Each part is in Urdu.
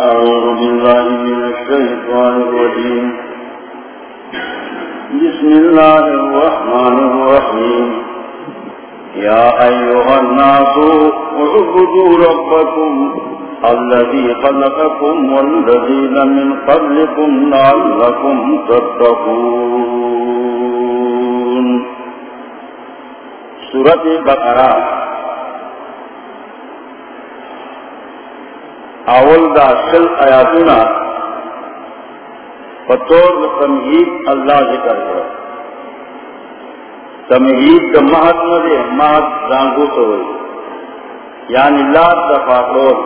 أعوذ بالله من الشيطان الرجيم. بسم الله الرحمن الرحيم. يا أيها الناس اعبدوا ربكم الذي خلقكم والذين من قبلكم لعلكم تتقون. سورة بقرة. اول دا سل آیاتنا بطور تمہید اللہ ذکر کرو۔ تمہید دا مہد مدے، مہد رانگو تو ہوئی۔ یعنی لات دفاع طور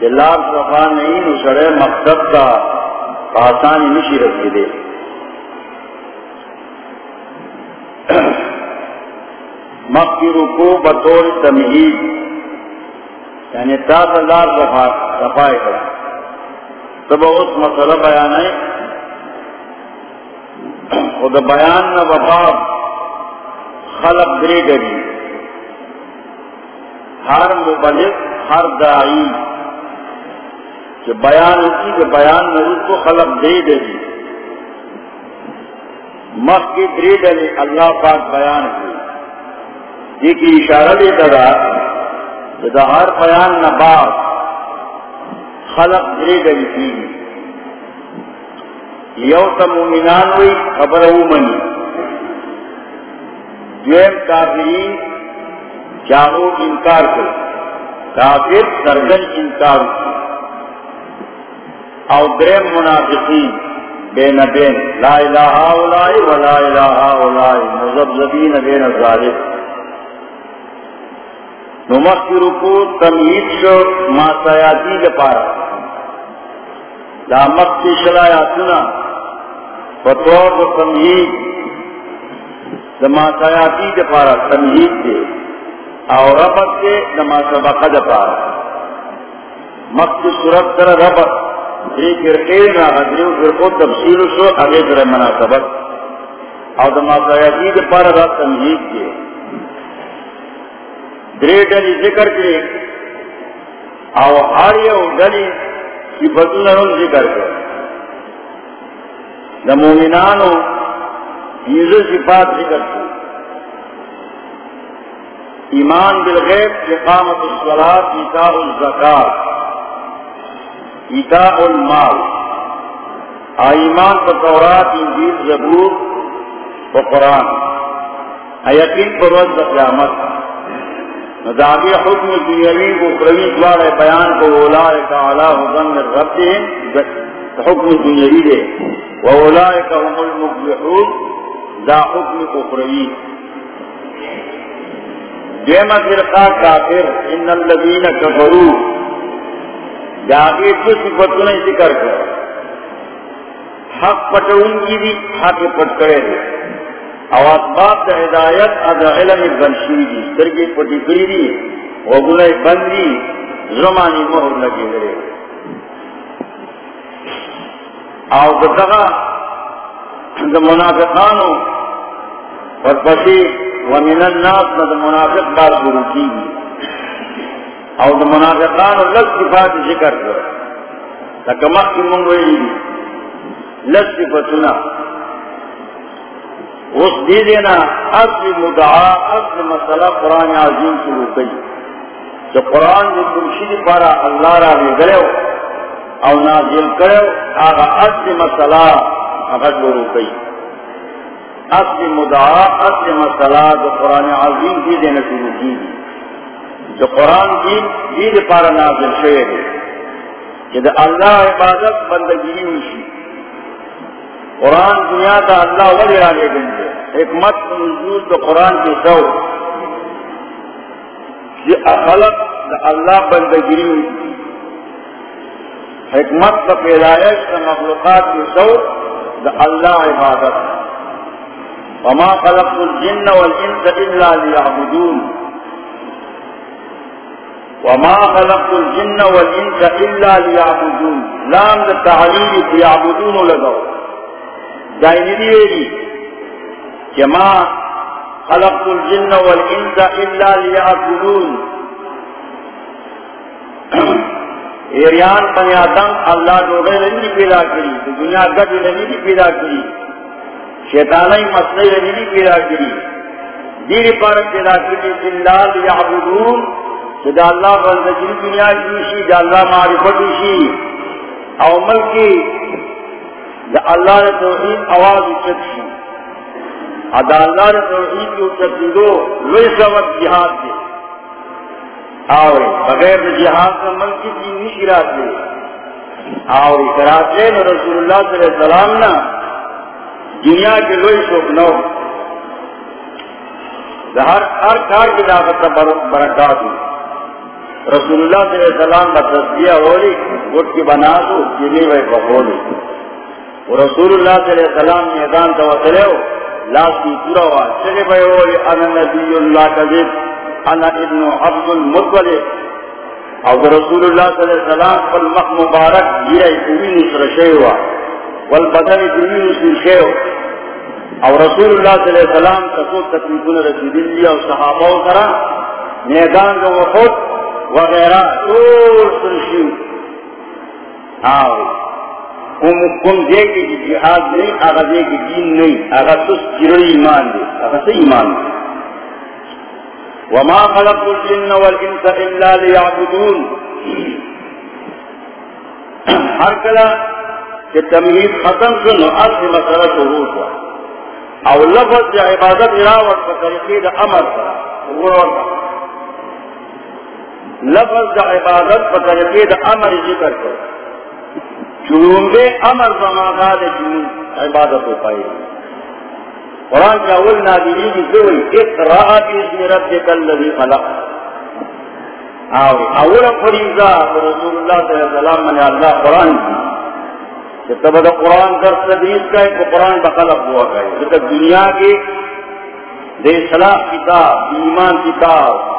کہ لات دفاع نہیں نشڑے مقصد کا آسانی نشی رکھی دے۔ مکی رکو بطور تمہید۔ یعنی تاس اللہ صفائی کرا تب اس مسئلہ بیان ہے۔ خود بیان نہ وفاب خلق درے گری ہر مبلغ، ہر دائی کہ بیان اسی کہ بیان نروز کو خلق دے گری مخ کی درے گری اللہ پاک بیان کی۔ یہ کی اشارہ دے دارا دا ہر بیان نباب خلق درے گئی تھی۔ یو تا مومنان ہوئی، خبر او منی۔ دویم کافرین چاہو انکار کر۔ کافر سرگن انکار۔ کی او درم منافقین، بین بین۔ لا الہ اولائی ولا الہ اولائی مزبزبین بین الظالم۔ نمک کی رکو تمہید شو ما ماسایاتی لپارا دامک کی شلایاتنا فتور و تمہید دماسایاتی لپارا تمہید دے. اور ربط دے دما سبقہ لپارا مک کی صورت در ربط. ایک ارقین را حضریو فرقو تفصیل شو. اگے در مناسبت. اور دماسایاتی لپارا را تمہید دے. درے ڈلی ذکر کے او ہر یو ڈلی کی بدلن ذکر کر۔ دا مومنانو یہ صفات ذکر کی ایمان بالغیب، اقامت الصلاة، ایتاء الزکاة۔ ایتاء المال۔ ایمان پر تورات، انجیل، زبور و قرآن۔ یقین پر وقت قیامت۔ مذاقی حکم دنیاوی کو پروی دوار بیان کو اولائے کا علا حضن من ربهم حکم دنیاوی دے۔ و اولائے کا هم المقبحون ذا حکم کو پروی دیمہ فرقہ کافر، ان اللذین کفرو جاگی تو صفتوں نے ذکر کر حق پٹون کی بھی حق پٹ کرے دے۔ او اسباب دا ہدایت ادا علم بنشی دی سرگی پٹی کری دی وگلے بندی، زمانی مہر لگی گرے او دتغا دا منافقانو اور پسی ومن الناس دا منافق بار شروع کی دی او دا منافقانو لگ صفات ذکر کر تکمک کی منگوئی لگ صفتنا اس دی دینا اصل مدعا اصل مسئلہ قرآن عظیم شروع کی جو قرآن جو مرشد پارا اللہ را لے گئے او نازل کرے آگا اصل مسئلہ اگر شروع کی اصل مدعا اصل مسئلہ جو قرآن عظیم دی دینا شروع کی جو قرآن کی دی پارا نازل شوئے دی. کہ اللہ عبادت بندگی ہوئی قرآن دنیا کا اللہ ولی آگے گن دے حکمت نزول تو قرآن کی سو یہ خلق دا اللہ بندگیری حکمت کا پیدائش کا مخلوقات کی سو دا اللہ عبادت. وما خلقت الجن والانس الا ليعبدون. وما خلقت الجن والانس الا ليعبدون. لام دا تعلیل ليعبدون لگو دائنی دیوی جما خلقت الجن والانس الا ليعبدون. ایریان بنی آدم اللہ ڈوبے نہیں پیدا کری دنیا گد نہیں پیدا کری شیطانی مسئلے نہیں پیدا کری. دیر پر پیدا کری زندال یعبدون دا اللہ بندگی دنیا کی دا اللہ معرفت شی او ملکی، دا اللہ توحید آواز اچت شی. دا توحید کی اچت دو لوئی سبب جہاد دے۔ آوری بغیر جہاد کا ملکی دین نہیں گرات دے۔ آوری کرات دے رسول اللہ صلی اللہ علیہ وسلم نا، دنیا کے لوئی شوق نو۔ ہر ہر کار کی دعوت برکات ہوں رسول اللہ صلی اللہ علیہ وسلم کا تصدیہ ہولی گٹ کی بنا دو جنی وی بخولی رسول اللہ صلی اللہ علیہ وسلم میدان تو وصلے ہو۔ لاس کی پورا ہوا۔ چلے بھائی ہولی انا نبی اللہ قدیب انا ابن عبد المطلب۔ اور رسول اللہ صلی اللہ علیہ وسلم پر مخ مبارک یہ پوری نصر شے ہوا۔ والبدن پوری نصر شے ہوا۔ اور رسول اللہ صلی اللہ علیہ وسلم تصور تکلیفون رسول اللہ اور صحابہ کرا، میدان جو وقت وغیرہ ہم کم دے کی جہاد نہیں آگا دے کی دین نہیں۔ آگا تس جرڑی ایمان دے آگا سے ایمان دے۔ وما خلق الجن والانس الا ليعبدون۔ ہر کلا کہ تمہید ختم سنو اصل مسئلہ شروع ہوا۔ او لفظ عبادت راوت پر طریقے دا امر کرا وہ لفظ دا عبادت پتر کے دا امر ذکر کر۔ چون دے امر زمانہ دے چون عبادت ہو پائی قرآن کے اول نادری کی کوئی اقراء باسم ربک الذی خلق. اول فریضہ رسول اللہ صلی اللہ علیہ وسلم نے اللہ قرآن کی کہ تب دا قرآن در تدریس کا ہے قرآن بخلق ہوا گئے کہ دنیا کی دے صلاح کتاب، ایمان کتاب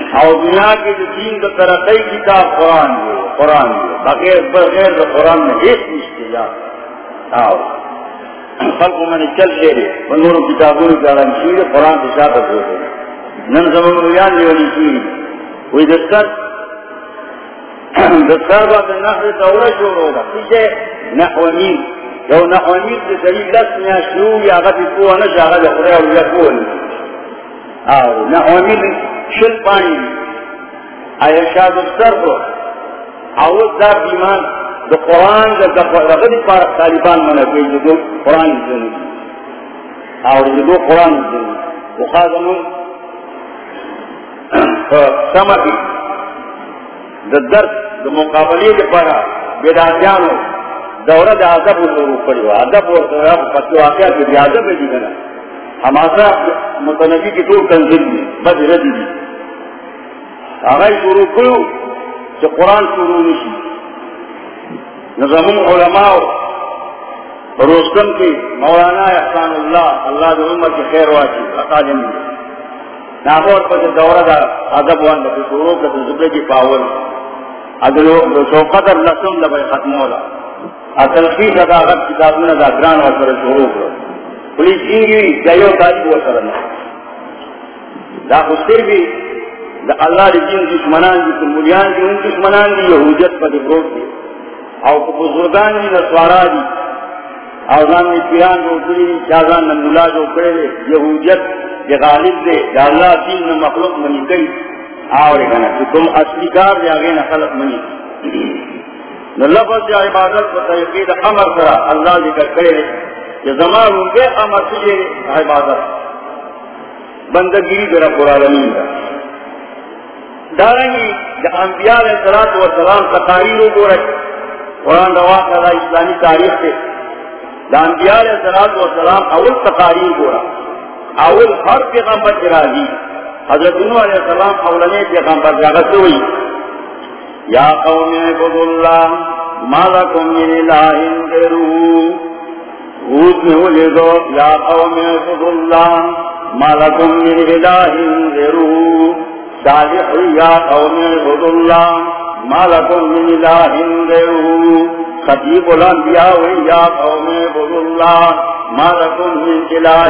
اور دنیا کے جو دین کا ترقی کتاب قرآن جو قرآن جو بغیر بغیر قرآن میں ایک مشکل آؤ۔ خلق میں نے چل دے بندوں کتابوں کی عالم شیر قرآن سے شاکت ہو گئے نن زمان رویان جو والی شیر کوئی دستر دستر بات نحو دورہ شروع ہوگا پیچھے نحو امین۔ جو نحو امین سے صحیح لس میں شروع یا غفی کوہ نشا غفی قرآن یا کوہ آؤ۔ نحو امین۔ شل پانی. آیا شاد السر کو آوز دا بیمان دا قرآن دا دا غدی پارک طالبان منا کوئی جو قرآن جنی اور جو قرآن جنی وخاظمون سمکی دا درد دا مقابلی دا پارا. بیدادیانو. دورہ دا عذب شروع کریو عذب و فتو واقعہ کی عذب ہے جی کنا ہمارا متنبی کی طور تنظیم دی، بد ردی دی. آغای شروع کرو کہ قرآن شروع نشی. نظام علماء روستم کی مولانا احسان اللہ اللہ دو امت کی خیر واچی اقادم دی ناغور پر دورہ دا عذب وان دا شروع کرو زبے کی پاول. ادلو دو شوقت لسم دا بے ختم ہولا اتلقی صداقت کتابون دا گران وصر شروع کرو پولیس انگی تاریخ وہ سرنا دا خسر بھی دا اللہ دی دشمنان دی کل ملیان دی ان دشمنان دی یہودیت پا دی بروت دی۔ او کو بزرگان دی نسوارا دی۔ او زان دی پیران جو کلی دی چازان نمولا جو کرے دی یہودیت دی غالب دی دا اللہ دین نا مخلوق منی کئی۔ آوری کنا کہ تم اصلی کار دی آگین خلق منی۔ نو لفظ دی عبادت و تحقید امر کرا۔ اللہ ذکر کرے دی کہ زمان ان کے امر سجے عبادت بندگیری در رب العالمین دا دارنگی دا انبیاء علیہ السلام الصلوۃ والسلام تقاریر کو رکھ قرآن روا کا اسلامی تاریخ سے۔ دا انبیاء علیہ الصلوۃ والسلام اول تقاریر کو رکھ اول ہر پیغمبر کی راضی۔ حضرت نوح علیہ السلام اولنے پیغمبر جاگت ہوئی۔ یا قوم عبد اللہ ما لکم من الہ غیرہ۔ حود میں ہو لے دو یا قوم عبد اللہ ما لکم من الہ غیرہ صالح یا قوم عبد اللہ ما لکم من الہ غیرہ خطیب الانبیاء یا قوم عبد اللہ ما لکم من الہ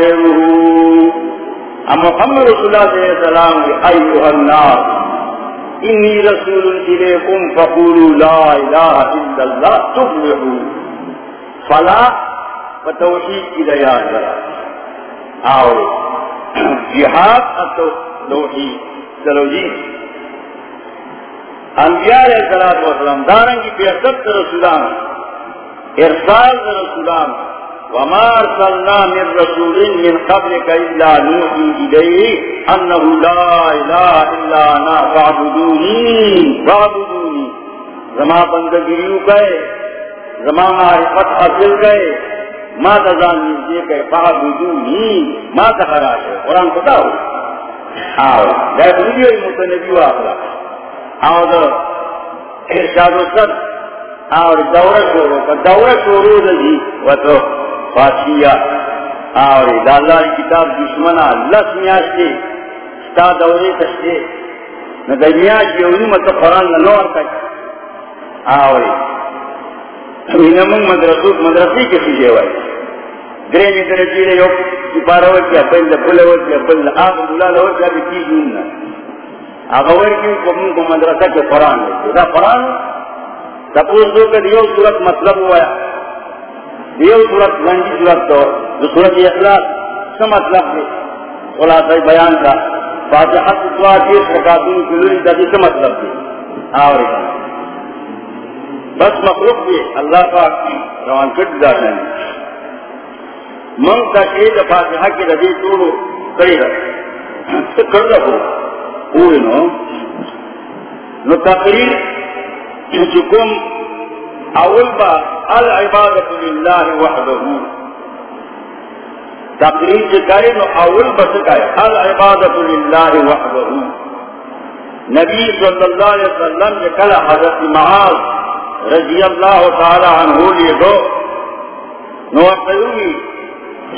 غیرو غیرہ محمد رسول اللہ صلی اللہ علیہ وسلم ایوہ الناس انی رسول الیکم فقولوا لا الہ الا اللہ تفلحوا فلا فتوحید کی دیا ذرا آؤ، جہاد توحید۔ چلو جی۔ انبیاء علیہ الصلوۃ والسلام دارنگی بیعت رسولان ارسال رسولان وما ارسلنا من رسول من قبلك الا نوحي اليه انه لا اله الا انا فاعبدوني فاعبدوني زما بندگیو گئے زما معرفت حاصل گئے ما تزان ما تخراش قرآن ہو آو متنبیو آخلا۔ آو دا ارشاد و آو دورہ دورہ دا جی و تو فاسیہ دا اللہ کتاب دشمنا لس میاشتے ستا دورے تشتے۔ نا دا میاشتے اونی مطلب قرآن نور تک۔ آوری انمون مدرسوک مدرسی کسی جیوائی درینی درجی لے یو سپارا وکیا بل دا بل وکیا بل دا آب مولا وکیا بی کی جوننا آگا ورکی کمون کو مدرسہ کے قرآن لے دا قرآن سپوز دو کہ دیو صورت مطلب ہوا ہے دیو صورت لنجی صورت تو جو صورت اخلاص سا مطلب ہے خلاصہ بیان کا فاتحہ دعا کیس رکاتون کی لوری دا سا مطلب ہے آوری بس مخلوق بھی اللہ پاک کی روان کٹ دا ہے من کا شید فاتحہ کی رضی توڑو کری رہا. تو کر رہا پورے نو. نو تقریر چکم اول با العبادت للہ وحده تقریر جکائے نو اول بس کائے العبادت للہ وحده نبی صلی اللہ علیہ وسلم جکل حضرت معاذ رضی اللہ تعالی عنہ لیے دو نو اقیوی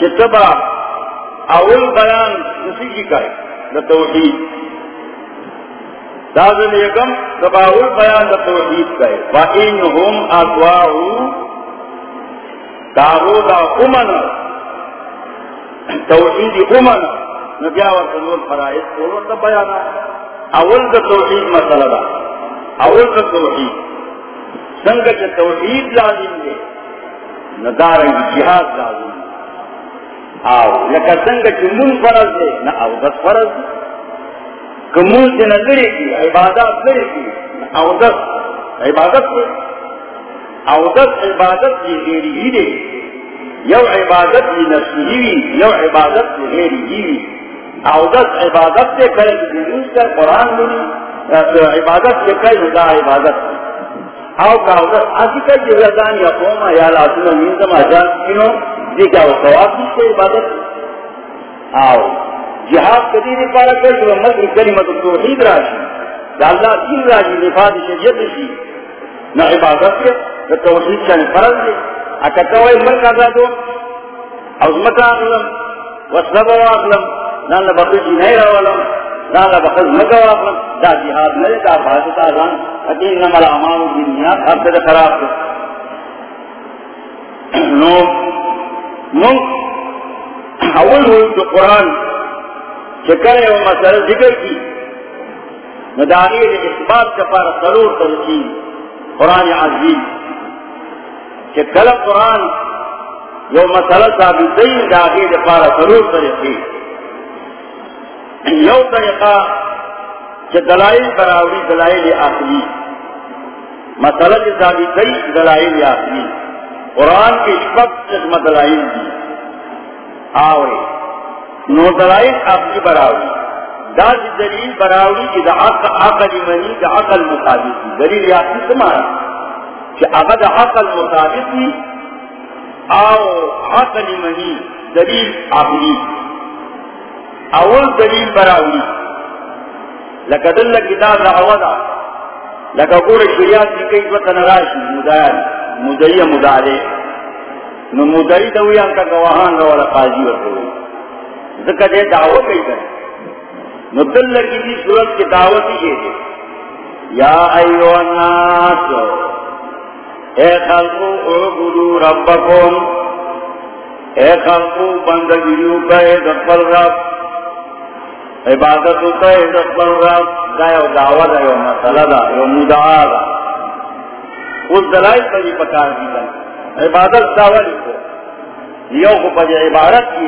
چتبا اول بیان اسی کی کائے لتوحید دازل یکم سباول بیان دا توحید کئے فَإِنْهُمْ أَدْوَاهُ دارو دا امن، توحید امن۔ نبیا ورسنور فرائض کولو دا بیانا اول دا توحید مسئلہ دا۔ اول دا توحید۔ سنگا چا توحید لازم دے ندارنگی جہاد لازم دے۔ آو لکا سنگا چا من فرض دے نا او دس فرض دے۔ کمون سے نظری کی عبادت نظری کی اودس، عبادت کی اودس عبادت کی غیری ہی دے۔ یو عبادت کی نفسی ہی یو عبادت کی غیری ہی اودس عبادت سے کرے کی دنوز کر قرآن ملی عبادت سے کرے دا عبادت دے۔ او کا اودس آسی کر جو یزان یا قوما یا لاتنا منزم آجان کنو دیکھا وہ سواب بھی سے عبادت. آو جہاد کدی نے پارا کر جو مذہب کلمت توحید راشی دا اللہ دین راشی نفاذ شریعت شی نہ عبادت کے نہ توحید شان فرض دے اکتا ہوئے ملک آزادو عظمت آقلم وصلب آقلم نانا بخشی نہیں روالم نانا بخش مکہ آقلم دا جہاد نہیں دا فاسد آزان حدین نمال امان دنیا حد خراب دے نو من اول ہوئی جو قرآن چکر ہے وہ مسئلہ ذکر کی نداری اس بات کا پارا ضرور ترسی قرآن عظیم۔ چکل قرآن، جو مسئلہ ثابت دئی داغی پارا ضرور طریقی یو طریقہ کہ دلائل براوری دلائل آخری. مسئلہ کی ثابت دئی دلائل آخری. قرآن کی شپک قسم دلائل دی. آوری. نو دلائل اپنی براوی دا دلیل براوی کی دا عقل منی دا عقل مطابقی. دلیل یاکی سمانا کہ اگر دا عقل مطابقی او عقل منی دلیل اپنی اول دلیل براوی لکہ دل کتاب رعودا لکہ قول شریعت کی کئی وقت نراشی مدعی مدعی مدعی. نو مدعی دوی انکا گواہان رولا قاضی ورکوئی ذکر دے دعوت کئی کرے نبدل لگی دی صورت کی دعوت ہی یہ دے یا ایو الناس، اے خلقو، اعبدو ربکم. اے خلقو، بندگیو کہے دفل رب. عبادتو کہے دفل رب دا یو دعوه دا یو مسئلہ دا یو مدعا دا۔ اس دلائل پر یہ پکار دی دا عبادت دعولی کو۔ یو کو پجے عبادت کی۔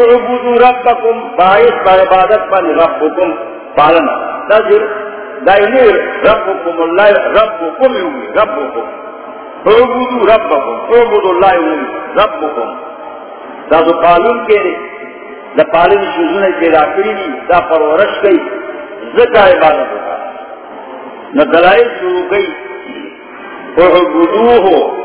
اعبدو ربکم، باعث با عبادت پر ربکم پالنا۔ دا جر دا یعنی ربکم اللہ، ربکم یومی، ربکم۔ اعبدو ربکم اعبدو اللہ یومی، ربکم۔ دا دو پالون کے دا پالن شوزن پیدا کری دی، دا پرورش کئی، زکا عبادت ہوتا۔ نہ دلائل شروع کئی۔ اعبدوہو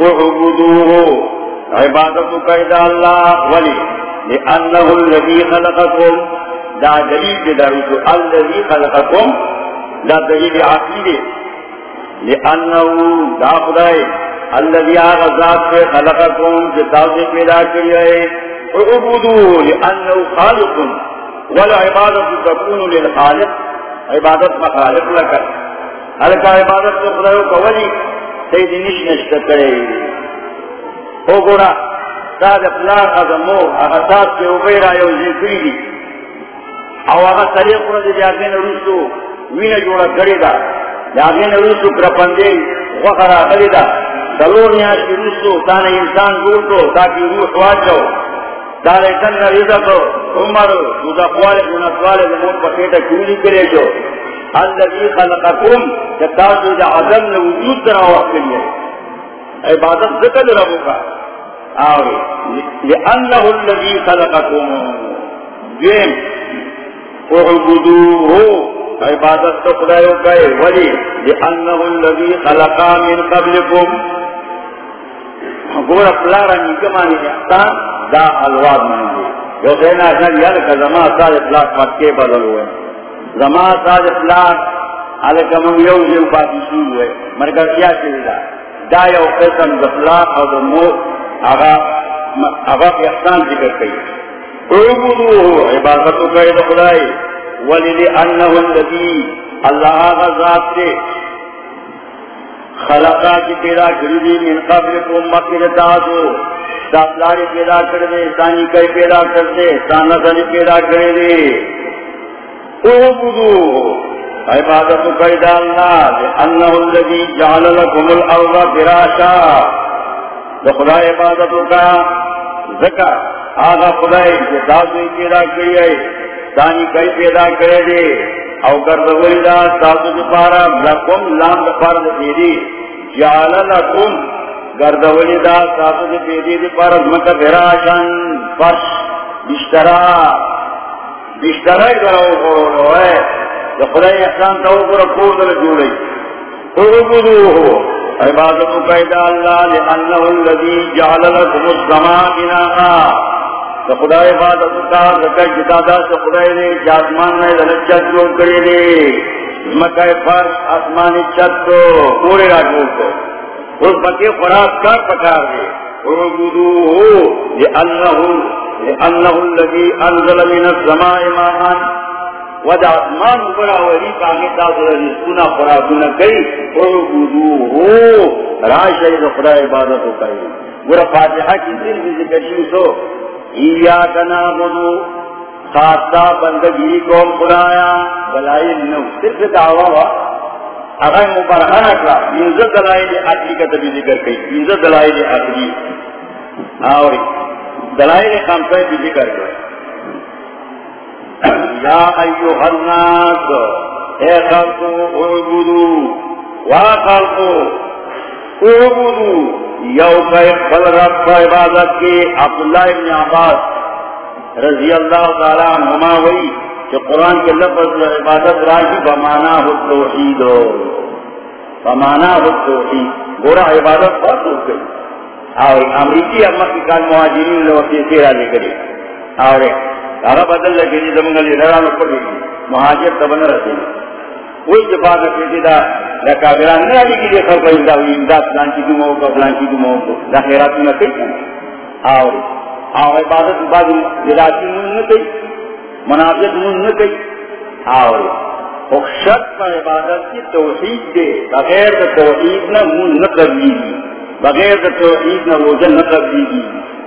اعبدوہو عبادت قید اللہ ولی لئنہو الذی خلقکم۔ دا دلیل دے دارو الذی خلقکم۔ دا دلیل عقلی دے لئنہو دا خدای، الذی آغذات سے خلقکم جتاو سے پیدا کری ہے۔ اعبدوه لأنه خالق والعبادة تكون للخالق. عبادت مخالق لك. هل کا عبادت تقرأ قولي سيد نش نشتكري او گوڑا ساد اپلاق ازمو اغساد کے اوبیرا یو ذکری دی. او اغا طریق رضی دیاغین روسو وین جوڑا کری دا. دیاغین روسو کرپندے وخرا کری دا. دلور نیاش کی روسو تانا انسان جوڑ تو تاکی روح واجو دارے کن رزق عمر دودا قوال منسوال زمون پکیٹا کیولی کرے جو۔ الذي خلقكم تتاسو دا عظم وجود در وقت لیے عبادت ذکر ربو کا آوری لأنه الذي خلقكم جیم اعبدوه عبادت تقرأيو کئے۔ ولی لأنه الذي خلقا من قبلكم گورا پلارا نکمانی احسان دا الواد مانگی یو سینا اجنال یا لکا زمان ساد اطلاق مکے بدل ہوئے. زمان ساد اطلاق علکا من یو زیو پاتی سو ہوئے. مرکز کیا چلی دا؟ دا یو قسم دا دفلاق او دمو آغا آغا احسان ذکر کئی اعبدوه عبادتو کئی دخلائی ولی لئنہو اللذی اللہ آغا ذات سے خلقا کی پیدا کری دی، من قبل کو مکر تاسو دافلاری پیدا کر دے، سانی کئی پیدا کر دے، سانا سانی پیدا کر دے۔ او بدو، عبادت قید اللہ لئنہ اللذی جعل لکم الارض فراشا۔ خدا عبادت کا ذکر آغا خدای جو تاسو پیدا کری ہے، سانی کئی پیدا کر دے۔ او گردولی دا ساتو دی پارا لکم لام دا پارا جعل لکم گردولی دا ساتو دی پیدی دی براشن فرش. بشترا. بشترا گراو کرو ہے. دا خدای احسان تاو کرو کودر جوڑی. اعبدوه عبادت قید اللہ لأنه الذي جعل لكم السماء بناء. تو خدا عبادت کا جدادا سے خدای نے آسمان میں چت جوڑ کرے دے مکہ فرش آسمانی چت کو پورے راجو کو۔ اس بچے خوراک کر پکار دے اعبدوه لأنه لأنه الذي أنزل من السماء ماء۔ وجہ آسمان بڑا ولی کاغی تاثر رسکونا خوراکونا کئی اعبدوه راشد خدا عبادت کو کئی گورا فاتحہ کی دل بھی ذکر شیو سو ایاک نابدو خاصا بندگی خدایا نو. صرف وا. اگر مبرہن اکلا دلائل عقلی کا تبی ذکر کئی. انزد دلائل عقلی. آوری دلائل خامسوئی بھی ذکر کئی. یا ایوہ الناس، اے خلقو، اعبدو. وا خلقو، اعبدو. یو کئی خل رب کا عبادت کی عبداللہ ابن عباس رضی اللہ تعالیٰ عنہما ہوئی کہ قرآن کے لفظ عبادت راجی بمانا ہو توحید ہو۔ بمانا ہو توحید گورا عبادت بہت ہو گئی۔ اور امریکی اما کی کال مہاجرین لوگ سے راجی کرے اور اگر بدل لگے جی دمگلی لڑا میں مہاجر تب نہ رہتے وہی جب بات علی کی دیکھو ہوئی کی دموں کو کی کو کئی اور اور عبادت بعد ذراتی من نہ کئی منافق نہ کئی اور پر عبادت کی توحید دے. بغیر توحید نہ من نہ قبلی بغیر توحید نہ روزہ نہ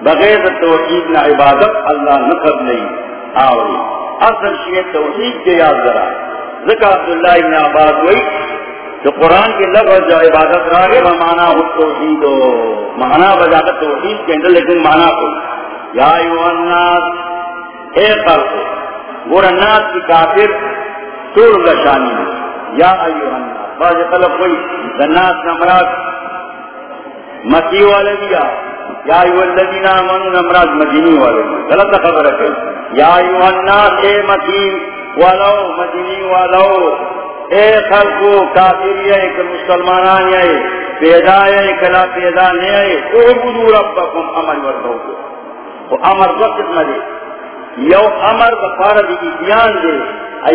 بغیر توحید نہ عبادت اللہ نہ قبلی اور اصل شیئے توحید کے یاد ذرا ذکر عبداللہ ابن عباس ہوئی، جو قرآن کے لفظ، جو عبادت رہا ہے، وہ مانا ہو توحید ہو۔ مانا بجاتا توحید کے اندر، لیکن مانا کو یا ایوہ الناس، اے خلق گور الناس کی کافر طول لشانی ہے۔ یا ایوہ الناس باز خلق ہوئی الناس نمرات مکی والے دیا یا ایوہ الذین آمنوا نمرات مدینی والے دیا غلط خبر ہے۔ یا ایوہ الناس، اے مکی والو مدینی والو اے خلقو، کافری ہے کہ مسلمانان ہے پیدا ہے کلا پیدا نہیں ہے اعبدو ربکم امر وردو کو وہ امر وقت نہ دے۔ یو امر دفار دی اتیان دے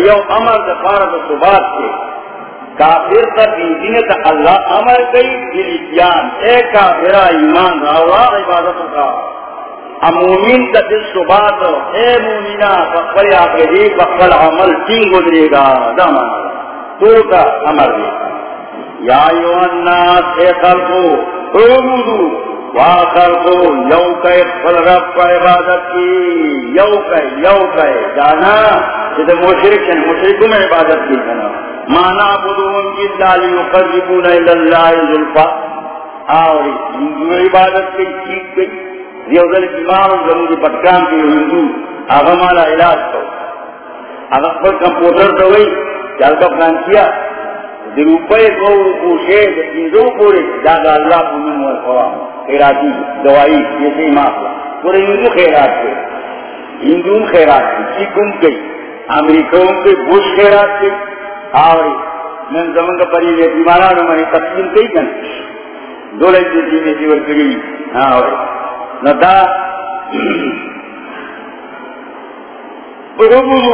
یو امر دفار دی صبات دے۔ کافر تا بیدین تا اللہ امر کئی، دل اتیان اے کافرہ، ایمان راوہ، عبادت کا امومین کا دل صبات اے مومنہ فقبل آقیدی فقبل عمل تین گزرے گا دامانا تو کا امر دے یا یو الناس، اے خلقو اعبدو وا خلقو یو کئے خل رب کا عبادت کی یو کئے یو کئے جانا جدے مشرک ہیں، مشرکوں میں عبادت کی کنا مانا بدون کی لالی مقربون الاللہ ذلفا۔ آوری عبادت کی چیز گئی ریوزل امام ضروری پٹکان کی ہندو، آغا مالا علاج کو۔ آغا پر کمپوٹر تو گئی چل کا پلان کیا۔ روپئے کو پوچھے چیزوں پورے زیادہ اللہ کو خیراتی، دوائی جیسے معافلا پورے ہندو خیرات کے ہندو خیرات کی سکھوں کے؟ امریکوں کے بش خیرات کے اور میں زمن کا پری ہے بیمارا نے میں تقسیم کئی کن۔ دو لڑکی جی میں جیون کری۔ ہاں اور نتا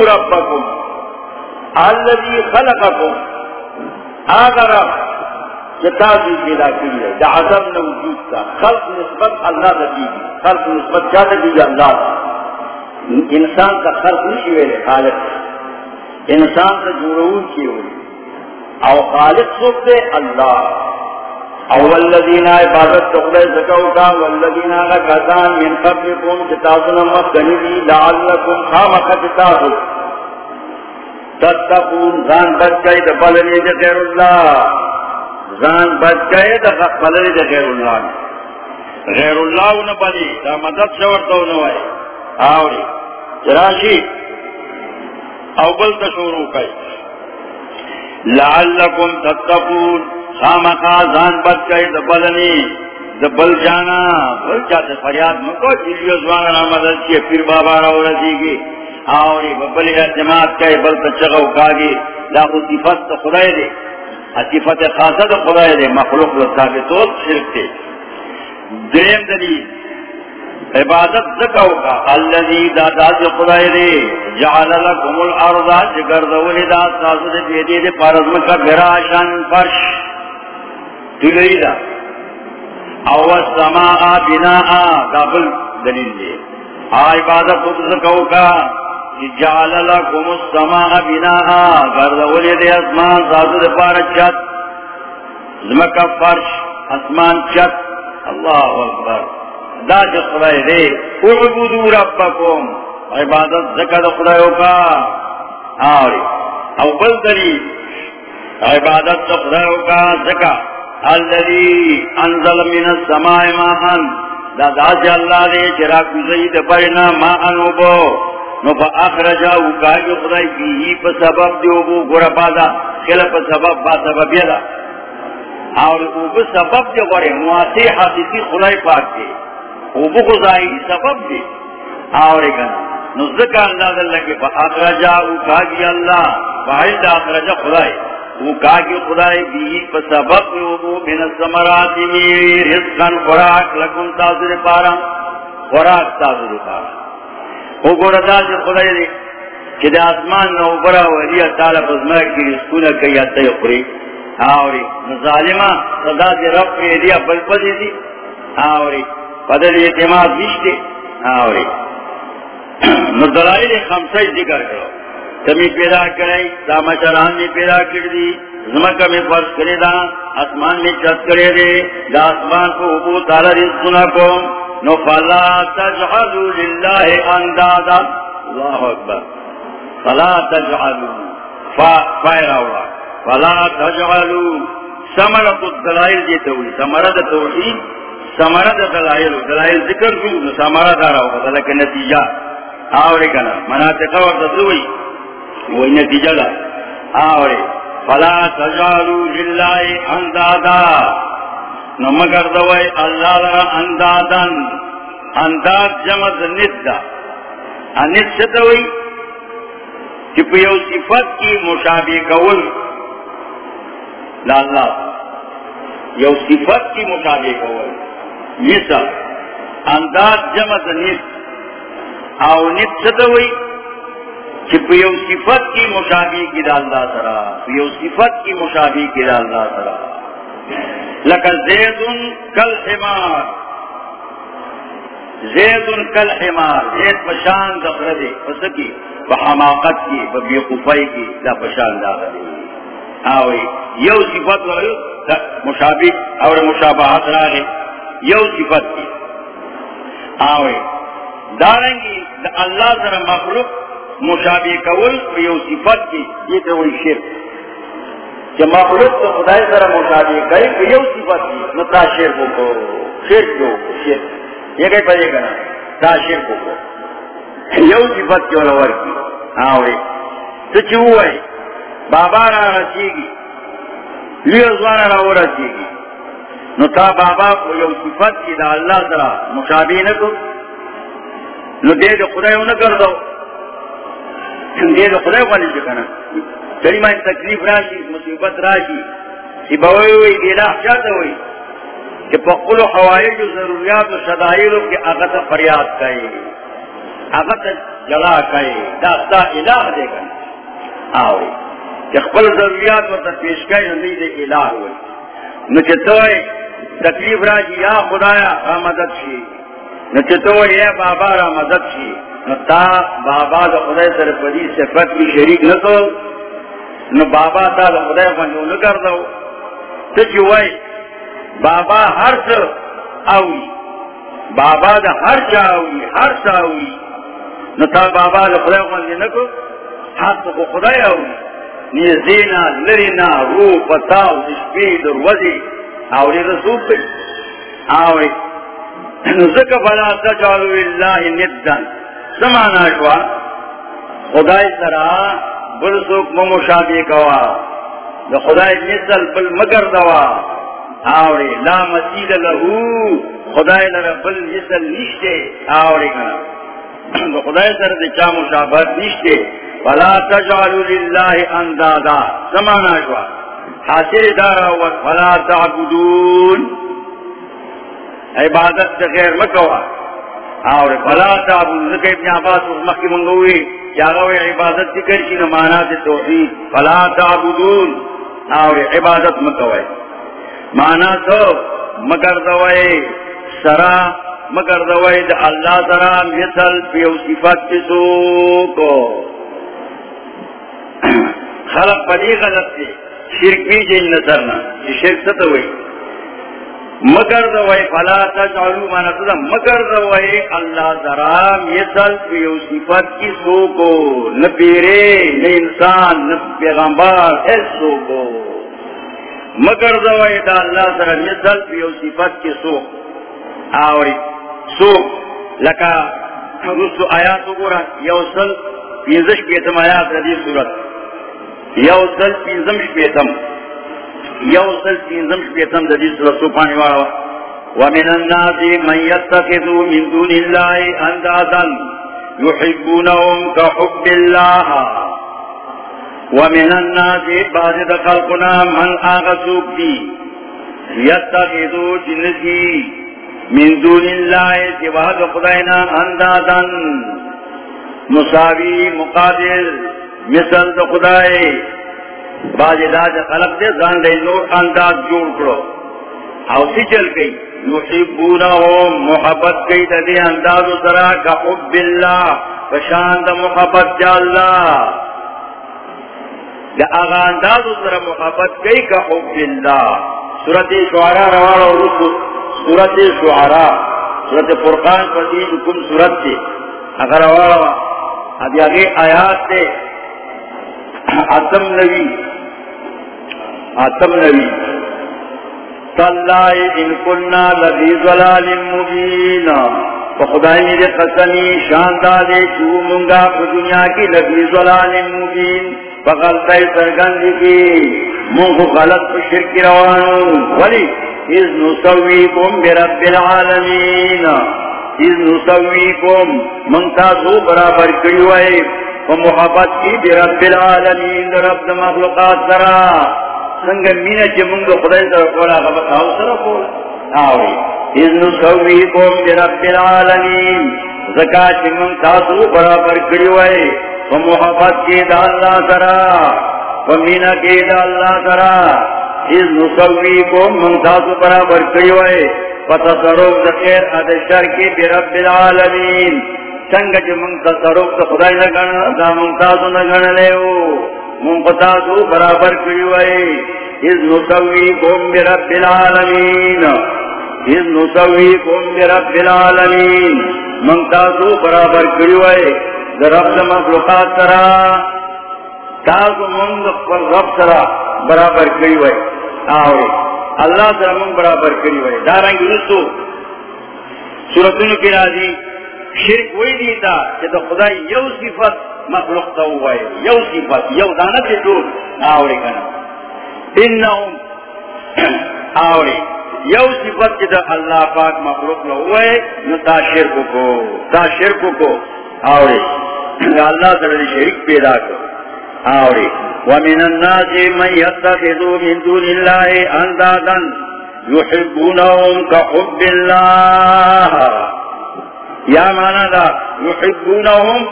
ربکم الذي خلقكم اگر کتابی پیدا کی ہے، دا عدم نے وجود کا۔ خلق نسبت اللہ دی خلق نسبت کیا دی اللہ انسان کا خلق نہیں ہوئے خالق۔ انسان سے جڑون کی ہوئی۔ او خالق سوک دے اللہ۔ او والذین عبادت تقلی زکاو کا والذین لکتان من قبلکم، کتابنا مکنی لعلکم خامق کتابو. تتقون، زان بچ گئے دا بلنی دا غیر اللہ. زان بچ گئے دا بلنی دا غیر اللہ. غیر اللہ انہ بلی. دا مدد شورتا انہ آئے آوری. جراشی اول تشورو کئی. لعلکم تتقون. خامقا زان بچ گئے دا بلنی دا بل جانا. بل چاہتے فریاد مکو جلیو زوانا مدد کیے پھر بابا رو رسی گی آوری ببلی جماعت کئی بل تچغو کاگی لاخو صفت خدای دے صفت خاصت خدای دے مخلوق لثابتوت شرک دے دریم دلیل، عبادت زکاو کا اللذی دادا سے خدای دے جعل لکم الارضا جگر دولی دا ساسو دے بیدی دے پارزم کا گراشن فرش. تلوی دا او السماء بناء. قابل دلیل دے عبادت زکاو کا جعل لكم السماء بناء. غرد دے اسمان ساتھ دے پار چت زمکہ فرش اسمان چت اللہ اکبر. دا جو خدای دے. اعبدو ربکم. عبادت زکر خدایو کا. آوری. او بل دلی عبادت خدایو کا زکر الذي انزل من السماء ماء. دا دا جی اللہ دے چراک زید پرنا ما انوبو نو پا اخرجا وکاگی خدای بیهی پا سبب دیو بو گورا پادا خیل پا سبب با سبب یدا اور او سبب دیو گوری مواسی حدیثی خدای پاک دی او خدای سبب دی اور اگن نو ذکر اللہ دلہ کی پا اخرجا وکاگی اللہ. پا حلد اخرجا خدای. وکاگی خدای بیهی پا سبب دیو من الزمراتی می رزقن خوراک لکن تاثر پارا. خوراک تاثر پارا. وہ گورا دا جو خدای دے کہ دے آسمان نو برا وریا تعالی بزمہ کی رسکونہ کئی آتا یقری آوری نظالمہ صدا دے رب کے دیا بل دی آوری پدر اعتماد نشتے آوری نظلائی خمسہ ذکر کرو تمی پیدا کرائی داما چران نے پیدا کر دی، زمکہ میں فرض کرے دا، آسمان میں چت کرے دے، دا آسمان کو ابو تعالی رزقنا کو۔ نو فلا تجعلوا لله اندادا۔ اللہ اکبر۔ فلا تجعلوا۔ فائر آوڑا فلا تجعلو سمرت الدلائل جیتے ہوئی سمرت توحید سمرت دلائل۔ دلائل ذکر بھی سمرت آ رہا ہوگا لیکن نتیجہ۔ آوڑے کنا، مناطقہ وقت ہوئی وہی نتیجہ لا آوڑے، فلا تجعلو للہ اندادا نمگر دوائی اللہ لرا اندادن انداد جمد ندہ انت سے دوئی؟ کہ پیو صفت کی مشابہ قول لالا یو صفت کی مشابہ قول مثل انداز جمع نت او نت ستوئی کہ پیو صفت کی مشابہ کی ڈاللہ سرا پیو صفت کی مشابہ کی ڈاللہ سرا۔ لکا زیدن کل حمار۔ زیدن کل حمار، زید پشان دفر دخردے پسکی بحماقت کی ببی قفائی کی، دا پشان دا غلی آوئی یو صفت ورلو مشابہ اور مشابہت راگے یو صفت کی۔ آوئی دارنگی، دا اللہ سر مخلوق مشابہ قول یو صفت کی یہ تو وہی شرک. کہ مخلوق تو خدای سر مشابہ کئی یو صفت کی نتا شرک کو شرک کو شرک. یہ کئی پڑے گا نا تا شرک کو یو صفت کی ولور کی ہاں آوری تو چوئی بابا را رسی گی لیو زوانا را وہ رسی گی نو تا بابا کو یو صفت کی دا اللہ سرا مشابہ نکو نو دے دے خدای نکر دو دے دے خدای والی جکنا کلمہ تکلیف راشی مصیبت راشی سی بوئی ہوئی دیلا چاہتا ہوئی کہ پقل و حوائج و ضروریات و شدائلوں کے اغت فریاد کئی اغت جلا کئی داستا الہ دے گا آوئی کہ خپل ضروریات و تفیش کئی نمی دے الہ ہوئی نچتوئی تکلیف راجی یا خدایا را مدد شی نچتوئی یا بابا، را مدد شی نتا بابا دا خدای سر پدی صفت کی شریک نکو نو بابا تا دا خدای فنجو نکر دو تچوئی بابا ہر سر آوی بابا دا ہر چا آوی ہر سا آوی نتا بابا دا خدای خوندی نکو حق کو خدای آوی نیزینا لرینا رو پتاو دشپی در آوری رسول پی آوری نزک فلا تجعلو اللہ ندن سمانا شوا، خدای سرا بل سوک ممشابی کوا. دا خدای نزل بل مگر دوا. آوری، لا مسید لہو خدای لرا بل نزل نشتے آوری کنا دا خدای سر دے چا مشابہت نشتے فلا تجعلوا للہ اندادا. سمانا شوا. حاصل دارا وقت فلا تعبدون. عبادت سے غیر مکوا. اور فلا تعبدون ذکر ابن عباس اس مخی منگوئی چاگوئی عبادت ذکر کی نمانا سے توحید، فلا تعبدون، اور عبادت مکوئی مانا تو مگر دوئے سرا مگر دوئے دا اللہ سرا مثل پیو صفت کسو کو خلق پدی غلط تے شرک بھی جن نظرنا یہ شرک ستا ہوئی مگر دوئے فلا تجعلو مانا تدا مگر دوئے اللہ ذرا مثل پیو صفت کسو کو نہ پیرے، نہ انسان، نہ پیغمبر ایسو کو مگر دوئے دا اللہ ذرا مثل پیو صفت کسو آوری سوک۔ لکا رسو آیات گورا یوصل پیزش پیتم آیات ردی صورت۔ یوصل پیزم شپیتم۔ یوصل پیزم شپیتم ردی صورت سو پانی وارا ومن الناس من يتخذو من دون الله اندادا يحبونهم كحب الله ومن الناس بعد خلقنا من آغسوك دي يتخذو جنسي من دون اللہ سواد خداینا اندازا. مساوی مقادر مثل دا باج داج خلق دے، زان دے نور انداز جوڑ کرو۔ او سی چل گئی یحبونہم، محبت گئی دے انداز و سرا کا حب اللہ فشان دا محبت جا اللہ۔ دا اغا انداز و سرا محبت گئی کا حب اللہ۔ سورت شعراء روارا و رسول سورت شعراء، سورت فرقان پر کم سورت تھی اگر ابھی آگے آیات تھے آتم نبی۔ آتم نبی۔ تاللہ ان کننا لذی ظلال مبین۔ خدای میرے قسمی شاندار چو منگا دنیا کی لذی ظلال مبین۔ فغلطہ سرگند کی، منہ غلط شرک روانو۔ ولی، اذ نسویکم برب العالمین۔ اذ نسویکم منتا سو برابر کریوئے ومحبت کی برب العالمین، رب مخلوقات سرا۔ سنگ مینا چی منگ خدای سر کولا آو سر کولا العالمین. زکا چی برابر کریوئے ومحبت کی دا اللہ سرا. ومینا کی دا اللہ سرا. اس نسوی کو منتاز برابر کیوئے فتصرف ذکر ادشر کی برب العالمین. سنگ جو منتصرف تو خدای نگن دا منتاز نگن لیو. منتازو برابر کیوئے اس نسوی کو برب العالمین۔ اس نسوی کو برب العالمین۔ منتازو برابر کیوئے رب مخلوقات سرا تازو منگ پر رب سرا برابر کری ہوئے آوے۔ اللہ سر من برابر کری ہوئے دارنگ رسو سورتن کی راضی۔ شرک وہی دیتا کہ تو خدا یو صفت مخلوق تا ہوا ہے یو صفت، یو دانا سے دور آوڑے کنا انہم آوڑے یو صفت کی تو اللہ پاک مخلوق نہ ہوا ہے نو تا شرک کو تا شرک کو آوڑے اللہ تعالی شرک پیدا کرو آوڑے ومن الناس من يتخذوا من دون الله اندادا، يحبونهم كحب الله. يا مانا دا، يحبونهم،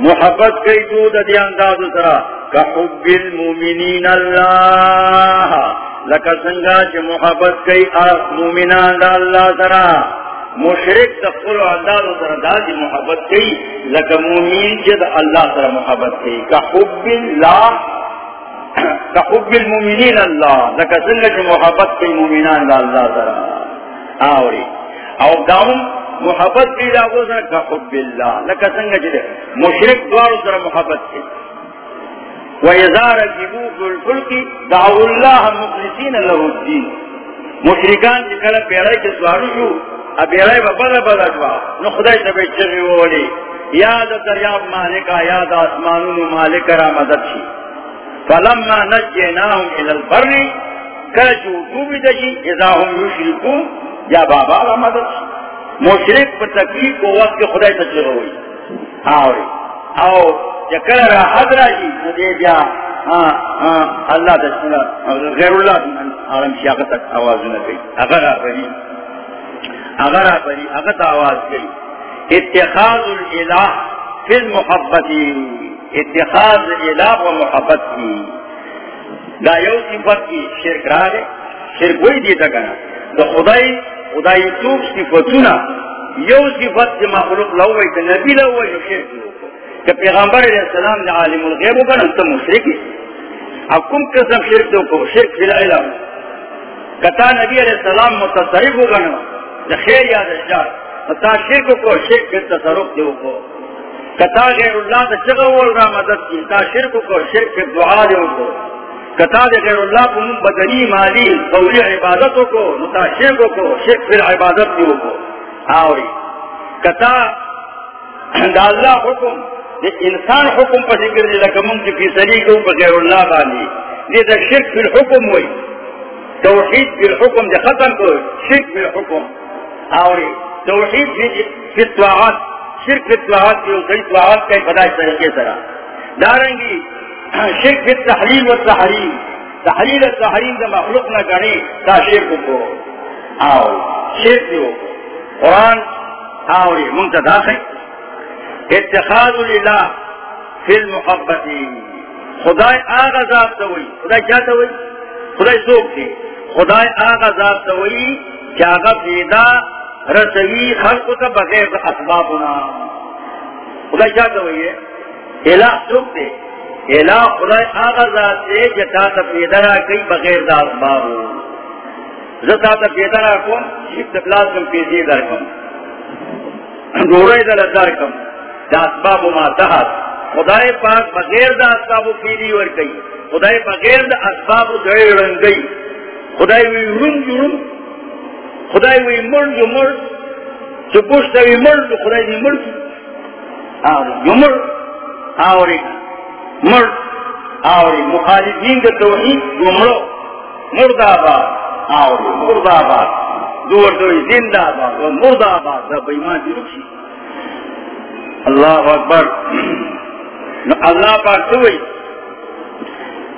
محبت كي دود دي انداز سرا. كحب المؤمنين الله لك سنگا محبت كي مؤمنان دا الله سرا. مشرق تقل انداز سرا دا جي محبت كي لك مؤمن جد الله سرا محبت كي كحب الله کحب المومنین اللہ. لکا سنگا محبت کی مومنان دا اللہ سرا. آوری. او داؤں محبت کی لاغو سرا کحب اللہ لکا سنگا چلے مشرک دوارو سرا محبت کی وَيَزَارَ جِبُوكُ الْفُلْكِ، دَعُوا اللَّهَ مُخْلِسِينَ لَهُ الدِّينَ۔ مشرکان جی چکل پیرائی کے سوارو شو، اب پیرائی با بدا بدا جوا نو خدای تبی چگی وولی۔ یاد دریاب مالکا، یاد آسمانون مالک را مدد شی۔ فلما نجیناهم الى البر کچو دوبی دجی اذا هم یشرکون، یا بابا را مدد مشرک پر تکلیف کو وقت کے خدای تچلو ہوئی آوری او چکر را حد را جی ندے بیا اللہ تسلا غیر اللہ عالم شیاقت تک آواز نگئی اگر آفری اگر آفری اگر آواز گئی اتخاذ الالہ فی المحبتی اتخاذ الہ و محبت کی دا یو صفت کی شرک را دے شرک وہی دیتا کنا دا خدای خدای توب صفتونا یو صفت کی مخلوق لوئی تا نبی لوئی یو شرک لوئی کہ پیغمبر علیہ السلام دا عالم الغیب ہوگا تا مشرکی اب کم قسم شرک دو کو شرک فی العلم کتا نبی علیہ السلام متصرف ہوگا دا خیر یا دا شار تا شرک کو شرک فی تصرف دو کو کتا غیر اللہ تا چگول را مدد کی تا شرک کو شرک فی دعا دے کو کتا دے غیر اللہ کو بدنی مالی قولی عبادتوں کو نتا شرک کو شرک پھر عبادت دیو کو آوری کتا دا اللہ حکم دے انسان حکم پر ذکر دے لکا من کی فیصلی کو بغیر اللہ بالی دے دا شرک پھر حکم ہوئی توحید پھر حکم دے ختم کو شرک پھر حکم آوری توحید پھر توحید شرک اطلاعات کی کئی اطلاعات کا خدا اس طریقے سرا دارنگی شرک تحریم و تحریم تحریر تحریم کا مخلوق نہ کرے تا شرک کو. آؤ شرک ہو قرآن آؤ یہ منتدا ہے. اتخاذ اللہ فی المحبت خدا آغا ذات ہوئی خدا کیا تو ہوئی خدا سوک تھی خدا آغا ذات ہوئی کیا گا پیدا رسوی خلق کا بغیر اسباب ہونا خدا کیا کہ وہی ہے؟ الہ سکھ دے الہ خدا آغا ذات دے جتا تا پیدرا کئی بغیر دا اسباب ہو زتا تا پیدرا کن شکت پلاس کم پیزی در کم دورے در در کم دا اسباب ما تحت خدای پاک بغیر دا اسباب پیری ور گئی خدای بغیر دا اسباب دڑے رنگ گئی خدای وی رن جو خدای وی مر جو مر چو پوشتا وی مر خدای دی مر آوری جو مر آوری. مر. آوری مخالفین دا توحید جو مرو. مرد آباد آوری مرد آباد دور دوی زندہ آباد و مرد آباد دا بیمان دی رکشی. اللہ اکبر. اللہ پاک سوئی.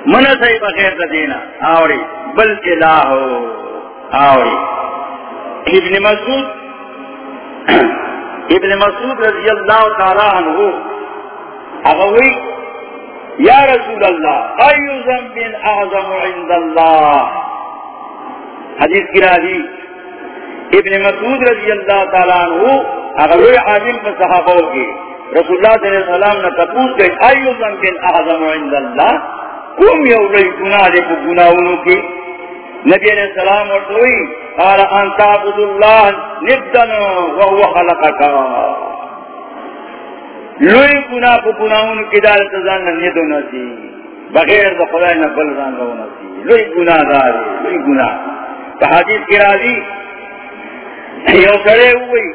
من سی بغیر دا دینا. آوری. بل الہو آوری. ابن مسعود. ابن مسعود رضی اللہ تعالی عنہ. اگوی یا رسول اللہ ایو ذنب اعظم عند اللہ۔ حدیث کی راضی ابن مسعود رضی اللہ تعالی عنہ اگوی عالم پر صحابہ کی رسول اللہ صلی اللہ علیہ وسلم نے تپوس گئی ایو ذنب اعظم عند اللہ کم یو لئی گناہ دے کو گناہونو کی نبی علیہ السلام اور دوئی، قال ان تعبد اللہ نبدن وهو خلقکا۔ لوئی گناہ کو گناہونو کی دار دارت زان ندو نسی بغیر دا خدای نبل زان رو نسی لوئی گناہ داری لوئی گناہ تو حدیث کی راضی یو سڑے ہوئی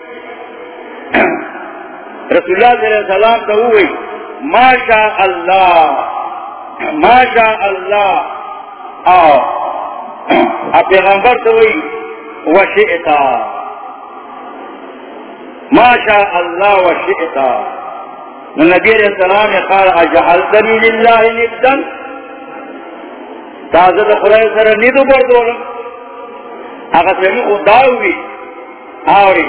رسول اللہ صلی اللہ علیہ وسلم تو ہوئی ما شاء اللہ ماشا اللہ آؤ پیغمبر تو وہی وشئتا ماشا اللہ وشئتا نبی علیہ السلام قال، اجعلتنی للہ نبدن تازد خدای سر نیدو بردولم اگر سمی خداوی آوری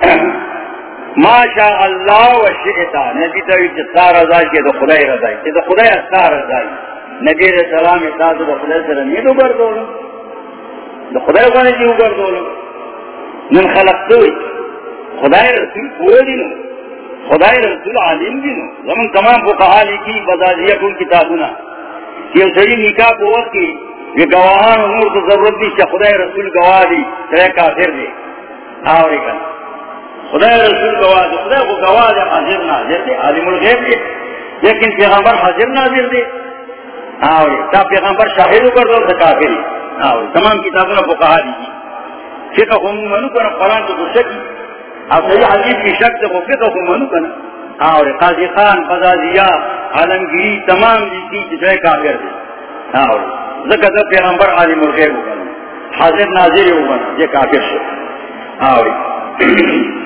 ما شاء اللہ و شئتا نبی تو جتا رضا کی تو خدای رضا کی تو خدای استا رضا نبی علیہ السلام اتا تو خدای سره نہیں تو کر دو تو خدای کو نہیں کر دو من خلقتو خدای رسول پورے دن خدای رسول عالم دن زمن تمام فقہا لکھی بزازیہ کل کتابنا کہ صحیح نکاح کو وقت کی یہ گواہان امور تو ضرورت دی کہ خدای رسول گواہ دی ترے کافر دے آوری کنا خدا رسول گواہ دے خدا کو گواہ دے حاضر، ناظر دے عالم الغیب دے لیکن پیغمبر حاضر، ناظر دے آوری تا پیغمبر شاہد کر دو کافر آوری تمام کتابوں کو کہا دی فقہ ہم منو کنا قرآن تو شکی اب صحیح حدیث کی شک تو فقہ ہم منو کنا آوری قاضی خان قضازیہ عالمگیری، تمام جیسی جسے کافر دے آوری ذکر پیغمبر علی عالم الغیب کنا حاضر ناظر ہو کنا یہ کافر سے آوری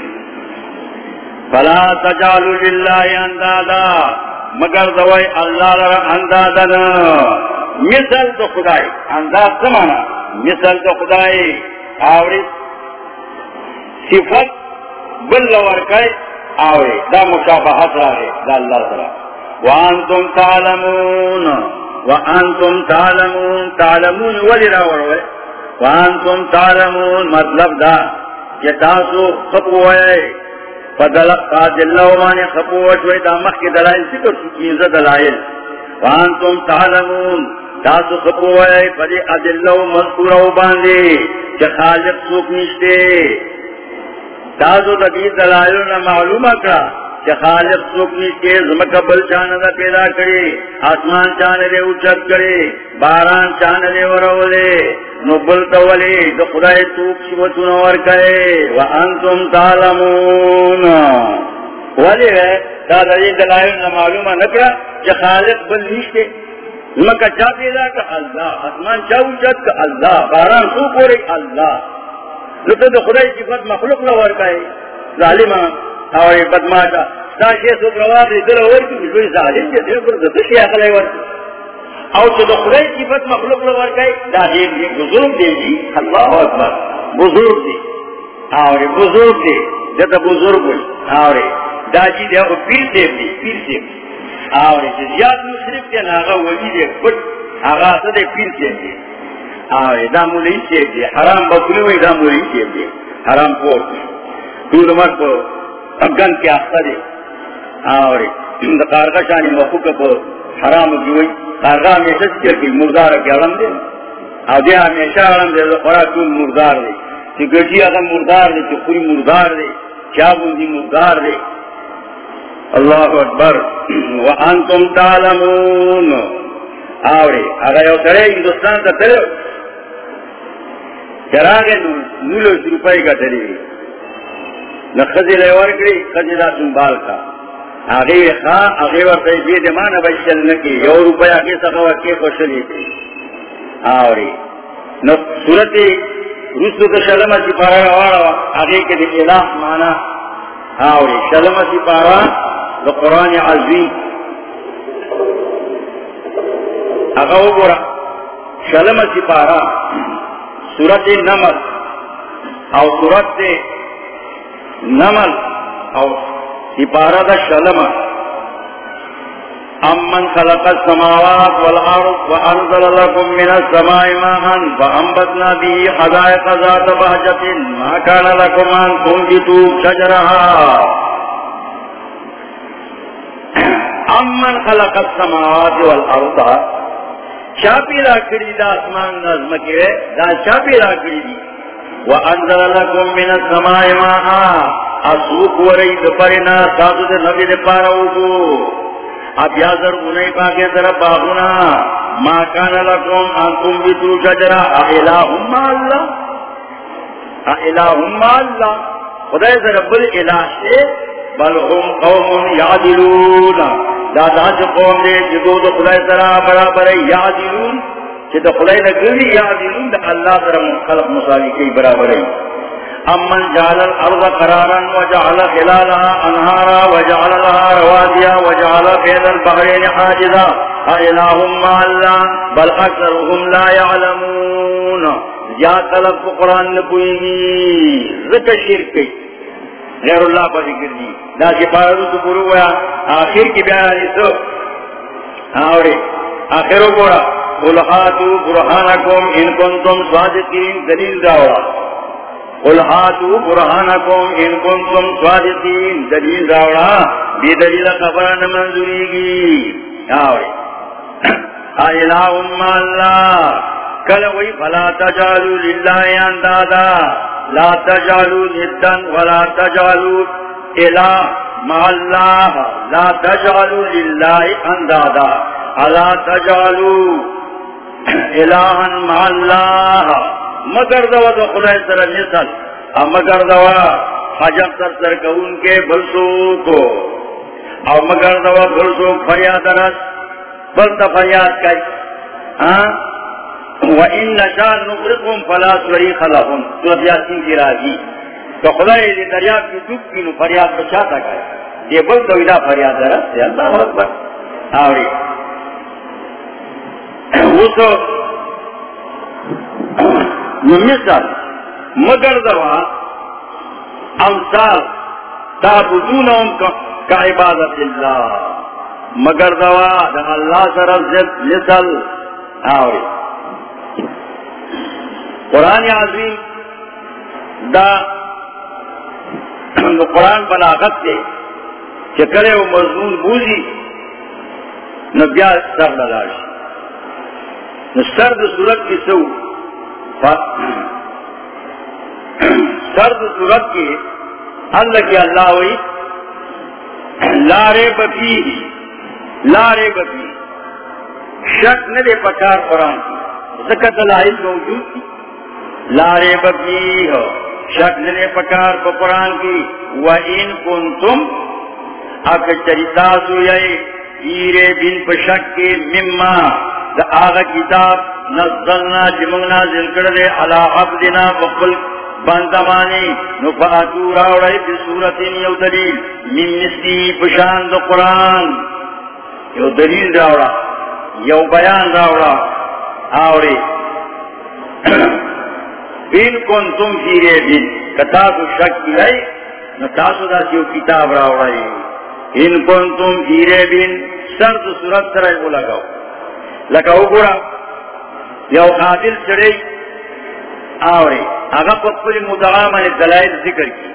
فلا تجالو للہ اندادا. مگر دوائی اللہ لرا اندادنا مثل تو خدای. انداز سمانا مثل تو خدای. آوری صفت بل ورکای آوری دا مشابہت راہے دا اللہ سرا۔ وانتم تعلمون وانتم تعلمون تعلمون ولی راوروے وانتم تعلمون مطلب دا کہ تاسو خبوئے فدلق قاد اللہ ومانی خبوت وی دا مخ کی دلائل سکر سکینز دلائل۔ وانتم تعلمون، تاسو خبوت فدی اد اللہ مذکورہ باندے چا خالق سوک نشتے۔ تاسو دبی دلائلنا معلوم اکرا کہ خالق سکنی کے زمکہ بل چاند پیدا کرے آسمان چاندے اچت کرے باران چاندے ورولے نبل تولے تو خدای توک شبتون ور کرے، وانتم تعلمون. ولی ہے دادا یہ دلائل نہ معلومہ نکرا کہ خالق بل نیشتے زمکہ چا پیدا کر، اللہ، آسمان چا اچت کر، اللہ، باران تو پورے اللہ. لطا تو جی. خدای صفت مخلوق نہ ور کرے ظالمان اور دا دل کی ظالم پر او خدای مخلوق دا بزرگ دی جی اکبر. بزرگ دی. اور بزرگ دی. جتا بزرگ اور دا جی دی او پیر دی. پیر دی اور زیاد مشرک دی. ناغا ولی دی. پٹ آغا پیر دی. اور دا مولی دی حرام بکری دا مولی دی حرام کو دور مر کو اگن کے آخر دے۔ اور کارگاہ شانی مخوک کو حرام کی کارگاہ میں سچ کر مردار کے علم دے۔ اور دے ہمیشہ علم دے تو خوراک کیوں مردار دے۔ کہ گٹی اگر مردار دے تو پوری مردار دے۔ کیا بندی مردار دے۔ اللہ اکبر۔ وانتم تعلمون۔ آوری اگر یو سرے ہندوستان کا تلو۔ چراغے نولو روپے کا تلی نخذی لے ورکڑی خذی دا سنبال کا۔ آگے خواہ آگے ورطے بید مانا بشل نکی یو روپے آگے سخوا کے خوشلی کی آوری۔ نو صورتی رسو کا شلم سپارا روارا آگے کے دی الہ مانا۔ آوری۔ شلم سپارا دا قرآن عظیم۔ اگو گورا۔ شلم سپارا سورت نمل او سورت نمل او سپارا دا شلم. امن خلق السماوات والارض وانزل لكم من السماء ماء فانبتنا به حدائق ذات بهجة ما كان لكم ان تنبتوا شجرها. امن خلق السماوات والارض چاپی را کری دا اسمان نظم کے دا چاپی را کری دی. وانزل لکم من السماء ماء اسوک ورئی دپرنا ساتو دے نبی دے پارا ہوگو اب یازر انہی پاکے در باغونا. ما کان لکم انکم بیتو شجرہ الہم اللہ الہم اللہ خدای در بل الہ سے بل هم قوم یعدلون دادا جو قوم دے جدو دو خدای سرا برابر یعدلون چی دو خدای نگلی یعدلون، دا اللہ سرا خلق مساوی کی برابر ہے امن جعل الارض قرارا وجعل خلالها انہارا، وجعل لها روادیا، وجعل فید البحرین حاجزا. الہم ما اللہ، بل اکثرهم لا يعلمون یا طلب قرآن نبوئی ذکر شرکی غیر اللہ پر ذکر دی دا سی پارا تو پورو گیا آخر کی بیان آلی سو آوری. آخرو گورا قلحاتو برحانکم ان کنتم صادقین، دلیل داورا قلحاتو برحانکم ان کنتم صادقین، دلیل داورا بی دلیل خبران منظوری گی آوری. آئلہ ام اللہ. کل وی فلا تجالو للہ اندادا لا تجالو ندن ولا تجالو الہ ما اللہ، لا تجالو للہ اندادا الا تجالو الہا ما اللہ۔ مگر دوا دو خدای سر نسل مگر دوا حجب سر سر کون کے بلسو کو او مگر دوا بلسو فریاد رس بلتا فریاد کئی۔ ہاں؟ وَإِن نَشَاءَ نُغْرِقْهُمْ فَلَا صُرِيخَ لَهُمْ۔ سورت یاسین کی راضی۔ تو خدای دی دریاب کی ڈوب کی نو فریاد بچاتا گئے یہ بل تو ادا فریاد ہے اللہ اکبر۔ آوری وہ تو مثل مگر دوا، امثال تعبدونهم کا عبادت اللہ۔ مگر دوا دا اللہ سر مثل۔ آوری قرآن عظیم دا قرآن بلاغت کے چکرے و مضمون بوزی نبیا سر للاش سرد صورت کی سو سرد صورت کی اللہ کی اللہ ہوئی لارے بفی لارے بفی شک نہ دے پکار قرآن کی۔ زکت لائل موجود کی لارے بکی ہو شکل نے پکار کو قرآن کی۔ وہ ان کن تم اب چریتا سو ایرے بن پشک کے مما، دا آغا کتاب نزلنا جمگنا ذکر دے علا عبدنا بقل بندمانی نفاتو راوڑائی بی صورت یو دلیل۔ من مسلی پشان دا قرآن۔ یو دلیل راوڑا، یو بیان راوڑا آوڑی ان کن تم فیرے بن کتاسو شک کی ہے نتاسو دا سیو کتاب راوڑائی ان کن تم فیرے بن سرد صورت سرائی کو لگاو لگاو گورا، یو قاتل چڑے آوری۔ اگا پکپلی مدعامن دلائل ذکر کی۔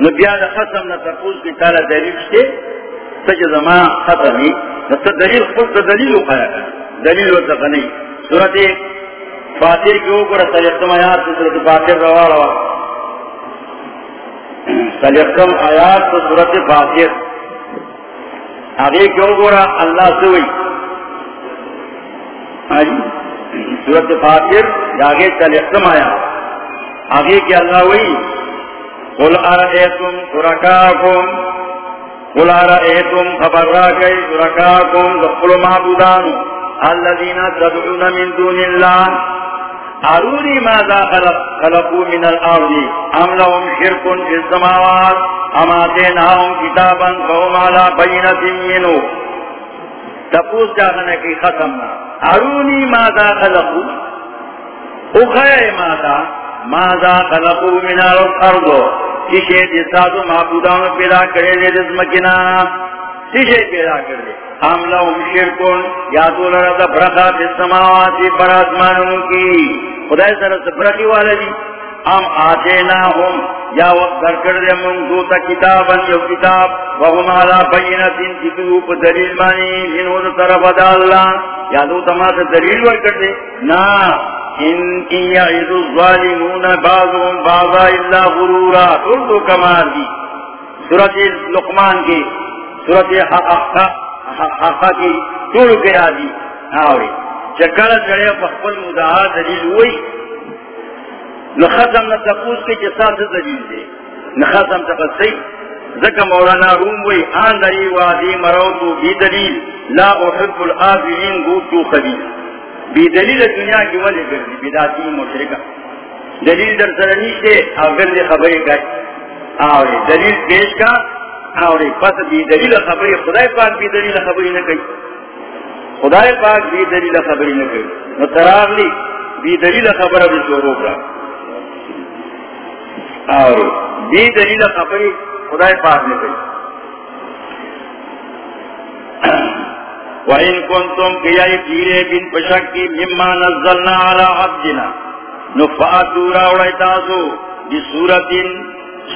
نو بیا دا ختم نا تپوز کی تالا دلیل شتے سج زمان ختمی نتا دلیل خود تا دلیل اقایا دلیل و تقنی صورت فاتر کی اوپر سلیختم آیات سے صورت فاتر روا روا سلیختم آیات سے صورت فاتر آگے کیوں گورا اللہ سوئی صورت ہاں جی؟ فاطر آگے چل اختم آیا آگے کی اللہ ہوئی؟ قل ارائیتم شرکاکم۔ قل ارائیتم خبر را گئی، شرکاکم دخل معبودان الذین تدعون من دون اللہ ارونی ماذا خلق خلقوا من الارض ام لهم شرك في السماوات؟ ام اتيناهم كتابا فهم على بينة منه؟ تپوس جاگنے کی ختم ارونی ماذا خلقوا؟ اخیر ماذا؟ ماذا خلقوا من الارض کشے جسادو معبودان پیدا کرے دے رزمکنا کشے پیدا کر ہم لهم شرکن یا تو لرد برخا فی السماواتی پر آسمانوں کی۔ خدای سر برخی والے دی ہم آتے نہ ہوں یا وقت در کر دے من دوتا کتابا، یو کتاب وهم علا بینتین کتو پا دلیل مانی، من ہود طرف دا اللہ۔ یا دو تمہا دلیل ور کر دے نا، ان یعید الظالمون بعضهم بعضا الا غرورا۔ تردو کمار دی۔ سورت لقمان کی، سورت حقا حقا کی توڑ کے آدھی آوری چکر چڑے پخپل مدعا دلیل ہوئی نختم نہ تپوس کے جسا سے دلیل دے نختم تپسی زکا مولانا روم وی آن دری وادی مروتو بی دلیل، لا احب الآبرین گوتو خلیل بی دلیل دنیا کی ولی گردی بیداتی مشرکہ دلیل در سرنیش دے اگر دے خبری گئی آوری دلیل پیش کا اور پس بھی دلیل خبری، خدای پاک بھی دلیل خبری نہ کہی خدای پاک بھی دلیل خبری نہ کہی نو تراغلی بھی دلیل خبر بھی شروع کرا اور بھی دلیل خبری خدای پاک نے کہی وَإِن كُنْتُمْ كِيَائِ فِيرَ بِن پشکی مما نزلنا على عبدنا. نفعتوا راوڑیتاسو بسورت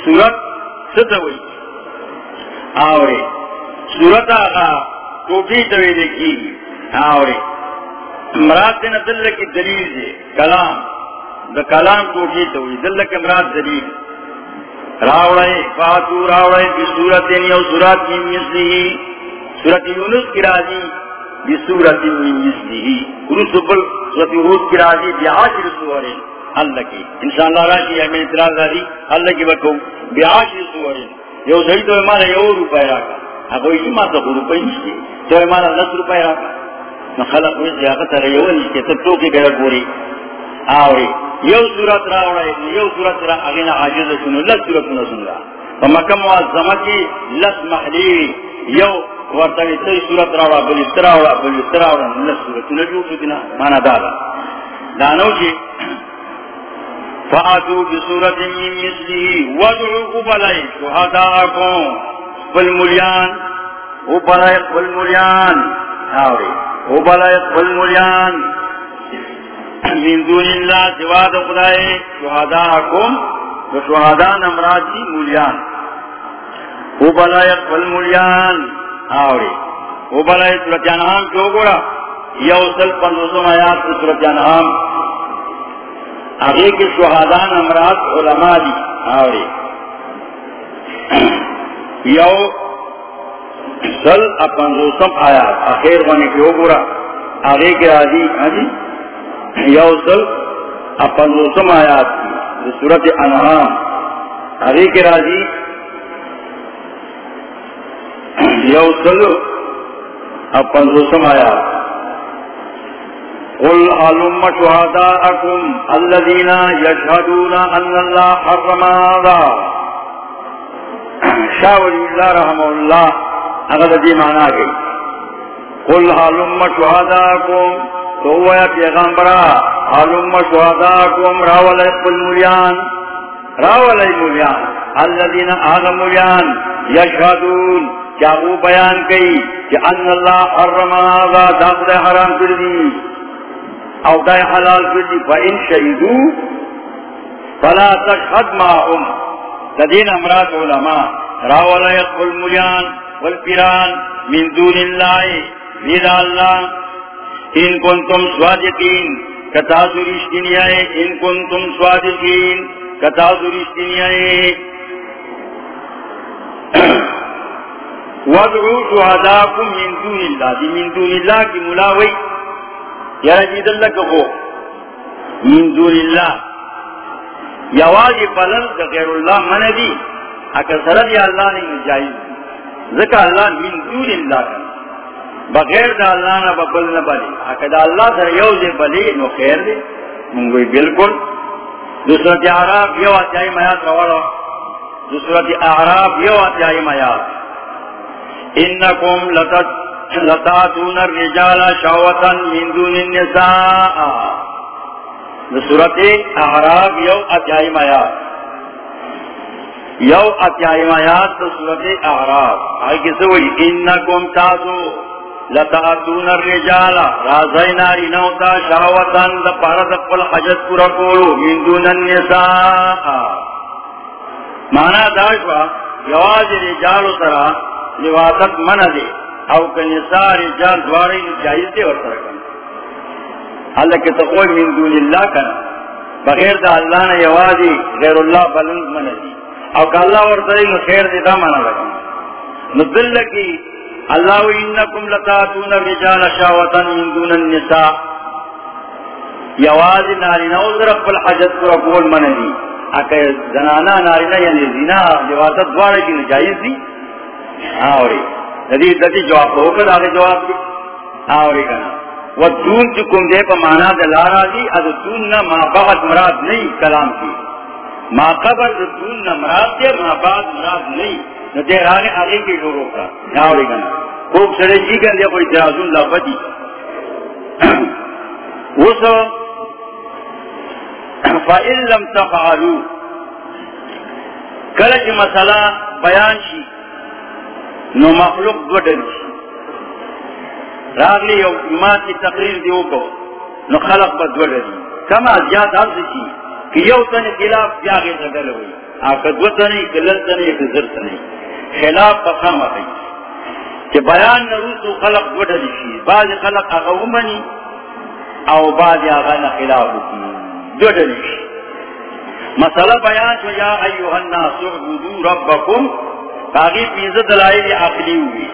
سورت ستوئی آورے سورت آغا ٹوٹی توی دیکھی آورے مراد دینا دل کی دلیل دے۔ کلام۔ دا کلام ٹوٹی توی دل کی مراد دلیل۔ راوڑے، فاتو راوڑے بی سورت یو یعنی سورت کی مثلی۔ سورت یونس کی راضی بی سورت مثلی۔ رسول سورت یونس کی راضی بی عاشر سورین اللہ کی۔ انشاءاللہ راشی ہمیں اعتراض آدھی اللہ کی بکو۔ بی عاشر سورین یو سڑی تو ہمارا یو روپے راکا اگو اسی ماں تو روپے نشتے تو ہمارا دس روپے راکا نہ خلق ہوئی زیادہ تر یو نشتے تو تو کی گھر پوری آوری یو صورت را اوڑا یو صورت را اگینا عاجز سنو لس صورت نہ سن رہا فمکہ معظمہ کی لس محلیوی یو ورطوی تی صورت را اوڑا بلستر اوڑا بلستر اوڑا لس صورت نہ جو سکنا مانا دادا دانو جی فاتو بصورت من مثله وادعو بلائی شہداءکم بالملیان او بلائی بالملیان آوری او بلائی بالملیان من دون اللہ سواد خدای شہداءکم و شہداء نمراتی ملیان او بلائی بالملیان آوری او سورت انعام کیوں گوڑا یوصل پندوسم آیات سورت انعام. آگے کے شہادان امراض علماء دی، آوری۔ یو سل اپن روسم آیا آخیر بنے کی گورا؟ آگے کے آدھی آجی ہاں یو سل اپن روسم آیا صورت انعام۔ آگے کے راضی۔ یو سل اپن روسم آیا۔ قل علم شهداءكم الذين يشهدون أن الله حرم هذا. شاول الله رحمه الله اگر دی معنی گئی قل علم شهداءكم تو یا پیغمبرا علم شهداءكم راول المليان راول المليان الذين آغا مليان يشهدون کیا وہ بیان کئی کہ ان اللہ حرم هذا، داخل حرام کردی او دای حلال کردی فا ان شہیدو فلا تشہد معهم لدین امراض علماء راولا یقبل ملیان والپیران من دون اللہ ویدا اللہ ان کنتم سوادقین کتازو رشتینی آئے ان کنتم سوادقین کتازو رشتینی آئے وَدْعُوا شُهَدَاكُمْ مِن دُونِ اللَّهِ. دی من دون اللہ کی ملاوی یا رجید اللہ کو من دون اللہ یواز پلن دا غیر اللہ من دی. اکر سرد یا اللہ نے جائز ذکر اللہ من دون اللہ کا بغیر دا اللہ نہ ببل نہ بلی اکر دا اللہ سر یوز بلی نو خیر دے منگوی بالکل. دوسرت اعراف یو آتیائی میات روڑا دوسرت اعراف یو آتیائی میات انکم لتاتون الرجال شعوتا من دون النساء. دوسرت اعراف یو آتیائی میات یو آتیائی میات دوسرت اعراف. آئی کسی کسو انکم تاسو لتاتون الرجال. رازای ناری نوتا شاوتان دا اقبل حجت پورا کولو من دون النساء. مانا داشوا یواز رجالو سرا لواتت من دے. او کنساء رجال دواری جائز دے اور سرکن اللہ کے تقوی من دون اللہ کنا بغیر دا اللہ نے یوازی غیر اللہ بلند من دی او کہ اللہ ورطائی خیر دے دا مانا لگا ندل کی اللہ انکم لتاتون رجال شاوتا من دون النساء. یواز نارینا اوزر اقبل حجت کو اقول من دی اکا زنانا نارینا یعنی زنا جوازت دوارے کی نجائز دی ہاں آوری ندی دتی جواب کو ہوکر آگے جواب دی ہاں، آوری کنا و دون چکم دے پا مانا دلارا دی ادو دون نا ما بعد مراد نہیں کلام کی۔ ما قبر دون نا مراد دے، ما بعد مراد نہیں۔ نو رانے آگے کی جو روکا ناوڑی ہاں، گنا خوب سرے جی گن دے، کوئی درازون لفظی وسو فَإِن لَمْ تَفْعَلُوا کلچ مسئلہ بیان شی۔ نو مخلوق دو ڈر شی راگلی یو ایمان کی تقریر دیو کو نو خلق با دو ڈر کما زیاد عرض شی کہ یو تن خلاف بیاغی زدل ہوئی آکا دو تنی کلل تنی کزر تنی خلاف پسام آئی کہ بیان نروسو خلق وڈا دیشی بعض خلق آگا امنی او بعض آگا نخلاف کی دوڑا دیشی مسئلہ بیان چھو یا ایوہ الناس عبدو ربکم تاغی پیزا دلائل عقلی ہوئی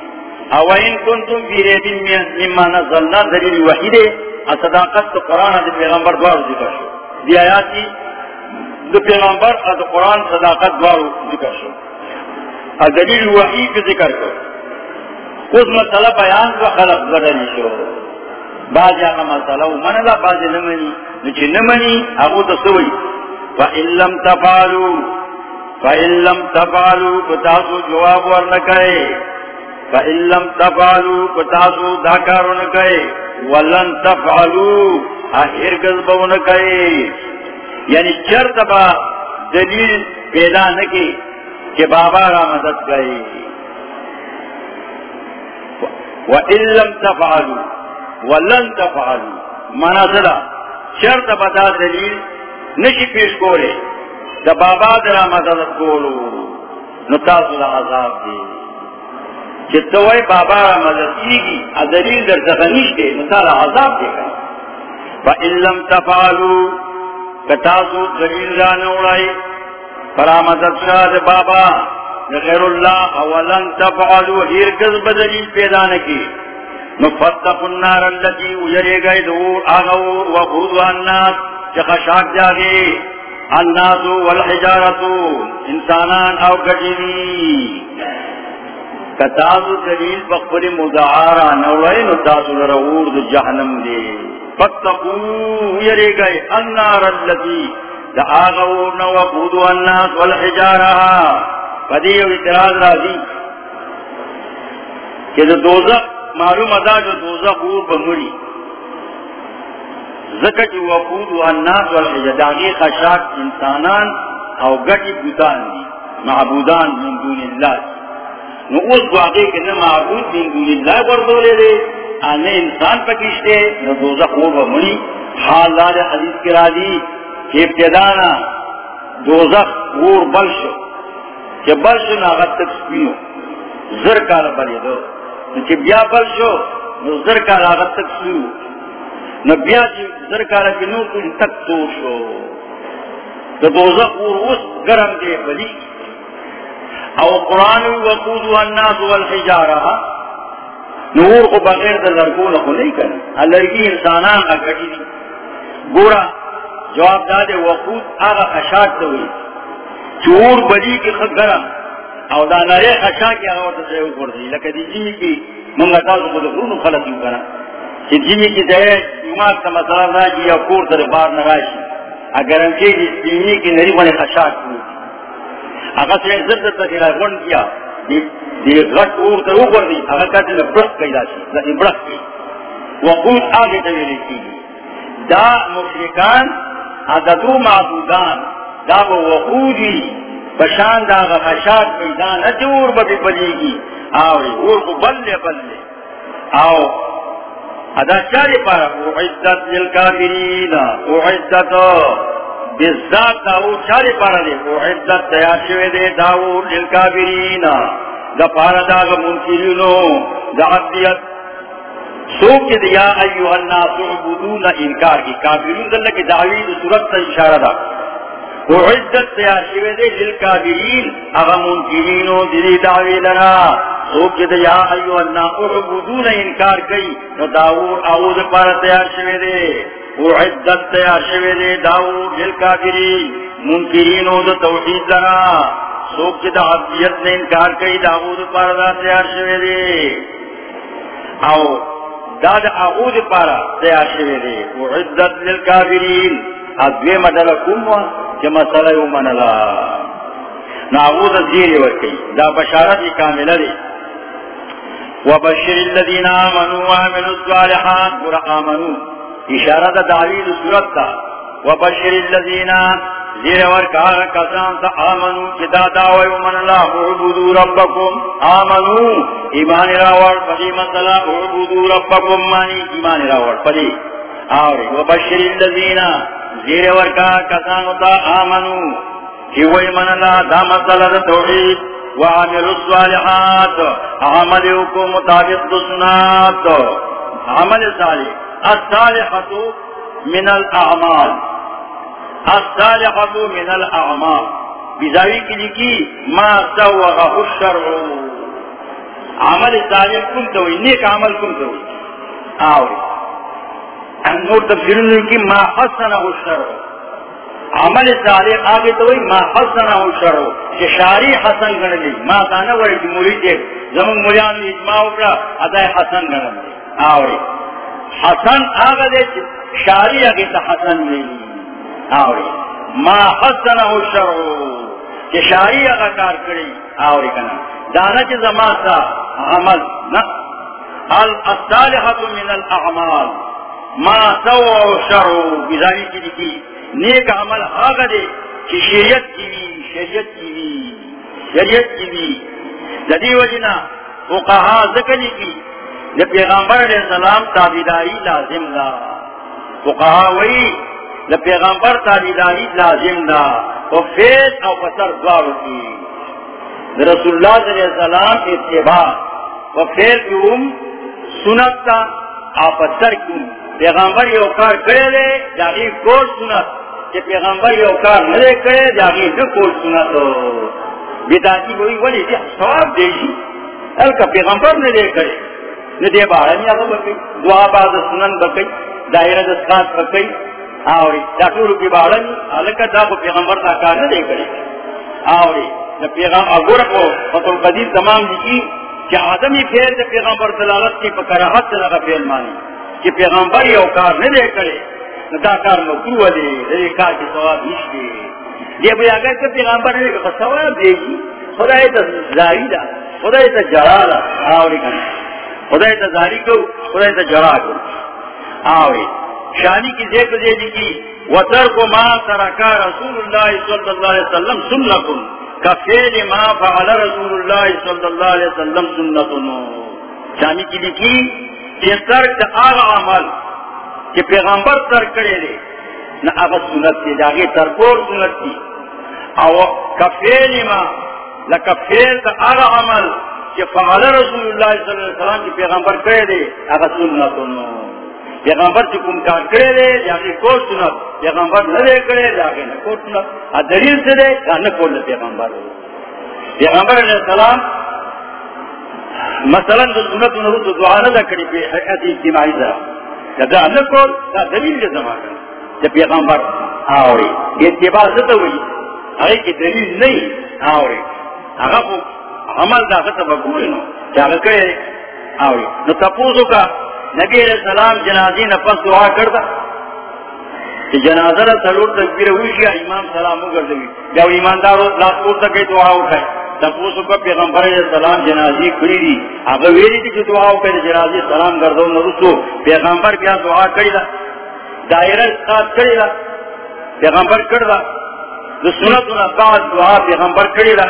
او ان کنتم فی ریبین مما نزلنا دلیل وحیدے اصداقت قرآن دی پیغمبر دوار ذکر شو دی آیاتی دی پیغمبر از قرآن صداقت دوار ذکر شو از دلیل وحی کی ذکر کو اس مسئلہ بیان کو خلق بدلی شو بعض آقا مسئلہ من اللہ بعض نمانی. نچے نمانی، اگو تسوئی فَإِن لَمْ تَفَعَلُوا. فَإِن لَمْ تَفَعَلُوا کتاسو جواب ورنکے فَإِن لَمْ تَفَعَلُوا کتاسو دھاکار ورنکے وَلَن تَفْعَلُوا احر گزبہ ورنکے یعنی چرتبا دلیل پیدا نکی کہ بابا را مدد گئی۔ وَإِن لَمْ تَفْعَلُوا وَلَن تَفْعَلُوا مانا صدا شرط بتا دلیل نشی پیش کولے۔ دا بابا درا مدد کولو نتاسو دا عذاب دی. دے چتوئی بابا را مدد کیگی دلیل در زغنیش دے نتالا عذاب دے کن وَإِن لَمْ تَفْعَلُوا کتاسو دلیل را نوڑائی فرامدد شاد بابا. غیر اللہ، اولن تفعلو، ہرگز بدلیل پیدا نکی. نفتق النار اللتی اجرے گئے دور آغور وقودو الناس چخشاک جاگے الناس والحجارتو انسانان او کجیلی کتاسو دلیل بقبر مدعارا نوڑے نتاسو لرور دو جہنم دے فتقو اجرے گئے النار اللتی دا آغورنا وقودو الناس والحجارها فدی و اعتراض راضی کہ دا دوزخ معلوم ادا جو دوزخ اور بمری ذکر کی وقودو الناس والحجار خشاک انسانان او گٹی بودان دی. معبودان من دون اللہ. نو اس واقعی کہ نہ معبود من دون اللہ بردو لے دے آنے انسان پکشتے. نو دوزخ اور بمری حال دار حدیث کی راضی. کہ ابتدانا دوزخ اور بلشو کہ بلشو ناغت تک سپینو زر کالا بلی دو. کہ بیا بلشو نو زر کالا آغت تک سپینو نو بیا نور تک دوزخ اور گرم دے بلی. او قرآن وقود الناس نور کو بغیر لڑکوں کو نہیں کرنا لڑکی انسانان کا کٹی دی گورا جواب دادے وقود آگا خشاک تو ہوئی چور بلی کی خد گرم او دا نرے خشاک آگا ورطا سے اوپر دی لکہ دی کی منگا تاسو کو دخلون خلط یوں کرنا چی کی دے، جماعت کا مسئلہ دا جی یا کور تر بار نرائشی اگر ہم کی جیمی کی نری بنے خشاک ہوئی اگر سے زرد تخیرہ گن کیا. دی غٹ اور تے اوپر دی اگر کہتے ہیں برخ پیدا سی لیکن برخ کی. وقود آگے تولی کی دا مشرکان عددو معبودان. دا وقودی بشان دا غفشات پیدا نجور ببی بلی گی. آوری، اور بلے بلے. آو ادا چاری پارا اعدت للکافرین اعدت بالذات داو چاری پارا دے اعدت تیار شوے دے داو للکافرین دا پارا دا منکرینو، دا عدیت سوک دیا ایوہ الناس عبودون انکار کی، کافرین دلہ کی دعوی دا صورت تا اشارہ دا. وعدت تیار شوے دے للکافرین اغا منکرینو دلی دعوی لنا۔ سوک کے دیا ایوہ الناس عبودون انکار کی نو داور اعوذ پارا تیار شوے دے۔ وعدت تیار شوے دے داور للکافرین منکرینو دا توحید لنا۔ سوک کی دا عبدیت نے انکار کئی داغود پارا دا تیار شوے دے۔ او دا دا عبود پارا تیار شوے دے۔ وعدت للکافرین ادوے مدل کم کہ مسئلہ یو منلا نعبود زیری ورکی دا بشارت کاملہ دے وبشر الذين آمنوا وعملوا الصالحات. ور آمنوا اشارہ دا دعوی صورت تا وبشر الذين زیر ورکار کسان تا آمنو چدا دعوی من اللہ عبودو ربکم. آمنو. ایمان راوڑ پدی مسئلہ عبودو ربکم. مانی ایمان راوڑ پدی آوری وبشر اللذین زیر ورکار کسان تا آمنو چیوی من اللہ دا مسئلہ دا توحید وعمل الصالحات عملیوکو مطابق دسنات عمل صالح الصالحة من الاعمال الصالحة من الاعمال بزاوی کی لکی ما سوغه الشرع عمل صالح کن توی نیک عمل کن توی آوری نور تفسیرون کی ما حسنه الشرع عمل صالح آگے توی ما حسن حسنه الشرع کہ شاری حسن گن لی ما کانا وری کی مرید ایک زمان مریان اجماع اکرا ادائی حسن گن لی آوری۔ حسن آگا دے شاری آگے تا حسن لی آوری۔ ما حسن حسنہ شرعو کہ شاری اگا کار کری۔ آوری کنا۔ دانا چی زمان سا عمل، نا۔ الصالحة من الاعمال۔ ما سوى شرعو بزانی کی لکی نیک عمل آگا دے کہ شریعت کی بھی شریعت کی بھی شریعت کی بھی جدی وجنا فقہا ذکری کی جب پیغمبر علیہ السلام تابداری لازم لا. فقہا وئی پیغمبر تالیداری لازم دا و فیض او پسر دوارو کی رسول اللہ علیہ وسلم اتباع. و فیض کیوں سنت تا. او پسر کیوں پیغمبر یو کار کرے دے جاگی کول سنت. کہ پیغمبر یو کار نلے کرے جاگی نہ دو کول سنت. بیداتی کوئی ولی دی سواب دے دیشی الکا پیغمبر نلے کرے. ندے بارنی آگا بکی، دعا بعد سنن بکی، دائرہ دسکات بکی. آوری، دا ٹولو کی باڑنی علکہ دا کو پیغمبر تا کار نہ دے کرے. آوری، دا پیغمبر اگور کو فتح القدیر تمام دیکی کہ آدمی پھیر دا پیغمبر دلالت کی پکراحت سے لگا پھیل مانی. کہ پیغمبر یہ کار نہ دے کرے دا کار مکروہ دے دے کار کی ثواب ہیچ دے۔ یہ بھی اگر کہ پیغمبر نے کہا ثواب دے گی۔ خدای تا زاری دا، خدای تا جرا دا، آوری کنا خدای تا زاری کو، خدای تا جرا کو۔ آوری۔ شانی کی ذکر دے دی کی وطر کو ما ترکا رسول اللہ صلی اللہ علیہ وسلم سنکن کفیل ما فعل رسول اللہ صلی اللہ علیہ وسلم سنکن شانی کی لکی کہ ترک آغا عمل کہ پیغمبر ترک کرے لے نہ آغا سنت تی جاگے ترکور سنت تی او کفیل ما لکفیل تا آغا عمل کہ فعل رسول اللہ صلی اللہ علیہ وسلم کی پیغمبر کرے لے آغا سنتن پیغمبر سے کم کار کرے دے جاگے کو سنت۔ پیغمبر نہ دے کرے جاگے نہ کو سنت۔ دلیل سے دے یا نہ کو پیغمبر۔ پیغمبر علیہ السلام مثلا جو سنت نرو تو دعا نہ کری پہ حقیقت اجتماعی ذرا۔ کدا نہ کو دا دلیل کے زمانہ جب پیغمبر آوری اتباع سے تو ہوئی ہے کہ دلیل نہیں، آوری۔ اگر کو عمل دا خطا بکولی نو چاہتا کرے، آوری۔ نو تپوزو کا نبی علیہ السلام جنازی نفس دعا کرتا کہ جنازہ را سلور تکبیر ہوئی شیا امام سلام ہو کر دوی جب ایماندارو لاس پور تک دعا اٹھائے تپوسو کا پیغمبر علیہ السلام جنازی کھڑی دی. اگر ویلی دی کہ دعا اٹھائے جنازی سلام کر دو نرسو پیغمبر کیا دعا کری دا؟ دائرہ اسقاط کری دا؟ پیغمبر کر دا؟ جو سنت انہ بعد دعا پیغمبر کری دا؟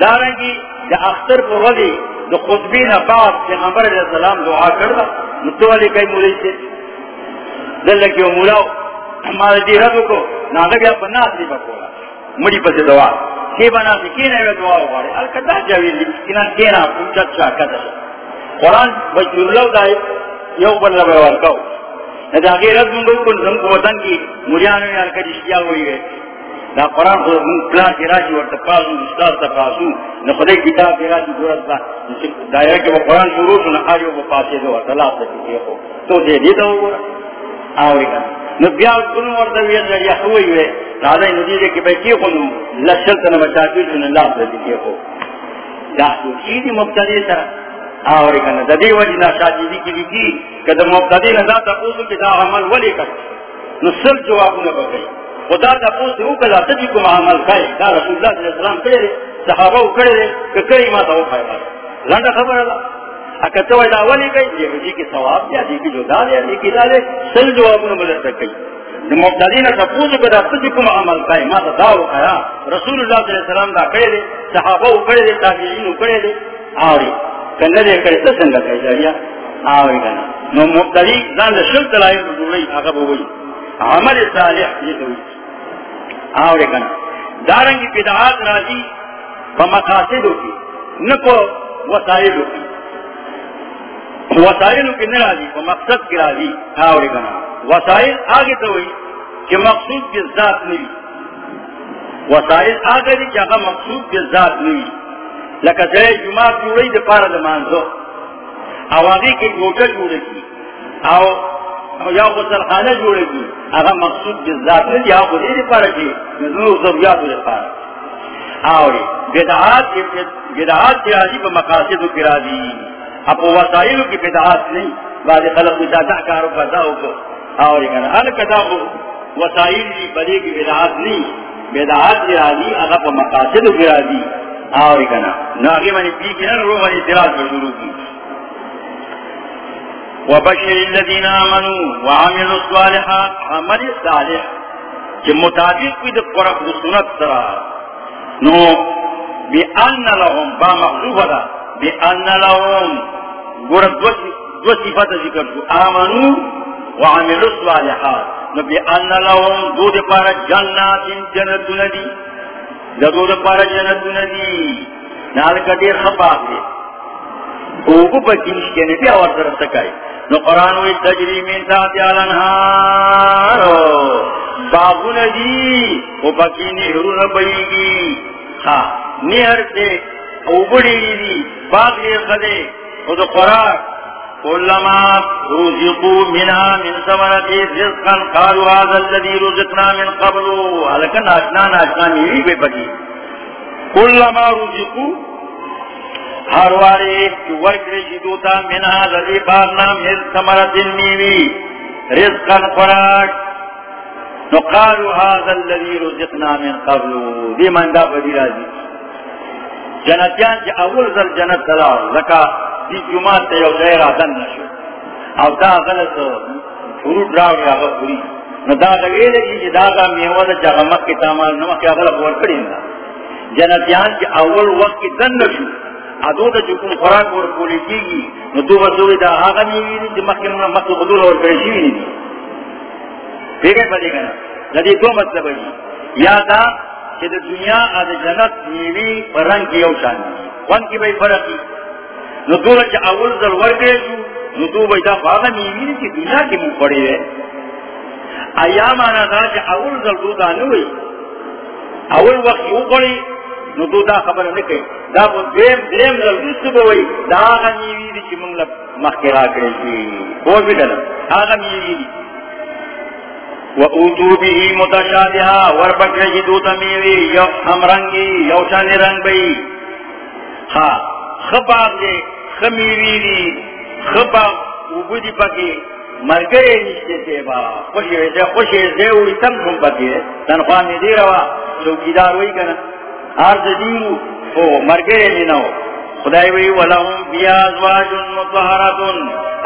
دارنگی دا اختر پر ولی دا خطبین بعد پیغمبر علیہ السلام دعا کر دا؟ متوالی کئی مولی سے؟ دلکی و مولاو؟ ہمارے دی رب کو ناغب یا پناس لی بکولا. مڑی پس دعا. کی بنا سی کی نوے دعا ہوگارے الکتا جاوی لی کنا کینا پوچھت شاہ کتا شاہ قرآن بچ اللہ دائی یو بل لبے ورکاو ندا غیر رب منگو کن زم کو وطن کی مریانو یا الکتا شیا ہوئی ہے دا قرآن خود من پلان کی راجی ورطا پاسو استاد تا پاسو نا خدای کتاب کی راجی دورت با دائرہ کے وہ قرآن شروع سنا آجو وہ پاسے دو ورطا لاس تا تو دے دیتا ہوگا آوری کنا نو بیا کونو ورته وی دا یا هو وی راځي نو دې کې به کې کونو لشل ته بچا کې چې الله دې کې هو دا چې دې مبتدی سره. اور کنه، د دې وجه نه شادي دي کې دي کله مبتدی نه ذات تاسو کې دا عمل ولي کړ. نو سل جوابونه وکړي خدا تاسو یو کله ته کوم عمل کوي. دا رسول الله صلی الله علیه وسلم کړی صحابه کړی کړي ما ته وایي لنډه خبره ده. اکتو دا ولی کئی یہ مجھے کی ثواب دیا دی کی جو دا دیا دی کی دا دیا سل جواب انہوں مدد سکئی مبتدین تپوز کدا سجکم عمل کئی ما تا داو کیا رسول اللہ صلی اللہ علیہ وسلم دا کڑے دے، صحابہ کڑے دے، تابعین کڑے دے، آوری کنگا دے کڑے تا سنگا کئی جاریا آوری کنا نو مبتدی زان دا شل تلائی رجوڑی آقا بوئی عمل صالح، یہ دوئی آوری کنا دارنگی بدعات راضی بمقاصدوں کی، نکو وسائلوں کی۔ وسائل کی ناراضی وہ مقصد کی راضی آوری بنا۔ وسائل آگے تو ہوئی کہ مقصود کی ذات نہیں وسائل آگے دی کہ اگر مقصود کی ذات نہیں لکہ جائے جمعہ جوڑی دے پارا دمان دو آوازی کی گوٹا جوڑے کی آو یا غسل خانہ جوڑے کی اگر مقصود کی ذات نہیں یا خودی دے پارا کی نظر ضروریات دے پارا۔ آوری، بدعات بدعات کی راضی پہ مقاصد کی راضی۔ اب وسائل کی بدعات نہیں بعد خلق دادا کارو بداؤ کو۔ اور ہر کدا کو وسائل کی بدے کی بدعات نہیں۔ بدعات کی راضی، اگر مقاصد کی راضی۔ اور کنا نہ آگے میں نے پی کے نہ رو میں اعتراض میں شروع کی۔ وبشر الذين امنوا وعملوا الصالحات، عمل صالح کہ مطابق بھی قرآن و سنت سرا۔ نو بان لهم، با مخلوبہ بان لهم گورا دو صفت ذکر آمنو وعملو صالحات. نبی ان لهم دو دے پارا جنات جنت ندی. دو دے پارا جنت ندی. دیر خفاق دے. اوگو پا کنش کے نبی آور سر سکائی. نو قرآن وی تجری من تاتی باغو ندی. او پکینی حرون بیگی نہر سے دی. باغ خدے. خود قرآن كلما رزقوا منها من ثمرة رزقا قالوا هذا الذي رزقنا من قبل. ولكن ناشنا ناشنا ميري بے بگی كلما رزقوا ہر وارے ورکڑی شدوتا من هذا الذي بارنا من ثمرة ميري. رزقا قرآن نقالوا هذا الذي رزقنا من قبل. دي من دا بدی راضی. جنتیان چی اول ذل جنت تلاو لکا دی جماعت تے یو غیر آدن نشو. او دا غلط فروٹ راوی آغا پوری نو دا غیر لگی جی دا غا میوہ دا چاگا مکی تامال نمک یا غلط ورکڑی دا جنتیان چی اول وقت کی دن نشو. ادو دا چکم خوراک ورکولی کی گی نو دو بسوی دا آغا میوی دی جی مکی نمک مکی خدول ورکڑی شوی نی دیکھے پا دیکھنا ندی دو مطلب ہے یا دا کہ دنیا آد جنت میوی پر رنگ کی یو شان ون کی بھئی فرقی. نو دو چا اول ذر ورگے شو نو دو بھئی دا فاغا میوی کی دنیا کی مو پڑی ہے ایام آنا دا چا اول ذر دو دا نوئی اول وقت یو پڑی، نو دا خبر نکے دا کو دیم دیم لردست بوئی، دا آغا نیوی دی چی منگ لب کرے چی۔ بول بھی دلم، آغا نیوی دی و اوتو بھی متشادہا وربک رجی دو تمیوی یو ہم رنگی، یو چانی رنگ بئی۔ ہاں خباب دے خمیوی دی خباب اوبودی پکی مرگرے نشتے تے خوشی ویسے خوشی ویسے ہوئی تم کم پکی تنخواہ میں دے روا چوکیدار ہوئی کنا آرز دیو او مرگرے نینو خدای وی ولہم بیا ازواج مطہراتن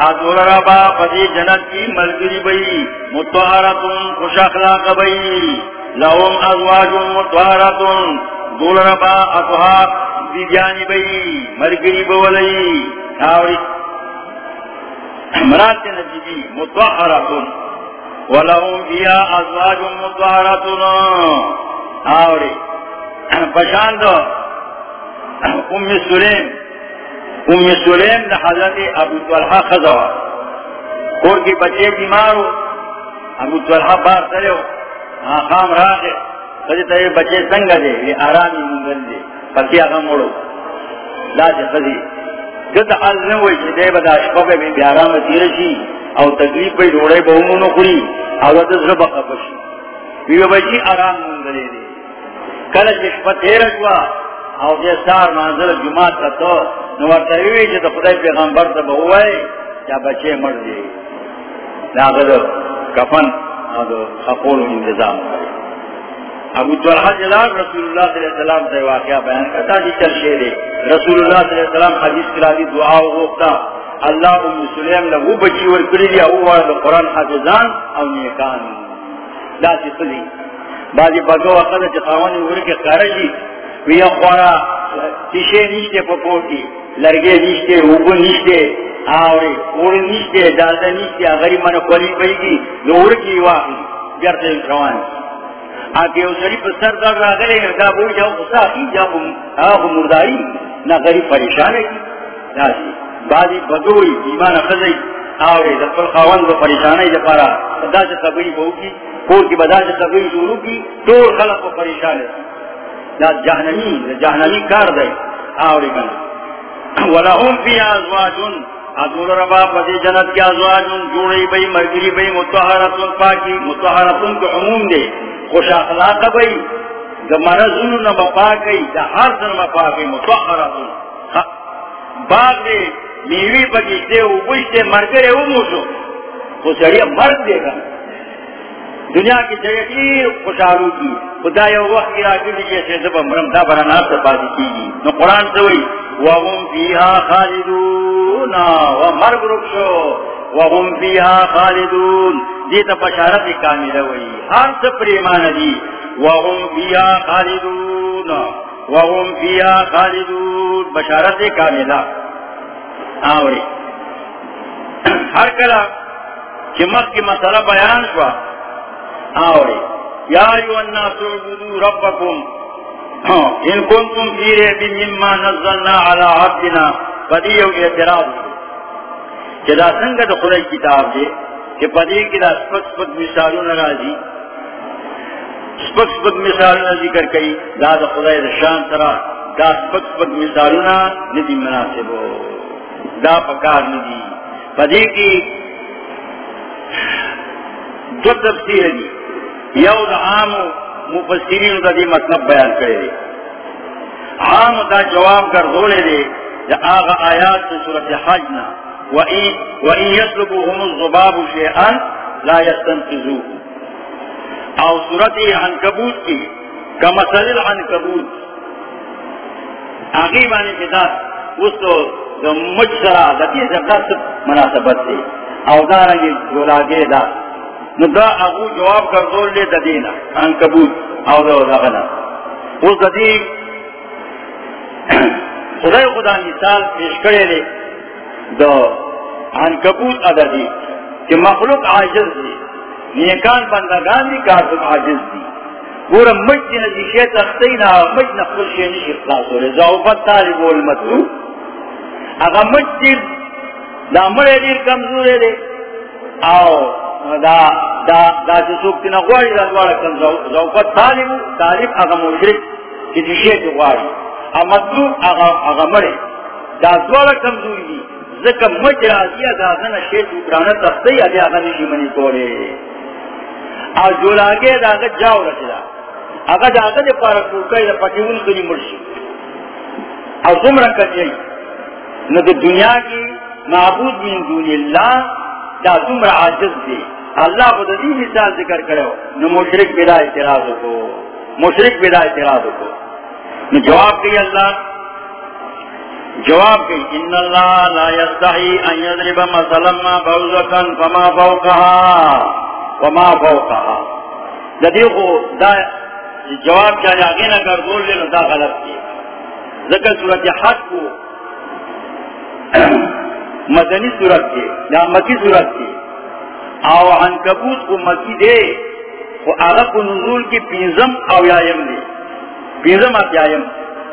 آدول ربا فدی جنت کی مرگری بئی مطہراتن خوش اخلاق بئی لہم ازواج مطہراتن دول ربا اصحاب دی جانی بئی مرگری بولئی آوری مرات نبی متوحرتن ولهم فيها ازواج متوحرتن آوری پشاند ام سلیم. ام سلیم دا حضرت ابو طلحہ خزوا کور کی بچے بیمار ہو ابو طلحہ بار سرے ہو. خام راگے خزی تا بچے سنگا دے، یہ آرامی منگل دے پسی آگا موڑو۔ لا جے خزی جد حال نوئی چی، دے بدا شپا بے بیارام تیرشی او تکلیف بے روڑے بہمونو خوری، او دا زربا قبشی بیو بچی جی، آرام مندلے دے کل چی شپا تیرشوا او دے سار منظر جماعت کا تو نوار تاویوی چی دا خدای پیغمبر تا بہوائی چا بچے مر دے دا کفن، او دا خپول انتظام کرے۔ ابو طلحہ جلال رسول اللہ صلی اللہ علیہ وسلم سے واقعہ بیان کرتا جی چل شیرے رسول اللہ صلی اللہ علیہ وسلم حدیث کرا دی دعا ہوتا اللہ ام سلیم لہو بچی ورکری دیا اوہ قرآن حافظان او نیکان۔ لا تسلی بعضی بگو وقت چخوانی ورکی خارجی ویا خوارا تیشے نیشتے پپوٹی، لرگے نیشتے اوبو نیشتے، آوری اور نیشتے دالتا نیشتے غریب من قولی بیگی دور کی واقعی، جرد روانی آگے او شریف سر در را گلے دا بوئی جاؤ خسا کی جاؤ آخو مرداری، نا غریب پریشانے کی ناسی بعدی بدوئی، ایمان خزی، آوری دفل خواند و پریشانے جا پارا دا سے سبری بہو کی کور کی بدا سے سبری شروع کی دور خلق و پریشانے دا جہنمی دا جہنمی کار دے، آوری کنا ولہم فی آزواجن ادور ربا پتی جنت کی ازواج جوڑی بئی مرگری بئی متحرتن پاکی متحرتن کو عموم دے۔ خوش اخلاق بئی دا مرزون نبا پاکی دا ہر سن مپا گئی متحرتن باغ دے، میوی پکیشتے او بوشتے مرگرے، او موشو تو سڑی مرد دے گا۔ دنیا کی جگہ خوشحالو کی۔ خدا یو وقت کی راکی دیئے سے دبا مرم دا برانا سے کی۔ گی نو قرآن سے ہوئی وَهُمْ فِيهَا خَالِدُونَ وَمَرْگْ رُکشو وَهُمْ فِيهَا خَالِدُونَ۔ دیتا بشارت کامل ہوئی ہر سے پریمان دی۔ وَهُمْ فِيهَا خَالِدُونَ۔ وَهُمْ فِيهَا خَالِدُونَ۔ بشارت کامل آوری۔ ہر کلا چمک کی مسئلہ بیان شوا۔ آوری یا ایو الناس عبدو ربکم۔ ہاں، ان کنتم فی ریب مما نزلنا علی عبدنا فدیو اعتراض۔ چدا سنگ دا خدای کتاب دے کہ پدی کی دا سپک سپک مثالون راضی سپک سپک مثالون ذکر کئی دا دا خدای دا شان ترا دا سپک سپک مثالون ندی مناسب۔ ہو دا پکار ندی۔ پدی کی دو تفسیر دی یو دا عامو مفسرین کا دی مطلب بیان کرے دے عام کا جواب کر دولے دے جا آغا آیات سے صورت حجنا وَإِن يَسْلُبُهُمُ الزُّبَابُ شَيْئًا لَا يَسْتَنْفِذُوهُ او صورت عنکبوت کی، کمثل العنکبوت. آغی بانے کتا اس تو مجسرہ دتی زقت مناسبت دے او دارنگی گولاگے دا ندا ابو جواب کر دول لے ددینا ان کبوت او دا دغنا اس ددی خدای خدا مثال پیش کرے لے دو ان کبوت اددی کہ مخلوق عاجز دی. نیکان بندگان دی کارتم عاجز دی گورا مجد نزیشی تختینا مجد نقل شینی اخلاص ہو لے زعوفت طالب والمطلوب اگا مجد دا مرے دیر کمزور ہے دے آو دا دا دا چې څوک تینا غواړي، دا غواړي کوم زوفت طالب طالب هغه مشرک کہ دشے تو واری ا مطلوب اغا اغا مرے دا دوڑا کمزوری دی زکا مچ راضی دا غنا شے تو گرانا تختی ادی اغا نشی منی کولے ا جولاگے دا غا جاو رچدا اغا دا غا دے پارا کوکای دا پٹیون کلی مرشی او زمرا کجی نو دنیا کی معبود من دون اللہ دا زمرا عاجز دی. اللہ خود دی مثال ذکر کرو نو مشرک بلا اعتراض کو مشرک بلا اعتراض کو نو جواب کی اللہ جواب کی ان اللہ لا یستحی ان یضرب مثلا ما بعوضتا فما فوقها. وما فوقها. جدی کو دا جواب کیا جاگے نہ کر بول لے دا غلط کی ذکر صورت حق کو مدنی صورت کی یا مکی صورت کی او عنکبوت کو مکی دے وہ آغا کو نزول کی پینزم او یایم دے۔ پینزم اتیایم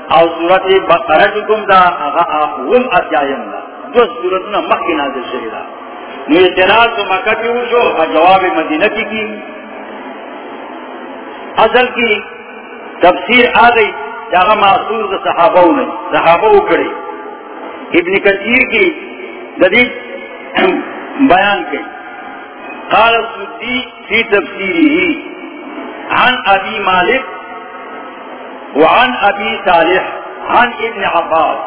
او صورت بقرہ چکم دا، آغا آخوم اتیایم دا۔ دو صورتنا مکی نازل شری دا۔ نو اعتراض تو مکہ کی ہوشو اور جواب مدینہ کی کی۔ اصل کی تفسیر آ گئی جاگا معصور دا صحابہ نے صحابہ کرے ابن کثیر کی جدید بیان کی۔ قال السدي جی في تفسيره عن أبي مالك وعن أبي صالح عن ابن عباس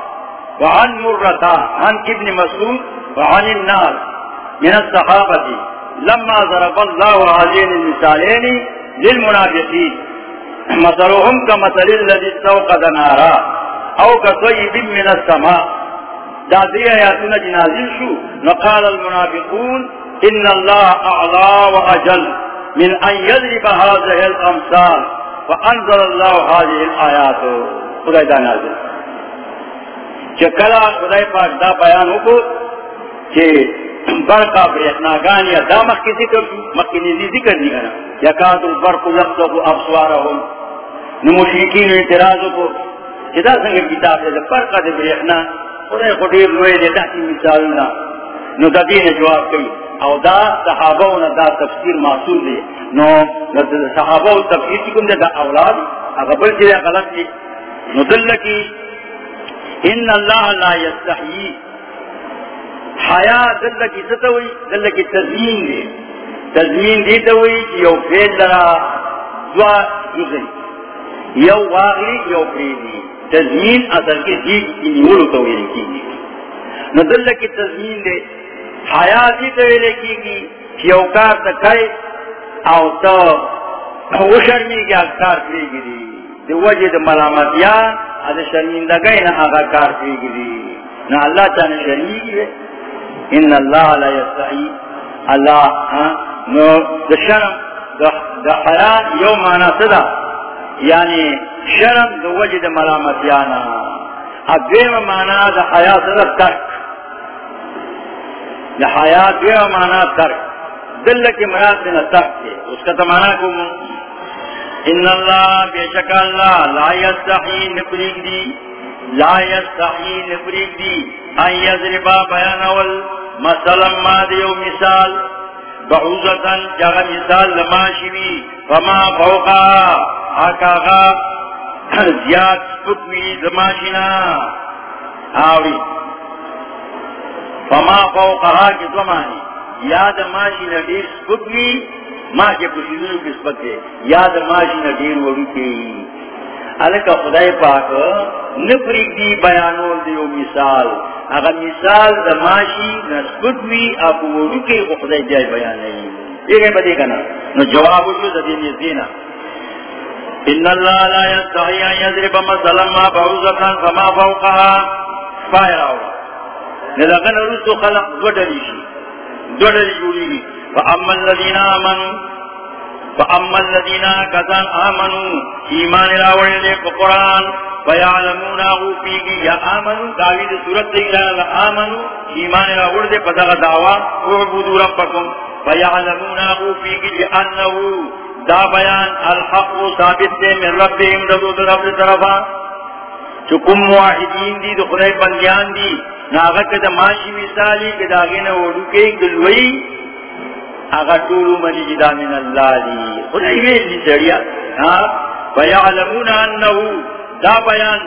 وعن مرة عن ابن مسعود وعن الناس من الصحابة لما ضرب الله هذين المثالين للمنافقين مثلهم كمثل الذي استوقد نارا أو كطيب من السماء. دا ذاتي آياتنا جنازل جی شو، نقال المنافقون، ان اللہ اعلا و اجل من ان یضرب هذه الامثال وانزل اللہ هذه الآیات. خدای دا نازل. چکلا خدای پاک دا بیان ہو کہ برقا بریتناگان یا دا مخی ذکر مخی نیزی ذکر نہیں کرنا یکاد البرق یقصب ابصوارهم نمشرکین اعتراض کو جدا سنگ کتاب ہے برقا دے بریتنا خدای خدیر نوے دے تحتی مثالنا نو دا دین جواب کئی او دا صحابہ و دا تفسیر محصول دے نو صحابہ و تفسیر کی کم دے دا اولاد اگر چلے غلط دے نو دل کی ان اللہ لا یستحیی. حیاء دل کی ستوئی دل کی تزمین دے تزمین دیتا ہوئی کہ یو فیل لرا دعا جزئی. یو واغلی یو فیلی تزمین اصل جی کی دیگ کی نیولو توئی کی نو دل کی تزمین دے حیاتی تو یہ لکھی گی یوکار تکھائی او تو او شرمی کی اکار کری گی دی۔ وجہ دی ملامتیا از شرمندگئی نا آگا کار کری گی نا اللہ چاہنے شرمی گی ان اللہ لا یستعی، اللہ ہاں، نو، دا شرم، دا حیا یو مانا صدا۔ یعنی شرم دا وجہ دی ملامتیا نا اب دیم مانا دا حیا صدا ترک. دا حیات یہ مانا ترک. دل کی مراد دن ترک ہے اس کا تمانا کو ان اللہ بے شک اللہ لا یستحی نبریک دی لا یستحی نبریک دی ان یضربا بیان اول. مثلا ما دیو مثال. بعوزتا جغ مثال لما شوی فما فوقا آکاغا زیاد سپکوی زماشنا آوری فما فوقها کی زمانی. یاد ماشی ندیر سپکوی ما کے پشیدنو کی سپکے یاد ماشی ندیر وڑو کی. علکا خدای پاک نپریک دی بیانول دیو مثال. اگر مثال دا ماشی نسپکوی آپ وڑو کی، خدای جائے بیان نہیں یہ گئے بدے کنا نو جواب جو دا دین ان اللہ لا یستحی ان یضرب مثلا ما بعوزتا فما فوقها۔ فائر آورا لذا رسو خلق دو ڈلی شی۔ دو ڈلی جوڑی گی۔ فاما الذین آمنوا، فاما الذین کسان آمنوا۔ ایمان راوڑی لے قرآن۔ فیعلمون آغو پیگی یا آمنوا داوید صورت دیگی آمنوا ایمان راوڑی لے پتاق دعوا اعبودو ربکم۔ فیعلمون آغو پیگی لئنہو دا بیان الحق ثابت دے من ربهم رضو در رب طرفا چکم واحدین دی دخلائی بندیان دی. ناغت دا ماشی مثالی کہ داغین وڈو کے گلوئی اگا طولو منی جدا من اللہ دی. خدای ویل دی سڑیا فیعلمون انہو دا بیان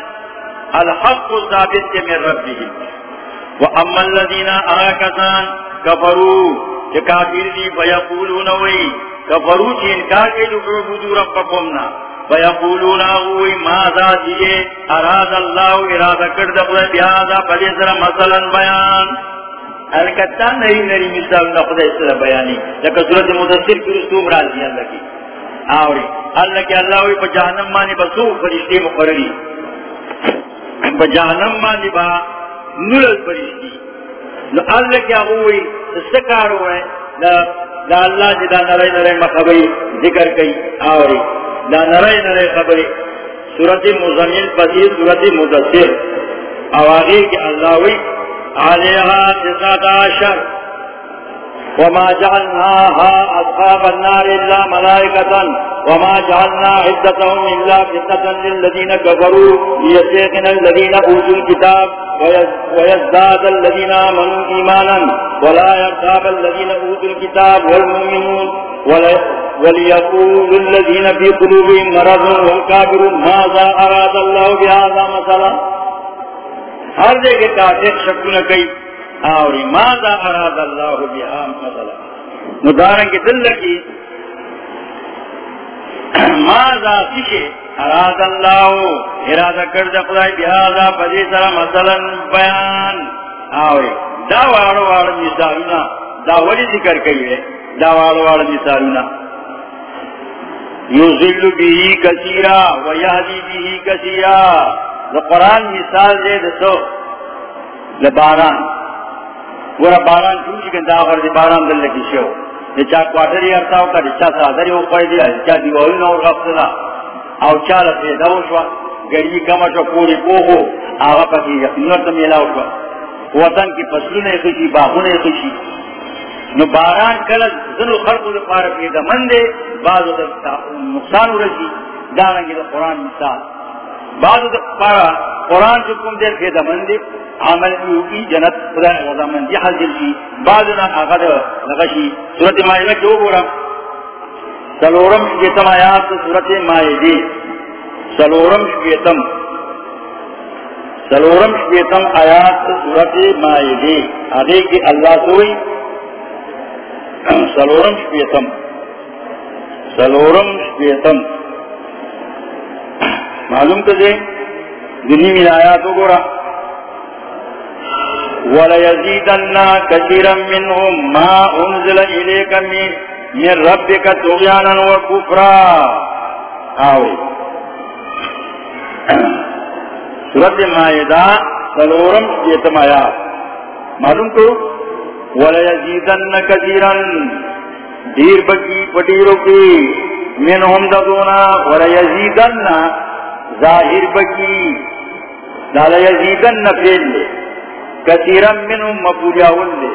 الحق ثابت کے میں رب بھی وہ امن لدینا آکسان کفرو کہ کافر دی فیقولون وی، کفرو چی انکار کے جو عبدو ربکمنا، فیقولون اوی ماذا دیئے؟ اراد اللہ ارادہ کرد خدا بیادا فلیسر مثلا بیان۔ الکتا نری نری مثال نخدا اس طرح بیانی لیکن صورت مدسر کی رسوم راضی اللہ کی۔ آوری اللہ کے اللہ ہوئی پا مانی بسو فرشتے مقرری۔ پا مانی با نلل فرشتی۔ نو اللہ کے ہوئی سکار ہوئے دا اللہ جی دا نرے نرے مخبری ذکر کئی، آوری۔ دا نرے نرے خبری۔ سورت مزمین پسی سورت مدسر آواغی کے اللہ وی، علیہا تساتا شر وما جعلناها أصحاب النار إلا ملائكة وما جعلنا عدتهم إلا فتنة للذين كفروا ليسيقن الذين أوتوا الكتاب ويزداد الذين آمنوا إيمانا ولا يرتاب الذين أوتوا الكتاب والمؤمنون وليقول الذين في قلوبهم مرض والكافرون ماذا أراد الله بهذا مثلا؟ ہر دے کے کافر شکل کئی اور ماذا اراد اللہ بہام مثلا؟ مدارن کی دل لگی۔ ماذا سشے اراد اللہ؟ ارادہ کرد خدای بہذا فجی سر مثلا بیان۔ اور دا وارو وارو مثالنا دا ولی ذکر کئی دا وارو وارو مثالنا۔ یوزل بھی کثیرا ویہدی بھی کثیرا۔ قرآن مثال دے دسو، لباران۔ گورا باران چوشی کن دا غرد باران دل لکی شو. دی چا کواتری ارتاو کا دی چا سادری او پای دی چا دیوالی نور غفتنا او چا لپیدا شوا گرمی کما شو پوری پوہو آغا پاکی یقینور تا میلاو شوا وطن کی پسلون خشی باغون خشی نو باران کلد زنو خلقو دی پارا پیدا من دے بعضو دا نقصان رسی دارنگی دا قرآن مثال. بعضو دا پارا قرآن چکم دے پیدا من دے عمل کی جنت، خدا رضا من دی حاضر کی بعض بعضنا آغد لغشی سورت مائدہ کیوں گورا؟ سلورم شکیتم آیات، سورت مائدی سلورم شکیتم. سلورم شکیتم آیات، سورت مائدی آدھے کی اللہ سوئی. سلورم شکیتم. سلورم شکیتم. معلوم کدے دنی میں آیاتو گورا وليزيدن كثيرا منهم ما أنزل إليك سلورم معلوم تو؟ وليزيدن كثيرا. دیر بکی پٹیروں کی. منہم ددونا. وليزيدن ظاہر بکی، لا يزيدن فیل لے کثیرا منهم مفولیاون دے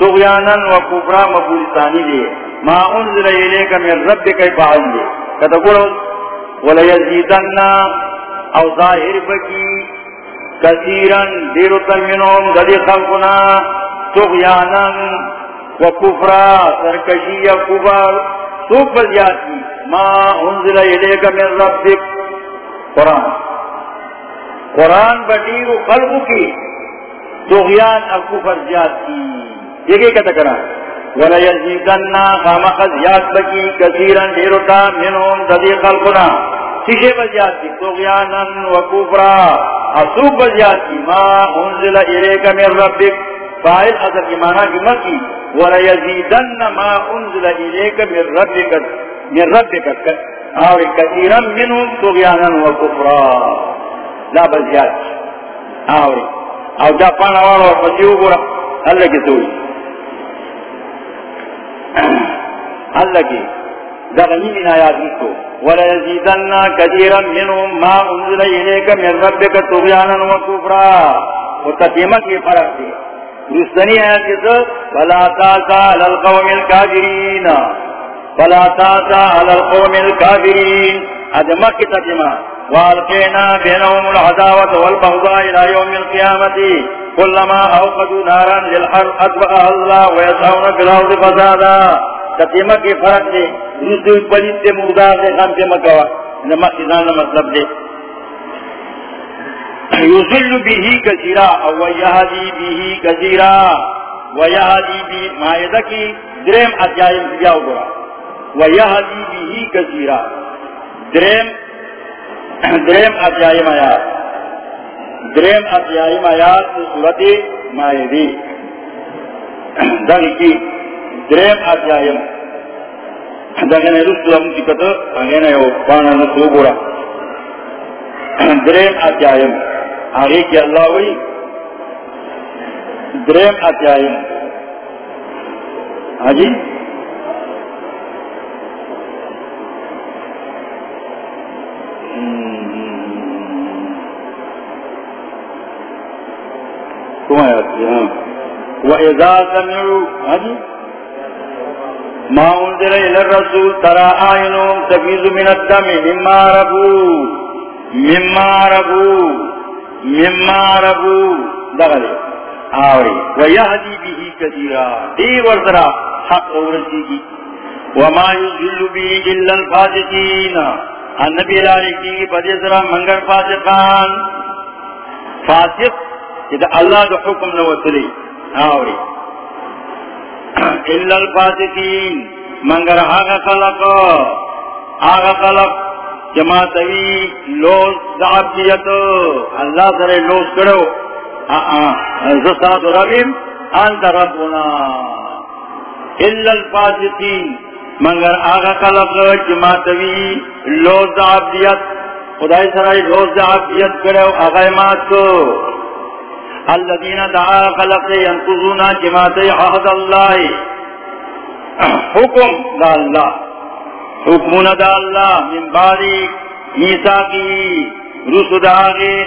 تغیانا و کفرا مفولیتانی دے ما انزل الیک من ربک فعل دے کتا قولو ولیزیدن، او ظاہر بکی کثیرا دیرتا منهم دلی خلقنا تغیانا و کفرا، سرکشی کفر، سوک بزیاتی ما انزل الیک من ربک قرآن۔ قرآن بٹیر خلق کی تغیان اکو پر زیاد کی۔ یہ کہ کہتا کرا ولا یزیدن خامخ زیاد بکی، کثیرا دیرتا منهم ددی خلقنا۔ کسے بزیاد کی؟ تغیانا و کفرا۔ اصوب بزیاد کی۔ ما انزل الیک من ربک فائل حضر کی معنی کی۔ مکی ولا یزیدن ما انزل الیک من ربک من ربک اور کثیرا منهم تغیانا و کفرا. لا بزیاد اور او دا پانا والا پسیو گورا. اللہ کی توی اللہ کی. دا من آیات کو. ولا یزیدن کثیرا منهم ما انزل الیک من ربک طغیانا و کفرا. کی فرق دی. رسنی آیات کی تو. فلا تاسا علی القوم فلا تاسا علی القوم الكافرین ادمہ کی تتیمہ والقينا بينهم العداوة والبغضاء إلى يوم القيامة كلما أوقدوا نارا للحر أطبقها الله ويسعون في الأرض فسادا. تتیمہ کی فرق دے دوسری پلیت دے مردار دے خان کے مکوا نمک کسان مطلب دے. یوزل بھی کثیرا ویہدی بھی کثیرا. ویہدی بھی مائدہ کی درم ادھیائم جاؤ گا ویہدی بھی کثیرا درم درم ادھیائم آیات درم ادھیائم آیات صورت مائدی۔ دل کی۔ درم ادھیائم دغه رسول هم چې کته هغه نه یو باندې نو وګوره دریم اچایم هغه کې الله وی دریم اچایم حاجی ہاں کوم آیات دی وَإِذَا سَمِعُوا حاجی ما انزل الى الرسول ترى آئنهم تفيز من الدم مما ربو مما ربو مما ربو دغلي آوری، ويهدي به كثيرا. دي ورطرا حق ورسی وما يزل به إلا الفاسقين. ہاں، النبي لارکی کی پدی سرا منگر فاسقان فاسق اذا اللہ دو حکم نوتلی ہاں آوری الا الفاسقین منگر آغا خلق۔ آغا خلق جماعتوی لوز دعبیت اللہ سر لوز کرو۔ ہاں، زستات ربیم، انت ربنا۔ الا الفاسقین منگر آغا خلق جماعتوی لوز دعبیت خدای سر لوز دعبیت کرو اغیمات کو الذين دعا خلق ينقضون جماعت عهد الله حكم دا الله حكمنا دا الله من بعد ميثاقه رسل داغه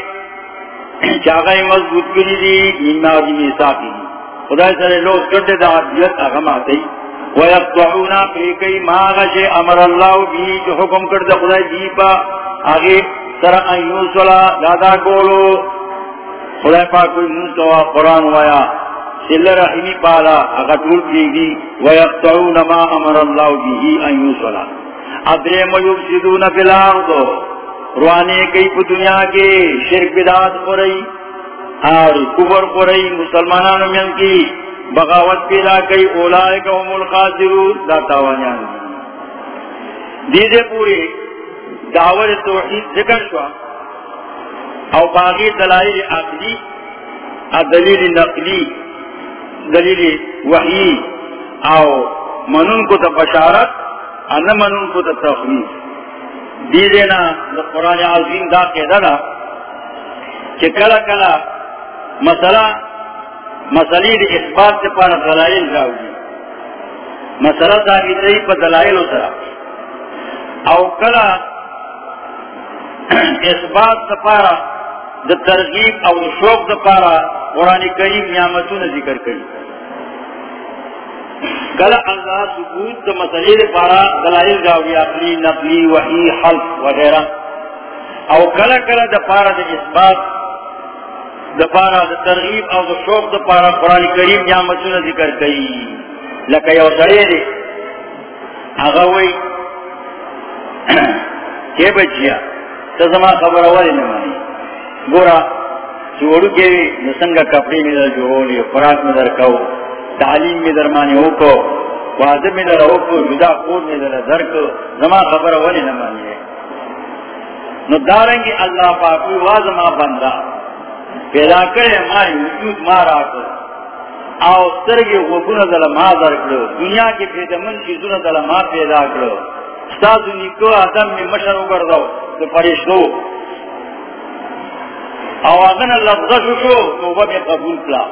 چاگه مضبوط کری دی من بعد ميثاقه خدای سره لوگ کرده دا عبدیت اغم آتی ویقضعون فریقی ما غش امر اللہ بھی جو حکم کرده خدای جی دیپا آگے سر ایون صلا دادا کولو، خدای پاک کوئی منتوا قرآن ویا سل رحمی پالا اغتول کی دی ویقتعون ما امر اللہ بیہی ان یوصلا ادرم یفسدون فی الارض، روانے کئی پا دنیا کے شرک بدات قرئی، اور کفر قرئی مسلمانان من کی۔ بغاوت پیدا کئی اولائے کا هم الخاسرون، دا تاوانیان. دیدے پوری دعوت توحید ذکر شوا. او باغی دلائل عقلی دلیل نقلی، دلیل وحی، او منون کو تا بشارت ان منون کو تا تخلیف دی دینا دا قرآن عظیم دا قیدہ دا کہ کلا کلا مسئلہ مسئلی دی اثبات سے پانا دلائل جاؤ گی مسئلہ دا اتنی پا دلائل اترا او کلا اثبات سے پارا، دا ترغیب او دا شوق دا پارا قرآن کریم نعمتون ذکر کری۔ کل اللہ ثبوت دا مسئلے دا پارا دلائل جاوی اقلی نقلی، وحی، حلف وغیرہ۔ او کل کل دا پارا دا اثبات دا پارا ترغیب او دا شوق دا پارا قرآن کریم نعمتون ذکر کری لکہ یو سڑے دے اغوی کہ بچیا تزما خبر والی نمانی گورا چوڑو کے نسنگا کپڑے میں در جو لی خوراک میں در کھو تعلیم میں در مانی ہو کو واضح میں در ہو کو جدا خود میں در در کو زما خبر ولی نہ مانی ہے نو دارنگی اللہ پاکو واضح ما بندہ پیدا کرے مائی وجود مارا کر آو سرگی غبون دل ما در کرو دنیا کی پیدمن چیزون دل ما پیدا کرو ستاسو نکو آدم میں مشر اگردو تو پریشتو اوازن لفظ شو توبہ میں قبول کلا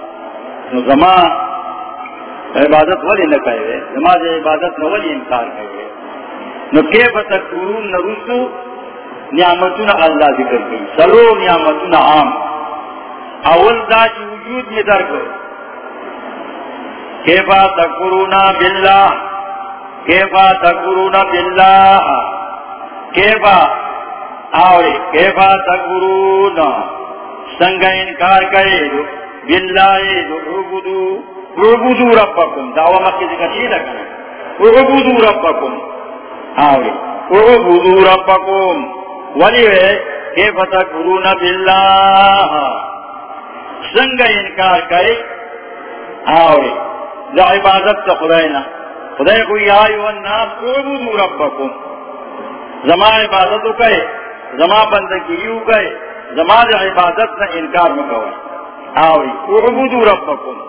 نو زمان عبادت ولی نکائے زمان دے عبادت نو ولی انکار کرے نو کیف تکورون نرسو؟ نعمتون اللہ ذکر کی سلو نعمتون عام. اول دا چی وجود میں در کرو کیفا تکورونا باللہ؟ کیفا تکورونا باللہ؟ کیفا؟ آوری، کیفا تکورونا سنگا انکار کرے دو، باللہ دو عبدو عبدو ربکم دعوہ مکی ذکر چیز کرے. عبدو ربکم، آوری عبدو ربکم. ولی ہے کیف تکفرون باللہ؟ سنگ انکار کرے آوے دا عبادت تا خداینا. خدای کو یا ایو الناس عبدو ربکم. زما عبادتو کرے، زما بندگیو کرے، زما دا عبادت نا انکار مکوئے آوے عبدو ربکم.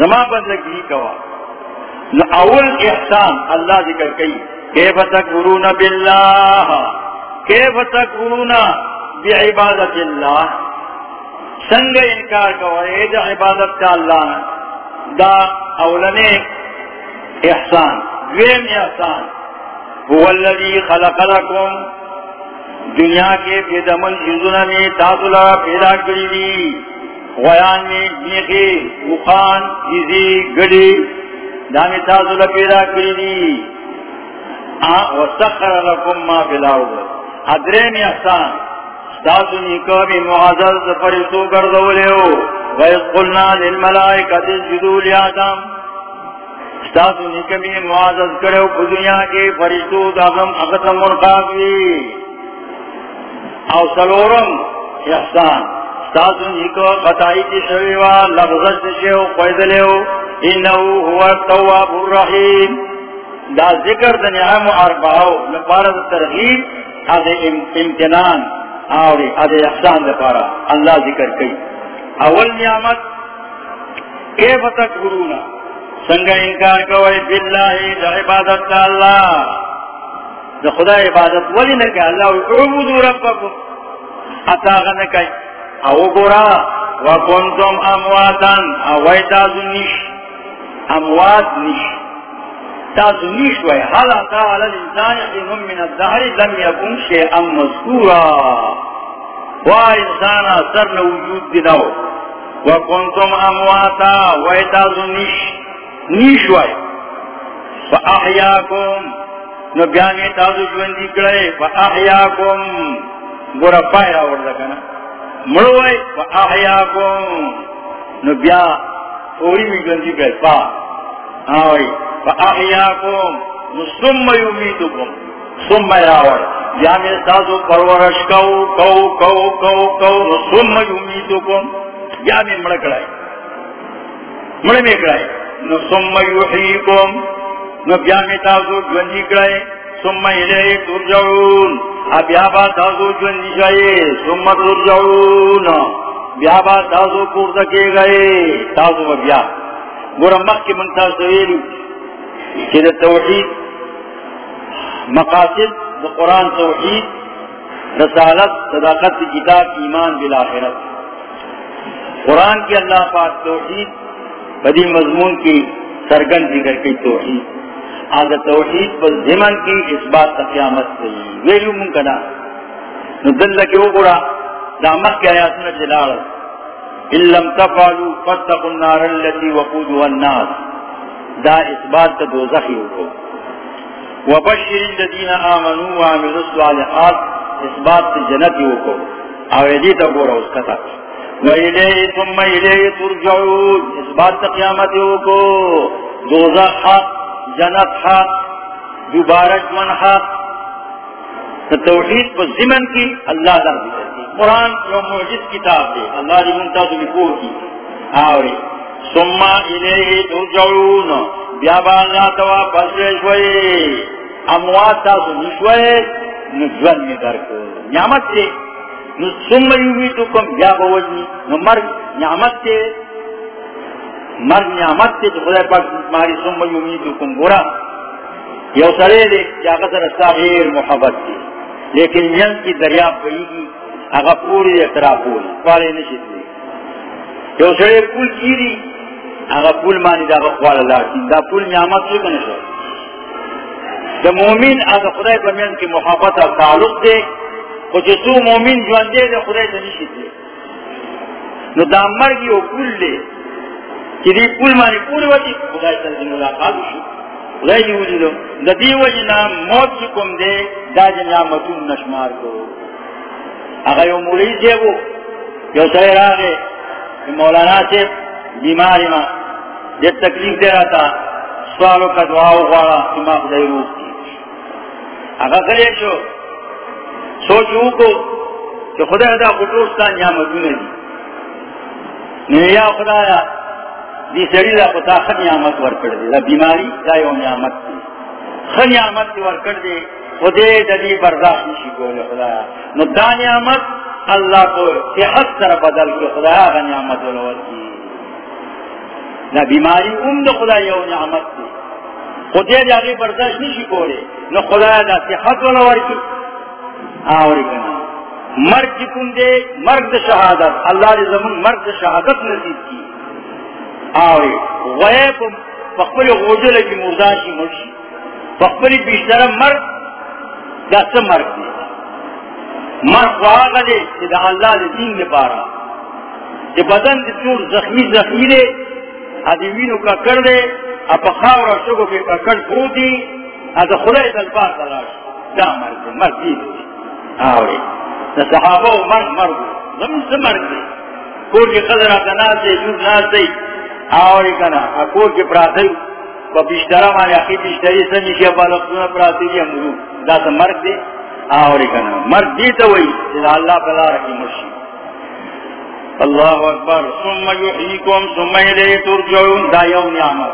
زما بندگی کوا. اول احسان اللہ ذکر کئی، کیف تکفرون باللہ؟ کیف تکفرون بعبادت اللہ؟ سنگ انکار کرے دا عبادت کا اللہ دا اولنے احسان ویم احسان۔ هو الذي خلق لكم دنیا کے بیدمن جزنا میں تاثلہ پیدا کری دی۔ غیان میں میخی وخان جزی، گڑی، دامی تاثلہ پیدا کری دی۔ وسخر لكم ما في الارض۔ ادرین احسان ستاسو نیکوی معزز فرشتو کردولے ہو. ویس قلنا للملائکت جدو لیادم ستاسو نیکوی معزز کرے ہو دنیا کے فرشتو داغم اختم مرقاقوی او سلورم احسان. ستاسو نیکو قطعی کی شویوہ لفظت شے ہو قیدلے انہو ہوا التواب الرحیم. دا ذکر دا نعم اربعو لپارد ترغیب از امتنان. آوری از احسان دا پارا اللہ ذکر کئی۔ اول نعمت کیف تکبرونا سنگا انکار کوئی، باللہ، دا عبادت دا اللہ۔ دا خدا عبادت ولی نکا اللہ عبودو ربکم۔ اتاغ نکای او گورا، وکنتم امواتا اویتازو نش۔ اموات نش۔ تاسو نیشوی حال اتا علی الانسان حینم من الدهر؟ لم یکن شیئا مذکورا. وا انسان سر نہ وجود دینو وکنتم امواتا. و تاسو نیش. نیشوی فاحیاکم نو بیانی تاسو ژوندۍ کړه فاحیاکم ګور پای راوړل کنه مړوي فاحیاکم نو بیا اوري می ژوندۍ کړه پا. آوي فاحیاکم ثم یمیتکم ثم راوڑ یا یعنی میں سازو پرورش کو کو کو کو کو ثم یمیتکم یا میں یعنی مڑکڑائے مڑ میں کڑائے نو ثم یحییکم نو بیا میں تاسو جوندی کڑائے ثم الیہ ترجعون۔ ابیا با تاسو جوندی جائے ثم ترجعون۔ بیا با تاسو پورته کې گئے۔ تاسو بیا۔ ګور مخ کې مونږ کہ دا توحید مقاصد، دا قرآن توحید رسالت صداقت کتاب، ایمان بالآخرت قرآن کی اللہ پاک توحید، بدی مضمون کی سرگن ذکر کی توحید۔ آگا توحید پر زمن کی اس بات کا قیامت سے ویلو ممکنہ۔ ندل لکی وہ قرآ دامت کی آیاتنا جلال۔ علم تفعلوا فتقوا النار التي وقودها الناس. دا اثبات دا دوزخی ہوکو وبشر الذین آمنوا وعملوا الصالحات اثبات دا جنتی ہوکو او ایدی تا گورا اس کتا وَإِلَيْهِ ثُمَّ إِلَيْهِ تُرْجَعُونَ. اثبات دا قیامت ہوکو دوزخ حق جنت حق دوبارک من حق توحید پر زمن کی اللہ دا ذکر. قرآن جو معجز کتاب دے. اللہ دی منتظر بکور کی. آوری. ثم الیہ ترجعون. بیا با اللہ توا پسرے اموات تاسو نشوئے. نجون میں درکو نعمت تے ثم یمیتکم. بیا بوجنی نو مرگ نعمت تے مرگ نعمت تے تو خدا پاک ماری سمع ثم یمیتکم. گورا. یو سرے دے. یا قصر استاغیر محبت تے لیکن ین کی دریاب گئی گی. اگا پوری اعتراف ہوئی پالے نشید لی یو سرے پول چیری اگا پول مانی دا بخوال اللہ سین دا پول نعمت سے کنے دا مومن اگا خدای پرمین کی محبت اور تعلق دے۔ کچھ سو مومن جوان دے، دا خدای تنشی دے نو دا مرگی او پول دے۔ کہ دی پول مانی پول وجی، خدای تنشی ملاقات شو۔ خدای دی وجی دا دی وجی نا موت چکم دے، دا جن نعمتون نشمار کو۔ اگا یو مولی دے وہ یو سیر آگے مولانا سے بیماری ماں یہ تکلیف دے رہا تھا سوالوں کا دعا ہوا دماغ دے روح کی۔ اگر کرے سو سوچوں کو، کہ خدا دا خطوستا نعمتون دی۔ نیا خدایا دی سری دا پتا خد نعمت ورکڑ دے دا بیماری دا یو نعمت دی۔ خد نعمت دی ورکڑ دے خدے دا برداشت نشی گولے خدایا نو دا نعمت اللہ کو صحت سر بدل کے خدایا دا نعمت ولور کی نہ بیماری ام دا خدا یو نعمت دی. خدے دا برداشت نشی گولے نو خدایا دا صحت ولور کی آوری کنا مرگ کن دے مرگ شہادت اللہ نے زمین مرگ شہادت نصیب کی آوری غیب پخبر غوجل کی مرداشی مرشی پخبری بیشتر مرگ دا سم مرگ دے مرگ واغ دے دا اللہ دے دین دے پارا. کہ بدن دے تور زخمی زخمی دے. ادیوینو کا کر دے. اپا خاور اور شکو کے ککڑ پروتی ادھا خدای دلبار تلاش. دا مرگ دے مرگ دے. آوری. صحابہ و مرگ مرگ زمین سے مرگ دے. کور کی قدر آتا ناس دے جود ناس دے. آوری کنا، کور کی پراتی با بیشترہ مانی اخی، بیشتری سنی کی بالقصون پراتی دی امرو دا تا مرگ دے آوری کنا مرگ دیتا وئی جدا اللہ پلا رکی مرشی اللہ اکبر. ثم یحییکم، ثم الیہ ترجعون. دا یوم نعمت.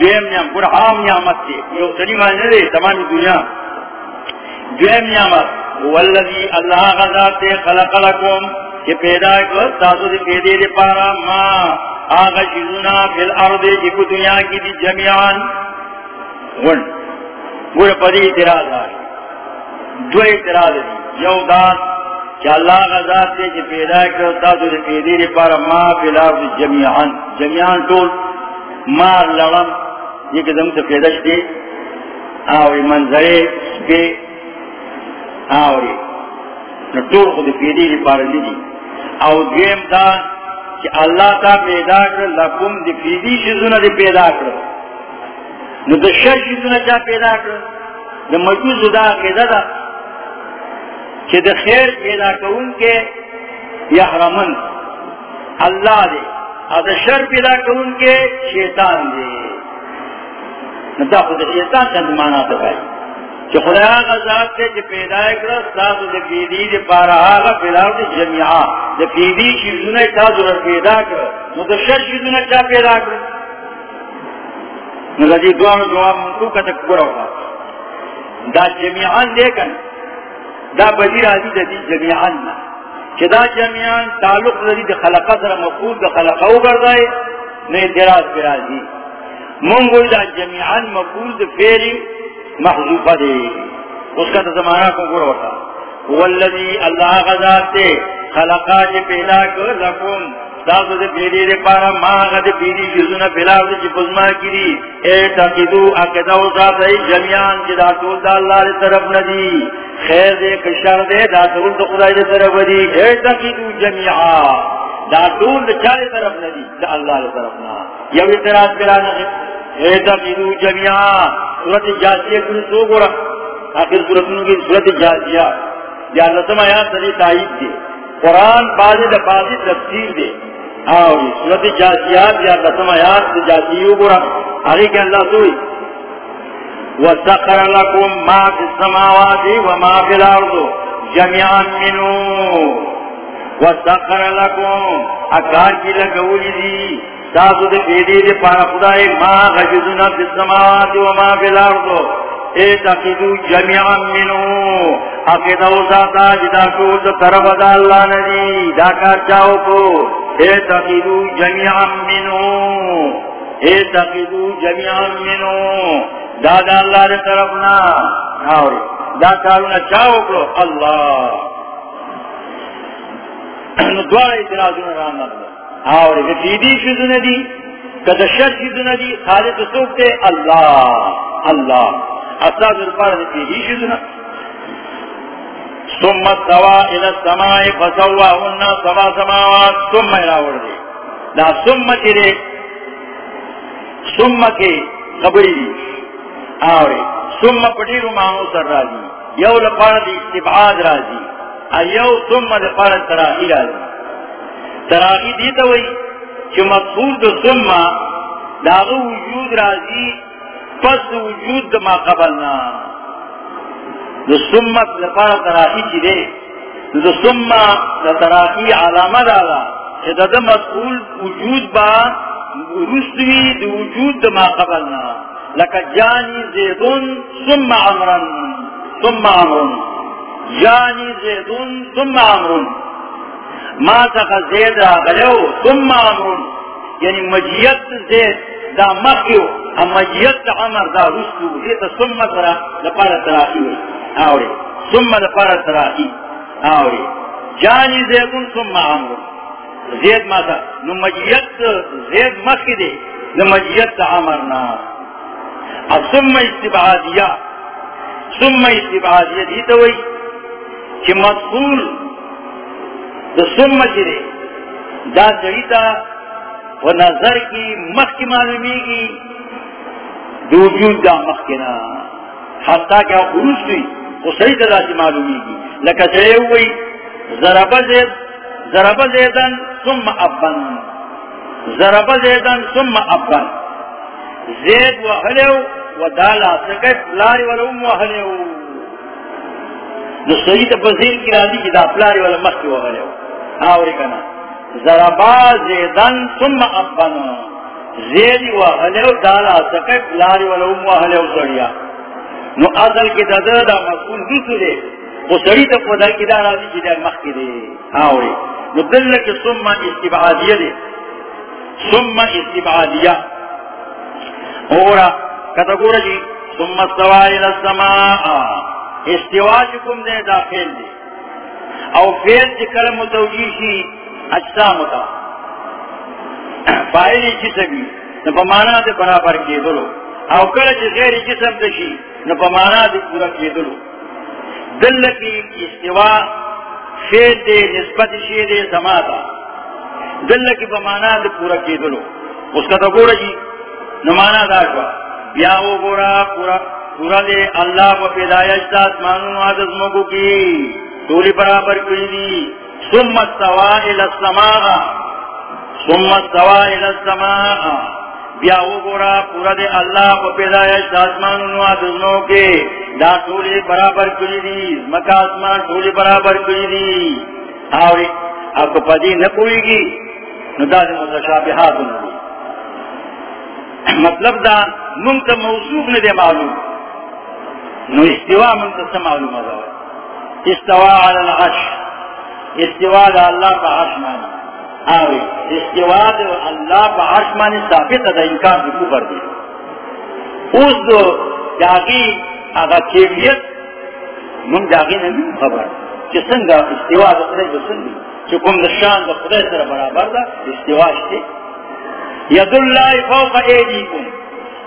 دویم نعمت. برحام نعمت تے یو سنی مانی دے تمامی دنیا. دویم نعمت. والذی اللہ غزات خلق لکم. کہ پیدا کر تاسو دی پیدے دی پارا ما آغا شیزونا فی الارض جی جکو دنیا کی دی جمعان ون۔ گوڑ پدی اعتراض آئی دو اعتراض دی یو دان کہ اللہ غزات دے کہ پیدا کر تاسو دی پیدے دی پارا ما فی الارض جمعان جمعان طول ما لڑم۔ یہ کہ دم سے پیدا شدے۔ آوی منظرے سپے آوری۔ نٹور خود پیدی دی پارلی دی او دویم دا کہ اللہ تا پیدا کر لکم دی پیدی شزونا دی پیدا کر نو دا شر شزونا چا پیدا کر دا مجوز دا قیدہ دا کہ دا خیر پیدا کرن کے یحرمن اللہ دے او دا شر پیدا کرن کے شیطان دے نو دا خود شیطان چند مانا تکائی کہ خدا غزات سے جو پیدا کرا ساتھ دے پیدی دے پارا آغا پیدا دے جمعا دے پیدی شیزونا ساتھ دے پیدا کرا نو دے شر شیزونا چا پیدا کرا نو دی دوان جواب منتو کا تک برا ہوگا۔ دا جمعان دے کن دا بدی راضی دا دی جمعان نا۔ کہ دا جمعان تعلق دا دی خلقہ در مقود دا خلقہ ہو گردائے نو اعتراض پر راضی۔ منگوی دا جمعان مقود دا فیری محضوفہ دے اس کا زمانہ کو گڑ ہوتا. والذی اللہ غزات تے خلقا جے پیدا کر لکم. تاسو دے پیدے دے پارا ماغا دے پیدی جزونا پلاو دے چی پزما کری اے تاکدو اکدو ساتھ ای جمعان چی دا طول دا اللہ دے طرف ندی۔ خیر دے کشار دے، دا طول دا خدای دے طرف ندی۔ اے تاکدو جمعان دا طول دا چارے طرف ندی، دا اللہ دے طرف نا۔ یو اعتراض کرانا اے تاکدو جمعان صورت جاسیہ کن سو گورا۔ آخر صورتوں کی صورت جاسیہ یا لسم آیات صلی تائید دے۔ قرآن بازی دا بازی تفسیر دے۔ آوری جاسیات یا آیات آگے کہ اللہ سوئی. وَسَخَرَ لَكُمْ مَا فِي السَّمَاوَاتِ وَمَا فِي وَسَخَرَ لَكُمْ، اکار کی لگولی دی. تاسو دے پیدی دے پارا خدای، ما غجدنا فی السماوات و فی الارض اے تقیدو جميعا منو عقیدہ ذاتا جدا شور دا طرف دا اللہ ندی دا کار چاہو کو اے تقیدو جميعا منو اے تقیدو جميعا منو دا دا اللہ دے طرفنا آوری دا کارونا چاہو کو اللہ دوار اعتراضون رانا دا اور فیدی شدن دی کدا شر شدن دی خالق سوکتے اللہ اللہ اصلاح دربار دی فیدی ثم سوا الى السماء فسواهن سوا سماوات، ثم راور دی دا ثم تیرے، ثم کے خبری دی. آوری، ثم پٹیرو مانو سر راضی. یو لپار دی استبعاد راضی. ایو ثم لپار تراہی راضی. تراغی دیتا ہوئی کہ مقصود دو سمہ داغو وجود راضی پس وجود ما قبلنا. دو سمت لپارا تراغی چی دے. سما تراقی علامہ دادا. دا مسئول وجود با رسوی دا وجود دا ما قبلنا. لکا جانی زیدون ثم عمرن. ثم عمرن. جانی زیدون ثم عمرن. ما تخا زید را آغلیو ثم عمرن. یعنی مجیت زید دا مخیو. ام مجیت عمر دا رسو دیتا ثم ترا لپارا تراقی ہوئی. آوری. ثم لپارا تراقی آوری. جانی زیدون ثم عمرن زید ماتا نمجیت زید مخی دے. نمجیت عمرنا اب ثم استبعادیہ. ثم استبعادیہ دیتا ہوئی. کہ مدخول دا ثم جرے دا جریتا و نظر کی مخ کی معلومی کی دو وجود دا مخ کی نا حتی کیا خروش ہوئی وہ صحیح دا سی معلومی کی لکہ چلے ہوئی ذرابہ زید ضرب زیدن ثم ابن. ضرب زیدن ثم ابن. زید وحلیو ودالا سکت پلاری ولوم وحلیو نو سید بزیر کی راضی کی دا پلاری ولوم مخی وحلیو آوری کنا. ضرب زیدن ثم ابن زید وحلیو دالا سکت پلاری ولوم وحلیو سڑیا نو اصل کی دا دا مسئول دوسو دے وہ سڑی تو خدا کی دا راضی کی دا مخی دے. آوری. ندل کے سم استبعادیہ دے. سم استبعادیہ. اورا کتگورا جی سم استوائی لسماء استوا جکم دے داخل دے. او فیل جی کلم متوجیشی اجسامتا فائلی جسمی نپمانا دے برابر کی دلو او کل جی غیر جسم دشی نپمانا دے پورا کی دلو دل کی استوا شیر دے، نسبت شیر دے سماتا دل کی بمانا دے پورا کی دلو اس کا تو گورا جی نمانا دا شوا۔ بیا وہ گورا پورا پورا دے اللہ کو پیدایش تا اسمانوں آدھز مگو کی۔ تولی برابر کی دی۔ سمت سوا الاسماء سمت سوا الاسماء بیا وہ گورا پورا دے اللہ کو پیدایش تا اسمانوں آدھز مگو کی دا ٹولی برابر کری دی مکہ آسمان ٹولی برابر کری دی آوری آپ کو پدی نہ کوئی گی نو دا دی متشابہات نو دی مطلب دا منتا موصوف نے دے معلوم. نو استوا منتا سا معلوم دا استوا علی العش استوا دا اللہ پا عرش مانی آوری استوا دا اللہ پا عرش ثابت دا انکار دی کفر دی. اس دو جاگی اگر کیفیت من جاگی نمی خبر. کہ سنگا استوا دا خدای دا سنگی. چکم دا دا خدای سر برابر دا استوا شتے ید اللہ فوق ایدیکم.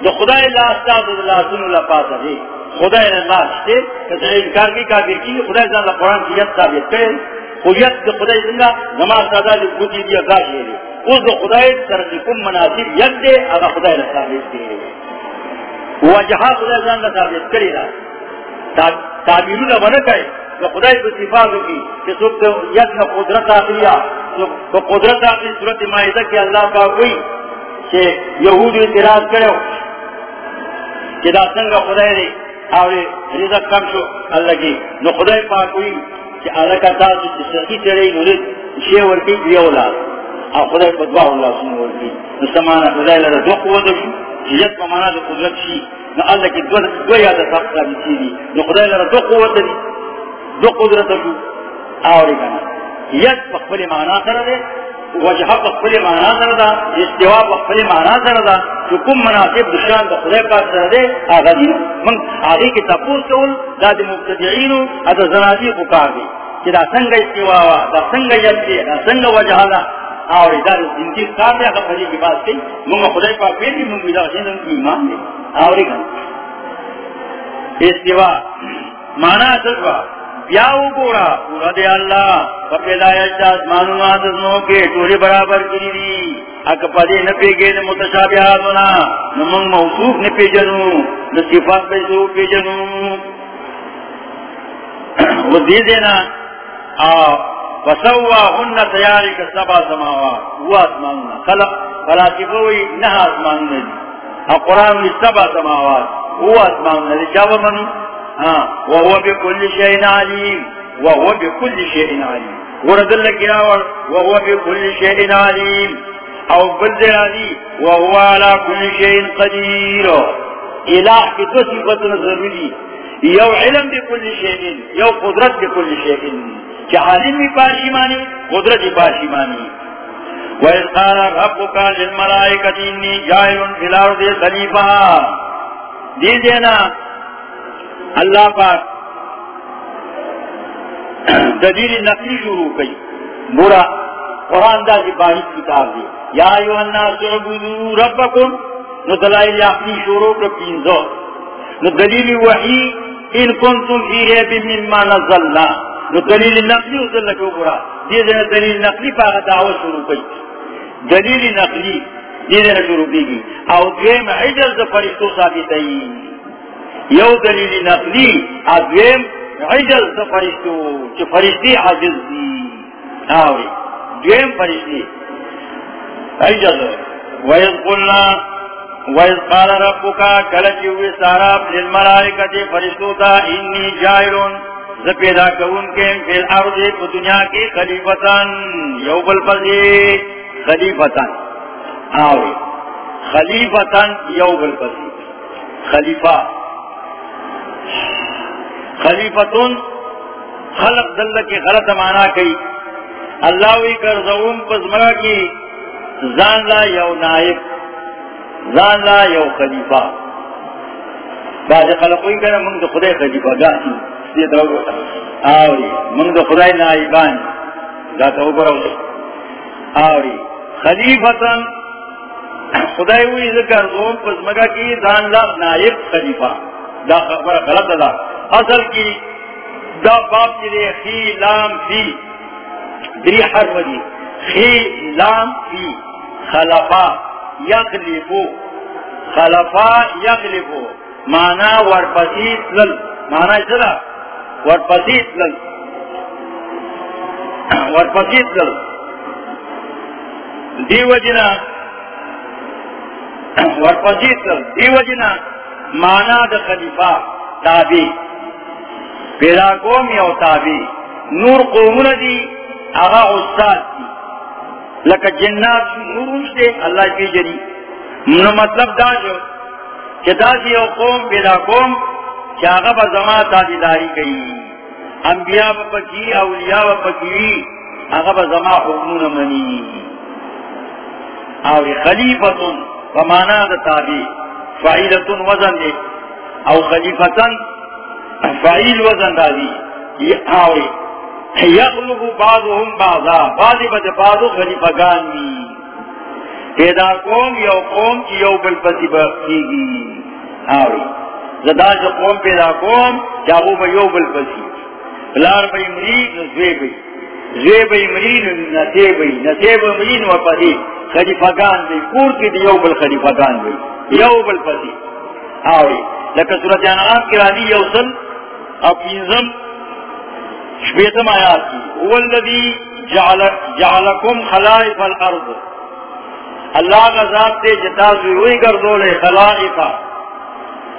دا خدای اللہ استاد اللہ سن اللہ پاسا دے خدای اللہ شتے کہ انکار کی کافر کی، خدای زن اللہ قرآن کی ید ثابت کرے خویت دا خدای سنگا نماز سادا دی بودی دیا گاش لے اس دا خدای سر کم مناسب ید دے اگر خدای اللہ ثابت کرے وجہا خدا جان کا ثابت کری دا تعبیرون بنا کئے کہ خدای کو صفاتوں کی کہ سب تو یک نہ قدرت آخریا تو قدرت آخری صورت معاہدہ کہ اللہ کا کوئی کہ یہود اعتراض کرو کہ دا سنگا خدای نے اور رزق کم شو اللہ کی نو خدای پاک ہوئی کہ اللہ تاسو چې سخی چړې نورد شی ورکی یو لا او خدای په پدوا الله سن ورکی. نو سمانا خدای له دوه قوت شي چې یت په معنا د قدرت شي نو اللہ کی دوه دو یاد سب ثابت دي نو خدای له دوه قوت دي دوه قدرت شو آوری کنا ید پخبل مانا سر دے وجہ پخبل مانا سر دا، استوا پخبل مانا سر دا جو کم مناسب دشان دا خدای پاک سر دے، آغا دی. من آغی کی تپوس کول دا دی مبتدعینو ادا زنادی پکار دی. کہ دا سنگ استوا وا، دا سنگ ید دی، دا سنگ وجہ دا. اور ادھر زندگی کار دے اگر فجی کی بات کئی. منگا خدای پاک پیٹی منگا ادھر سندن کی ایمان دے اور ایک استوا. مانا سجوا بیاو گورا پورا دے اللہ فپیدایت آسمانو آدزنو کے ٹوری برابر کری دی۔ اکا پدے نپی گے دے متشابہاتونا نمانگ موصوف نپی جنو نصفات بیسو پی جنو وہ دی دینا وسوا ہن تیاری کا سبا سماوات۔ وہ آسمانونا خلق فلاسفوئی نہ آسمانونا دی۔ قرآن سبا سماوات۔ وہ آسمانونا دی۔ چاو منو؟ ہاں، وهو بكل شيء عليم وهو بكل شيء عليم ورد لك يا وهو بكل شيء عليم او بلد علي وهو على كل شيء قدير اله کی دو صفتنا ضروری یو علم بكل شيء یو قدرت بكل شيء کہ عالم بھی پاشی مانی، قدرت بھی پاشی مانی۔ وَإِذْ قَالَ رَبُّكَ لِلْمَلَائِكَةِ إِنِّي جَاعِلٌ فِي الْأَرْضِ خَلِيفَةً۔ دی دینا اللہ پاک دلیل نقلی شروع کی برا قرآن دا کی باہی کتاب دی۔ یا ایوہ الناس عبدو ربکم۔ نو دلائل اپنی شروع کو پینزو۔ نو دلیل وحی ان کنتم فی ریب مما نزلنا۔ نو دلیل نقلی ازل لکو برا۔ دیدن دلیل نقلی پاک دعوت شروع کی دلیل نقلی دیدن شروع کی او دویم عجل دا فرشتو ثابتی یو دلیل نقلی، ادویم عجل دا فرشتو چی فرشتی عجز دی. آوری دویم فرشتی. عجل. ویز قلنا ویز قال ربکا کلچی ہوئی سارا، للملائکت فرشتو تا، انی جائرون. زپیدا کون کے، فی الارض، پا دنیا کی خلیفتان یو بالفضی خلیفتان آوری خلیفتان یو بالفضی خلیفہ. خلیفتون خلق دل کی غلط مانا کئی اللہ وی کر زون پزمرا کی، زان لا یو نائب، زان لا یو خلیفہ۔ بعد خلقوی کرا منگ دو خدای خلیفہ گاتی سید رو آوری، منگ دو خدای نائبان گاتا ہو برو آوری، خلیفتن، خدای وی ذکر زون پزمرا کی، زان لا نائب خلیفہ۔ دا خبر غلط دا اصل کی دا باب کی لیے خی، لام، فی. دری حرف دی. خی، لام، فی. خلفا یقلبو خلفا یقلبو مانا ورپسیت لل مانا چلا ورپسیت لل ورپسیت لل دیو جنا. ورپسیت لل دیو جنا. مانا دا خلیفہ تابی پیدا قوم یو تابی نور قومون دی اغا استاد دی لکا جنات نورش دے اللہ کی جری منو مطلب دا جو کہ دا سی یو قوم پیدا قوم کہ آغا با زمان تابی داری گئی انبیاء با پکی اولیاء با پکی آغا با زمان حکمون منی اور خلیفتن فمانا دا تابی فعیلتن وزن دے او خلیفتن فعیل وزن دادی آوری یغلب بعضهم بعضا. بعضی بد بعضو خلیفگان دی پیدا قوم یو قوم کی یو بلپسی بخیگی آوری زدا جو قوم پیدا قوم چاہو با یو بلپسی لار با امری نزوی بی. زوی با امری نسی بی. نسی با امری نو پدی خلیفگان دی. کور کی دی؟ You bill خلیفگان the. یو بلپسی آوری. لکہ سورت انعام کی رادی یوصل اپینزم شبیتم آیات کی. والذی جعل جعلکم خلائف الارض. اللہ کا ذات تے جتا ہوئی گردو لے خلائفہ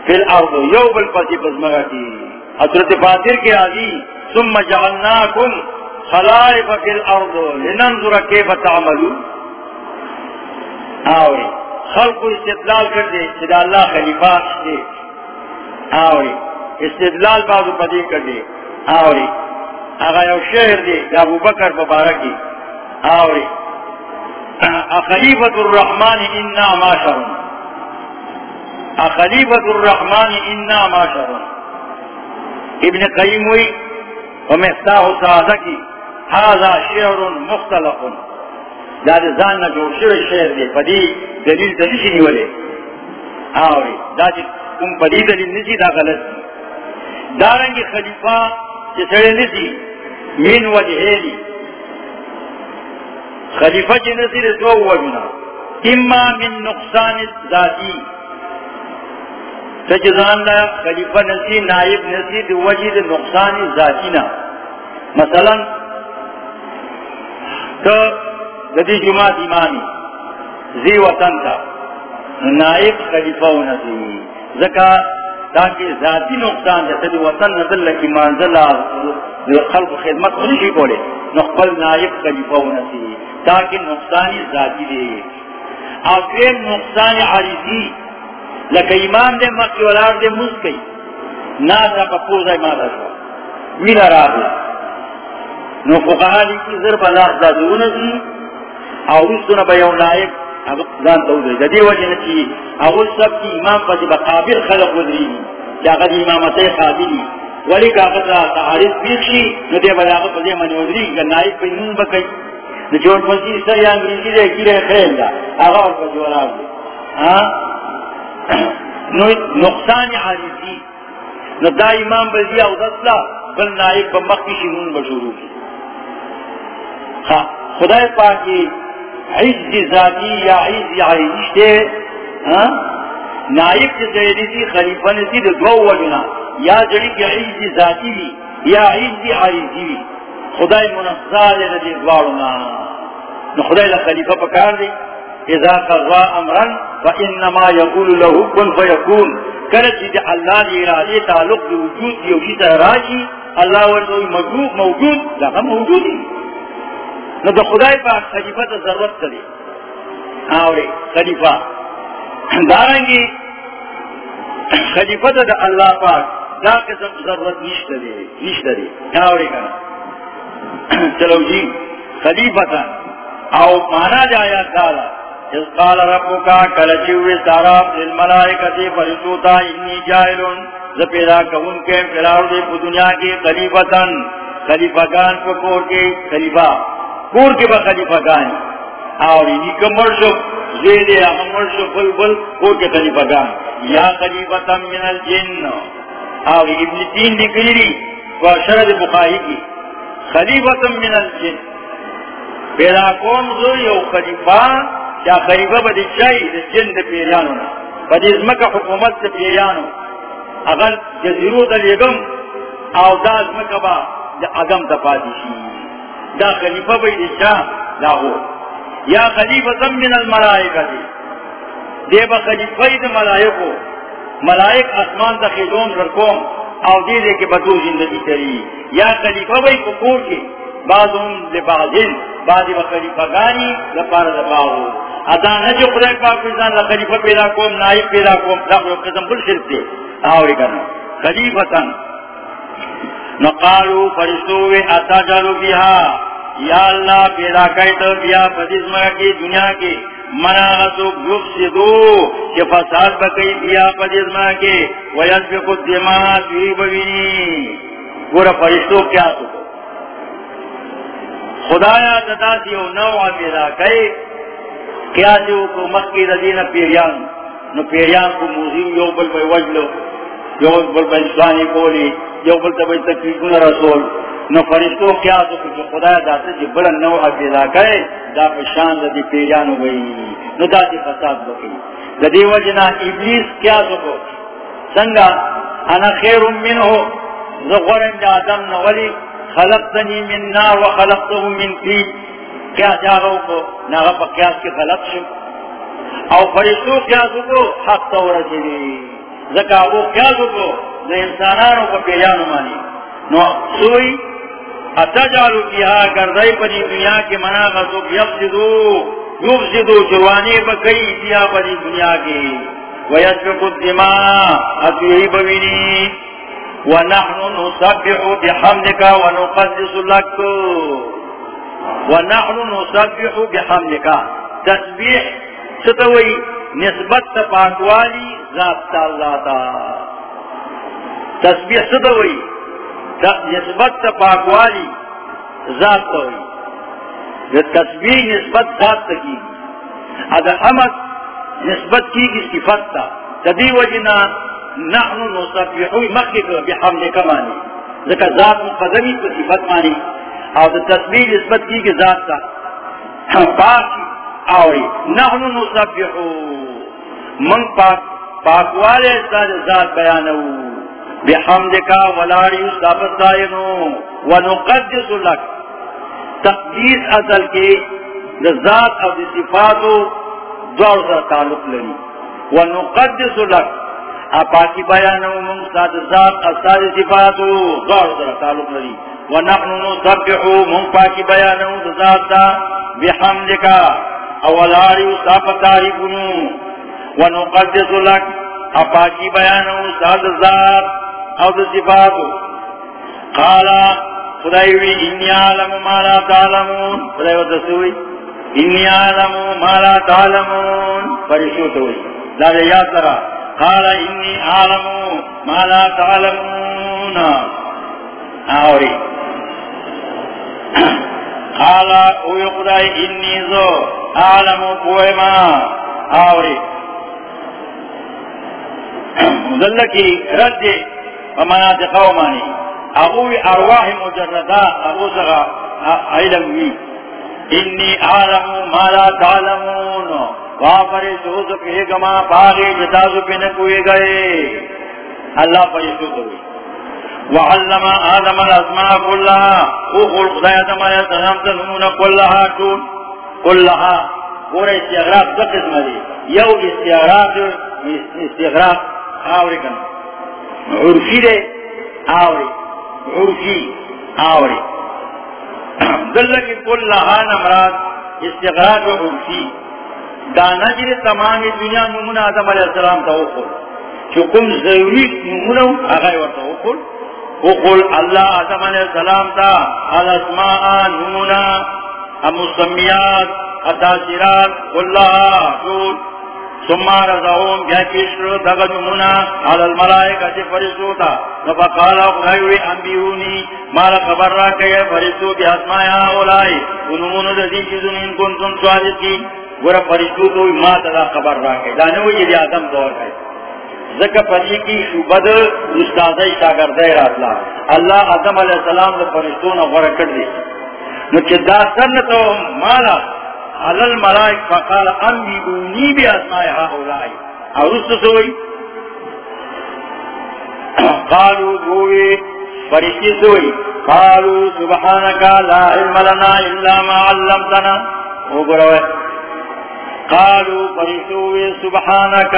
فی الارض. یو بالپسی پزمگا کی. حضرت فاتر کی آدھی ثم جعلناکم خلائف فی الارض. لننظر کیف تعملو آوری خلق استدلال کر دے جدا اللہ خلیفہ دے آوری، استدلال بازو پدی کر دے آوری، آغا یو شہر دے، دا ابو بکر مبارکی. آوری اخلیفت الرحمن انا معاشر اخلیفت الرحمن انا معاشر ابن قیم ہوئی ومفتاح سعادہ کی هذا شعر مختلف دا زان نہ جو شعر شعر دے پدی دلیل دلیل نہیں ولے آوری دا تم پدی دلیل نہیں دا غلط دارنگی خلیفہ چی چسڑے نسی من وجہیلی خلیفہ چی نسی دو وجنا اما من نقصان ذاتی سجزان دا خلیفہ نسی نائب نسی دو وجہ دا نقصان ذاتی نا مثلا تو ددی جماعت امامی. زی وطن تا. نائب خلیفہ نسی زکا تاکہ ذاتی نقصان جیسے جو وطن نزل کی منزل خلق خدمت خودشی کولے. نقبل نائب خلیفہ نسی تاکہ نقصانی ذاتی دے. اور پھر نقصان عریضی لکہ ایمان دے مکی ولار دے موز کئی. ناسا پا پوزا مادا شو. ویلا را دے. نو فقہا لی ضرب اللہ دا دون سی اور اس سنہ بیون نائب دان تو دے دی وجہ نچی. سب کی امام پر بقابل خلق ودری کیا قد امامت قابلی. ولی کا قطرہ تعارف بیخشی نو دے بلاغت پر دے منی ودری کہ نائب پر نون بکی. نو جون پنسی سر یا انگریزی دے کی رہے خیل دا آغا اور پر جوالا دے نو نقصان عارضی نو دا امام بلدی او دسلا بل نائب پر مقیشی نون بشورو کی خدا پاکی عز ذاتی یا عز یا عزیش دے ہاں؟ نائب کے زیدی سی خلیفہ نسی دے دو وجنا۔ یا جڑی کی عز ذاتی بھی یا عز عزیزی بھی خدای منصال ندی دوارنا نو خدای لخلیفہ پکار دی اذا قضا امرن فانما یقول له کن فیکون۔ کرچی دی اللہ دی ارادی تعلق دی وجود دی وشی تحراشی اللہ ورزوی موجود موجود. لکھا موجودی نو دا خدای پاک خلیفہ تا ضرورت کرے آورے خلیفہ دارنگی خلیفہ تا دا اللہ پاک دا قسم ضرورت نشت دے نشت دے آورے کنا چلو جی خلیفہ تا او مانا جایا کالا اس قال ربو کا کلچیوے سارا، للملائکتی فرسوتا انی جائلون زپیدا کون کے فلاو دے پو دنیا کی خلیفہ تن. خلیفہ گان پکور کے خلیفہ کور کے با خلیفہ جی گانی اور انہی کا مرشو، زیدے اہم مرشو، بل بل کور کے خلیفہ گانی یا خلیفہ من الجن. اور ابن تین نکلی لی وہ شرد کی. خلیفہ من الجن. پیدا کون زو یو خلیفہ یا خلیفہ با دی چاہی دی جن دی پیریانو نا. با دی ازمک حکومت دی پیریانو. اگر جزیرو دلیگم او دا ازمک با دی ادم دفادی شید دا خلیفہ بھئی دشا لاہو یا خلیفہ من الملائکہ دی. دے با خلیفہ دی ملائکو. ملائک اسمان دا خیدون رکوم او دے دے کے بدو زندگی تری یا خلیفہ بھئی ککور کی بعضون لبعضن بعضی با خلیفہ گانی لپار دباہو ادا نجو خدای پاک انسان لخلیفہ پیدا کوم، نائب پیدا کوم لخلو قسم بل شرک دے. آوری کرنا خلیفہ نقالو فرشتوے اتا جالو بیہا یا اللہ پیدا کئی تو بیا پدیزمہ کی دنیا کی. منا غصو گروپ سے دو کہ فساد بکئی بیا پدیزمہ کی. ویس پہ خود دماغ دوی بوینی. گورا فرشتو کیا تو. خدایا دتا دیو نوع پیدا کئی. کیا دیو کو مکی ردین پیریان. نو پیریان کو موزیم یو بل بے وجلو. یو بل بے انسانی کولی. یو بل بے تکلیفون رسول. نو فرشتو کیا تو کہ خدا داتے جی بڑا نو پیدا کرے دا پشان دا دی پیجانو گئی نو دا دی فساد بکی دی وجنا ابلیس کیا تو کو سنگا انا خیر منہو زغورن جا آدم نولی خلقتنی من نار و خلقتو من تین کیا جاگو کو ناغا پا قیاس کی خلق شو. او فرشتو کیا تو کو حق تو رسیلی زکا وہ کیا تو کو نو انسانانو کو پیجانو مانی. نو سوئی اتجالو کیا گردائی پنی دنیا کے منا غصب یفسدو. یفسدو جوانی بکئی دیا پنی دنیا کی ویسبق الدماء اتوہی بوینی. ونحن نصبح بحمدك ونقدس لك ونحن نصبح بحمدك تسبیح ستوئی. نسبت پاکوالی ذات اللہ تا. تسبیح ستوئی نسبت پاکوالی ذات تو ہوئی. تصویر نسبت ذات تا کی اگر امد نسبت کی کی صفت تھا تبھی وجنا نحن نصبحوی مخی کو بحمد کمانی ذکر ذات مقدمی کو صفت مانی اور تصویر نسبت کی کی ذات تھا پاک آوری نحن نصبحو من پاک پاکوالے ذات بیانو. بحمدکا ولاری ثابت دائنو ونقدس لک. تقدیس اصل کے ذات اور صفاتو دور سے تعلق لگی ونقدس لک. اپاکی بیانو من ساد ذات استاد صفاتو غور در تعلق لدی ونحن نصبحو من پاکی بیانو ذات دا. بحمدکا. اولاری صاف تاریخنو ونقدس لک اپاکی بیانو ساد ذات او صفاتو قالا خدایوی انی عالم مالا تعلمون. خدایو دسوی انی عالم مالا تعلمون. فرشوتوی لا یاد ترہ قال انی عالم ما لا تعلمون. آوری قال اوی خدای انی زو عالم کوئی ما آوری مذلہ کی رد دے ومنات قومانی. اغوی ارواح مجردہ اغو سغا علم وی. انی عالم ما لا تعلمون. وہاں پر سوز پہ گما پاگے جتاز پہ نکوئے گئے. اللہ پر سوز ہوئی. وعلم آدم الاسماء كلها وقل خدای آدم علیہ السلام تنمون كلها تون. كلها پورا استغراق دو قسم دی. یو استغراق استغراق آوری کن. عرفی دے، آوری. عرفی، آوری. دلکی كلها نمراد استغراق عرفی. دانا جی تمام دنیا نمون آدم علیہ السلام تا وقل چکم ضروری نمون آغای ورطا وقل وقل اللہ آدم علیہ السلام تا، الاسماء نمون امسمیات اتاثرات اللہ جود ثم رضاهم، بیا کشر دغ نمونا على الملائکہ چی فرشتو تا نفقالا غیوی انبیونی مالا خبر را کئی فرشتو بی اسماء اولائی ونمونو دزی چیزن ان کنتم سوالتی گورا فرشتو تو ما تدا خبر را راکے دانو یہ آدم دور ہے زکا پری کی شبد استاذی شاگردے راتلا اللہ آدم علیہ السلام دے فرشتو نا غورا دی نو چی دا سنتو مالا علل ملائک فقال امی اونی بی اسمائی ہا اولائی اور اس سوئی قالو دووی فرشتی سوئی قالو سبحانکا لا علم لنا الا ما علمتنا. وہ گروہ قالوا فرسوه سبحانك.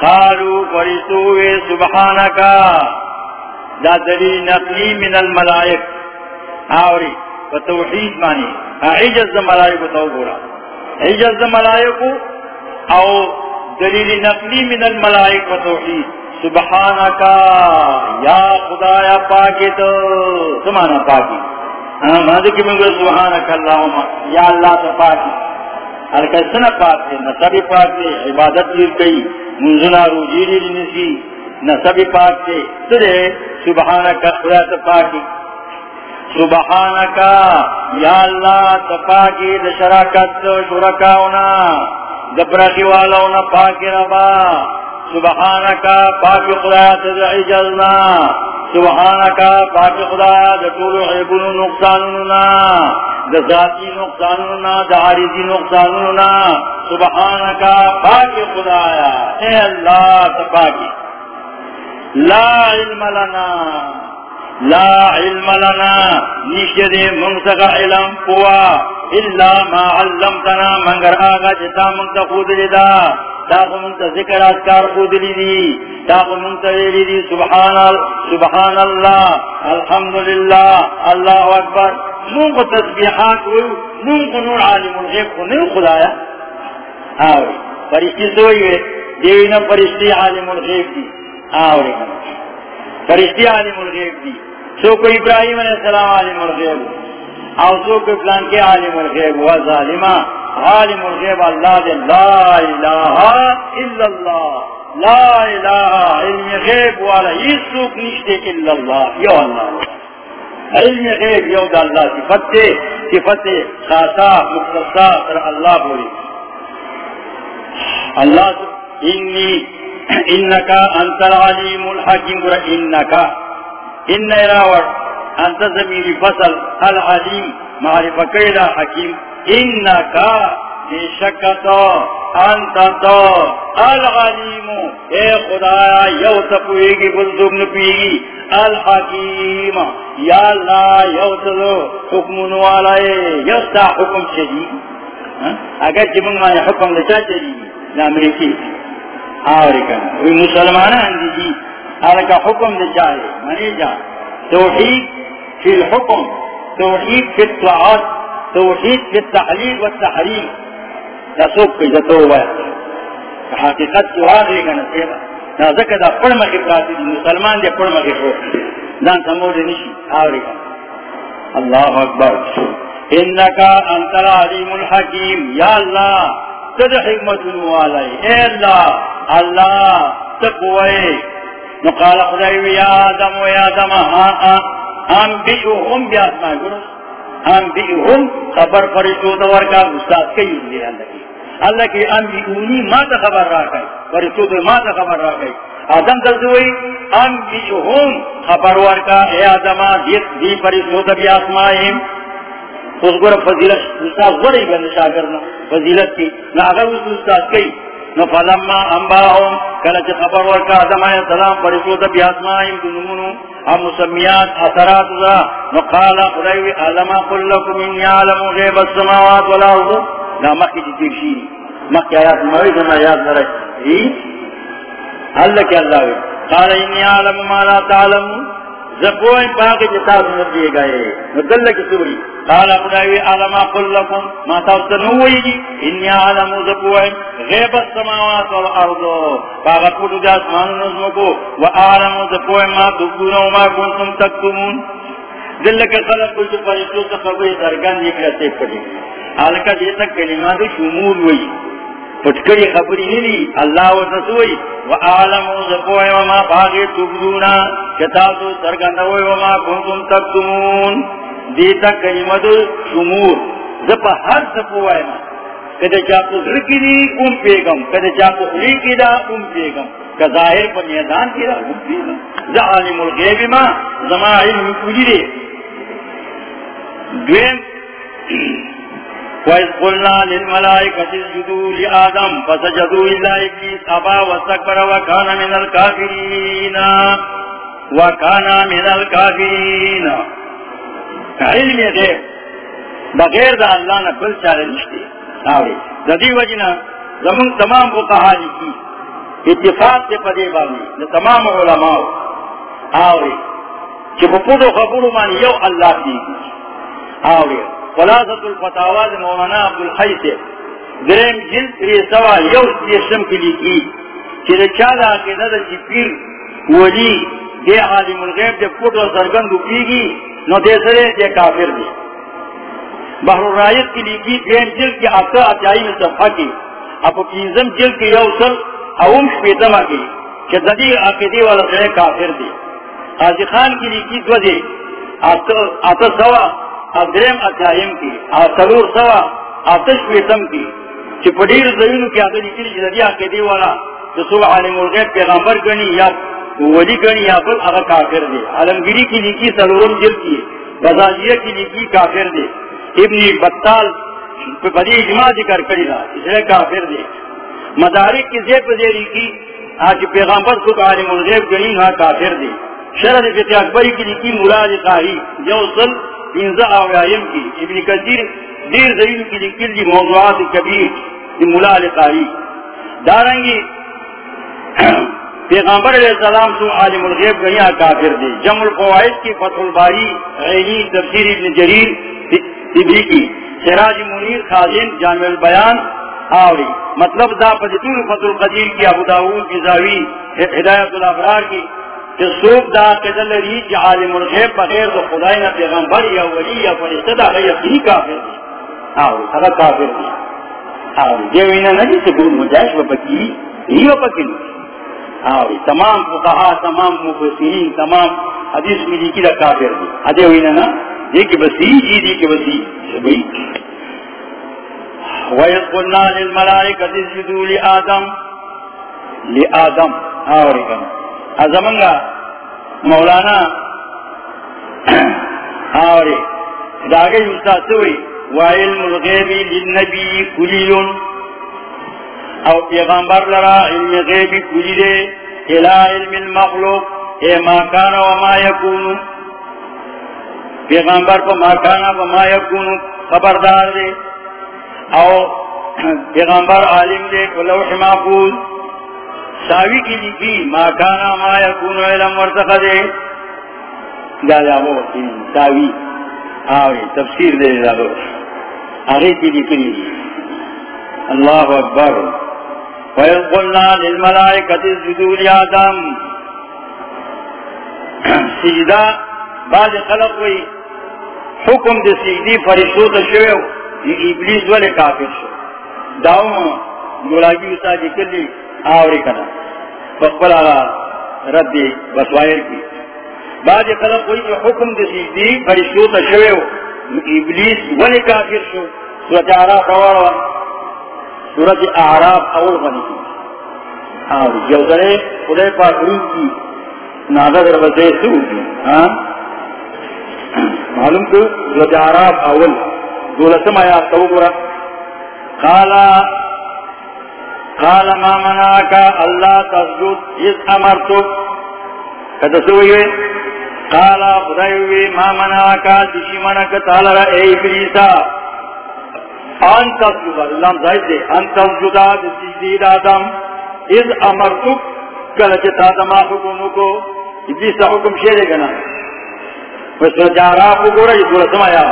قالوا فرسوه سبحانك. لا دلیل نقلی من الملائک آوری فتوحید مانی عجز ملائک تو گورا عجز ملائک او دلیل نقلی من الملائک وتوحید سبحانك یا خدا، یا پاکی تو سمانا پاکی ہاں مادی کی منگو سبحانك اللہم یا اللہ تو پاکی ہر کسنا پاک دے نصبی پاک دے عبادت لیر کئی منزنا روجی لیر نسی نصبی پاک دے سرے سبحانکا خدا تپاکی سبحانکا، یا اللہ تپاکی دا شراکت شرکاونا دبرخی والاونا پاکی ربا. سبحانکا، پاکی خدا تدعی جلنا سبحانکا، پاکی خدا دا طول عیبون نقصانونا دا ذاتی نقصانونا دا عارضی نقصانونا سبحانکا، پاکی خدایا اے اللہ تپاکی لا علم لنا. لا علم لنا نشد منتقى علم قوى إلا ما علمتنا منگر آغا جتا منتا خود لدا تاقو منتا ذکر اذکار خود لدی تاقو منتا لدی سبحان, سبحان اللہ الحمدللہ اللہ اکبر من کو تسبیحات ہوئی من کو نور عالم الغیب کو نہیں خدایا آوری فرشتی سوئی ہے دیوینا فرشتی عالم الغیب دی آوری فرشتی عالم الغیب دی۔ سو کو ابراہیم علیہ السلام عالم الغیب او سو کو پلان کے عالم الغیب و ظالمہ. عالم الغیب اللہ دے. لا الہ الا اللہ. لا الہ علم غیب والا. یہ سوک نشتے الا اللہ. یو اللہ. علم غیب یو دا اللہ صفت دے. صفت خاصا مختصا سر اللہ بولی. اللہ انی انکا انت العلیم الحکیم انکا ان راوٹ انت زمین فصل العلیم معرفہ کیلا حکیم انکا بے شک تو انت تو العلیم اے خدایا یو تپوئے گی بلدوگ نپیگی الحکیم یا اللہ یو تلو حکم نوالائے یستا حکم شدید اگر جمعن مانے حکم لچا شدید نا امریکی مسلمان جی کا حکم دے چاہے منی جا توحید فی الحکم، توحید فی الطاعات توحید فی التحلیل والتحریم تسوک کی جتو ہوا حقیقت تو آگے گا نسیبا نا ذکر دا پڑھ مکی پراتی دی مسلمان دے پڑھ مکی پراتی دان سمور نشی آگے گا۔ اللہ اکبر۔ انکا انت العلیم الحکیم۔ یا اللہ تد حکمت والائی اے اللہ اللہ، تقوی۔ نقال خدای یا آدم و یا آدم ہم بیئوهم بی آسمان گرس ہم بیئوهم خبر فرشتو دور کا استاد کئی لیے اللہ کی. اللہ کی ام بیئونی ما تا خبر را کئی فرشتو دور ما تا خبر را کئی آدم تلتوئی ام بیئوهم خبر ورکا، اے آدم دیت دی فرشتو دور آسمان اس گورا فضیلت، استاد غری گند شاگرنا فضیلت کی. نہ اگر اس استاد کی نو فلما انباهم، کله چې خبر ورکا آدم علیہ السلام پر څو د دنمونو او مسمیات، اثرات ذا نو قال، خدای علم قل لكم من يعلم غيب السماوات والارض؟ لا مخي دي شي. مخي آیات مې زما یاد نه راځي. الله کې الله قال اني اعلم ما لا تعلمون. زبوئی پاکی جی جتا سنر دیے گئے۔ ندل کی سوری۔ قال خدایوی علما قل لکم۔ ما تاوستا نوئی گی۔ انی علمو زبوئی غیب السماوات والارض۔ پاگا پوٹو جا اسمان نظمکو و علمو زبوئی ما تبون و ما کنتم تکتمون۔ دل کے خلق کل جو پریشتو سے خبری درگان یہ کلاسے پڑی حالکہ دیتا کلمات شمول ہوئی۔ پٹکڑی خبری نہیں اللہ و نسوئی و عالم و زبوئی وما باغی تبدونا کتاتو سرگندوئی وما کنتم تکتمون۔ دیتا کلمت شمور زبا ہر سپوئی ما کدے چاہتو ذرکی دی ام پیگم کدے چاہتو خلیقی دا ام پیگم کہ ظاہر پر میدان کی دا ام پیگم زا عالم الغیب ما، زما علم کلی دے دویم وَإِذْ قُلْنَا لِلْمَلَائِكَةِ اسْجُدُوا لِآدَمَ فَسَجَدُوا إِلَّا إِبْلِيسَ أَبَى وَاسْتَكْبَرَ وَكَانَ مِنَ الْكَافِرِينَ وَكَانَ مِنَ الْكَافِرِينَ علم غیر بغیر دا اللہ نہ بل چارے نشتے آوے ددی وجنا زمون تمام کو کہانی کی اتفاق سے پدے باوی تمام علماء آوے کہ بپودو خبرو مانی یو اللہ کی آوے خلاصت الفتاواز مولانا عبدالحی سے درم جلد ری سوا یو سیشم کلی کی چیز چالا عقیدہ دا چی پیر ولی دے عالم الغیب دے پوٹ و سرگندو پیگی نو دے سرے دے کافر دے بحر الرائت کلی کی درم جلد کی اتا اتیائی میں صفحہ کی اپا پینزم جلد کی یو سر اوم شپیتما کی کہ ددی عقیدی والا سرے کافر دے حاضی خان کلی کی دو دے اتا سوا ادریم اتیایم کی آتلور سوا آتش ویتم کی۔ چی پدیر زمینو کی آدھلی کلی جی جدی آقیدی والا جسو عالم الغیب پیغمبر گنی یا ولی گنی یا بل اغا کافر دے عالمگیری کی لکی سلورم جل کی بزاجیہ کی لکی کافر دے ابن بطال پہ پدی اجماع ذکر کری دا اس لیے کافر دے مدارک کی زیب زیری کی آج پیغمبر سو عالم الغیب گنی ہاں کافر دے شرد فتح اکبری کی لکی مراد قاہی جو صل انزا آوائیم کی، ابن کثیر دیر زین کی لکل دی موضوعات کبیر، دی ملا لقائی دارنگی، پیغمبر علیہ السلام تو عالم الغیب گنیا کافر دی۔ جمع القوائد کی فتح الباری غیلی تفسیر ابن جریر ابنی کی۔ سراج منیر، خازن، جامع البیان آوری۔ مطلب دا پدتون فتح القدیر کی ابو داود کی زاوی ہدایت الابرار کی۔ کہ سوک دا قدل ری جی عالم الغیب بغیر دو خدای نا پیغمبر یا ولی یا فرشتہ دا غیر یقینی کافر دی. آوری، سگا کافر دی. آوری جیوینا نجی سے بود مجاش و پکی، ہی و پکی آوری، تمام فقہا، تمام مفسرین، تمام حدیث میں کی دا کافر دی. ادیوینا نا، یہ کہ بسی جی دی کہ بسی. سبی وَإِذْ قُلْنَا لِلْمَلَائِكَةِ اسْجُدُوا لِآدَمَ لِآدَمَ. آوری، کنا. ازمنگا، مولانا آوری داگئی استاسوئی وعلم الغیبی للنبی کلیون او پیغمبر لرا علم غیبی کلی دے، الہ علم المخلوق، اے ما کانا وما یکونو پیغمبر پا ما کانا وما یکونو خبردار دے، او پیغمبر عالم دے لوح محفوظ ساوی کی جی لکھی ما کانا ما یکون علم ورتقا دے گالا وہ ساوی آوری تفسیر دے لگو آگے کی جی لکھی جی اللہ اکبر وَإِذْ قُلْنَا لِلْمَلَائِكَةِ اسْجُدُوا لِآدَمَ سجدہ بعد خلق ہوئی حکم دے سجدی فرشتو تا شوئے یہ ابلیس والے کافر شو۔ داؤں گولاگی اسا جی کلی آوری کنا۔ فقبل آگا رد دی بسوائر کی۔ بعد خلق ہوئی کہ حکم دے سجدی فرشتو تا شوئے ابلیس والے کافر شو۔ سورت عراف روارا سورت اعراف اول غنی کی آوری جو ذرے خدای پاک روح کی۔ نادا در بسے سو۔ ہاں۔ معلوم کو رجاراب اول۔ دولتم آیات تو برا قالا قالا ما مناکا اللہ تسجد؟ اس امرتو کتا سوئے قالا خدایوی ما مناکا دشی منک تالر اے ابلیسا ان تسجد. اللہ زائد دے ان تسجد دسجدید آدم. اس امرتو کلچتا دماغ حکموں کو ابلیس کا حکم شیرے گنا بس جارا کو گورا سورہ سمایا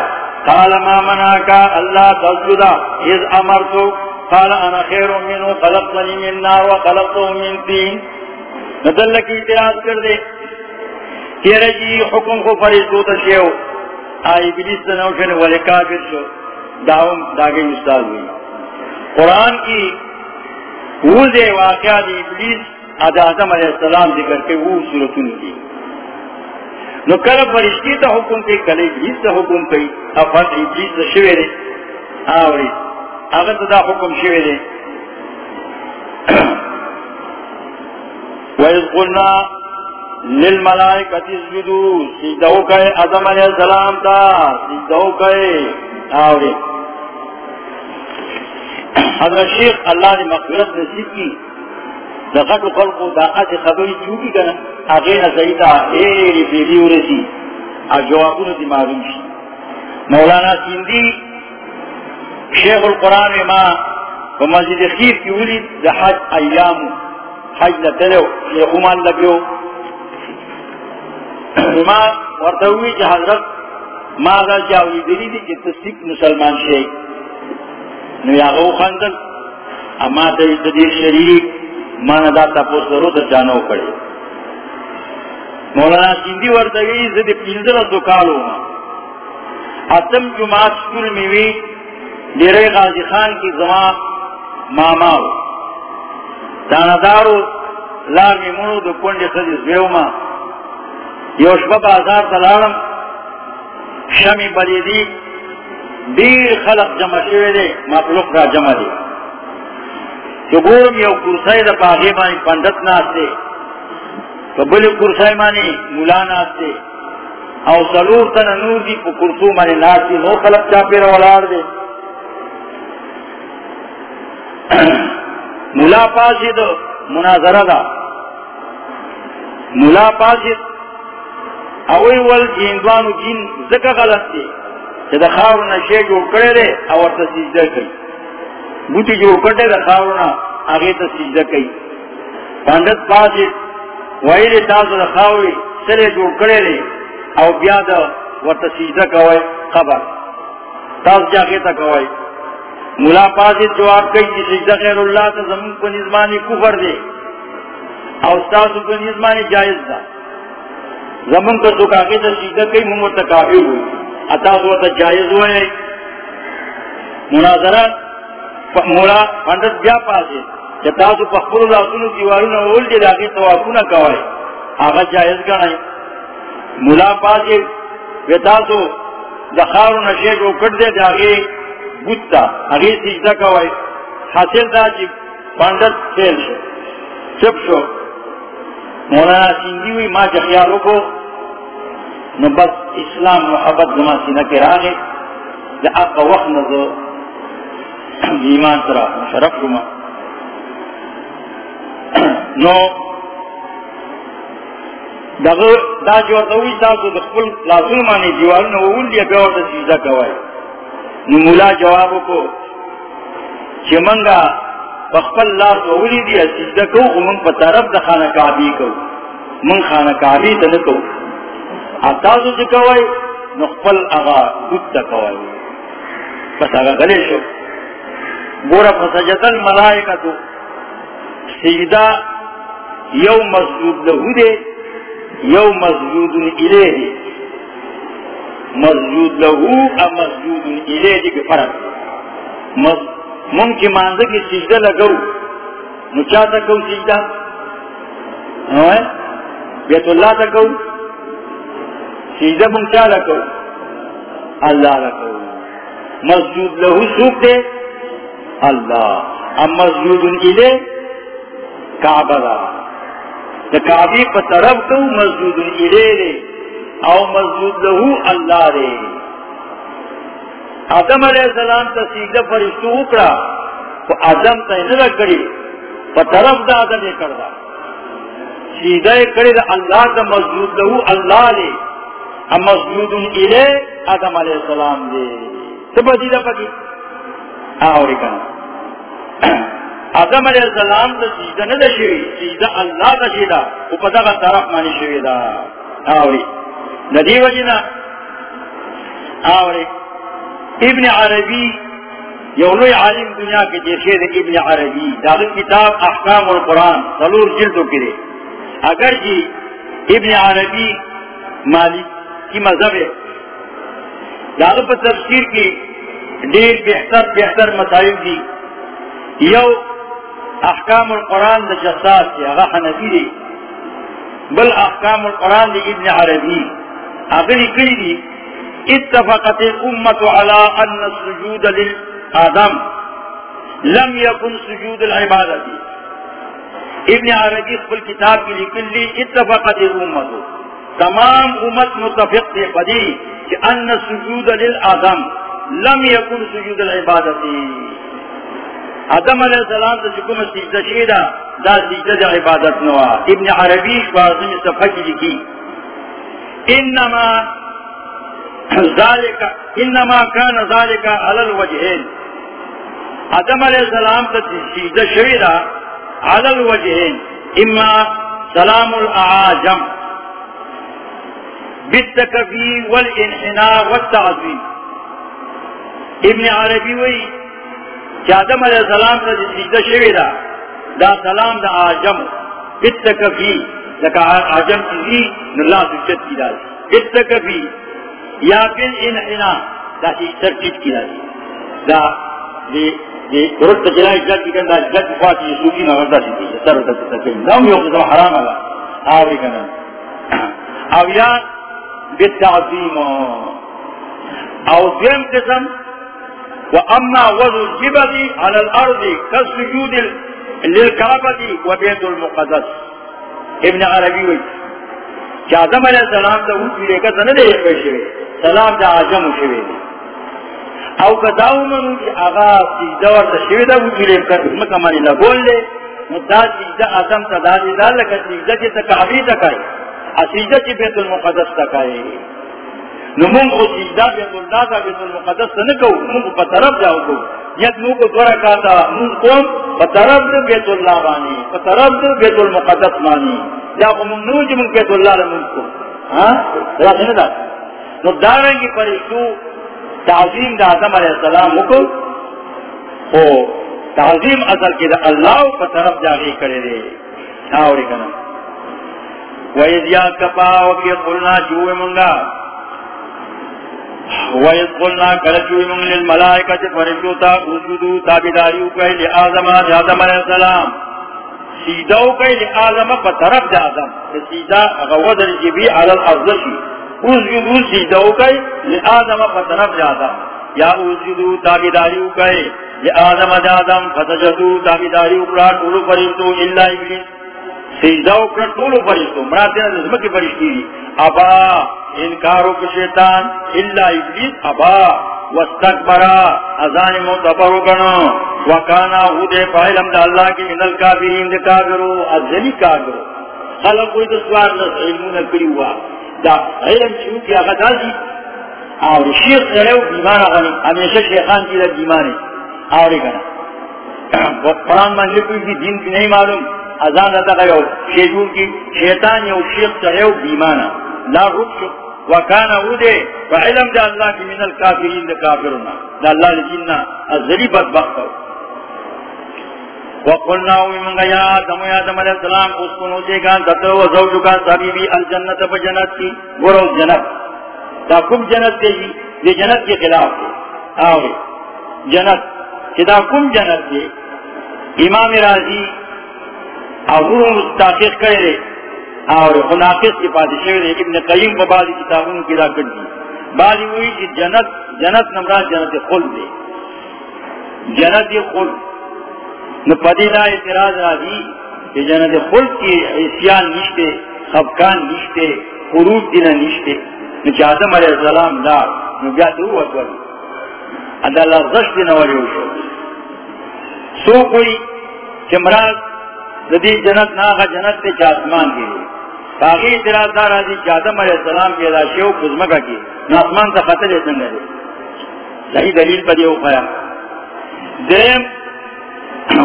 قال ما مناك اللہ تسجدا اذ امرتو قال انا خیر منه خلقتني من نار وخلقته من طين ندل کی اعتراض کر دے تیرے جی حکم کو فرشتو تشیو آئی ابلیس سے نوشن والے کافر شو. داؤں داگے استاد ہوئی. قرآن کی ووزے واقعہ دی ابلیس آدم علیہ السلام ذکر کے وہ صورتوں کی نو کل فرشتی تا حکم کے، کل ابلیس تا حکم کی افت ابلیس تا شوے دے. آوری. اگر تا حکم شوے دے وَإِذْ قُلْنَا لِلْمَلَائِكَةِ اسْجُدُوا سجدہو کہے آدم علیہ السلام تا سجدہو کہے آوری حضرت شیخ اللہ نے مغفرت نصیب کی. دغت خلقو دا آج خبری چوکی کنا اغین سیتا ایری پیلی ورسی اجوابون دی معلوم شی مولانا سندی شیخ القرآن ما و مسجد خیر کی ولید دا حج ایام، حج لتلو شیخو مال لگیو ما ورطوی چی حضرت ما دا جاوی دلی دی چی تصدیق مسلمان شیخ نو یاغو خندل اما تا تدیر شریک مانا دا تپوس درو در جانو پڑے مولانا سندی وردگی زد پیلدر دکالو ما اتم جماعت سکول میوی دیرے غازی خان کی زمان ماماو داندارو لار میمونو دو کنڈی خدی زویو ما یوشبا بازار تلالم شمی بلیدی دیر خلق جمع شوی دے مخلوق را جمع دی تو گورم یو کرسائی دا پاگے مانی پندت ناستے تو بل کرسائی مانی مولا ناستے او سلور تن نور دی پا کرسو مانی ناستے نو خلق چا پیر والار دے مولا پاسی جی دو مناظرہ دا. مولا پاسی جی اوی ول جیندوانو جین زکا غلط دے چا دا خاور نشے جو کرے دے اور تسیجدہ کئی. بوٹی جو کٹے دا خاورنا آگے تا سجدہ کئی. پاندت پاسی جی وائر تاسو دا خاوری سرے جو کڑے لے او بیا دا ورطا سجدہ کوئے خبر تاس جاگے تا کوئے. ملا پاسی جواب کئی جی سجدہ خیر اللہ تا زمین کو نظمانی کفر دے او ستاسو کو نظمانی جائز دا زمین کو سکاگے تا سجدہ کئی ممورتا کافی ہوئی اتاسو ورطا جائز ہوئے مناظرات مولا پندت بیا پاسے جتاسو پخبر اللہ سنو دیوارونا اول جے لاغی توافونا کوئے آغا جائز گنائی مولا پاسے ویتاسو دخارو نشے جو کٹ دے دے بودتا آگے سجدہ کوئے حاصل دا چی پندت فیل شو چپ شو. مولانا سنگی ہوئی ما جخیارو کو نو بس اسلام محبت زمان سینہ کے راگے دا آقا وقت نظر ایمان سرا شرف کما نو دا جو دوی تاسو د خپل لازم معنی دیوال نو ول دی به ورته سجدا کوي نو مولا جواب کو چې منګه بخپل لاس وولی دی سجدہ کو من پا طرف دا خانہ کعبی کو. من خانہ کعبی تا نکو. اتازو جی کوئی نخپل اغا گت تا کوئی. بس اغا غلی شو. گورا فسجد الملائکہ تو سجدہ یو مسجود لہو دے، یو مسجود الیہ مسجود لہو ا مسجود الیہ دے کے فرق ممکن مانزہ کی سجدہ لگو نو چاہتا کو سجدہ بیت اللہ تکو سجدہ من چاہ لکو اللہ لکو مسجود لہو سوک دے اللہ ام مسجود الیہ کعبہ دا کعبی پا طرف تو مسجود الیہ دے او مسجود لہو اللہ دے۔ آدم علیہ السلام تا سیدہ فرشتو اکڑا، تو آدم تا انہا کری پا طرف دا آدم یہ کردہ سیدہ کری دا اللہ تا مسجود لہو اللہ لے ام مسجود الہ آدم علیہ السلام دے۔ سبا دیدہ پا ہاں، آوری کنا آدم علیہ السلام تا سیدہ ندا شوی سیدہ اللہ تا شیدہ او پتا کا طرف مانی شوی دا۔ ہاں، آوری ندی وجینا آوری ابن عربی یولوی عالم دنیا کے جیسے ابن عربی داد کتاب احکام القرآن سلور جلدوں کے لیے اگر جی ابن عربی مالک کی مذہب ہے داد پر تفسیر کی ڈیر بہتر بہتر مسائل دی یو احکام القرآن دا جساس سے اغا حنفی دی بل احکام القرآن دی ابن عربی اگر کئی دی اتفقت الامة على ان السجود للآدم۔ لم يكن سجود العبادة ابن عربی قبل کتاب کی لکل اتفقت الامة تمام امت متفق دے پدی کہ ان سجود للآدم۔ لم يكن سجود العبادة آدم علیہ السلام تو چکم سجدہ شیدہ، دا سجدہ عبادت نوا۔ ابن عربی شوازم صفحہ کی لکی انما ذالک انما کان ذالک علی الوجهین آدم علیہ السلام تسجید شویدا علی الوجهین اما سلام الاعاجم. بالتکفی والانحناء والتعظیم. ابن عربی وی کہ آدم علیہ السلام تسجید شویدا دا سلام دا آجم بالتکفی لکا آجم چیزی نلا سجد کی دا بالتکفی یا پھر ان دا سر چیز کی داری. دا دی درست جلائی جد کی کن دا جد فاتی سوکی نغردا سی دی سر دا تکیم. دا یو قسم حرام اللہ. آوری کنن او یا بالتعظیم او دیم قسم. و اما وضو على الارض كالسجود للكعبة وبيت المقدس. ابن عربی وی کہ آدم علیہ السلام دا اوٹی لے کر سندے پیشوے سلام دا آجم شوے دے او کداو منو کی آغا سجدہ ورد شوے دا اوٹی لے کر مکہ مانی لگول لے دا سجدہ آدم تا دا دی، دا لکا سجدہ چی تکعبی تکائی سجدہ چی بیت المقدس تکائی نمون کو سجدہ بیت اللہ دا بیت المقدس تنکو نمون کو پترب جاؤ کو. یک نو کو بیت اللہ بانی پترب دا بیت المقدس بانی۔ یا جی من بیت اللہ کو۔ ہاں؟ دا نو دارنگی پرشتو تعظیم دا آدم علیہ السلام مکو او تعظیم اصل کی دا اللہ پر طرف جاگی کرے دے۔ آوری کنا۔ وَإِذْ يَا كَپَا وَكِي قُلْنَا منگا۔ وَإِذْ قُلْنَا كَلَجُوئے منگ لِلْمَلَائِكَةِ فَرِمْجُو تا اُسْجُدُو تابداریو کہے لِآدم آدم علیہ السلام. سیدھو کہے لِآدم پر طرف جا آدم. سیدھا غوض الجبی علی الارض اسجدو سجدو کئی لآدم فتنف جاتا یا اسجدو تابداری کئی لآدم جادم فتجدو تابداری اکرا طولو فرشتو اللہ ابلیس. سجدو اکرا طولو فرشتو. مراتینا نظمکی فرشتی دی ابا! انکارو کی شیطان اللہ ابلیس ابا واستکبرا ازان متبرو کنو. وکانا ہودے فائلم دا اللہ کی من الکافرین دے کافرو ازلی کافرو. خلق کوئی دسوار نس علمون کری ہوا دا علم شروع کی آغا دی اور شیخ سرے بیمار آغانی ہمیشہ شیخان کی لگ بیماری آوری کنا قرآن منجر کی دین کی نہیں معلوم. ازان رہتا گئے شیجور کی شیطان یو شیخ چڑھے بیمانا لا رک شک وکانا او دے وعلم دے اللہ کی من الكافرین دے کافرنا. دا اللہ دے جننا ازلی بدبخت ہو. وقلنا اوی منگا یا آدم یا آدم علیہ السلام اس کو نوچے گا دتو و زوجو کا صحیبی الجنت پا جنت کی، گرو جنت. دا کم جنت دے جی دے جنت کے خلاف دے. آوے، جنت. دا کم جنت دے، امام راضی اور تاخیر کرے اور خناقص کی پادشاہ دے ابن قیم کو بعض کتابوں کی راکٹ دی۔ بعض ہوئی کہ جنت جنت نمراد جنت خل دے جنت خل نو پدیدہ اعتراض راضی کہ جنت خل کی عیسیان نشتے خفکان نشتے خروج دینا نشتے۔ نو چا آدم علیہ السلام دار نو بیات رو اتوری ادا لغزش دینا ولی ہوشو سو کوئی چمراز ردی جنت ناغا جنت تے چاسمان کے لیے باقی اعتراض دار آدھی آدم علیہ السلام کی ادا شیو کزمکا کی ناسمان تا خطر ایسن گئے صحیح دلیل پر یہ خیا دیم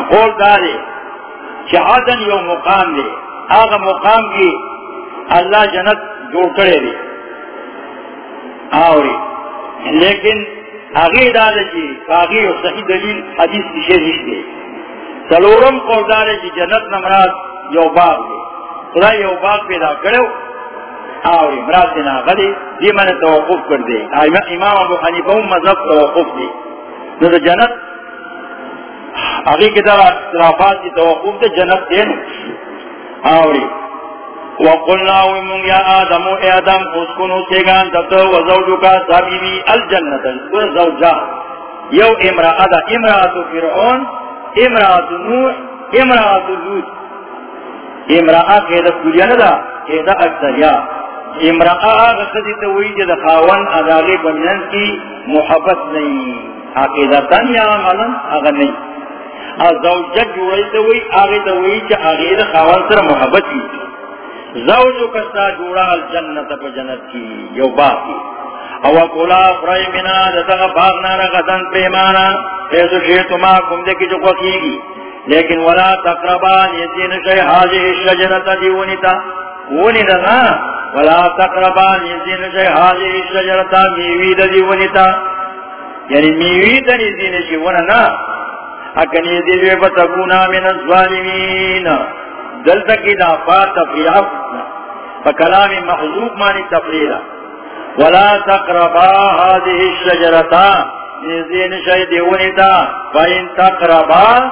قول دارے کہ چہادن یو مقام دے۔ آغا مقام کی اللہ جنت جوڑ کرے دے۔ آوری۔ لیکن آگے دارے جی باقی اور صحیح دلیل حدیث کی شیرش دے سلورم قول دارے جی جنت نمراد یو باغ دے۔ خدا یو باغ پیدا کرو آوری مراد دینا غلی دی من توقف کر امام ابو حنیفہ مذہب توقف دے نو جنت اگی کی طرح اطرافات دی توقف دے جنت دے آوری وقلنا ومن یا آدم، اے آدم، اسکنو سیگان تتو وزوجو کا صحبیبی الجنت. زوجا. یو امرأة دا امرأة فرعون، امرأة نوح، امرأة لوت امرا کے دا کلیا ندا کہ دا اکثریا امرا آغا خدی توئی جا دا خاون اداغی بمینن کی محبت نہیں عقیدتاً یا عملا آغا نہیں زوجت جوڑی توئی آغی توئی چا آغی دا خاون سر محبت کی. زوجو کستا جوڑا الجنت پا جنت کی، یو باقی او کولا فرائی منا دا باغنا رغتن پیمانا ایسو شیطما کم دے کی جو قوقی لیکن ولا تقربان یزین شئی حاجی الشجرت دیونیتا ونیتا ولا تقربان یزین شئی حاجی الشجرت میوید دیونیتا یعنی میوید یزین شئی وننا اکن یزین بتکونا من الظالمین. دلتا کی دا فات تفریح فکلام محضوب مانی تفریح. ولا تقربا هذه الشجرة نزين شيء ديونتا فإن تقربا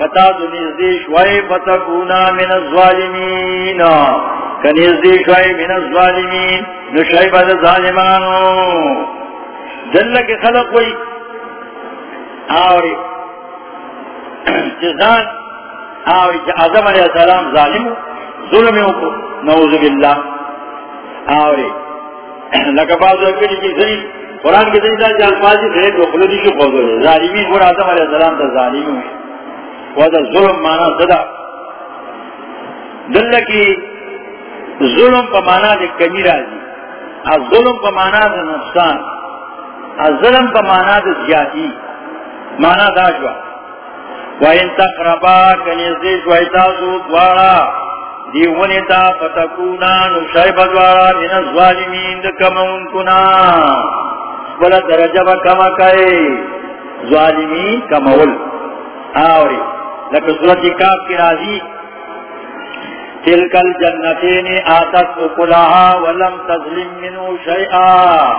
کتا تو نزدیش وائی فتکونا من الظالمین. کنزدیش وائی من الظالمین نشائی بد ظالمانو. جل کے خلق ہوئی آوری. جزان آوری. آدم علیہ السلام ظالم ظلمیوں کو نعوذ باللہ آوری. لکہ بعض اکلی کی ذریع قرآن کی ذریع جان پازی ذریع دو خلودی شو قوضو ظالمین اور آدم علیہ السلام تا ظالمی ہوئی ودا ظلم مانا صدا دل کی ظلم کا مانا دے کمی راضی. از ظلم کا مانا دے نقصان. از ظلم کا مانا دے زیادی. مانا دا داشوا وَإِن تَقْرَبَا كَنِزِدْ وَإِتَازُ دْوَارَا. دیونیتا فتکونا نشایب دوارا. من الظالمین دکمون کنا. ولا درجہ با کما کئے. ظالمین کمول. آوری. لکہ صورت کاف کی راضی، تلکل جنتین آتت اکلہا ولم تظلم منو شیئا۔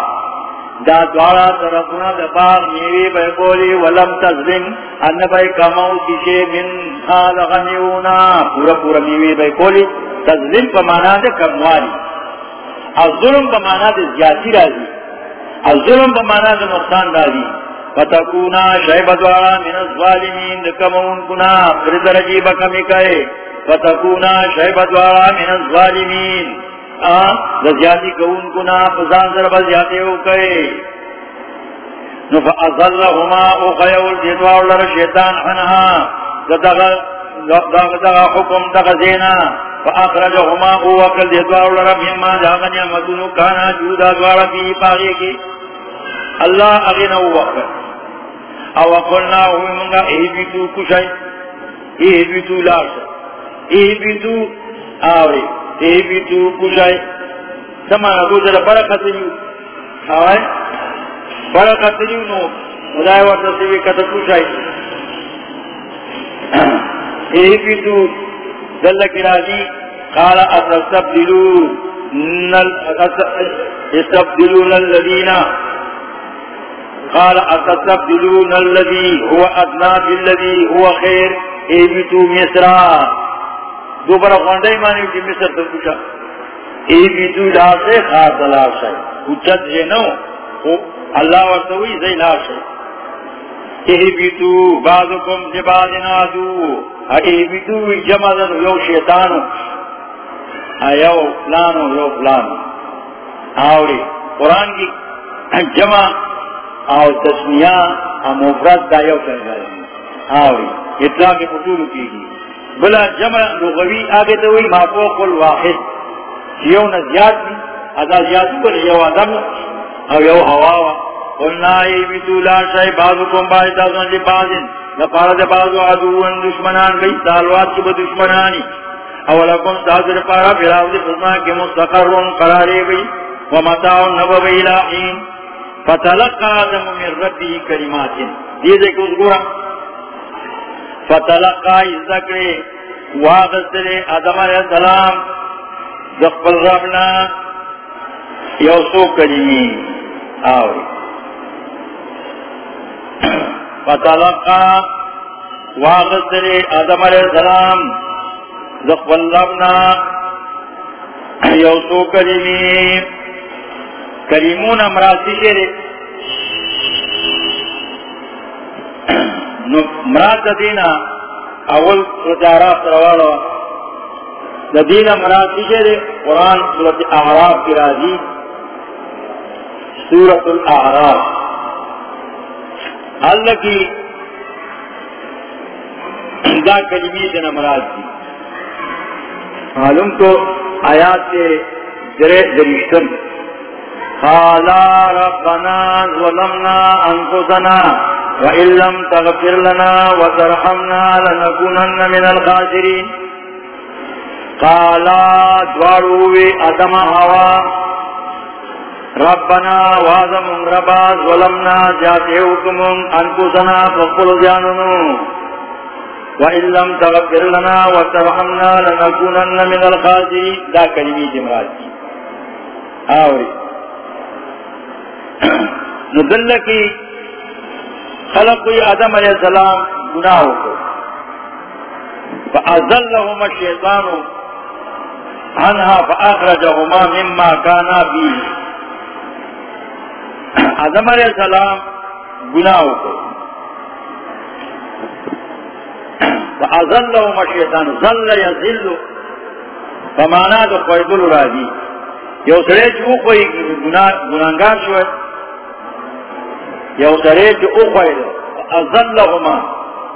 دا دوارا طرفنا دباغ نیوی بے بولی، ولم تظلم ان بے کمو کشے من حال غنیونا پورا پورا نیوی بے بولی، تظلم پا مانا دے کموالی۔ الظلم پا مانا دے زیادی راضی۔ الظلم پا مانا دے نقصان راضی۔ فتکونا شیب دوارا من الظالمین دکمون کنا پر درجی بکمی کئے فتکونا شیب دوارا من الظالمین زیادی کون کنا پزان ضرب زیادی ہو کئے. نفعظلہما او خیول دیدوار لر شیطان عنہا دغا حکم دغزینا فاخرجہما او وکل دیدوار لر مما جاغنی امتنو کانا جودا دوارا کی پاگی کی. اللہ اغین او وقت. او قلنا ہوئی منگا اے بیتو کشای اے بیتو لاشا؟ اے بیتو آوری اے بیتو کشای سمانا دو جرہ بڑا قتلیو آوائی بڑا قتلیو نو. مدائی وقت سوی کتا کشای اے بیتو دلکی راجی قال اتستبدلون استبدلون الذين قال اتستبدلون الذي هو ادنى بالذي هو خير؟ ایبتو مصرا دوبارہ خوندائی مانی کہ مصر تو پوچھا. ایبتو لاسے؟ خاص لاسے. اچھت جنو اللہ ورطوی زی لاسے. ایبتو بعضکم جباد نادو. ایبتو جمع یو شیطانو. ایو فلانو، یو فلانو. آوری. قرآن کی جمع او تسمیہ مفرد دا یو کر گئے۔ آوری اطلاع کے پتولو کی گی بلا جمع لغوی آگے تو دوئی مافوق الواحد۔ یو نزیاد دی ادا زیادو کر یو آدم۔ او یو ہواوا قلنا ای بیتو لا شای بازو کم بائی تازن لی بازن لپارد بازو عدوان دشمنان گئی سالوات کی با دشمنانی۔ اولکم تاثر پارا فراود خزنا کے مستقرون قرارے گئی۔ ومتاون نبوی لاحین فتلقى آدم من ربه كلمات. دیدے کہ اس گورا فتلقى ذکر واغسر آدم علیہ السلام. دقبل ربنا یوسو کلمی آوری. فتلقى واغسر آدم علیہ السلام. دقبل ربنا یوسو کلمی کریمون امراضی شیرے مراد دینا اول رجارات روالو دینا مراد شیرے قرآن سورت اعراف کی راضی۔ سورت الاعراف۔ اللہ کی دا کلمی دینا مراد دی۔ معلوم تو آیات کے درے درشتن قالا ربنا ظلمنا انفسنا وإن لم تغفر لنا وترحمنا لنكونن من الخاسرين. قالا دواروي ادم هوا ربنا وازم ربا ظلمنا جاتيوكم انفسنا فقل جاننو. وإن لم تغفر لنا وترحمنا لنكونن من الخاسرين. دا كلمي جمراتي آوري ندل کی خلق کوئی آدم علیہ السلام گناہ کو فأزلهما الشیطان عنها فأخرجهما مما كانا فيه آدم علیہ السلام گناہ کو فأزلهما الشیطان ظل يزل فمانا دو قویدل راجی یو سرے چو کوئی گناہگار شوئے۔ یو سرے چو اخوئی دو ازلہما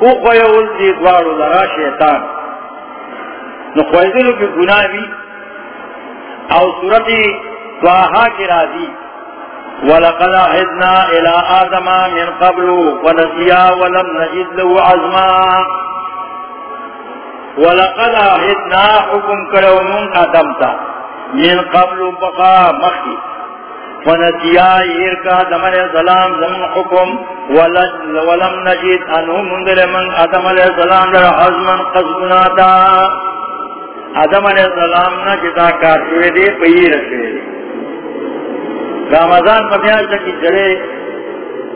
اخوئی اولدی دوارو لرا شیطان. نخوئی دلو کی گناہ بھی او صورتی دعاہا کی راضی وَلَقَدْ عِدْنَا إِلَىٰ آدَمَ مِنْ قَبْلُ وَنَسِيَا وَلَمْ نَجِدْ لَهُ عَزْمًا. وَلَقَدْ عِدْنَا حُكُمْ كَرَوْ مُنْ آدَمْتَ مِنْ قَبْلُ بَقَا مَخِي فنسیا ایرکا آدم علیہ السلام زمن حکم ولم نجید انہو مندر من آدم علیہ السلام در حضمن قصبناتا آدم علیہ السلام نا جتا کارشوے دے پئی رکھوے دے رمضان مبیان چکی جڑے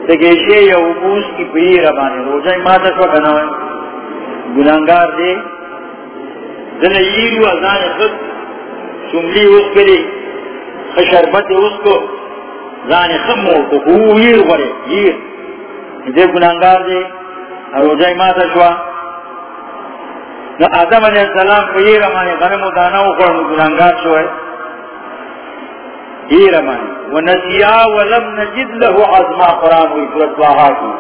تگیشے یا عبوس کی پئی ربانے روزہ ماتا شو کنوئے گنانگار دے. دل ایلو ازان خود شملی اس کری خشربت اس کو زانی خمو کو ہوئیر غرے ییر دے گنانگار دے روزہ ماتا شوا نا آدم علیہ السلام کو یہ رمانی غنم و دانا اخوڑ گنانگار شوئے یہ رمانی ونسیا ولم نجد له عظما، قرآن ہوئی سورت واہا کی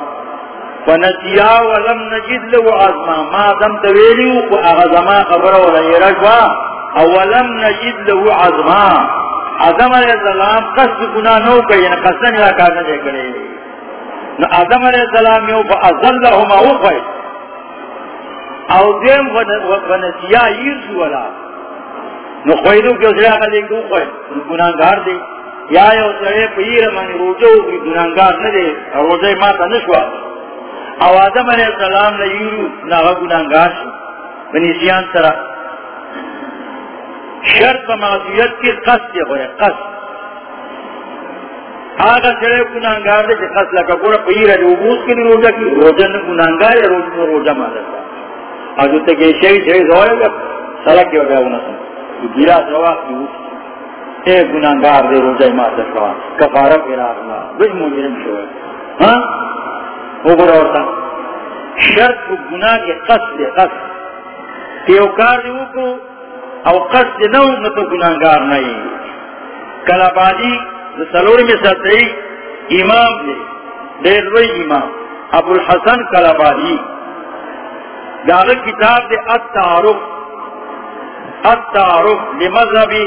ونسیا ولم نجد له عظما. ما دم تویلیو کو اغزما خبر و رئی رجوا اولم نجد له عظما. آدم علیہ السلام قصد گناہ نو کئی یعنی قصد نیا کارنا دے کرے نو آدم علیہ السلام یو با ازل لہما او اوخوئی او دیم ونسیا یرسو والا نو خویدو کی اسرے آگا لے دو خوئی نو گناہگار دے یا یو سرے پیر من روجو کی گناہ گناہگار ندے. روجہ ماتا نشوا. او آدم علیہ السلام لیرو ناغا گناہگار شو بنیسیان سرہ شرط معصیت کی قصد یہ ہوئے قصد۔ آگا چڑے گناہگار دے قصد لکا گوڑا پیر ہے اوبوس کی روزہ کی، روزہ نے گناہگار ہے روزہ میں روزہ مادتا اور جو تک یہ شہی شہی ہوئے گا سلک کے ہوگا انہا سن گیرا سوا کی اوس۔ اے گناہگار دے، روزہ مادتا کفارہ پیرا اللہ بج مجرم شوئے ہاں؟ وہ گوڑا ہوتا شرط گناہ کے قصد دے، قصد۔ تیوکار دے، وہ کو او قصد نو نتو گناہگار نئی کلابادی سلور میں ستئی امام دے دیر وی امام. ابو الحسن کلابادی داغ کتاب دے التعارف. التعارف لمذہبی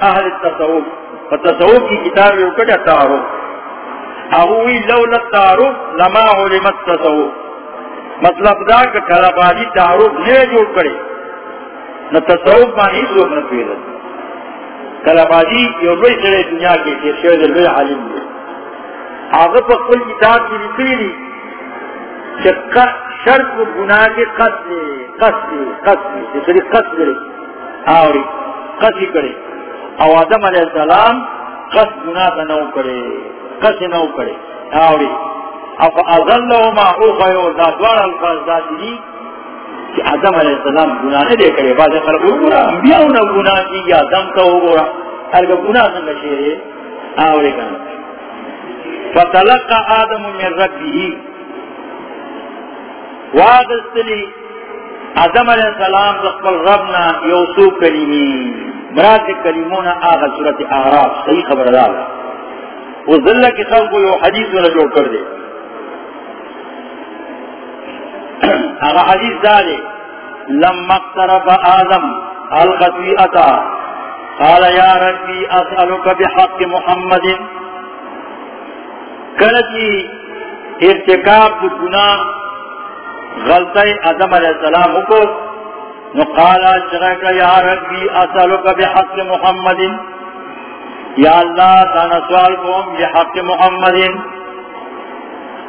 اہل التصوف. فتصوف کی کتاب یو کٹا تعارف اہوی لولا التعارف لما علمت تصوف مطلب دا کہ کلابادی تعارف نہیں جوڑ کرے نہ تصوف مانی لوگ نہ پیدا کلا یو لوئی سڑے دنیا کے کہ شہد لوئی عالم دے آگا پا کل کتاب کی لکلی دی کہ شرط و گناہ کے قصد دے قصد دے قصد دے جسری قصد دے آوری قصد کرے او آدم علیہ السلام قصد گناہ تا نو کرے قصد نو کرے آوری اف ازلو ما اوخیو ذاتوار الفاظ ذاتی دی کہ آدم علیہ السلام گناہ نے دے کرے، بعض خلق گناہ، انبیاء نے گناہ کی، یا دم کا ہو گورا ہر گناہ سنگا شیرے آورے کنا فتلقى آدم من ربه۔ واغستلی آدم علیہ السلام دقبل ربنا یوسو کلیمی مراد کلیمونا آغا صورت اعراف، صحیح خبر دالا وہ ذلہ کی خلق کو یو حدیث والا جوڑ کر دے۔ اگر حدیث دارے لما اقترب آدم الخطوئتا قال یا ربی اسألوک بحق محمد. کلچی ارتکاب گناہ غلطی آدم علیہ السلام کو نقالا شرک یا ربی اسألوک بحق محمد. یا اللہ تانا سوال کو بحق محمد محمد.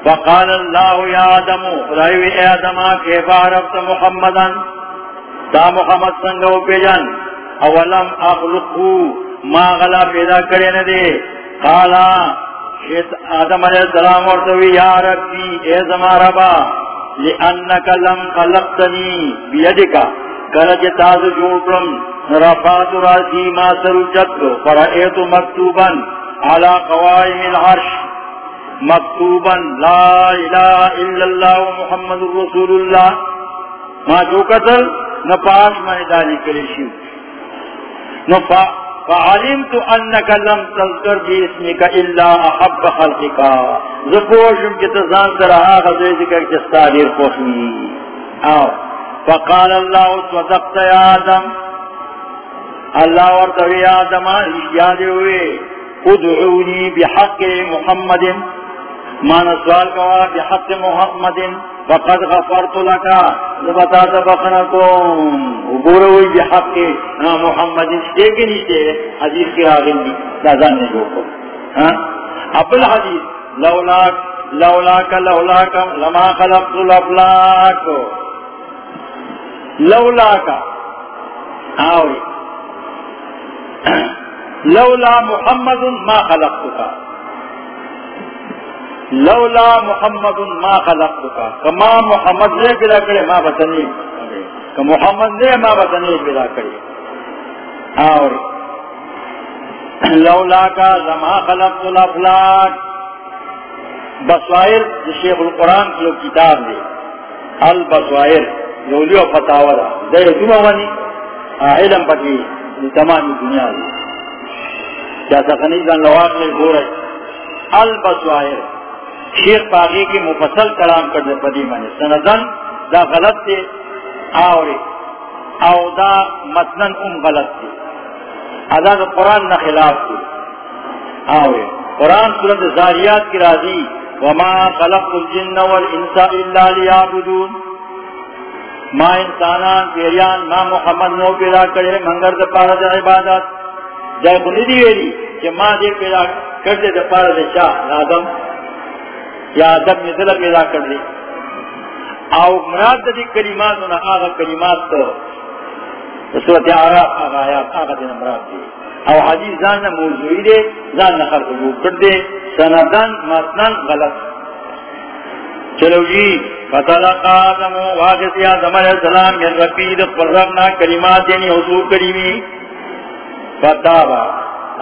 فقال اللہ یا آدم خدایوی اے آدم کیف عرفت محمدا. تا محمد سنگو پی جن اولم اخلقو، ما غلا پیدا کرے ندے قالا شیط آدم علیہ السلام ورطوی یا ربی، اے زما ربا لئنک لم خلقتنی بیدکا کرج تاز جوڑم رفات راسی ما سرجت فرائیت مکتوبا على قوائم العرش. مکتوبا لا الہ الا اللہ محمد رسول اللہ ما جو قتل نپاس میں داری کرے شیو. نفا فعلمت انك لم تذكر باسمك الا احب خلقك زپوشم کہ تزان سر آغا زي ذکر جستادیر خوشنی آو. فقال اللہ، صدقت یا آدم. اللہ ورطوی آدم اشیاد ہوئے ادعونی بحق محمد محمد. مانا سوال کوا بحق محمد، فقد غفرت لکا زبتا تبقنکم وګوروي بحق محمد. شته کې نشته حدیث کې راغلی دی دا ځان نه جوړو ها خپل حدیث. لولا لولا ک لولا ک لما خلقت الافلاک. لولا کا لولا محمد ما خلقتك لولا محمد ما خلقتك کما محمد نے پیدا کرے، ما بتنی کہ محمد نے ما بتنی پیدا کرے. اور لولا کا زما خلقت الافلاک. بصائر شیخ القرآن کی کتاب دے البصائر لولیو فتاورا دے دنو علم پکی تمام دنیا دی. کیا سخنی کن لواق میں گو رہے شیخ پاگی کی مفصل کلام کر دے پدی مانے سندن دا غلط تے، آوری۔ او دا متنن ام غلط تے۔ ادا دا قرآن نا خلاف تے۔ آوری۔ قرآن صورت زاریات کی راضی۔ وما خلق الجن والانس الا ليعبدون۔ ما انسانان پیریان، ما محمد نو پیدا کرے، منگر دا پارا دا عبادت۔ جائے بنی دی ویلی کہ ما دے پیدا کر دے دا پارا دا شاہ آدم یا آدم مثل پیدا کر دے او مراد دی کلمات انہا آغا کلمات تو صورت عراق آغا آیات آغا دینا مراد دی او حدیث زان موضوعی دے زان نخر قبول کر دے سندن مطنن غلط. چلو جی فتلقا آدم واقعی آدم علیہ السلام من ربید قرربنا کلمات یعنی حضور کریمی فتابا.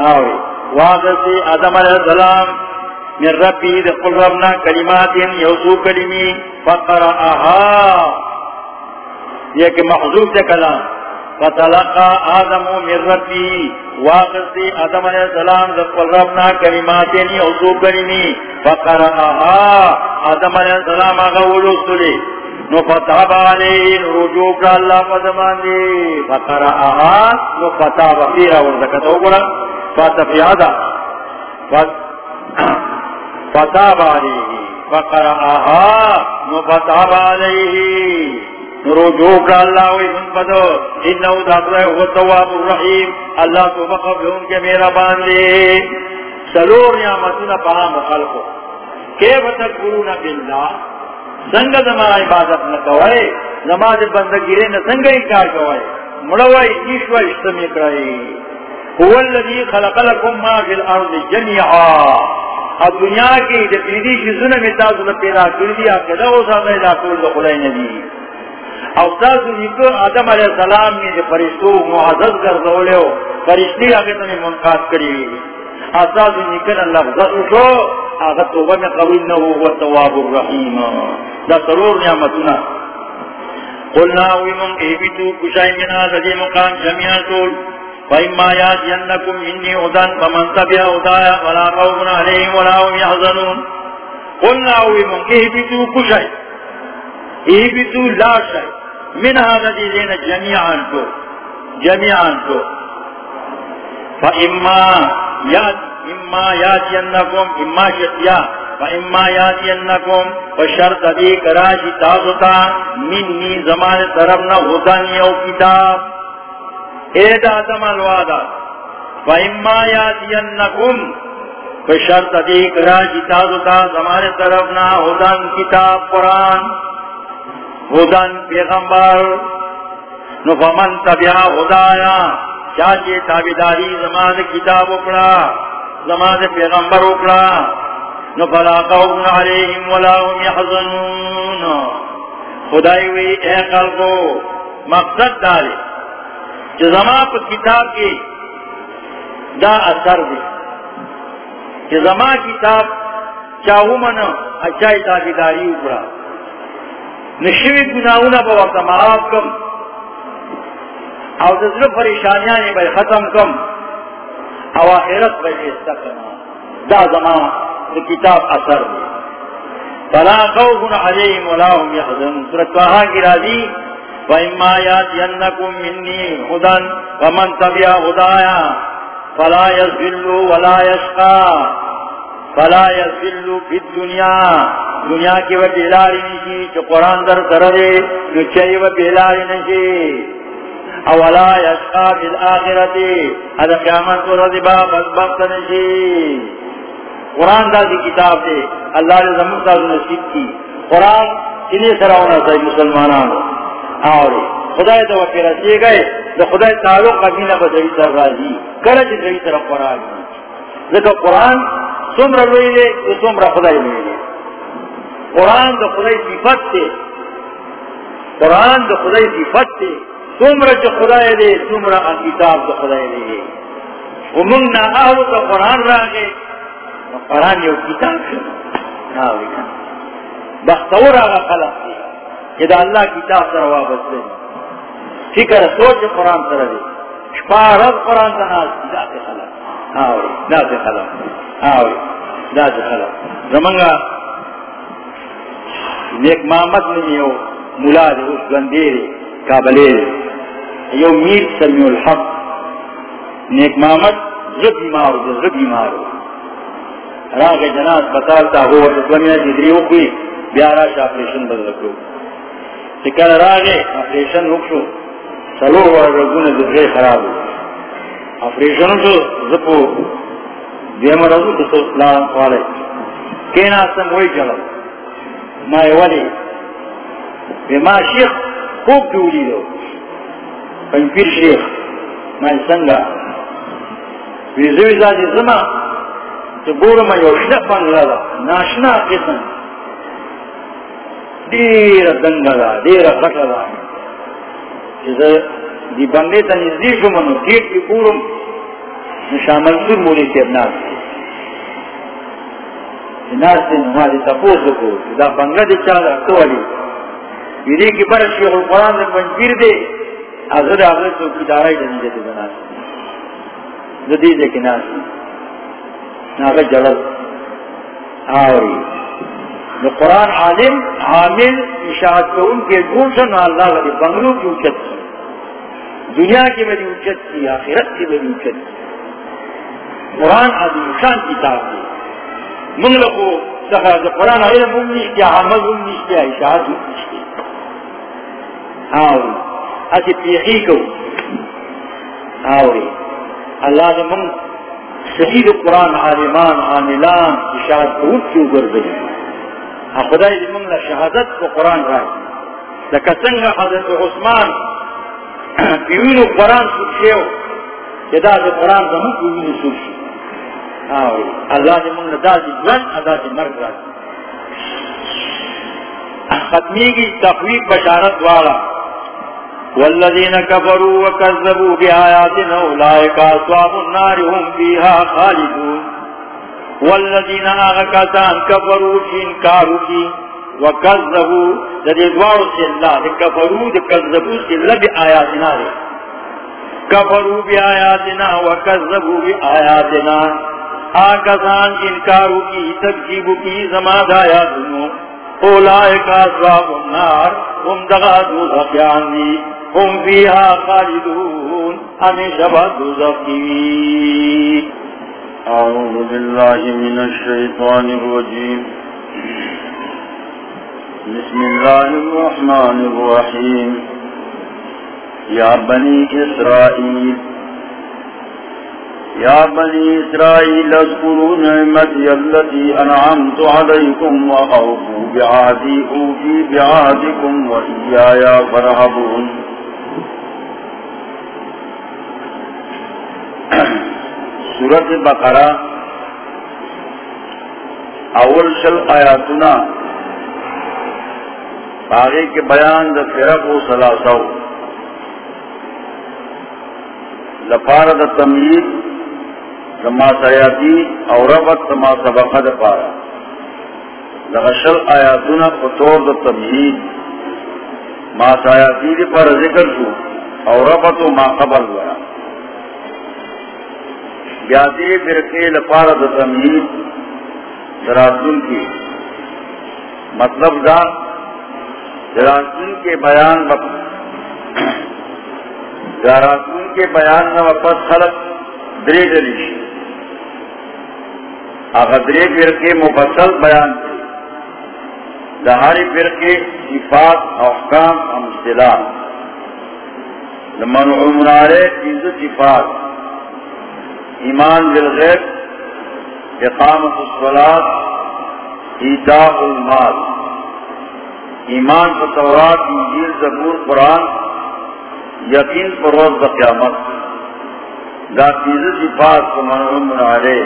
آوری واقعی آدم علیہ السلام من ربی ربید قرربنا کلمات یعنی حضور کریمی فقرآہا یہ کہ محضور سے کلام. فتلقا آدم من ربی. واقعی آدم علیہ السلام ذکر ربنا کلماتینی حضور کریمی فقرآہا آدم علیہ السلام آگا ولو سلی نو فتاب علیہ رجوع کا اللہ فزمان دی. فقرآہا نو فتاب فیرہ ورزکتو گرا فتفیادا فتاب علیہ فقرآہا نو فتاب علیہ رجوع کا اللہ وی من بدو انہو داخلہ هو التواب الرحیم اللہ تو بقب ان کے میرا باندے سلور نعمتنا پہا مخلقو کیف تکبرون باللہ سنگ زما عبادت نہ نکوائے نماز بندگیرے نہ سنگ انکار کوائے مڑوائی ایشوا اشتمی کرائی هو الذي خلق لكم ما في الارض جميعا اب دنیا کی دپیدی شزن میں تازو پیدا کر دیا کردی آکے لہو ساتھ ایلا کول دخلائی نبی۔ اوستاز نیکو آدم علیہ السلام نے جو فرشتو معزز کر دولے ہو فرشتی آگے تو نے منقاد کری۔ اوستاز نیکن اللہ غزت شو آگا توبہ میں قبول نہ ہو والتواب الرحیم۔ دا سرور نعمتنا۔ قلنا ہوئی ویمن احبتو کشائی منا لدی مقام جمعیہ سول فإما ياتينكم مني هدى فمن تبع هدايا فلا خوف عليهم ولا هم يحزنون قلنا ومن اهبطوا كشي اهبطوا لا شيء، من هذا جميعا جميعا فإما إما إما شتيا فإما فشرط دي مني زمان طرفنا يو كتاب. اید آدم الوادا فإما ياتينكم فشرط دي كراجي تازتا زمان طرفنا هدن كتاب قرآن ہدن پیغمبر نفمن تبیا ہدایا چاچے تابداری زمان کتاب اکڑا زمان پیغمبر اکڑا نفلا قوم علیہم ولا هم يحزنون خدای وی اے قلبو مقصد دارے جو زمان پر کتاب کی دا اثر دے کہ زمان کتاب چاہو من اچھائی تابداری اکڑا. نشوی گناہونا با وقت معاف کم. او دزر پریشانیانی بای ختم کم. او آخرت بای استقنا دا زمان دا کتاب اثر دی. فلا خوفن علیہم ولا هم یحزن سورت واہا کی راضی وَإِمَّا يَأْتِيَنَّكُم مِّنِّي هُدًى وَمَن تَبِعَ هُدَايَا فَلَا يَضِلُّ وَلَا يَشْقَى فَلَا يَضِلُّ فِي الدُّنْيَا دنیا کی وہ بیلاری نہیں جو قرآن در سرے جو چاہیے وہ بیلاری نہیں اولا یشقا بالآخرتی ادھا قیامت کو رضی با بدبخت نہیں قرآن دا دی کتاب دے، اللہ نے زمان دا نصیب کی۔ قرآن انہیں سراؤنا صحیح مسلمانان اور خدای تو وقت رسیے گئے تو خدای تعلق قبیلہ با صحیح سر راضی کرج صحیح طرف قرآن لیکن قرآن سمر لوئی لے تو سمر خدای لوئی لے قرآن دا خدای صفت تے قرآن دا خدای صفت تے تمرا جو خدای دے تمرا کتاب دا خدای دے ومن نا آہو کا قرآن را گے قرآن یو کتاب شد ناوی کن بختور آگا خلق دے کہ دا اللہ کتاب سر وابست دے فکر سوچ قرآن سر دے۔ شپارت قرآن تا ناز دا سے خلق۔ آوری دا سے خلق۔ آوری دا سے خلق۔ زمانگا نیک محمد نے یو ملا دے، اس گندے دے، کابلے دے۔ یو میر سمیع الحق۔ نیک محمد زب بیمار دے زب بیمار راگ جناز بتالتا ہو دنیا جدری اکوی بیارا شا آپریشن بدل کرو چکر راگے آپریشن اکشو سلو ور رگون دزگے خراب ہو آپریشن اکشو زپو دیم رضو دسو لان والے کینا سم وی جلو۔ ما والی بما شیخ خوب دولی دو۔ پنپیر شیخ، ما سنگا۔ ویزوی زادی زمان تو گور میں یوشنا بنگلہ دا ناشنا قسم۔ دیر دنگلہ دیر خطلہ جیسے دی بندے تا نزدی شو، منو دیر کی گورم نشامل سور مولی کے ناس دی ناس دی نمازی تپوز کو دا بنگلہ دی چاہ دا تو علی. یدی کی بر شیخ القرآن دی منجیر دے اگر اگر تو کی دارائی دنی جاتی بناس دی دے کی ناس دی ناغا جلد آوری. جو قرآن عالم عامل اشاعت کو ان کے گوشن اللہ غلی بنگلو کی اچت کی دنیا کی میری اچت کی آخرت کی میری اچت کی قرآن عظیم شان کتاب دی۔ منگل کو قرآن علم ہم نشتیا عمل ہم نشتیا اشاعت ہم نشتیا آوری اچھا اسی پیخی کو۔ آوری، اللہ نے منگ صحیح قرآن عالمان، عاملان اشارت کو اٹھ کیوں گر گئی خدای دی منگلہ شہادت کو قرآن رہا لکا سنگ حضرت عثمان پیوینو قرآن سکشیو جدا دی قرآن زمان پیوینو سکشیو اللہ دی منگلہ دا دی جن ادا دی مرگ رہا ختمی کی تخویق بشارت والا. والذين كفروا وكذبوا بآياتنا أولئك أصحاب النار هم فيها خالدون. والذین والذين آغكتان كفروا في انكاروا في وكذبوا ذي دوار سلا كفروا كذبوا سلا بآياتنا كفروا بآياتنا وكذبوا بآياتنا آكتان انكاروا کی تکذیب کی، زمان آیاتنا اولئك أصحاب النار هم دغا دوزخ يعني هم فيها خالدون، ہمیشہ بات دوزخی أعوذ بالله من الشيطان الرجيم. بسم الله الرحمن الرحيم. يا بني إسرائيل، يا بني إسرائيل، اذكروا نعمتي التي أنعمت عليكم وأوفوا بعادي أوفي بعادكم وإيايا فرهبون سورت بقرہ، اول شل آیاتنا، آگے کے بیان دا فرق و سلاسو۔ لپارا دا تمید دا سیاتی اور ربط دا ما سبقہ دا پارا۔ دا غشل آیاتنا پتور دا تمید ما سیاتی دا پر ذکر شو اور ربط ما قبل ورا بیادی فرقے لپارا دا تمہید دراسن کی مطلب دا دراسن کے بیان دراسن کے بیان نہ وقت خلق درے دلیش اگر درے فرقے مفصل بیان کی دہاری فرقے صفات، احکام امثلات لمن عمرارے چیز صفات. ایمان بالغیب، اقامت الصلاة، ایتاء المال. ایمان پر تورات، انجیل، زبور، قرآن، یقین پر روز قیامت. دا چیز صفات کو منعوم علیہ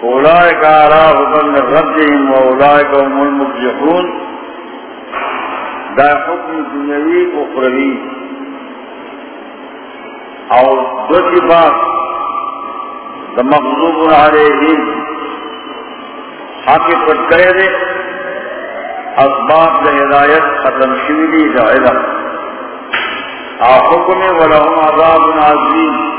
اولائک آرا حکم ربهم و اولائک هم المفلحون. دا حکم دنیوی اخروی. اور دو صفات مغضوب علیہم۔ حق پٹ کرے دے۔ اسباب دے ہدایت ختم شویلی دا علم حکم ولہم عذاب عظیم۔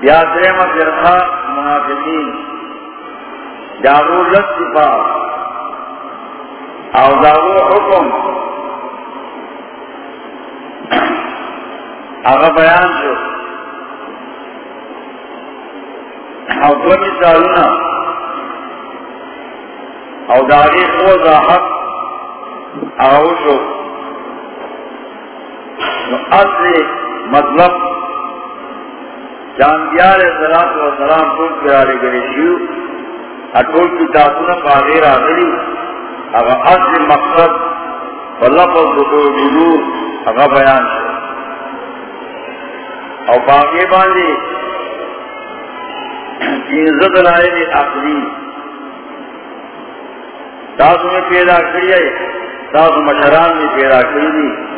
بیادرے مفرقہ منافقین۔ جارو لت صفا او دارو حکم۔ اگر بیان شو۔ او دو مثالنا۔ او داری خوز حق اوشو اصل مطلب جانبیار صلاة و سلام طول پیارے گرے شیو۔ اٹول کی تاثنہ پاغیر آگری اگا اصل مقصد فلفظ دو جلو اگا بیان شو۔ او باقی باندی عزت لائے دی تاسو میں پیدا کری ہے تاسو مشران میں پیدا کری دی۔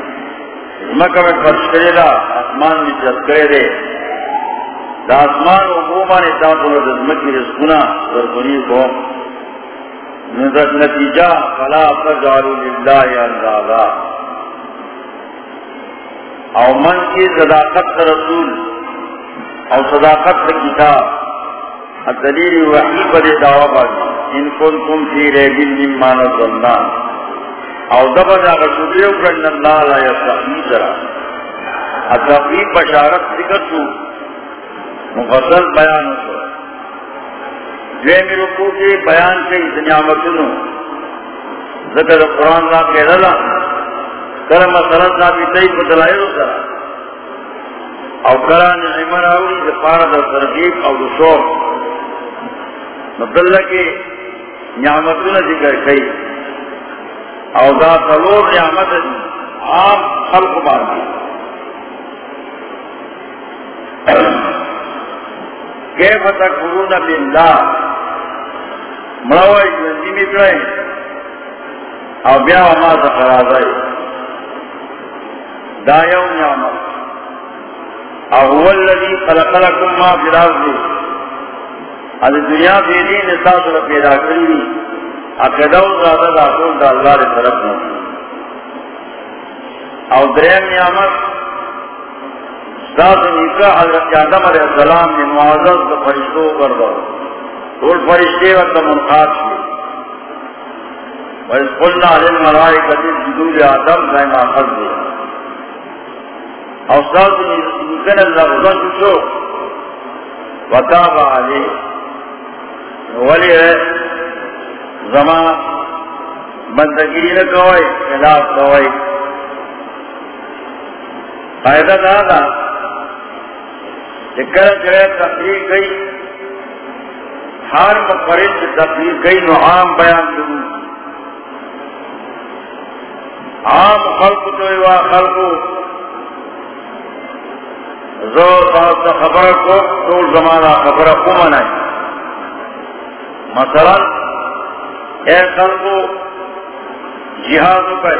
مکہ میں فرش کرے دا آسمان میں چت کرے دے۔ دا آسمان و گوبانے تاسو میں رزمکی رزقنا ورکنی کو۔ نتیجہ فلا فجعلو للہ یا اندازہ او من کی صداقت رسول، او صداقت کتاب۔ دلیل وحی پر دعوی بازی ان کنتم فی ریبین ممان الظلمان او دبا جا رسولیو کرن اللہ لا یستحمی سرا اتحقی بشارت ذکر تو. مفصل بیان سو دویمی رکو کے بیان سے دنیا نعمتنو ذکر قرآن لا کہہ رہا کرم مسئلہ ثابتی بدلائے ہو سرا. او کران عمر آوری دے پارا دفارد ترغیب او دشور مطلع کے نعمتون ذکر کئی۔ او دا سلور نعمت عام خلق باندی کیف تکفرون باللہ؟ مروی جوندی مکرائیں او بیا وما سخرازائی دا یوم نعمت۔ او الذي خلق لكم ما في الارض۔ اد دنیا کے دین ساتھ رو پیدا کری اکدو زیادہ دا کون دا اللہ رے طرف نو او درہم نعمت، ساتھ نکا حضرت آدم علیہ السلام نے معاذر دا فرشتو کر دو کل فرشتے وقت منخات شے وَإِذْ قُلْنَا لِلْمَلَائِكَةِ اسْجُدُوا لِآدَمَ دائم آخر دے او ساتھ نکن اللہ شو وَتَابَ عَلَيْهِ. ولی ہے، زمان بندگیری نہ کوئی، خلاف کوئی۔ فائدہ دادا کر کرے تقریر گئی۔ ہر مفرد سے تقریر گئی نو عام بیان کروں۔ عام خلق تو ہوا خلق زور بہت خبر کو، تو زمانہ خبر کو منائے۔ مثلا، اے خلقو جہاد پر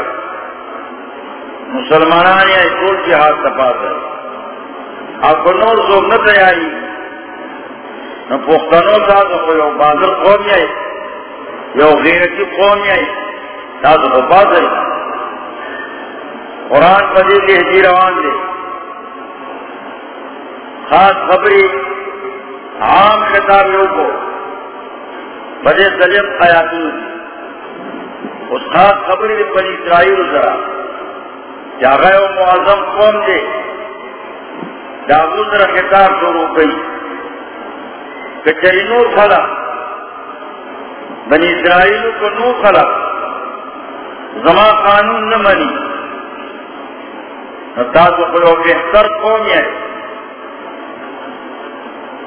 مسلمانان یا کل جہاد تپاس ہے۔ اب نور زوگ نہ تیاری نہ پختنو تھا تو کوئی بازر قوم ہے یا غیرتی قوم ہے تا تو پاس ہے۔ قرآن پذیر کے حجی روان دے۔ خاص خبری عام خطابیوں کو۔ بڑے سلیم خیاتون اس خاص خبری بنی اسرائیل ذرا کیا گئے وہ معظم قوم دے۔ جاگو ذرا کتاب شروع گئی کچری نور کھلا بنی اسرائیل کو نو کھلا زما قانون نہ منی۔ تاسو کو بہتر قوم ہے۔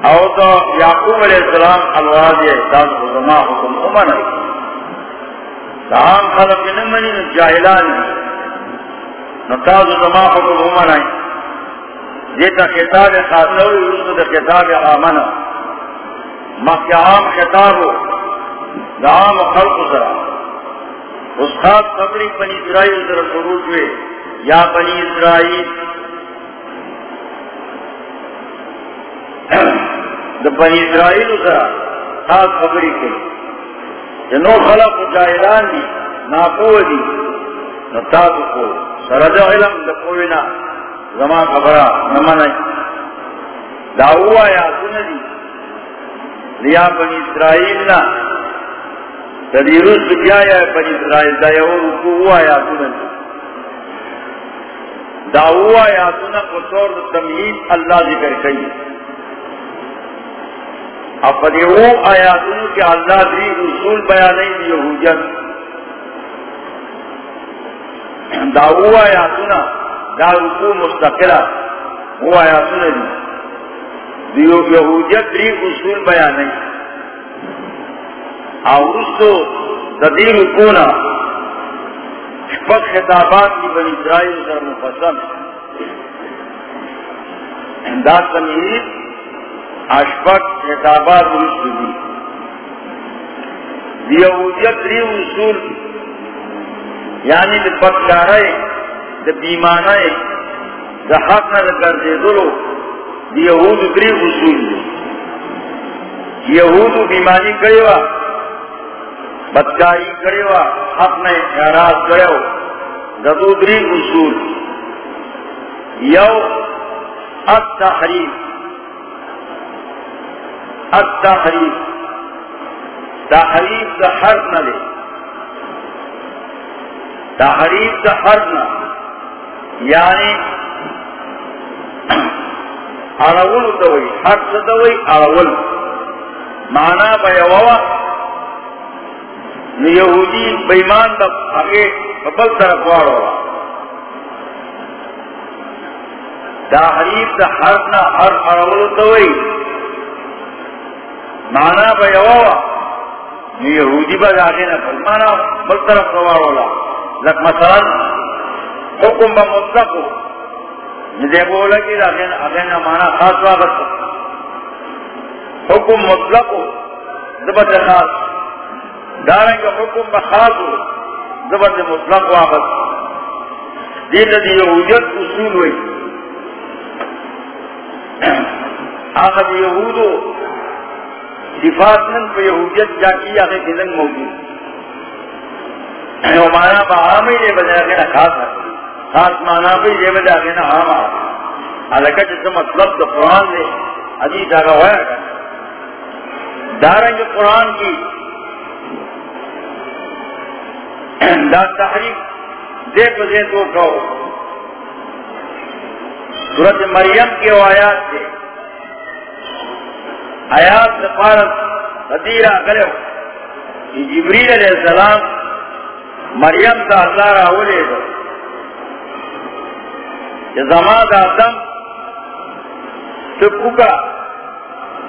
او تو یعقوب علیہ السلام الواز احساس کو زما حکم امن ہے دام خلق نمانی جاہلان نتاز زما حکم امن ہے دیتا خطاب خاصو یوسف دا خطاب آمن مکی عام خطاب ہو. دا عام خلق سرا. اس خاص قبری بنی اسرائیل در شروع ہوئے. یا بنی اسرائیل بنی اسرائیل سرا خاص خبری جنو خلق جاہلان دی ناپو دی نتاتو کو سرد علم زمان خبرہ لیا بنی اسرائیل نا یا بنی اسرائیل، دا یو رکو تمہید اللہ ذکر کئی اپنے وہ آیاتوں کے اللہ دی اصول بیانے دی یہودیت دا وہ آیاتنا دا رکو مستقلہ وہ آیاتنا دی دی یہودیت دی اصول بیانے اور اس کو دی رکونا شپک خطابات کی بنی اسرائیل سر مفصل۔ دا تمہید اشفق خطابات رسل دی۔ دیہودیت ری اصول۔ یعنی دی بدکارے دی بیمانے دی حق نہ کر دے دلو دیہود ری اصول دی۔ یہود بیمانی کرے وا بدکاری کرے وا حق میں اعراض کرے ہو ددودری اصول۔ یو التحریف التحریف تحریف دا حرف نہ لے. تحریف دا حرف نہ. یعنی اڑول دوئی حق دوئی اڑول. مانا بیوا یہودی بیمان دا آگے بل طرف وارو تحریف دا حرف نہ ہر اڑول دوئی مانا بھائی بیوا یہودی با جاگے نہ پل مانا بل طرف سوار ہولا لک مثلا حکم با مطلق مجھے بولا کہ اگر نہ مانا خاص واقع حکم مطلق ہو. زبط خاص. داریں کہ حکم با خاص ہو. زبط مطلق واقع دین دی یہودیت اصول ہوئی. آخر یہودو صفات من پہ یہودیت جا کی آگے دلنگ موجود۔ یعنی وہ مانا پا آمی لے بجا کے نا خاص ہے۔ خاص مانا پہ یہ بجا کے نا آم آم حالکہ جسے مطلب دا قرآن نے حدیث آگا ہوا ہے۔ دارنگ قرآن کی دا تحریف دے پزے تو کہو۔ سورت مریم کے آیات سے۔ آیات سفارت حدیرہ کرو جبریل علیہ السلام مریم کا اللہ راولے گا کہ زمان دا دم سکو کا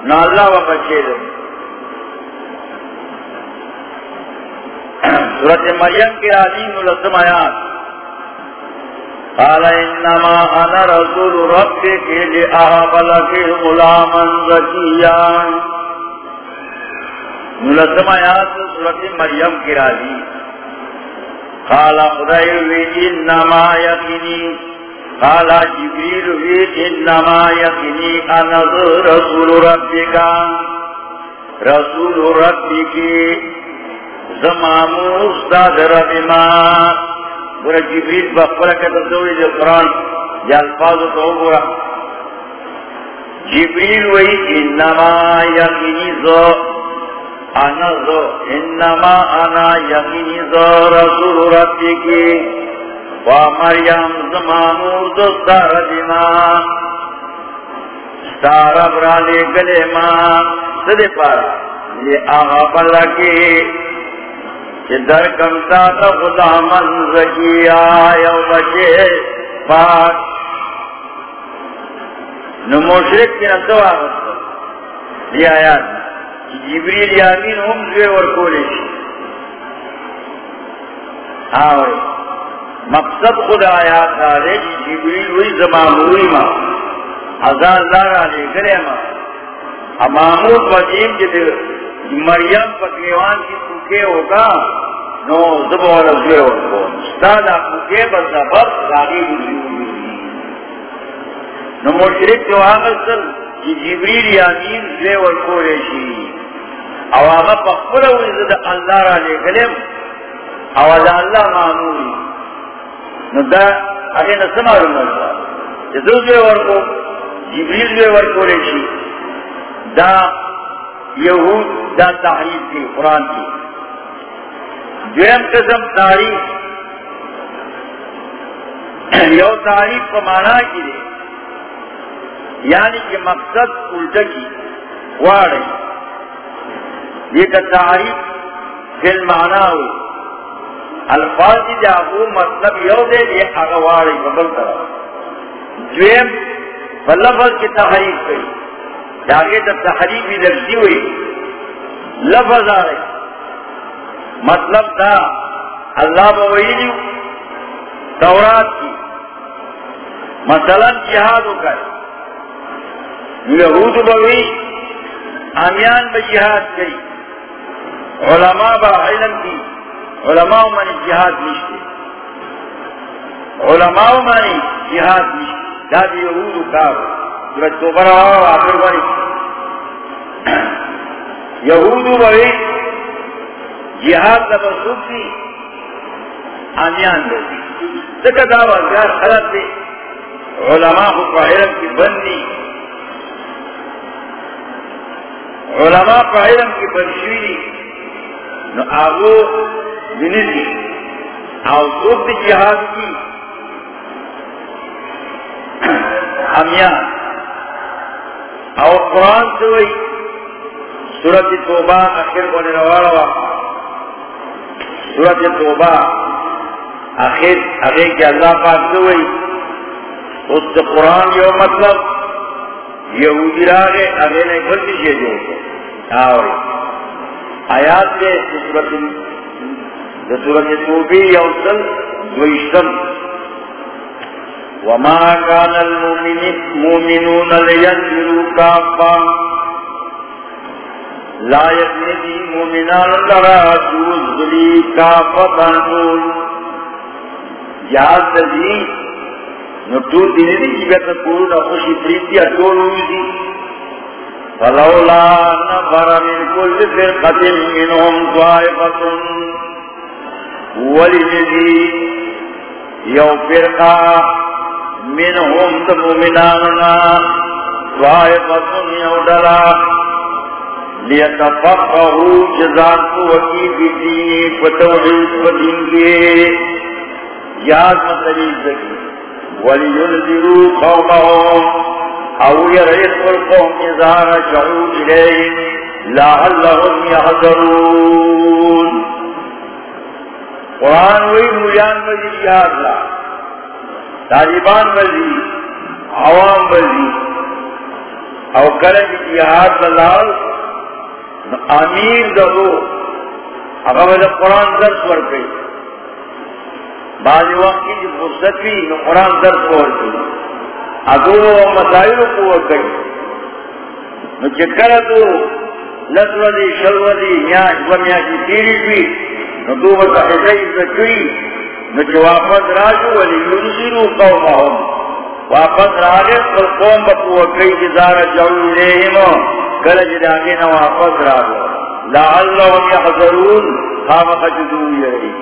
نہ اللہ و بچے دے سورت مریم کے عظیم الاسم آیات. قال انما انا رسول ربك لاهب لك غلاما زكيا. ملزم آیات سورت مریم کی راضی. قال خدای وی انما یقینی. قال جبریل وی انما یقینی انا رسول ربك رسول ربك زمامو استاد رب ما گورا جبریل بخبرہ کا تصوری جو قرآن یا الفاظ تو گورا. جبریل وہی انما یقینی زو انا زو انما انا یقینی زو رسول ربی کی و مریم زمانور دستار دیما ستارا برالے گلے ماں صدی پارا. یہ آغا بلا کی در کمتا تو خدا من رکی آیا بچے پاک۔ نو مشرک کی نسو آغت یہ آیات۔ جبریل یامین ہم زوے ورکولے شی۔ آوے۔ مقصد خدا آیات آرے جبریل ہوئی زمان ہوئی ما۔ ہزار لارا لے کرے ما۔ امامود وزیم جدر مریم پکریوان کی پوکے ہوگا نو زبا والا زوے ورکو ستادا پوکے راگی گزیو نو مشرک جو آغا سر جی جبریل یامین زوے ورکو ریشی او آغا پخبر ہوئی زد اللہ را لے گلیم، او دا اللہ معمولی نو دا اگے نسما رمال جدو زوے ورکو جبریل زوے ورکو ریشی دا یہود، دا تحریف کی، قرآن کی۔ دویم قسم تاریخ یو تاریخ کو مانا کی دے. یعنی کہ مقصد الٹا کی، واڑے. یہ کا تعریف فی المعنی ہوئی. الفاظ کی جاگو مطلب یو دے یہ اغواری ببل طرح دویم فلفظ کی تحریف کئی. جاگے تب تحریف بھی لفظی ہوئی. لفظ آ رہے مطلب تھا اللہ بوئی تورات کی۔ مثلا جہاد ہو کر یہود بوئی آمیان بجہاد کئی علماء با علم کی۔ علماء من جہاد نشتے علماء من جہاد نشتے دادی یہود کار جب تو آخر بری یہود بری جہاد کا بسوک تھی آمیان دے تکا دعوی گار خلط دے۔ علماء کو علم کی بندی۔ علماء کا کی بنشوی۔ نو آگو بنیدی او سوک دی جہاد کی۔ ہمیاں او قرآن سوئی۔ سورت توبہ اخیر کو نروارا سورت توبہ اخیر اگر کہ اللہ پاک سوئی اس قرآن یو مطلب یہودی راگے اگر نہیں بلدی شے جو ہاں، آوری آیات دے سورت سورت توبی یوصل دوشتم وما كان المؤمنون لينفروا كافا لا يكني مؤمنان لرا جوز لي كافة نقول یاد دی نو ټول دې دې چې به ټول د خوشي پریتي ټول وځي فلولا نفر من كل فرقة منهم طائفة ولذي يو فرقة منهم المؤمناننا طائفة يودلا ليتفقهوا جزاء وكي بدين فتوحيد ودين یاد مطلب ذکی ولینذروا قومهم او يريق القوم اذا رجعوا اليهم لعلهم يحذرون قرآن وی مولیان مزید یاد لا طالبان مزید عوام مزید او کرن جہاد لال امیر دو اگر قرآن درس ورکی. بعض وقت کی فرصت بھی قرآن درد کو ہوتی اگر وہ مسائل کو وہ گئی نو چکر تو لسودی شلودی میاش و میاشی تیری بھی. نو دو بتا ایسائی ذکری نو واپس راجو، ولی ینزیرو قومهم واپس راجو کل قوم بکو وکی جزار جعو لیہم کل جداگین واپس راجو لعلهم یحضرون خام خجدو یہی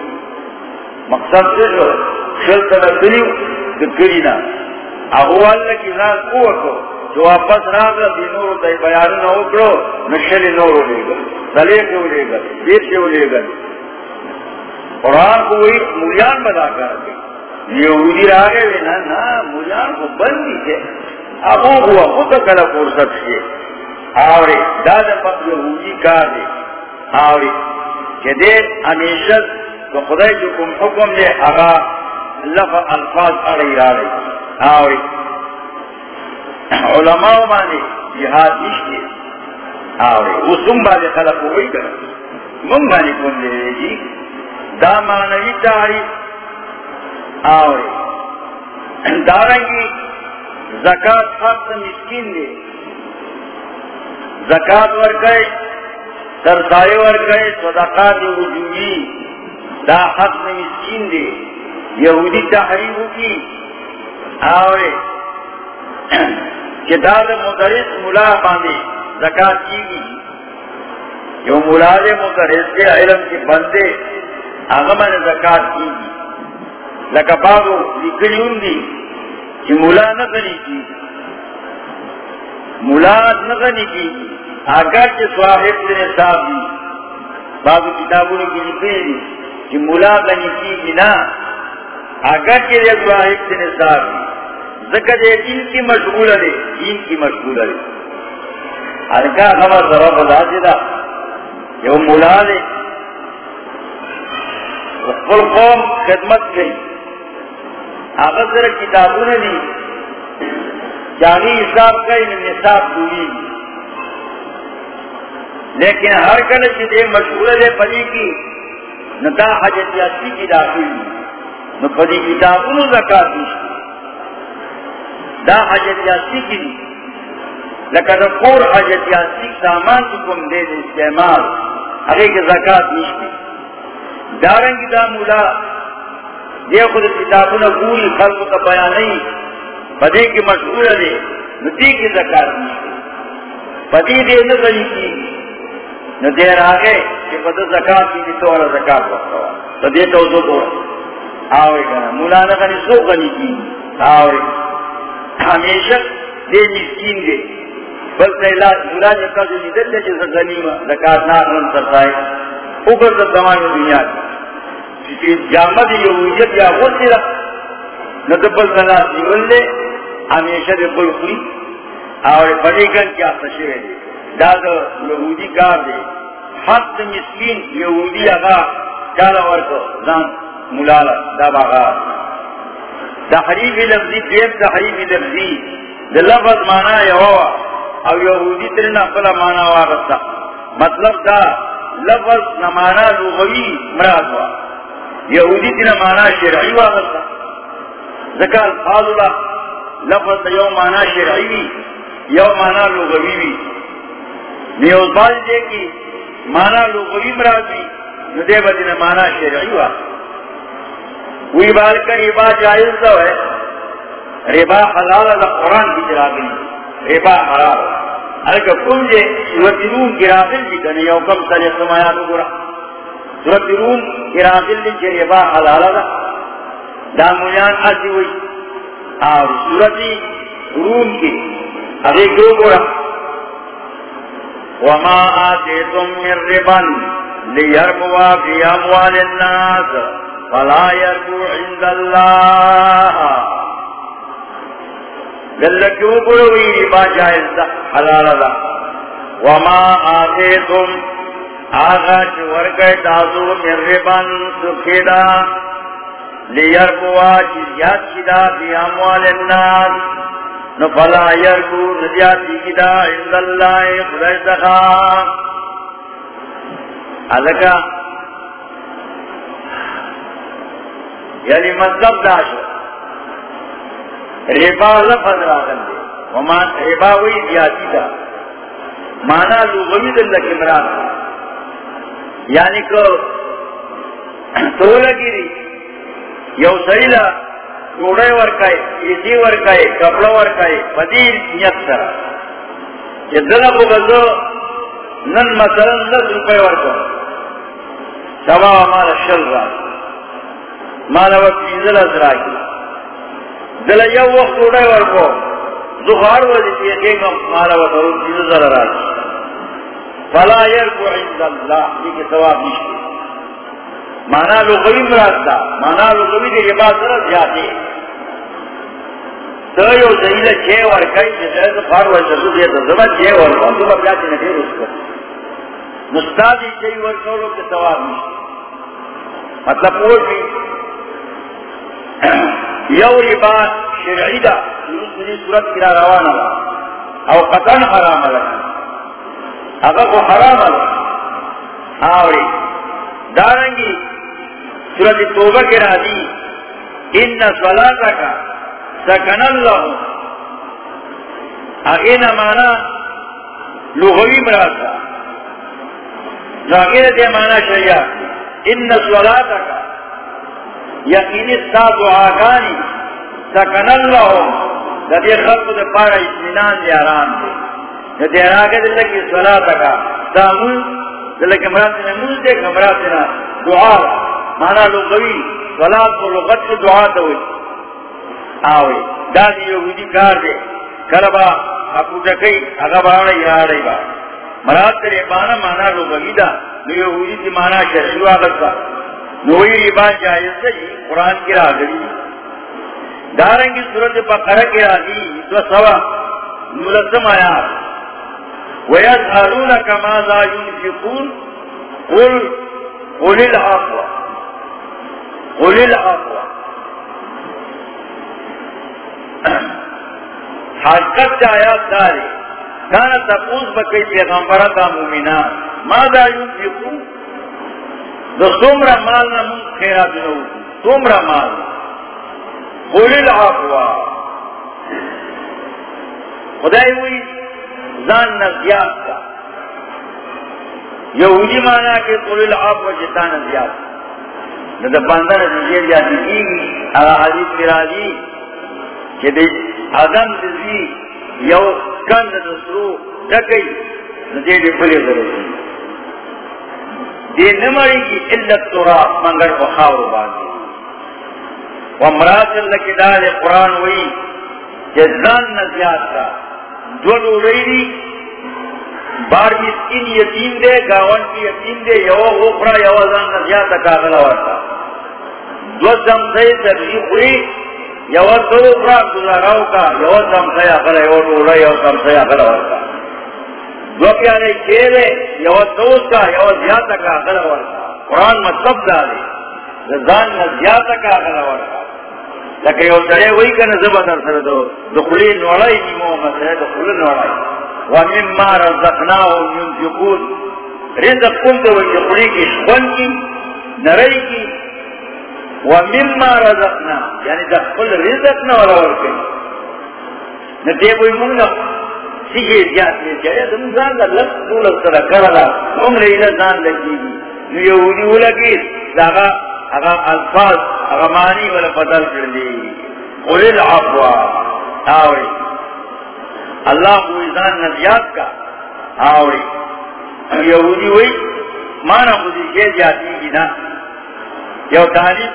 مقصد سے جو شل تنکریو دکرینا اغوال لکی ناز قوتو جو واپس راگا دی نورو تی بیان نہ اکڑو نشل نورو لے گا سلیق ہو لے گا دیر ہو لے گا قرآن کو وہی مولیان بدا کر گئی یہودی راگے بھی نا نا مولیان کو بندی تھے ابو ہوا خود کلا فرصت سے آوری دادا پک یہودی کار دے آوری کہ دے ہمیشہ تو خدای جو کم حکم دے آگا لفظ الفاظ اڑی را رہی آوری علماء مانے جہاد نشتے آوری وہ سن بالے خلق ہوئی کر من مانے کن دے رہے جی دا معنی تعریف آوری دارنگی زکاة حق مسکین دے زکات زکاة ورکے سرسائے ورکے صدقات وجوبی دا حق میں مسکین دے یہودی تحریف کی آوے کتاب مدرس ملا باندے زکاة کی گی جو ملا دے مدرس کے علم کے بندے اغمن زکاة کی گی لکا باغو لکلی ہندی کہ ملا نکنی کی ملا نکنی کی اگر کے صاحب سے صاحب دی. بعض کتابوں کی لکھے دی کہ ملا بنی کی بنا اگر کے لیے واحد سے نصاب ذکر یہ دین کی مشغول ہے دین کی مشغول ہے ہر خبر ذرا بتا دیتا یہ مولا دے. فل قوم خدمت گئی آغت در کتابوں نے دی. جانی حساب کئی نصاب دوری لیکن ہر کل چیزیں مشہور دے پڑی کی ندا حجتیاتی کی داخل نو نہ پڑی کتابوں زکات دی۔ دا حجتیاتی کی دی۔ لیکن کور حجتیاتی سامان کم دے دے استعمال۔ ارے کے زکات نشتی۔ دارنگی دا مولا، یہ خود کتابوں نے پوری خلق کا بیان نہیں۔ پدے کی مشہور دے ندی کی زکات نشتی۔ پدی دے نہ کی۔ نہ دیر آگے کہ پدے زکات کی بھی تو زکات وقت ہوا پدے تو دو تو آوے گا مولا نہ سو کنی کی آوے ہمیشہ دے مسکین دے بل پہلا مولا جب کا جو ندل دے جیسا غنیمہ زکات نہ اخرم سرسائے اوپر تو زمان دنیا کی جامد یہودیت یا وہ سرا نہ تو بل سنا سیول لے ہمیشہ دے بل خوری اور بڑے گن کیا تشوے دے داد یہودی کار دے حق مسکین یہودی اگا چالا ورکو زان ملالا دا باغا تحریف لفظی دیب تحریف لفظی دے لفظ مانا یہوا او یہودی ترنا فلا مانا وارسا مطلب دا لفظ نمانا لغوی مراد ہوا یہودی تینا مانا شرعی واغتا ذکا الفاظ اللہ لفظ یو مانا شرعی وی یو مانا لغوی وی نیوز باز دے کی مانا لغوی مراد ندے با مانا شرعی وا۔ وی بال کا ربا جائز دو ہے ربا حلال دا قرآن کی جرا ربا حلال الکا کم جے سورت روم کی راغل جی کنے یو کم سلی سمایات گرا سورت روم کی راغل جی ربا حلال دا۔ دامویان آتی ہوئی۔ اور سورت روم کی، ابھی کیوں گرا وما آتیتم من ربن لیربوا فی اموال الناس فلا يربو عند اللہ گلکیوں گروی ربا جائز دا، حلال دا؟ وما آتیتم آغا چورکے تازو من ربن سکھی دا لیربوا چیزیات چیدا فی اموال الناس نفلا یرکو نجاتی کدا عند اللہ خدای سخا. حلقہ یعنی مطلب داشو ریبا لفظ راغل دے. ومان ریبا وی زیادی دا. مانا لغوی دل لکی مراد یعنی کو تو لگی دی. یو سیلہ کوڑے ورکائے ایسی ورکائے کپڑا ورکائے پدیر نیت سرا یہ دلہ کو بزو نن مثلا دس روپے ورکو سوا مالا شل را مالا وقتی دل ازرا کی دل یو وقت کوڑے ورکو زخار وزی تیئے گا مالا وقتی دل را کی فلا یرکو عند اللہ یہ کہ ثواب نشتے مانا لغوی مراد دا. مانا لغوی دے ربا سر زیادے تو یو چھے ورکائی چھے فار چھے ورکائی تو بیا چھے مستادی چھے ورکائی کے ثواب مطلب پوچھ بھی یو ربا شرعی دا صورت کرا روانا او قطن حرام لکا اگر کو حرام لکا آوری دارنگی سورت توبہ کے راضی۔ ان صلاتا کا سکن اللہ اگین مانا لغوی مراتا اگین دے مانا شریعہ۔ ان صلاتا کا یقینی ساتھ و آگانی سکن اللہ دے خلق دے پارا اتمنان دے آرام دے۔ دے آگے دے لگی صلاتا کا سامون دلک امراتنا ملتے امراتنا دعا۔ مانا لغوی صلاة کو لغت کو دعا دوئی آوئی دادی یہودی کار دے کربا اپو جکی اگا باڑی آڑی با. مرات تر ایبانا مانا لغوی دا نو یہودی تی مانا شرعی واغت با. نوی ایبان جائز دا قرآن کی را گری دارنگی صورت بقرہ کی را دی دو سوا نولسم آیات. وَيَسْأَلُونَكَ مَاذَا يُنْفِقُونَ قل قل العفو. قل العفو حقیقت آیات داری، کانا تپوز بکی پیغمبرہ کا مومنان ماذا ينفقون دو سمرا مال نمون خیرات نو سمرا مال۔ قل العفو خدای ہوئی زان نزیاد کا۔ یہودی مانا کہ قل العفو جتا نزیاد کا ندا باندر نزیاد جاتی کی اگا حدیث کرازی کہ دے آدم دزی یو کند دسرو ڈکی ندے دے پلے ضرورتی دے نماری کی علت تورا منگر کو خاور باندی ومرات اللہ کی دال قرآن ہوئی جزان نزیاد کا دو دو ریدی بار مسکین یتیم دے، گاون کی یتیم دے یو غفرا یو زان نزیاد کا غلا ورتا. دو زمزے تبلیغ ہوئی یو تو غفرا گزاراو کا یو زمزے غلا یو ڈوڑا یو زمزے غلا ورتا. دو پیارے کھیلے یو دوست کا یو زیادہ کا غلا ورتا. قرآن مطلب دارے زان نزیاد کا غلا ورتا. لکه یو سره وای کنه زبا در سره دو دخلی نوړای نیمو مسره دخلی نوړای و مما رزقناهم ينفقون. رزق کوم ته وای دخلی کی شپن کی نړای کی. و مما رزقنا یعنی ولا ورکړي نه دی وای مونږ سیږي زیات نه چې یعنی زموږ ځان د لږ ټول سره کړلا موږ له نو یو دی ولګي. داغه اگا الفاظ اگا معنی والا بدل کر لی قل العفو. آوری. اللہ کو ازان نزیاد کا۔ آوری۔ یہودی ہوئی، مانا خودی کے جاتی گی نا۔ یو تعلیم۔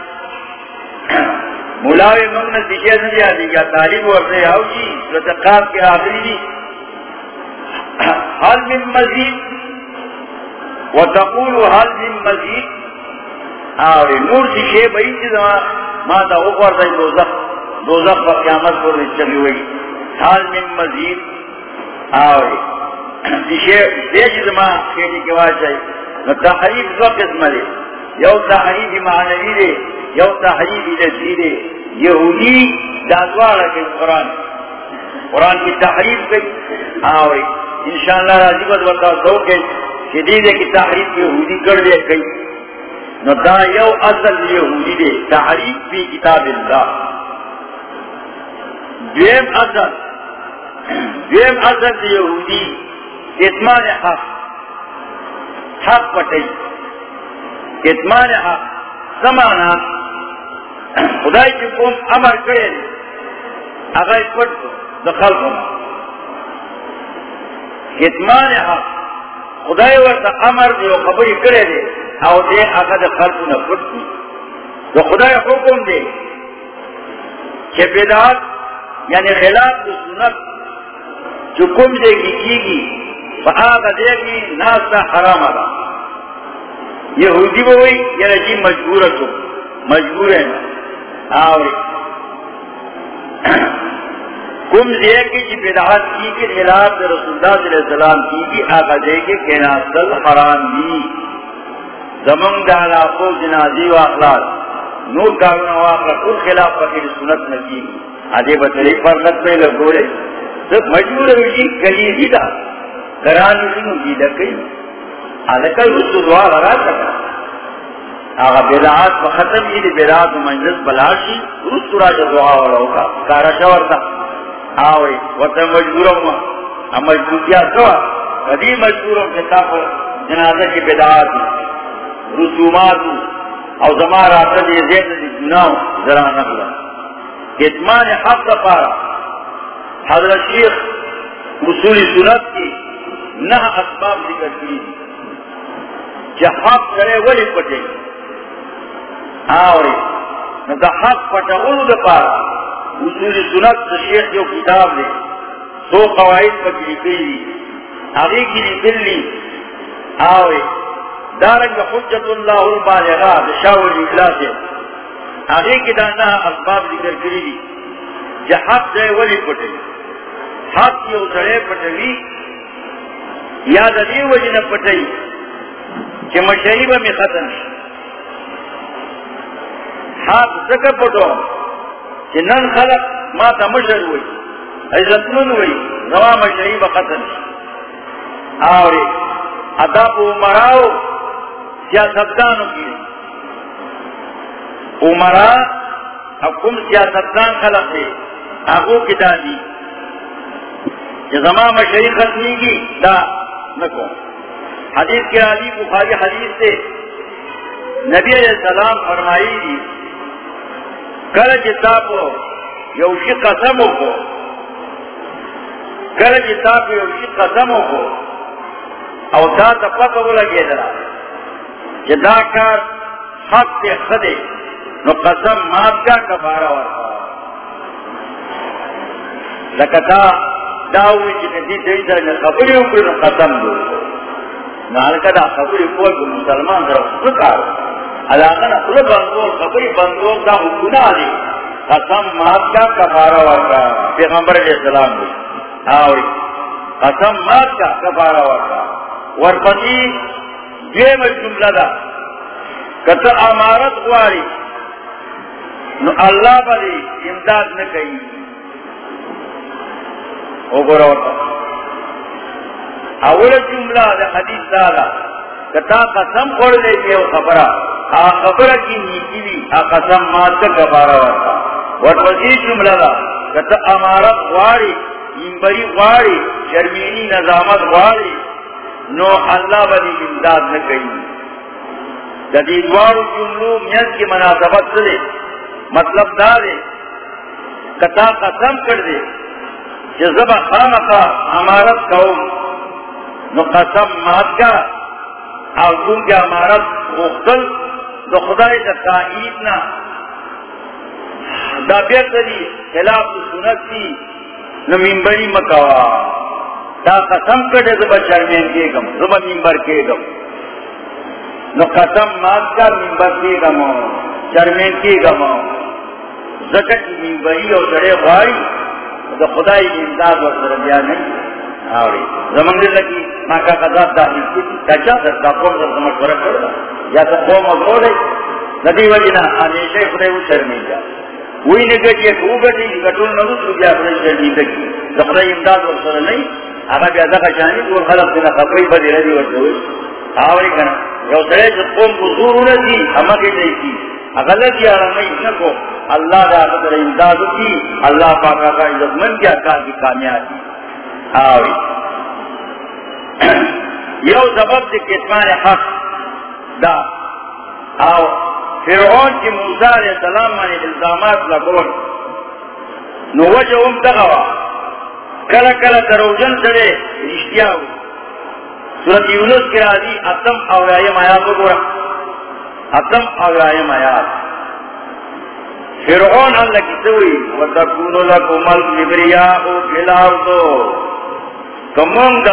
ملاوی ممن دیکھے نہیں جاتی گیا تعلیم ورسے آو جی رتقاب کے آخری دی۔ حل من مزید۔ وتقول حل من مزید۔ آوری، نور سی شے بئی چیز جی، ما تا اوپر تا دوزخ دوزخ پر قیامت پر چلی ہوئی۔ حال من مزید آوری سی شے دے چیز ما کھیٹی کے واج نو تحریف دو قسم دے یو تحریف معنوی دے، یو تحریف لسی دے۔ یہودی دادوارا کے قرآن۔ قرآن کی تحریف گئی آوری انشاءاللہ راضی بد بتاو دو کے شدید کی تحریف یہودی کر دے گئی۔ نو دا یو اصل یہودی دے۔ تحریف فی کتاب اللہ۔ دویم اصل دویم اصل یہودی اتمان حق حق پٹی۔ اتمان حق سمانا خدای کی قوم امر کرے اگر پٹ دخل کرنا اتمان حق خدای ورطا امر دے و خبری کرے دے او دے آقا دے خلقو نفت کی تو خدای حکم دے کہ بیدات یعنی خلاف سنت جو کم دے گی کی گی فا دے گی ناسا حرام آگا یہودی بوئی یعنی جی مجبور تو۔ مجبور ہے۔ آوری۔ کم دے گی جی بیدات کی گی، خلاف رسول اللہ صلی اللہ علیہ وسلم کی گی آقا دے گی کہ ناسل حرام دی زمن دالا کو جنازی و اخلاق، نور کارون و اخلاق کل خلاف فقیر سنت نکی۔ آدھے بطری پر لگ پہ لگوڑے سب مجبور ہوئی کلیزی دا کرانی سنو جی لکی آدھے کل رسو دعا لگا سکا آغا بیدعات و ختم جی دی بیدعات و منجز بلاشی رسو راجا دعا والا ہوگا، کارا شور تا آوئی وطن مجبور مجبورم ہم مجبور کیا سوا؟ مجبوریات کوا قدیم مجبورم کتاب جنازہ کی بیدعات رسومات او زمارا تد زید دی گناو ذرا نقلا اتمان حق دفارا حضرت شیخ اصول سنت کی نہ اسباب ذکر کی کہ حق کرے ولی پٹے۔ آوری نہ حق پٹا اولو دفارا اصول سنت شیخ جو کتاب دے سو قواعد پر لکھی دی آگے کی لکھ لی۔ آوری دارنگ حجت اللہ البالغا بشاور اجلاس ہے۔ آگے کی دانا اسباب ذکر کری دی جا ولی پٹے۔ گی حق یو سڑے پٹوی یا دی وجن پٹی کہ مشہری میں ختم ہاتھ سکر پٹو کہ نن خلق ما تا مشہر ہوئی عزت من ہوئی روا مشہری میں ختم آوری ادب مراؤ سیاستدانوں کی عمرا حکم سیاستدان خلق ہے آگو کی دادی کہ ختمی کی دا نکو حدیث کے علی بخاری حدیث سے نبی علیہ السلام فرمائی دی، کل جی جتاب ہو یوشی قسم ہو کل جی جتاب یوشی قسم ہو او دا تپک ہو لگے درا جدا کار حق سے خدے نو قسم مات کا کفارہ ورکا۔ لکتا داوی کو مسلمان دا قسم مات کا کفارہ ورکا. پیغمبر علیہ السلام قسم مات کا کفارہ ورکا. ورپتی دا. کتا امارت نو اللہ بلی امداد نکئی. او گورا اول جملہ دا حدیث دالا کتا قسم خوڑ لے کے خبرہ آ خبرہ کی نیکی بھی آ قسم مات کا کبارہ ورکا ورپسی جملہ دا کتا امارت غواری امبری غواری شرمینی نظامت غواری نو اللہ بلی امداد نہ کئی جدید وارو جملو میز کی مناسبت سے مطلب دا دے کتا قسم کر دے جذبہ خامقا امارت قوم نو مات کا او چون کے امارت مختل تو خدای دا تائید نا دا دی خلاف سنت دی نو ممبری مکوا دا قسم کٹے زبا شرمین کے گم، زبا ممبر کے گم۔ نو قسم مات کا ممبر کے گم شرمین کے گم۔ زکت ممبری اور سڑے غاری دا خدای امداد و سربیا نہیں آوری زمان دل لکی ما کا قضا داخل کی کچا در دا قوم در مشورہ کردا یا تا قوم اگروڑے ندی وجنا ہمیشہ خدای وہ شرمی جا وہی نگٹی ایک او گٹی گٹول نبوت رو جا خدای شرمی دکی خدای امداد ورسول نہیں اگا بیا دقا شانی دور خلق دینا خبری بدی ردی ورسول آوری کنا. یو سرے جو قوم جی، کو زور ہونا دی ہما کی دیتی اغلط یا رمی نکو اللہ دا قدر امداد کی، اللہ پاکا کا عزت من کیا کار کی کامیابی. آوی یو سبب دی کتمان حق دا. آو، فرعون کی موسیٰ علیہ السلام مانی الزامات لگون نو وجہ ام تغوا. کلا کلا تروجن سرے رشتیاو سورت یونس کی راضی اتم اولایم آیات بگورا اتم اولایم آیات فرعون اللہ کی سوئی۔ وَتَكُونُ لَكُمَ الْكِبْرِيَاءُ فِي الْأَرْضِ۔ کمنگ دا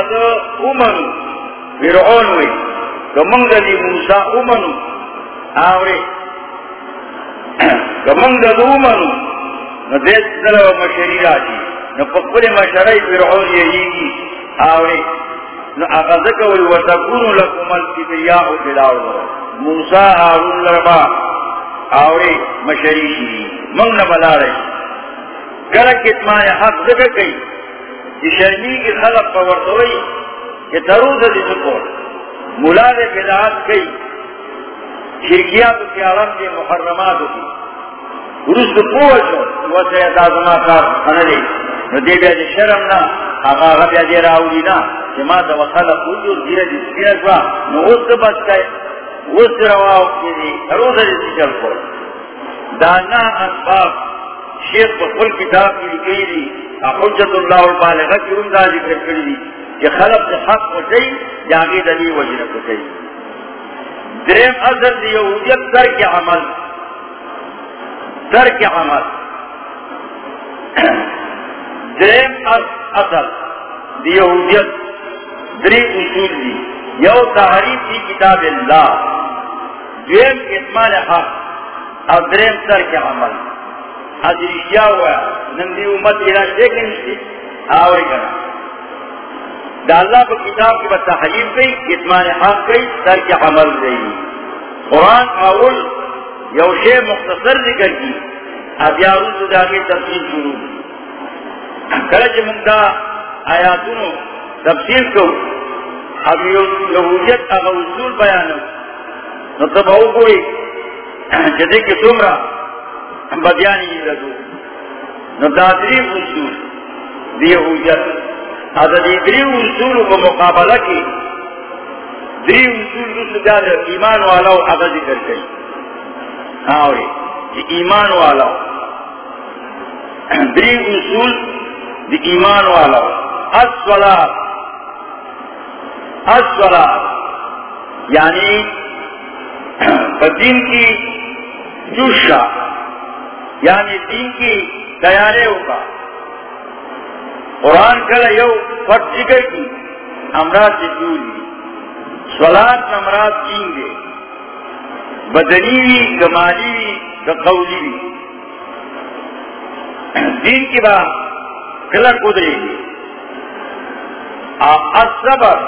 امن فرعون وی کمنگ دی موسیٰ امن۔ آوری۔ کمنگ دا امن۔ ندیت دلو مشری راجی۔ نپکل مشری فرعون یہی۔ آوری۔ وی وتکونو لکم الکبریاء موسیٰ آرون لربا آوری منگ نبلا رہی اتمان حق ذکر کئی شرمی کی خلق پر ورطوئی کہ تروز دی سکور ملا دے بدعات کئی شرکیات کی کے محرمات کی رسد پوچھو وہ کار خندے نو دے بیا دے شرم نا آقا آقا بیا دے راولی نا کہ ما دا وخلق ہوئی اور دیرہ دی سپینت با نو اس سے بچ گئے اس رواو کی دی تروز دی سکر کور دانا اسباب شیخ پر کل کتاب کی لکھی دی حجت اللہ البالغہ کی ان دا ذکر کری دی کہ خلق سے حق کو چاہی جاگی دلی وجنہ کو چاہی درم اثر دی یہودیت در کے عمل. در کے عمل. درم اثر دی یہودیت، دری اصول دی. یو تحریف دی کتاب اللہ. درم اتمان حق اور درم در کے عمل. حضری کیا ہوا نندی امت الہ دیکھیں نشتی آوری کنا دا اللہ کو کتاب کی بتا حجیب گئی کتمان حق گئی سر کے عمل گئی قرآن اول یوشے مختصر ذکر کی. ابیارو سے جا کے تفصیل شروع. کرج منگا آیاتونو تفصیل کو اب یہودیت اگر اصول بیانو نو تب او کوئی جدے کے سمرا بدیانی ہی رضو نو دادری اصول دی یہودیت ادھر دری اصول کو مقابلہ کی دری اصول رسل جاد ایمان والا اگر ذکر گئی ہاں ایمان والا دری اصول دی ایمان والا. اسولا اسولا یعنی دین کی جوشا. یعنی دین کی تیارے ہوگا. قرآن کر یو فٹ جگہ کی. امراض سے جولی سولاد امراض چین گے. بدنی بھی گمالی بھی قولی بھی. دین کی بات. کلک ادرے گی صبر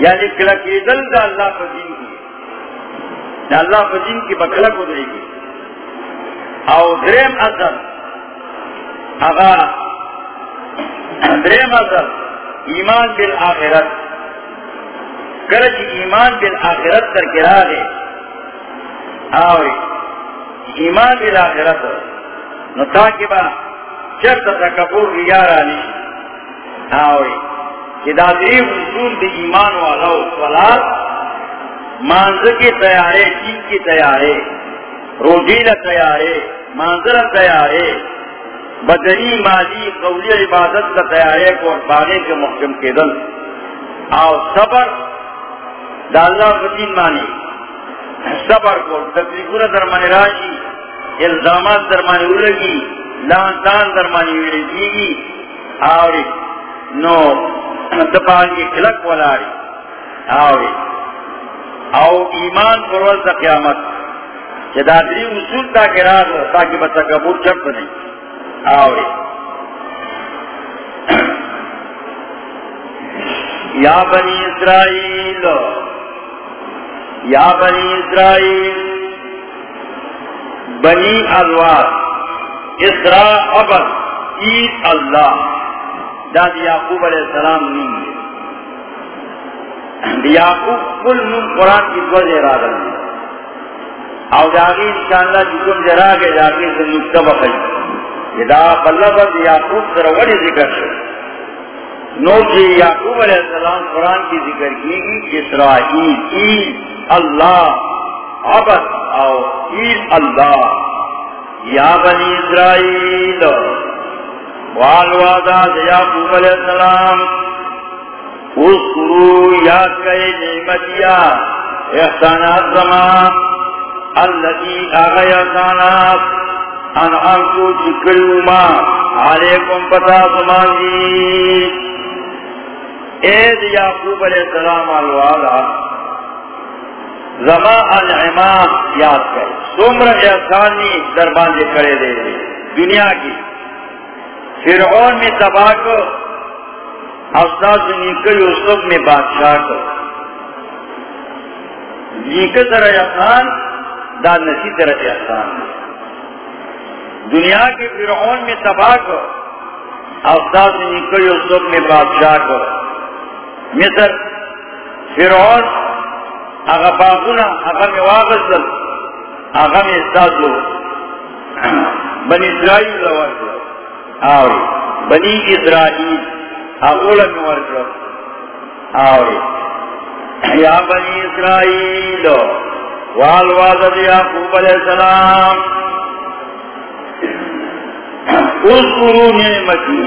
یعنی کلک دل کا اللہ فضین کی۔ اللہ فضین کی بکلک ادرے گی۔ اور دریم اثر اگا، دریم اثر ایمان بل آخرت کرج ایمان بل آخرت کر گرا دے آؤ ایمان بل آخرت نتا کے بعد تکبر گیارہ نہیں آوئی کہ دادری حصول دی ایمان والا سوالات مانز کے تیارے چین کی تیارے، روزی تیارے مانزر تیارے، بدنی، مالی، قولی عبادت کا تیارے کو باغے کے محکم کے دل آؤ صبر ڈالنا بدین مانی. صبر کو تکلیفوں درمان راشی. الزامات درمانی اولگی لانتان درمانی اولگی آوری، نو، دپانگی کلک والاری آوری. او ایمان پروز دا قیامت، چه دادری اصول تا کرار تاکی بتا کبور چپ نہیں آوری. یا بنی اسرائیل، یا بنی اسرائیل بنی الوار اسرا ابد عید اللہ. داد یعقوب علیہ السلام نہیں یعقوب کل من قرآن کی دو زیرا دل او جاگی انشاءاللہ جکم جرا کے جاگی سے نکتہ بخی دا بلبت یعقوب سر وڑی ذکر شد. نو جی یعقوب علیہ السلام قرآن کی ذکر کی گی اسرائیل عید اللہ. عبد او عید اللہ. یا بنی اسرائیل والوادہ یعقوب علیہ السلام، اذکرو یاد کئے نعمتیا احسانات زمان اللتی آغی احسانات انعامتو چکریو ما علیکم پتا زمان دی. اید یعقوب علیہ السلام الوالا زما انعمام یاد کرے سمر احسانی دربان دے کرے دے۔ دنیا کی۔ فرعون میں تباہ کو۔ افساد نیکل یوسف میں بادشاہ کو۔ نیکل طرح احسان دا نسی طرح احسان۔ دنیا کے فرعون میں تباہ کو۔ افساد نیکل یوسف میں بادشاہ کو۔ مصر فرعون اگا باغونا اگا میں واغسل اگا میں استاسو بنی اسرائیل لوارکلو آوری بنی اسرائیل. اغولا میں ورکلو آوری یا بنی اسرائیل والوازد یعقوب علیہ السلام. اذکروا نعمتی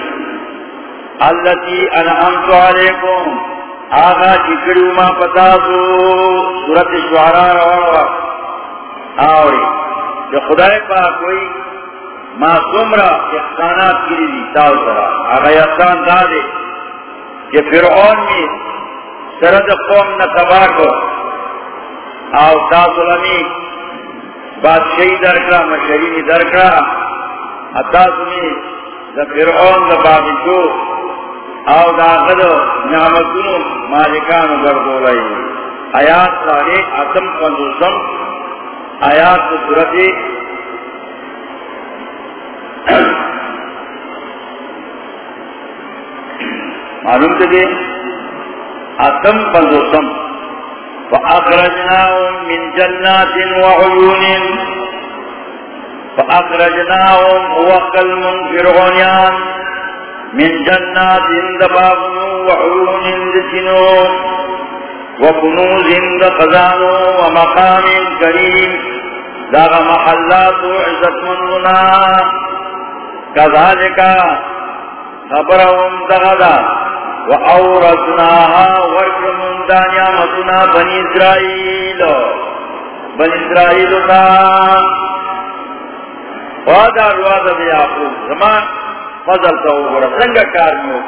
اللتی انعمت علیکم. آغا چکڑیو ما پتا سو سورت شعراء روڑا آوری کہ خدای پا کوئی ما سمرا احسانات کری دی، تاو سرا. آغا احسان دا دے، کہ فرعون میں سرد قوم نہ نتبا کو. آو تاظلمی بادشاہی درکڑا مشہرینی درکڑا. اتاسمی دا فرعون دا باقیشو او دا غد نعمتونو مالکانو گردولئی آیات سارے اتم پندوسم آیات صورت معلوم تھے اتم پندوسم فأخرجناهم من جنات وعيون. فأخرجناهم وقل من فرعونيان. من جنات دبابن وعيون دسنو وكنوز دقزان ومقام كريم. داغ محلات عزت مننا كذلك خبرهم دغدا وأورثناها وركم دانيا متنا بني إسرائيل. بني إسرائيل وعدا الوعد بيعقوب زمان فضل تو گورا، سنگا کارمیو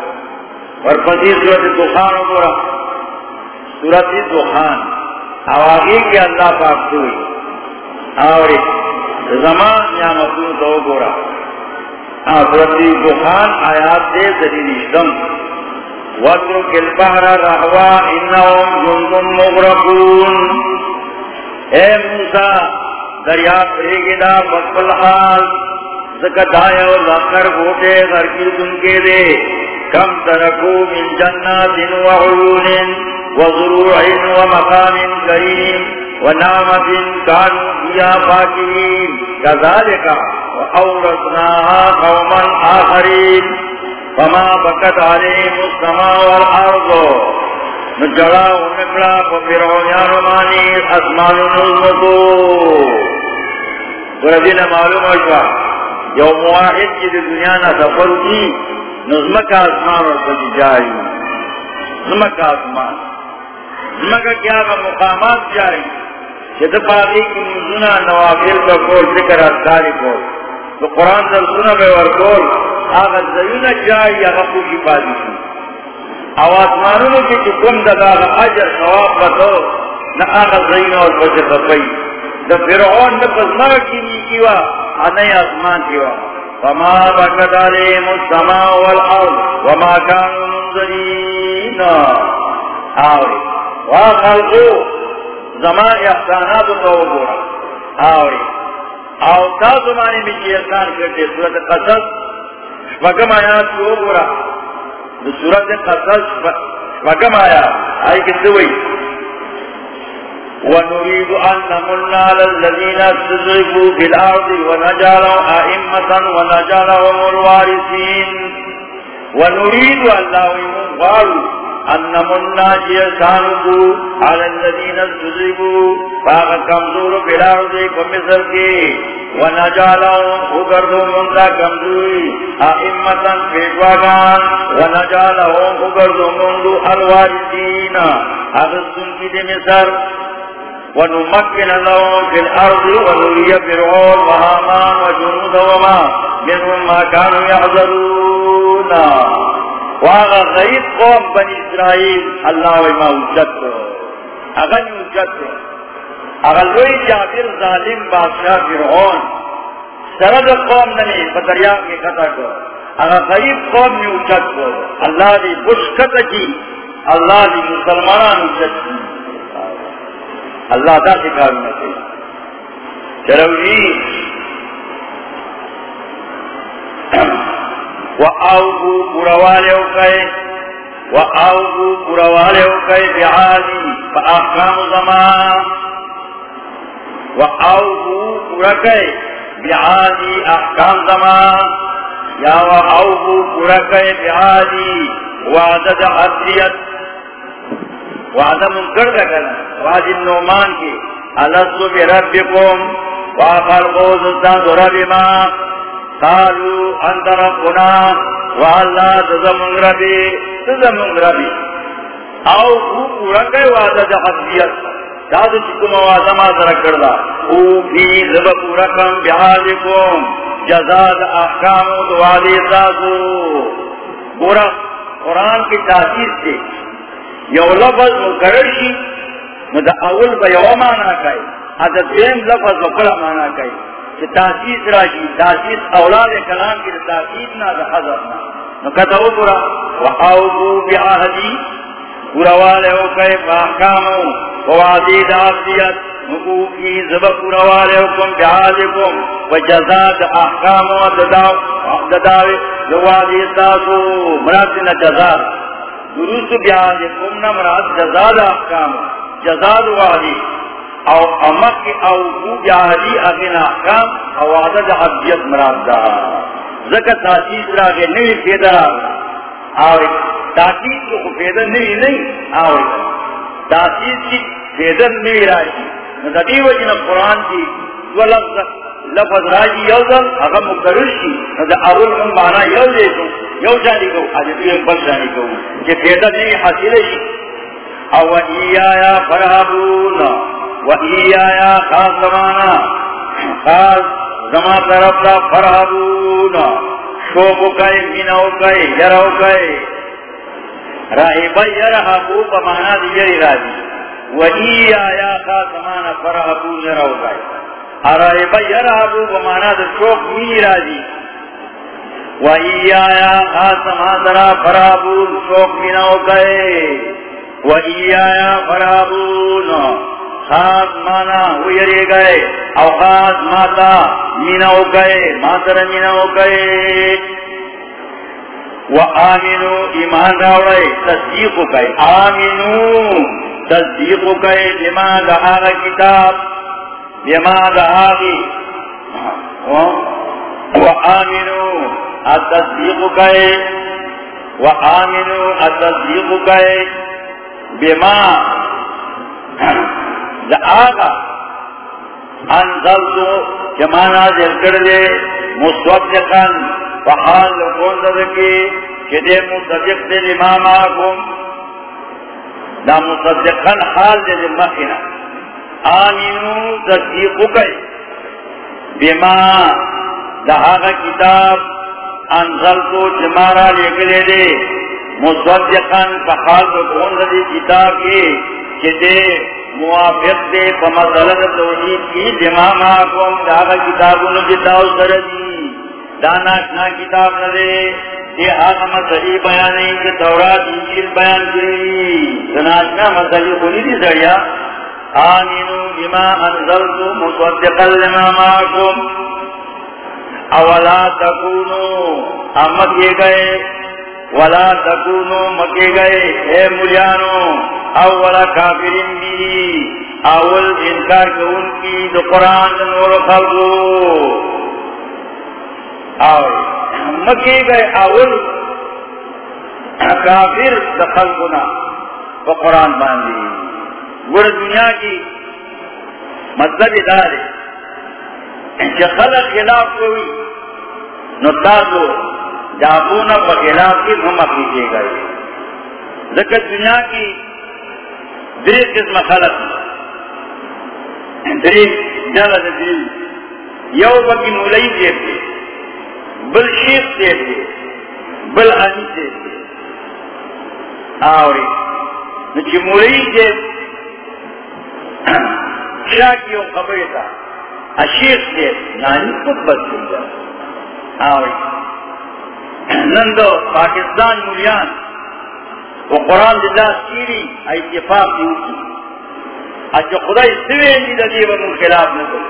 اور پسی صورت دخان گورا۔ صورت دخان۔ آواغی کے اللہ پاک دوئی اور زمان نعمتون تو گورا۔ ہاں، صورت دخان آیات دے دلیل اشتم۔ وَاتْرُكِ الْبَحْرَ رَهْوَا إِنَّهُمْ جُنْدٌ مُغْرَقُونَ۔ اے موسیٰ، دریا پریگی دا بقبل حال۔ زکتائے اور لکر گوٹے غرکی دن کے دے۔ کم ترکو من جنات و عیون و وعیون وضروع ومقام کریم ونعمت کانو بیا فاکرین۔ کذالکا و وَأَوْرَثْنَاهَا قَوْمًا آخَرِينَ فما بکت علیم السماء والارض۔ نجڑا و ونکڑا ففرعونیان مانی اسمان نظمتو وردین جی معلوم اشوا یوم واحد کی دی دنیا نا سفر کی نظمک اسمان اور سجی جاری نظمک اسمان نظمک کیا با مقامات جاری چید پاکی کی نظمنا نوافل کا کول، ذکر اتاری کول. تو قرآن در سنہ بے ورکول آغا زیون جائی، آغا خوشی پادی شو او آسمانونو کی کم دا آغا عجر ثواب بتو نا آغا زیون اور بچے خفائی دا فرعون نفس کی نیکیوا آنائی آسمان کیوا فما بکت علیم السماء والارض وما کانو منظرین آوری واخلقو زمان احسانات تو گورا آوری او احسان قصص آیات قصص آئی کسی ونريد أن نمنا على الذين استضعفوا في الأرض ونجعلهم أئمة ونجعلهم الوارثين. ونريد الله يمغفر أن نمنا جيسانكو على الذين استضعفوا. فاق كمزور في الأرض كمثل كي ونجعلهم فقردوا من ذا كمزوري أئمة فيشواغان ونجعلهم فقردوا من ذو الوارثين. أغسطن في دي مصر ونمكن لهم في الأرض ونري فرعون وهامان وجنودهما منهم ما كانوا يحذرون. واغا غريب قوم بني إسرائيل. الله وما وجدت. أغني وجدت. أغلوي جابر ظالم بادشاہ فرعون. سرد قوم ننی بدریاب کے خطا کو. اگر غریب قوم نے اچت کو اللہ نے بشکت کی. اللہ نے مسلمانان اچت کی اللہ دا سکھا میں سے۔ چروی و آؤگو پوروالے ہو گئے و آؤگو پوروالے ہو گئے بحالی و احکام زمان۔ و آؤگو پورا گئے بحالی احکام زمان۔ یا و آؤگو پورا گئے بحالی وعدد عدیت وعدہ منکر کا کرنا، وعد النومان کی الاسو بی ربکم وآخر قوزستان دو ربی قالو انت ربنا واللہ تزمون ربی تزمون ربی. او او پورا کئی وعدہ دا حضیت دادو چکم وعدہ ما ذرا کردا او بھی زب پورا کم بحالکم جزاد احکام دوالی ساسو پورا قرآن کی تاثیر سے یو لفظ مکرر شی نو دا اول با یو مانا کئی حتی دیم لفظ بکلا مانا کئی کہ تحسیس را راشی تحسیس اولاد کلام کی تحسیس نہ حضرت نہ نکتا ہو پورا وحاوبو بعہدی پورا والے ہو کئے فاحکامو ووعدید آفیت نکوکی زبا پورا ہو کم بعادکم وجزاد احکامو دداوی لوعدید تاسو. مراتنا جزاد دروس بعادکم نمرات جزاد احکامو جزاد وعدی. او امک او بو بعادی اغن احکام، او عدد عبدیت مرات دا. زکر تاسیس را کے نوی فیدہ را آوری تاسیس کو فیدہ نوی نہیں آوری تاسیس کی فیدہ نوی راجی نزدی وجن قرآن کی دو لفظ لفظ راجی یوزل اگر مقرر کی نزد اول من مانا یو دیتو یو جانی کو حاجتو ایک بل جانی کو کہ فیدہ نوی حاصل ہے او ایایا فرحبون و ایایا خاص زمانہ خاص زما طرف دا فرحبون شوق کئے مینو کئے یرو کئے راہبا یرحبو بمانا دی یری راجی و ای آیا خا زمانا فرحبون یرو کئے راہبا یرحبو بمانا دی شوق مینی راجی و آیا خا زمانا فرحبون شوق مینو کئے و ای آیا فرحبون خاص مانا وہ گئے او خاص ماتا مینا گئے ماتر مینا گئے وہ ایمان راوڑے تصدیق گئے آمینو تصدیق گئے بما دہا کتاب بما دہا وہ آمینو تصدیق گئے وہ آمینو بما دا آگا انزل تو جمانا دل کردے مصدقن وحال لکون ددکی کہ مصدق دے امام آگم دا مصدقن حال دے دے مخینا آمینو تصدیقو کئی بما دا آگا کتاب انزل تو جمانا لکلے دے مصدقن وحال لکون دے کتاب کی کہ دے موافق دے پمسلت توحید کی دماغ آکوم داغا کتابوں جتاو سردی دانا اکنا کتاب ندے یہ آغا مسئلی بیان ہے کہ تورات انجیل بیان کری دناچنا مسئلی خونی دی سڑیا آمینو بما انزلتو مصدقا لما ماکم اولا تکونو امت یہ گئے. ولا تکونو مکے گئے. اے ملیانو اولا کافرین بھی. اول انکار کو ان کی دو قرآن نور خلقو اور مکے گئے. اول کافر، دخل گنا وہ قرآن باندھی. وہ دنیا کی مطلب ادارے کہ خلق خلاف کوئی نتا دو جابونا پر خلاف کی ہم اپنی گئے لیکن دنیا کی دری قسم خلق دری جلد دری یو بکی مولی دیب دی، بل شیخ دیب دی، بل حدیث دیب دی. آوری نچی مولی دیب شاکی یو خبری تا اشیخ دیب نانی خود بس دی آوری نندو پاکستان مولیان وہ قرآن اللہ سیری اتفاق کی ہوتی اچھا خدای سوے نہیں دا دیو من خلاف نہ کرے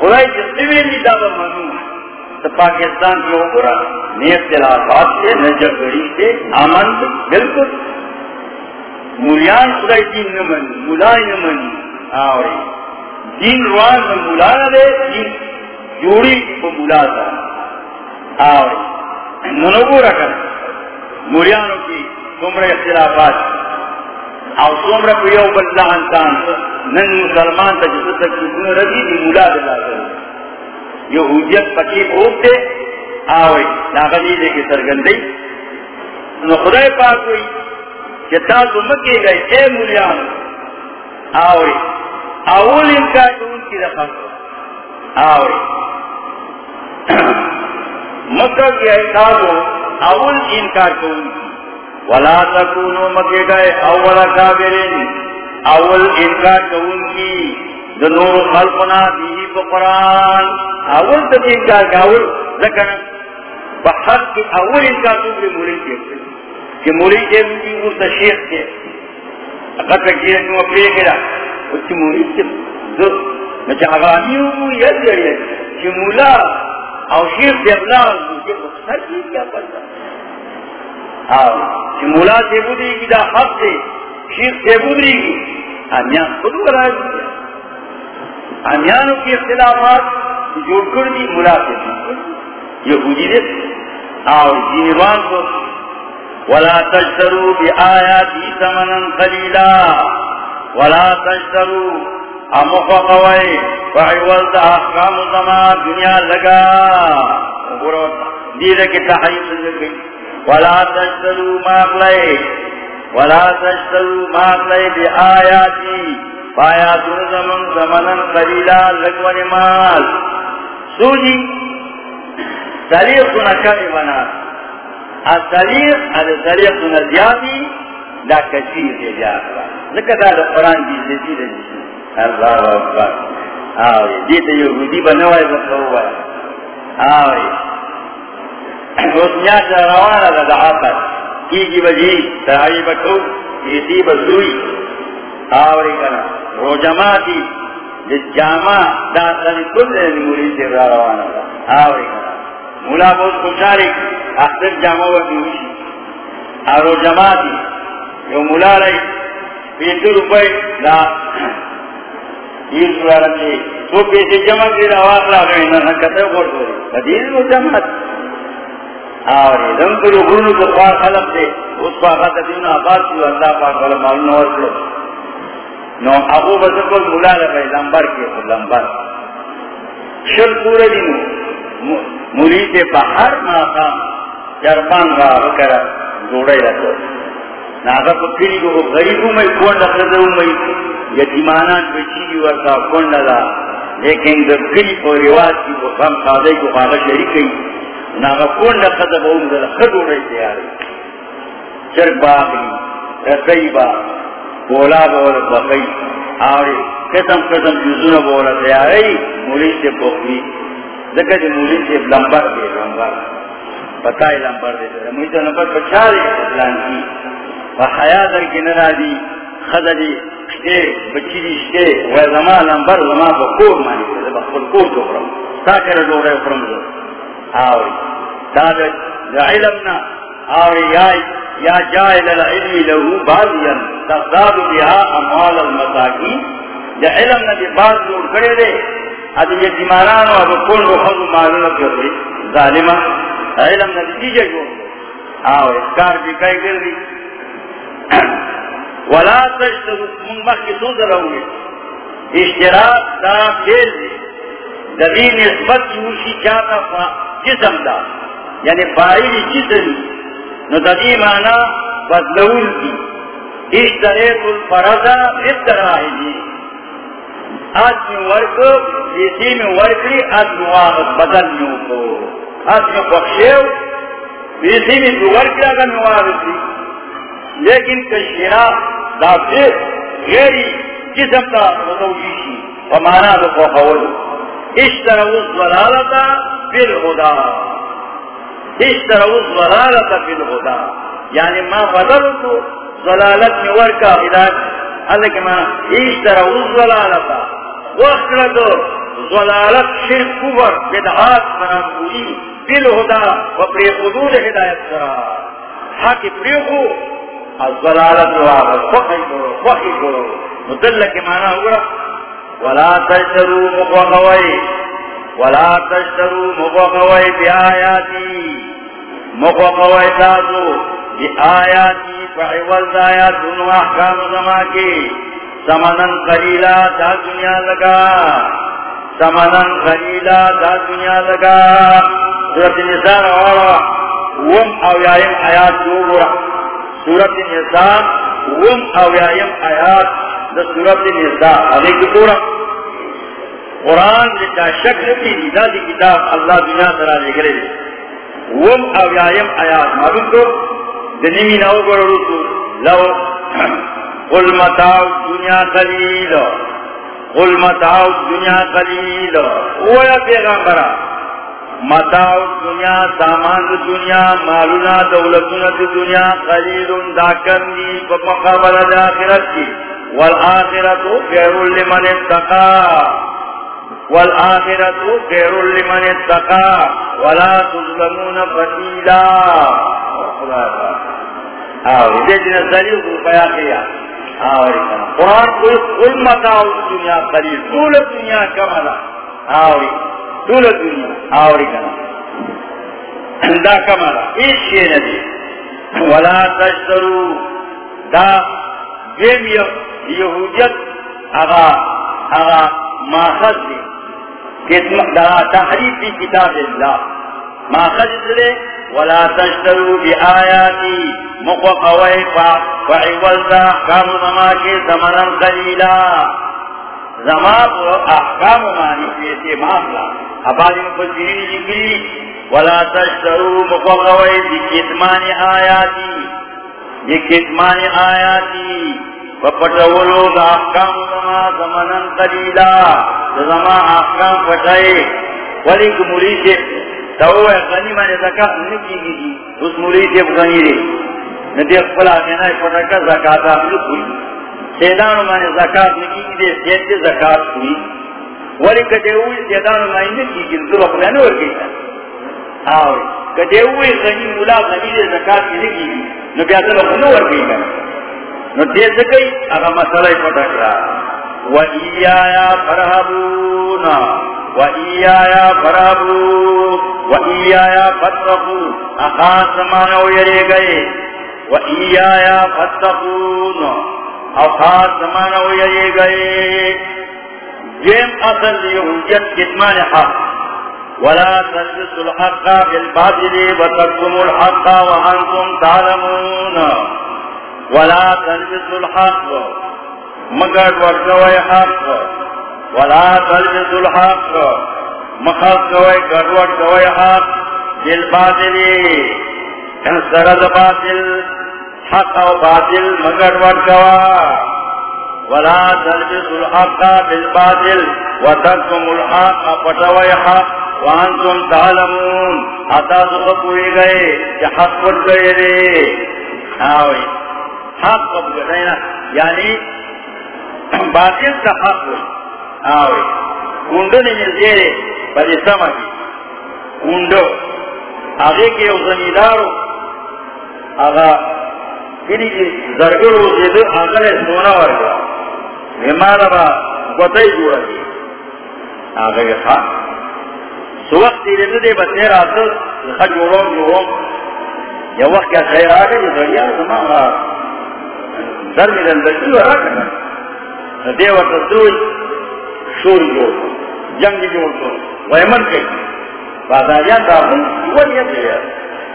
خدای جو سوے نہیں دا منو تو پاکستان کی اوپرا نیت خلافات سے نجر گڑی سے آمن بالکل مولیان خدای دین نہ منی ملائی نہ آوری. دین روان میں ملا دے دین جوڑی کو ملا تھا آوری. منوگو رکھا مولیانوں کی سمر اختلافات او سمر کو یو بلدہ انسان نن مسلمان تا جسد تک جسن رضی دی مولا دلا کر یہودیت پکی خوب دے آوئی ناغلی دے کی سرگندی نو خدای پاک ہوئی کہ تاسو گئے، اے مولیان آوئی اول انکار تو ان کی رفا آوئی مکہ کی احساسو اول انکار تو ان کی۔ ولا تکونو مکے گئے، اول کابرین اول انکار تو ان کی۔ نور خلقنا بھی قرآن۔ اول تو انکار کا اول، لکن بحق اول انکار تو بھی مولی کے۔ کہ مولی کے بھی وہ تشیخ کے اگر تکیے تو اپنے گرا اس کی مولی کے دو میں چاہانی ہوں یہ جڑی کہ مولا اور شیخ سے اپنا مجھے ہر چیز کیا پڑتا آؤ کہ مولا سے بدری کی دا حق سے شیخ سے بدری کی۔ ہمیاں خود کرا دیا امیانوں کی اختلافات جو کردی مناسب یہ حجیرت اور جینوان کو ولا تشترو بھی آیاتی سمنا قلیلا ولا تشترو امخ قوائے فعوال دا احکام زمان دنیا لگا. دیدہ کی تحییب لگئی ولا تشترو ماقلے ولا تشترو ماقلے بھی آیاتی پایا زمن زمنن قلیلا لگون مال. سوجی سلیق سنا کمی بنا السلیق از سلیق سنا زیادی دا کثیر دے جاتا لکہ دا دا قرآن جیز دے جیز دے اللہ اکبر۔ آوی دیتا روانا دا دا آفر کی جی بجی، ترائی بکو ایسی بزوئی۔ آوری کنا، روجماتی جامع داخلی کل مولی سے روانا آوری کنا۔ مولا بہت خوشاری اختر جامع و بیوشی. اور روجماتی جو مولا رہی پیسو روپے، لا. یہ سورا رکھے. تو پیسے جمع کی رواق لا گئے نا کتے گوڑ دوری حدیث روجمات آوری، دم کرو گرنو کو خوار خلق دے. اس پاکا تدین آباد کیو اللہ پاک والا معلوم نوار کرو نو، ابو بزرگ مولا رہے، لمبر کے، لمبر. شل پورے دن مولی سے باہر ماتا جربان کا کر جوڑے رکھو ناگا کو پھر کو غریبوں میں کون رکھتے میں یتیمانا بچی ورتا کون لگا لیکن جب پھر کو رواج کی وہ کم کھادے کو کاغذ شریک گئی ناگا کون رکھتا وہ ان کا جوڑے تیار چرک باغی رسائی باغ بولا بول بقی. آوری قسم قسم جزون بولا تیاری مولی سے بخوی ذکر مولی سے لمبر دے لمبر۔ بتائی لمبر دے دے۔ مولی سے لمبر بچا دے اسلام کی۔ وحیاء در کی دی خدا دی، شتے، بچی دی شتے۔ وہ زمان لمبر زمان بکور مانی دے بخور کور تو فرم ساکر دو رہے فرم دو آوری۔ دادت دا علمنا آوری یائی یا جائل العلم له بازیا۔ تزداد بها اموال المساکی یا علم نبی باز جوڑ کرے دے۔ ادھے یہ دیماران و ادھے کل و خضو معلوم کرے ظالمہ علم نبی دیجے جوڑ آو اسکار بھی کئی کر ولا تشتر من مخی سوز رہوگے اشتراک دا فیل دی. دبی نسبت یوشی چاہتا جسم دا. یعنی فائلی جسم نو ندی مانا بدلول کی. اشتریت الفرضا ابتراہی جی آج میں ورک جیسی میں ورکری آج نواغت بدلنیوں کو آج میں بخشیو جیسی میں تو ورکری آگا نواغت دی لیکن کشیرہ دا پھر غیری جسم تا مدوجیشی ومانا دا فوقول اشتروا الضلالتا بالغدا اشتروا ضلالت فی الہدا یعنی ما بدل کو ضلالت میں ورکا ہدایت اللہ کے معنی اشتروا ضلالت وقت لدو ضلالت شرک کفر، بدعات منافوئی فی الہدا وپری حدود ہدایت کرا. حق پریخو الضلالت واغر فقی کرو فقی کرو مدل کے معنی ہوگا ولا تشتروا مقوغوئی ولا تشتروا مقوغوئی بیایاتی مقوقوی تازو. دی آیاتی فعوال آیات دونو احکام زمان کی سمنن قلیلا دا دنیا لگا۔ سمنن قلیلا دا دنیا لگا۔ سورت نساء روارا وم اویائم آیات دو گورا۔ سورت نساء وم اویائم آیات دا سورت نساء۔ علیہ کی قرآن جتا شکل کی دا دی کتاب اللہ دنیا سرا لے گرے وم او یایم آیات معلوم کو؟ دنیمی نو گرو رسو. لو قل متاو دنیا قلیل قل متاع دنیا قلیل اویا پیغمبرہ متاع دنیا سامان دنیا مالونا دولتنا دنیا قلیل دا کرنی بمقابل دا آخرت کی والآخرت خیر لمن اتقا والآخرت خیر لمن اتقا ولا تظلمون فتیلا آوری دیجن سریع کو بیا کیا؟ قرآن کوئی کل متاع دنیا قلیل طول دنیا کمالا آوری، طول دنیا. آوری، کنا. دا کمالا ایش یہ ندی ولا تشترو. دا دیم یہودیت اغا اغا ماخذ دی. تحریف دی کتاب اللہ. ماخذ دی ولا تشترو بی آیاتی مقوقوی فا فعوالتا احکام زما کے زمنا قلیلا زما پر احکام مانی پیسے معاملہ ابادی مفسرین جگری ولا تشترو مقوقوی بی کتمان آیاتی یہ کتمان آیاتی فپٹولو دا احکام زما زمنا قلیلا. زما احکام پٹائے ولی کمولی سے تو غنی مانے زکاة نکی گی دی اس مولی سے غنی دی. ندی اقبل آمینا پتاکا زکاة آملک ہوئی سیدانو مانے زکاة نکی گی دی سید دی زکاة ہوئی ولی کدے ہوئی سیدانو مانے نکی گی در اقبل نور گئی آوری کدے ہوئی غنی مولا غنی دی زکاة نکی گی نو بیادر اقبل نور گئی نو دے سکئی اگا مسئلہ پتاکا وَإِيَّايَا فَرْهَبُونَ وَإِيَّايَا فَرْهَبُونَ وَإِيَّايَا فَاتَّقُونَ اخاص مانو یرے گئے وَإِيَّايَا فَاتَّقُونَ اخاص مانو یرے گئے جیم اصل یہودیت کتمان حق ولا تلبسوا الحق بالباطل وتكتموا الحق وانتم تعلمون ولا تلبسوا الحق. مگر ورکوئے حق. ولا تلبسوا الحق. مخص کوئے گڑوڑ کوئے حق. دل باطلی سرد باطل. حق و باطل مگر ور ولا تلبسوا الحق بالباطل. وتكتم الحق پٹوئے حق. وانتم تعلمون. اتا سخبوئی گئے کہ حق پٹ رے آوئی حق پٹ گئے یعنی باطل کا حق. ہوئی آوئی کنڈو نے زیرے بڑی سمجھی کنڈو آگے کے او زمیدارو آگا کلی کی زرگرو زیدو آگل سونا ورگا. ہمارا با گوتائی جوڑا دی. آگے کے خواہ. سو وقت تیرے دے بطیر آسل خواہ جوڑو جوڑو. یا وقت کیا خیر آگے جو دریا زمان در میں دندگی ورہ کرنا دے وقت دوئی شور جوڑ جنگ جوڑ تو ویمن کے بازاریان داخل ولیت ہے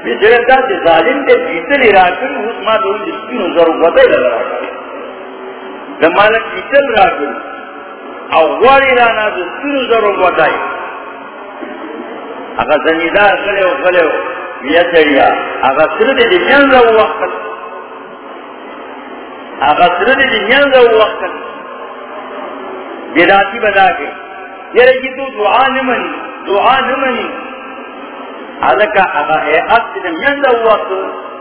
بیچرے دا تے ظالم تے بیتل راکن اس ما دو جسکی نظر وطے لگا راکن دمالک بیتل راکن او واری رانا جسکی نظر وطے اگا زمیدار کلے و کلے و بیتریا اگا سرد دنیان رو وقت. اگا سرد دنیان جی رو وقت بیداتی بدا کے. یہ رہی تو دعا نمانی دعا نمانی. حالکہ اگا حیعت دنیان رو وقت،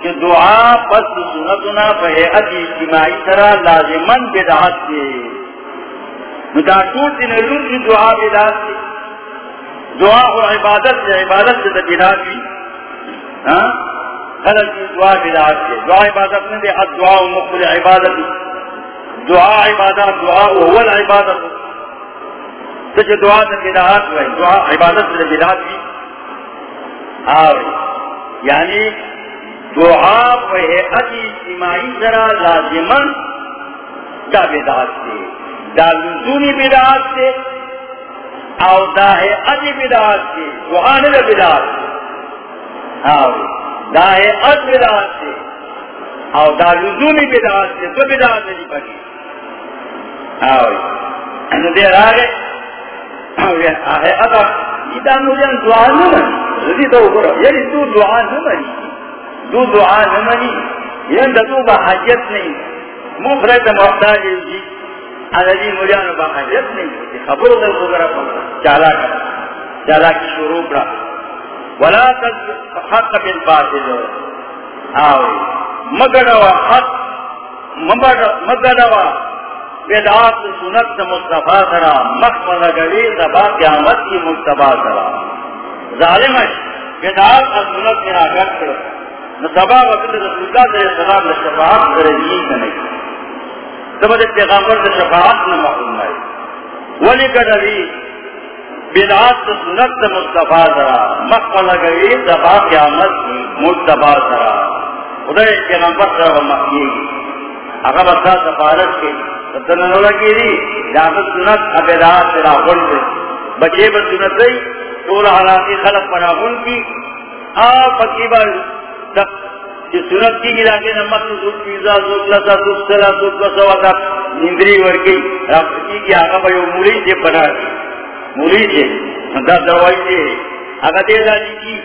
کہ دعا پس سنتنا فحیعت اجتماعی سرا لازمان بیدات کے. مداتور دن علوم کی دعا بیدات کے. دعا و عبادت سے عبادت سے بیدات بھی ہاں؟ غلط دعا بدعات کے۔ دعا عبادت میں دے دعا مقبل عبادت۔ دعا عبادت، دعا هو العبادت۔ سچ دعا سے بدعات ہوئے دعا عبادت سے بدعات بھی اور یعنی دعا وہ اتی اجتماعی ذرا لازمن دا بدعات سے دا لزومی بدعات سے او دا ہے اتی بدعات سے دعا نے بدعات سے اور دا ہے اد بدعات سے او دا لزومی بدعات سے، تو بدعات نہیں پڑی اور دیر آگے آگے ادا ایتا مجھے دعا نہ منی۔ رضی جی تو کرو یعنی تو دعا نہ منی۔ تو دعا نہ منی۔ یعنی تو با حاجت نہیں۔ مفرد محتاج جی۔ عددی جی مجانو با حجت نہیں۔ خبر در خبر چالا کر چالا کی شروع کرا۔ ولا حق بالباطل آوری مگڑوا حق مگڑوا بدعات سنت مصطفیٰ سرا مخم لگوی دبا قیامت کی مصطفیٰ سرا. ظالمش بدعات سنت میرا گھر کرو. نصبا وقت رسول اللہ صلی اللہ علیہ وسلم لشفاعت درجی کرنے سبت پیغامبر سے شفاعت نہ محروم ہے. ولی کدوی بدعات سنت مصطفیٰ سرا مخم لگوی دبا قیامت کی مصطفیٰ سرا خدا پیغامبر سرا مخیے گی اگر بسا سفارت کے تنولا کی دی۔ جاگت سنت ابیدات سے راہن سے بچے بس سنت دی طول حالاتی خلق پر راہن کی۔ آپ پکی بار سنت کی گلا کے نمک سوک پیزا سوک لسا سوک سلا سوک بسا وقتا نندری ورکی رابط کی کی آقا بھائی مولی سے پڑھا کی مولی سے دا دوائی سے آقا دے جی کی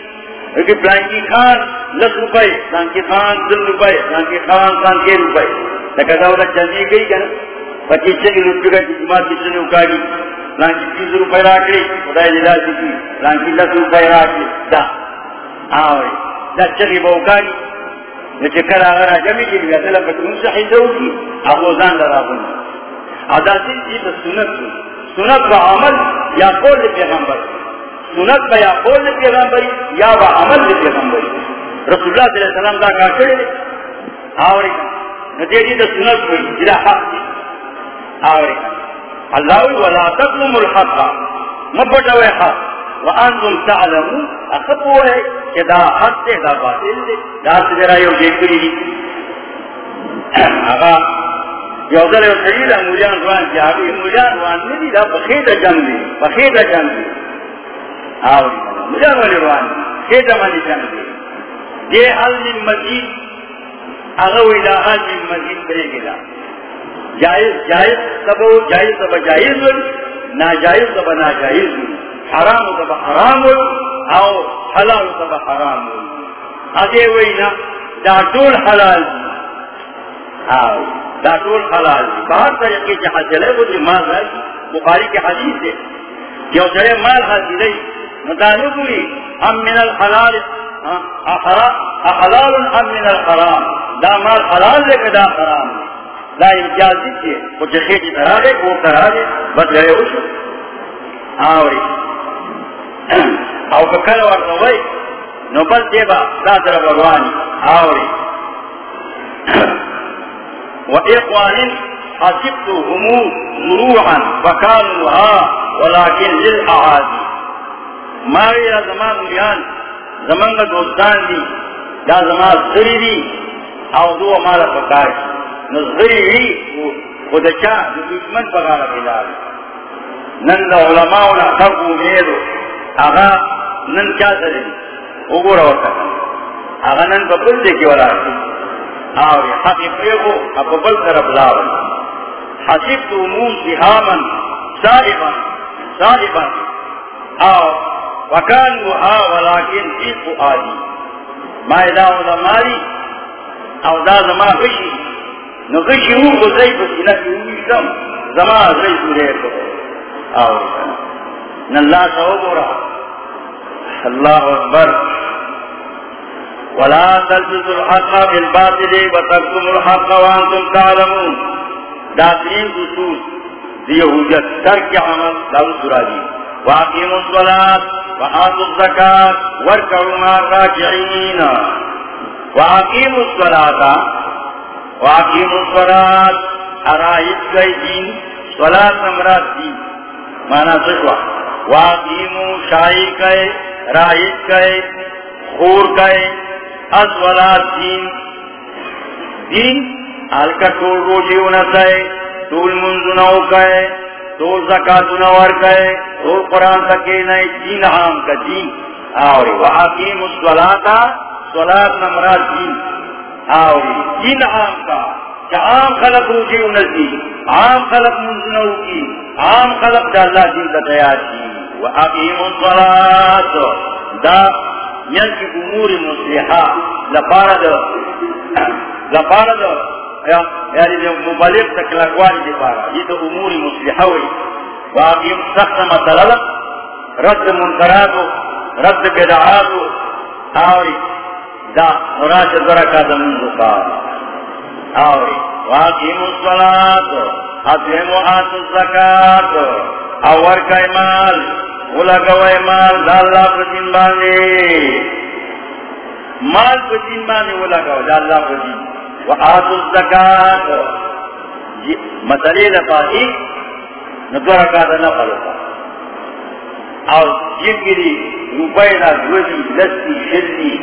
کیونکہ پلانکی خان لس روپے، پلانکی خان دل روپے، پلانکی خان خان کے روپے۔ لکہ چندی گئی کنا، پچیس کی لوٹی کا جماعت کسی نے اکاڑی۔ لانکی تیس روپے راکڑی، خدای جدا سکی جی لانکی لس روپے راکڑی، دا۔ آوے، دا چلی با اکاڑی۔ نچے کر آگر آجمی کی لیا دلہ پتنون سے حیدہ ہوگی آغوزان لرا بنا ادا سی جی تا سنت ہوگی سنت با عمل یا قول پیغمبر. سنت با یا قول پیغمبر یا با عمل پیغمبر. رسول اللہ صلی اللہ علیہ وسلم دا کار کرے آوری نتیجی دا سنت ہوئی. جدا حق دی. آوری اللہ ولا تظلم الحق. مبٹوے حق. وانتم تعلمون. اخبو ہے کہ دا حق دے دا باطل دے دا سجرہ یو دیکھوئی جی. دی آقا یو در یو سجیل مولیان روان کی آقی مولیان روان ندی دا بخید جنگ دی. بخید جنگ دی. آوری مولیان. والی روان دی. خید مانی جنگ دی. یہ حل من مزید اغوی دا حل من مزید برے گلا جائز جائز سب جائز سب جائز ناجائز سب ناجائز حرام سب حرام او حلال سب حرام اگے وہی نا، دا ٹول حلال آو دا ٹول حلال بہت طریقے سے حاصل ہے وہ جو مال ہے بخاری کے حدیث ہے جو چلے مال حاصل ہے مطالب ہوئی ہم من الحلال حلال ام من الحرام. دا مال حلال لے کے دا حرام ہے لا امتیاز دیکھئے وہ جخی کی طرح دے وہ طرح دے بس گئے ہو شو. آوری. او ککل ورطا وی نو بل دیبا دا در بگوانی آوری. و اقوان حسبت همو ضروعا فکانوها ولیکن للعادی ماوی را زمان ملیان زمان دوستان دی دا زمان سری دی او دو مالا پکارش نظری خود چا دشمن پگارا بلال. نن دا علماء نا خلق امیدو نن چا سرے اگو رو سکا نن ببل دے کی والا سی آوی حق پریگو ببل طرف لاو۔ حسیب تو امون سحاما صائبا صائبا آو وکانو آ، ولیکن جیسو آدی ما ادا علماء او دا زمان خشی نغشی ہوں کو زی پسینہ کی ہوئی کم زمان زی سورے کو آوری ناللہ سو بورا اللہ اکبر۔ ولا تلبس الحق بالباطل وتكتم الحق وانتم تعلمون. داترین خصوص دیہودیت ترک عمل لو سورہ دی واقیم الصلاة وآتوا الزکاة وارکعوا مع الراجعین واقیم الصلاة واقیم الصلاة، ارائیت گئی دین، صلاة نمرات دین. مانا سکوا واقیم شاہی کئے رائیت کئے خور کئے از ولاد دین. دین حلکہ ٹول روجی انسائے ٹول منزنو کئے ٹول زکاة ور کئے ٹول قرآن تکے نئے دین عام کا دین. آوری واقیم الصلاة، صلاة نمرات دین. آوری دین عام کا، کہ عام خلق روجی انسی عام خلق منزنو کی عام خلق دا اللہ دین کا تیار کی. وَأَقِيمُ الصَّلَاةِ، دا ین کی امور مصلحہ لپارد لپارد یعنی جو مبالغ تک لگوانی دی پارا یہ تو امور مسلحہ ہوئی واقعی سخت مسئلہ رد منکراتو رد بدعاتو آوری دا مراش درکا دا منزو کا آوری واقعی مسلات حتیم و آت الزکات اور کا مال ولگوائے مال دا اللہ پر دین باندے مال کو دین مانے وہ لگا ہو اللہ کو دین وہ آت الزکات جی، مسئلے لفاہی ندو رکا دا نفل ہوتا اور جن کے لیے روپے نہ دوزی، لستی شلی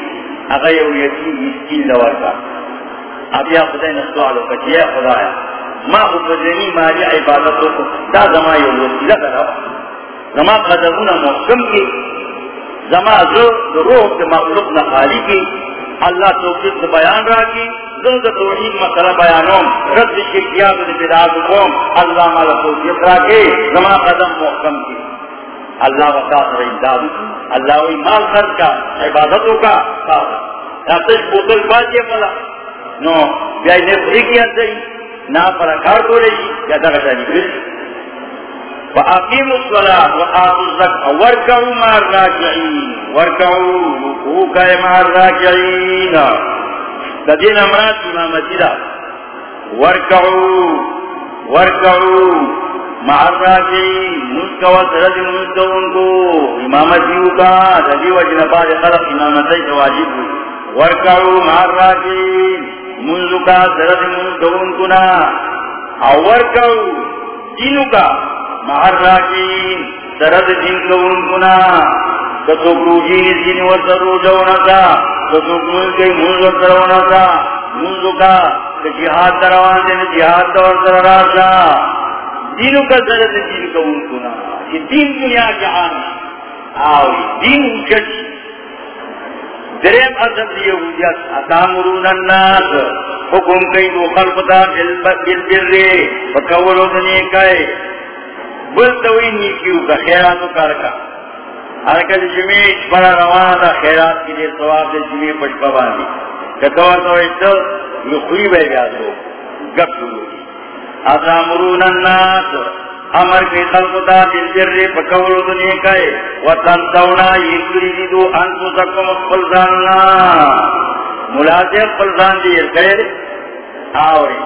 اگر یو یتیم، مسکین لور کا۔ اب یا خدای نسوالو کا جیا جی، خدایا ما خدنی مالی عبادتوں کو، دا زمان یو وسیلہ کرا زمان قدمون محکم کی زما زو روح کے مخلوق نہ خالی کی اللہ توفیق سے بیان رہا کی زو کے توحید مسئلہ بیانوں رد شرکیات نے بدعات قوم. اللہ مالا توفیق رہا کے زما قدم محکم کی اللہ وقات رہی امداد اللہ وی مال خرچ کا عبادتوں کا رفتش بوتل بات یہ پلا نو بیائی نفری کی اندر نہ پر اکار کو رہی یا در جانی پھر فاقیموا الصلاة وآتوا الزكاة واركعوا مع الراكعين واركعوا ركوعا مع الراكعين لدينا مراد امامتي دا واركعوا واركعوا مع الراكعين مسكوا سرد مسكوا امامتي کا دلی وجن بعد خلق امامتي واجب واركعوا مع الراكعين منذ کا سرد مسكوا او واركعوا دینو کا. مہر راکین سرد دن کو ان گنا کتو کروجی دن و سرو جونا تھا کتو کروج کے منز و سرونا تھا منزو کا، کہ جہاد دروان دن جہاد دور سر راشا دینو کا سرد دن کو ان گنا یہ دین دنیا کے آنا آوی دین اچھت دریم اصل یہودیت اتامرون الناس۔ حکم کئی دو خلقتا بالبر فکولو دنیا کئی بل توی نیکیو کا خیراتو کار کا حرکت۔ جمیش بڑا روانہ دا خیرات کی دیر ثواب دے جمی پشپا باندی کتوار توی تو یخوی بے بیاسو گپ شروع کی اتامرون الناس، امر کے خلقتا بالبر فکولو دنیا کئی وطنتونا یکری دیدو انتو سکم اقبل زاننا ملازم اقبل زان دیر کئی آوری۔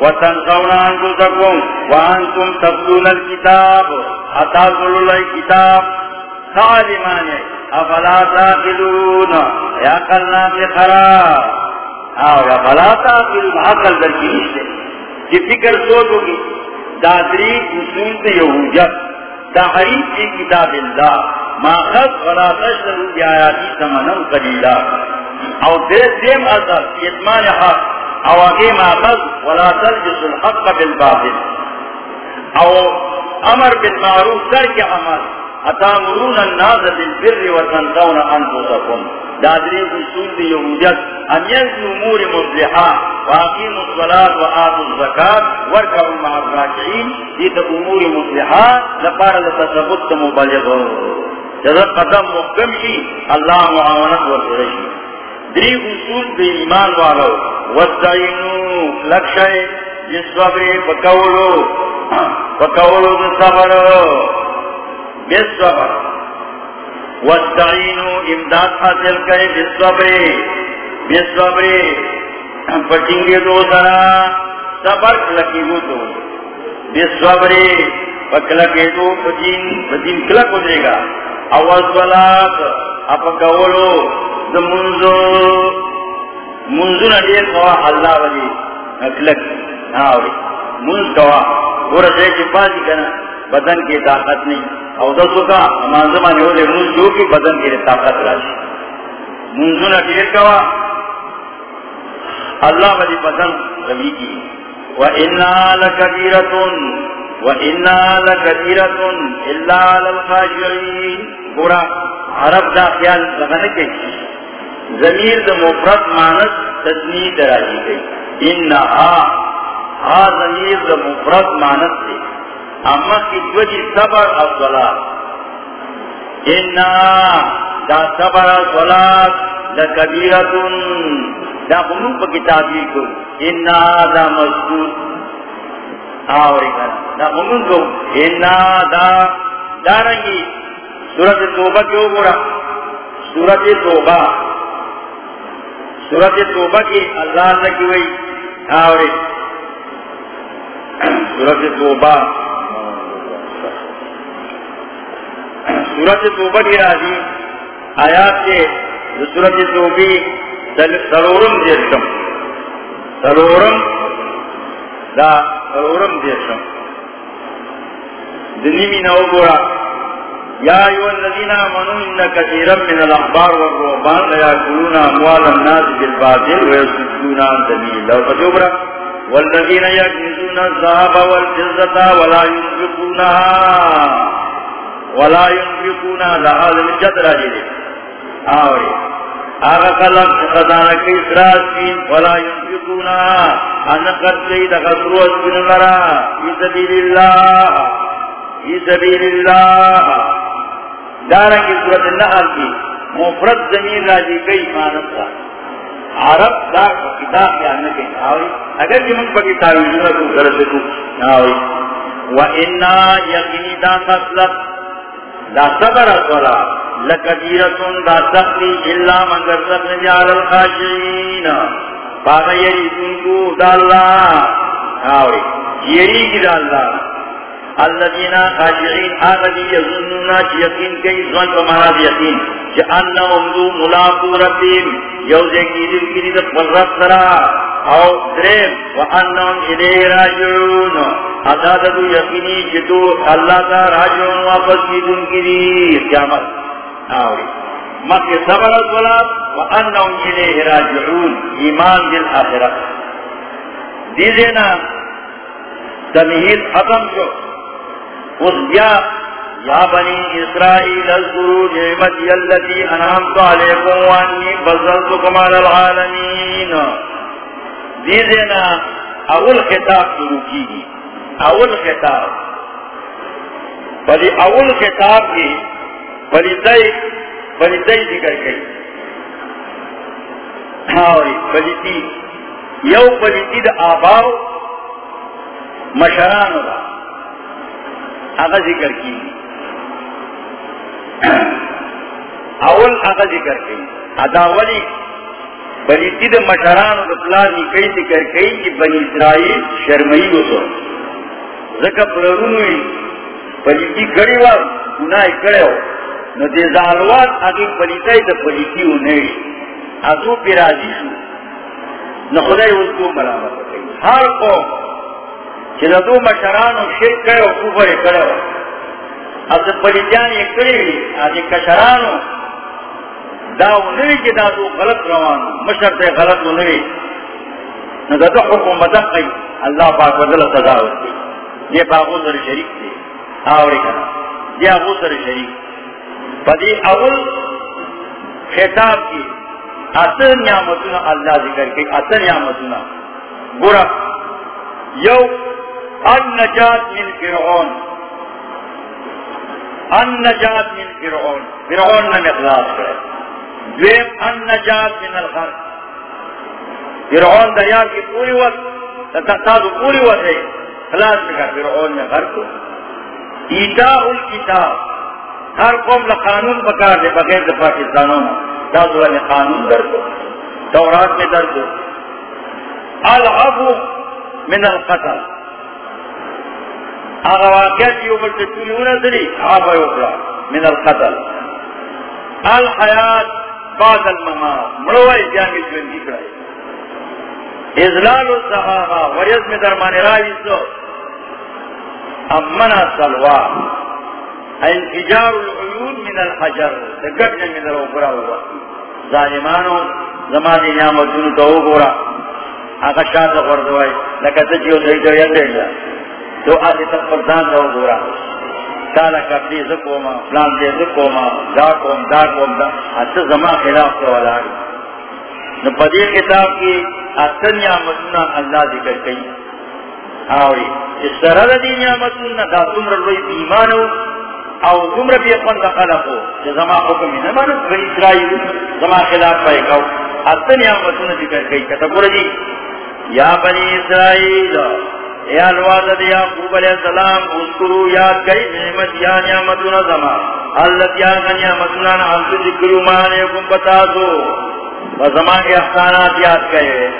وتنسون انفسكم وانتم تتلون الكتاب اتاكلوا الكتاب خالمان افلا تاكلون يا قلنا بخرا او يا فلا تاكلون عقل بالكنيسة کی جی فکر سوچو گی دادری اصول سے یہودیت تحریف کی کتاب اللہ، ما خط ولا تشتروا بیااتی ثمنا قلیلا. او دیر دیم اثر اتمان حق او اگے ماخذ ولا تلبس الحق بالباطل. او امر بالمعروف کر کے عمل اتامرون الناس بالبر وتنسون انفسكم دادری اصول دی یہودیت. ان یزن امور مصلحہ. واقیم الصلاة وآتوا الزکاة. ورکعوا مع الراکعین. دیتا امور مصلحہ. لپار لتصبت مبالغ جذب قدم محکم شی. اللہ معاونت ورسرشی دری اصول بے ایمان والو. وستعینو لکشای جس صبر پکولو پکولو دے صبر. بس صبر وستعینو امداد حاصل کرے بس صبر بس صبر پٹنگے دو سرا، صبر کلکی ہو تو. بس صبر پکلکے دو پتین پتین کلک ہو دے گا. اول صلات اپکولو منزو منزو نہ دیر کوا اللہ ولی اکلک منز کوا گورا سے کنا بدن کی طاقت نہیں او دسو کا منز جو کی بدن کی طاقت راشی منزو نہ دیر کوا اللہ ولی بدن روی کی وَإِنَّا لَكَبِيرَةٌ وَإِنَّا لَكَبِيرَةٌ إِلَّا لَلْخَاشِعِينَ گورا عرب دا خیال لگنے کے ضمیر دا مفرد مانس تسنی دراجی گئی انہا، ہا ضمیر دا مفرد مانس دے اما کی دوجی صبر الصلاة انہا، دا صبر الصلاة دا کبیرتن، دا بنو کتابی کو انا دا مذکور آوری کنا دا بنو کو انا دا، دارنگی. سورت توبہ کیوں گورا؟ سورت توبہ. سورت توبہ کی اللہ نے کی وئی آوری ہاں سورت توبہ۔ سورت توبہ کی راضی آیات کے سورت توبی سرورم دیشم سرورم دا سرورم دیشم دنی می نو گورا۔ یا ایو الذین آمنوا ان کثیرا من الاخبار والرهبان لا یاکلون اموال الناس بالباطل ويصدون عن سبیل الله فجبر والذین یکنزون الذهب والفضة ولا ينفقونها ولا ينفقونها لهذا من جدر اجل آوری، آغا خلق خزانہ کی اسراسین ولا ينفقونها ان قد سید خسرو اسبن لرا فی سبیل اللہ، فی سبیل اللہ. دارنگی صورت النحل کی مفرد زمین راجی کئی مانت را. عرب دا کتاب کیا نکے آوری اگر کی من پا کتابی جنہ کو کرسکو آوری وَإِنَّا يَقِنِ دا مطلب. مسلط دا صبر اصولا لکدیرتون دا سختی اللہ منگر سخت جعل الخاشعین. پاگا یریدون کو دا اللہ. آوری یری کی دا اللہ. الذين خاشعين آغدي يظنون يقين كي ظن ومراد يقين جأنهم ذو ملاقو ربهم يوزي كيدن كيدن فرد سرا او درم وأنهم إليه راجعون. حضاد ذو يقيني جدو، الله تا راجعون واپس كيدن كيدن قيامت. آوري مكي صبر الصلاة وأنهم إليه راجعون. إيمان بالآخرة. دیزینا تمہید ختم شو. اس یا بنی اسرائیل اذکروا نعمتی اللتی انعمت علیکم وانی فضلتکم علی العالمین دیزینا اول خطاب شروع کی گی اول خطاب۔ بلی اول خطاب کی بلی دائی بلی دائی ذکر گئی ہاوری بلی تی یو بلی تی دا آباو مشرانو دا۔ آغا ذکر کی. اول آغا ذکر کی. اداولی بنی تید مشران و دفلانی کئی ذکر کئی کی بنی اسرائیل شرمئی ہو سو ذکر پررونوی بنی تی کڑی وار گناہ کڑے ہو نو دے زالوات آگی بنی تای دا بنی تی ہو نوی ازو پی راضی شو. نو خدای اس کو ملامت کئی ہر قوم چیزا مشران شرک کرے و کوفر کرے و از پلیتیان یہ کرے لی از کشران داو نوی کی دا دو غلط روانو مشر تے غلط و نوی نو دا دو حکومت قی اللہ پاک وزل سزا ہوتی یہ باغو سر شریک تے آوری کنا یہ آغو سر شریک. پدی اول خطاب کی اثر نعمتنا اللہ ذکر کی اثر نعمتنا گورا یو النجات من فرعون. النجات من فرعون. فرعون نے اخلاص کرے. دویم النجات من الخرق فرعون دریا کی پوری وقت تتقاض پوری وقت ہے. خلاص لگا فرعون نے غرق ایتاء الكتاب ہر قوم قانون پکار دے، بغیر پاکستانوں میں. دادو نے قانون در کو، تورات میں در کو. العفو من القتل. آغا واقعات یو بلتے تولیونا دلی آبا یوکلا من القتل. الحیات بعد الممات. مروہ جانگی جوندی کرائی ازلال الزہاغا وریز میں درمان رائی سو امنا سلوا انفجار العیون من الحجر. دکتنے من الوبرا ہوا ظالمانو زمانی نعمتون تو گورا آگا شاہ غردوائی لکتا جیو سیدو یدر تو آتی تک پردان دو گورا تالا کبلی زکوما، فلان دے زکو زکوما، دا کوم دا کوم، دا. اتا زمان خلاف تو والاگی نو پدی کتاب کی اتا نعمتنا اللہ ذکر کئی. آوری، اس طرح دی نعمتنا دا تمر روی ایمانو او تمر بی اقوان دا خلقو زمان حکمی نمانو بنی اسرائیل زمان خلاف پائے کھو اتن نعمتوں ذکر کئی. کتا کتبور جی یا بنی اسرائیل یا الواد یعقوب علیہ السلام، اذکرو، یاد کئی نعمت، یا نعمتنا زما. اللہ یا نعمتنا نعمت ذکرو معنیکم بتا دو وزمان کے احسانات یاد کئے.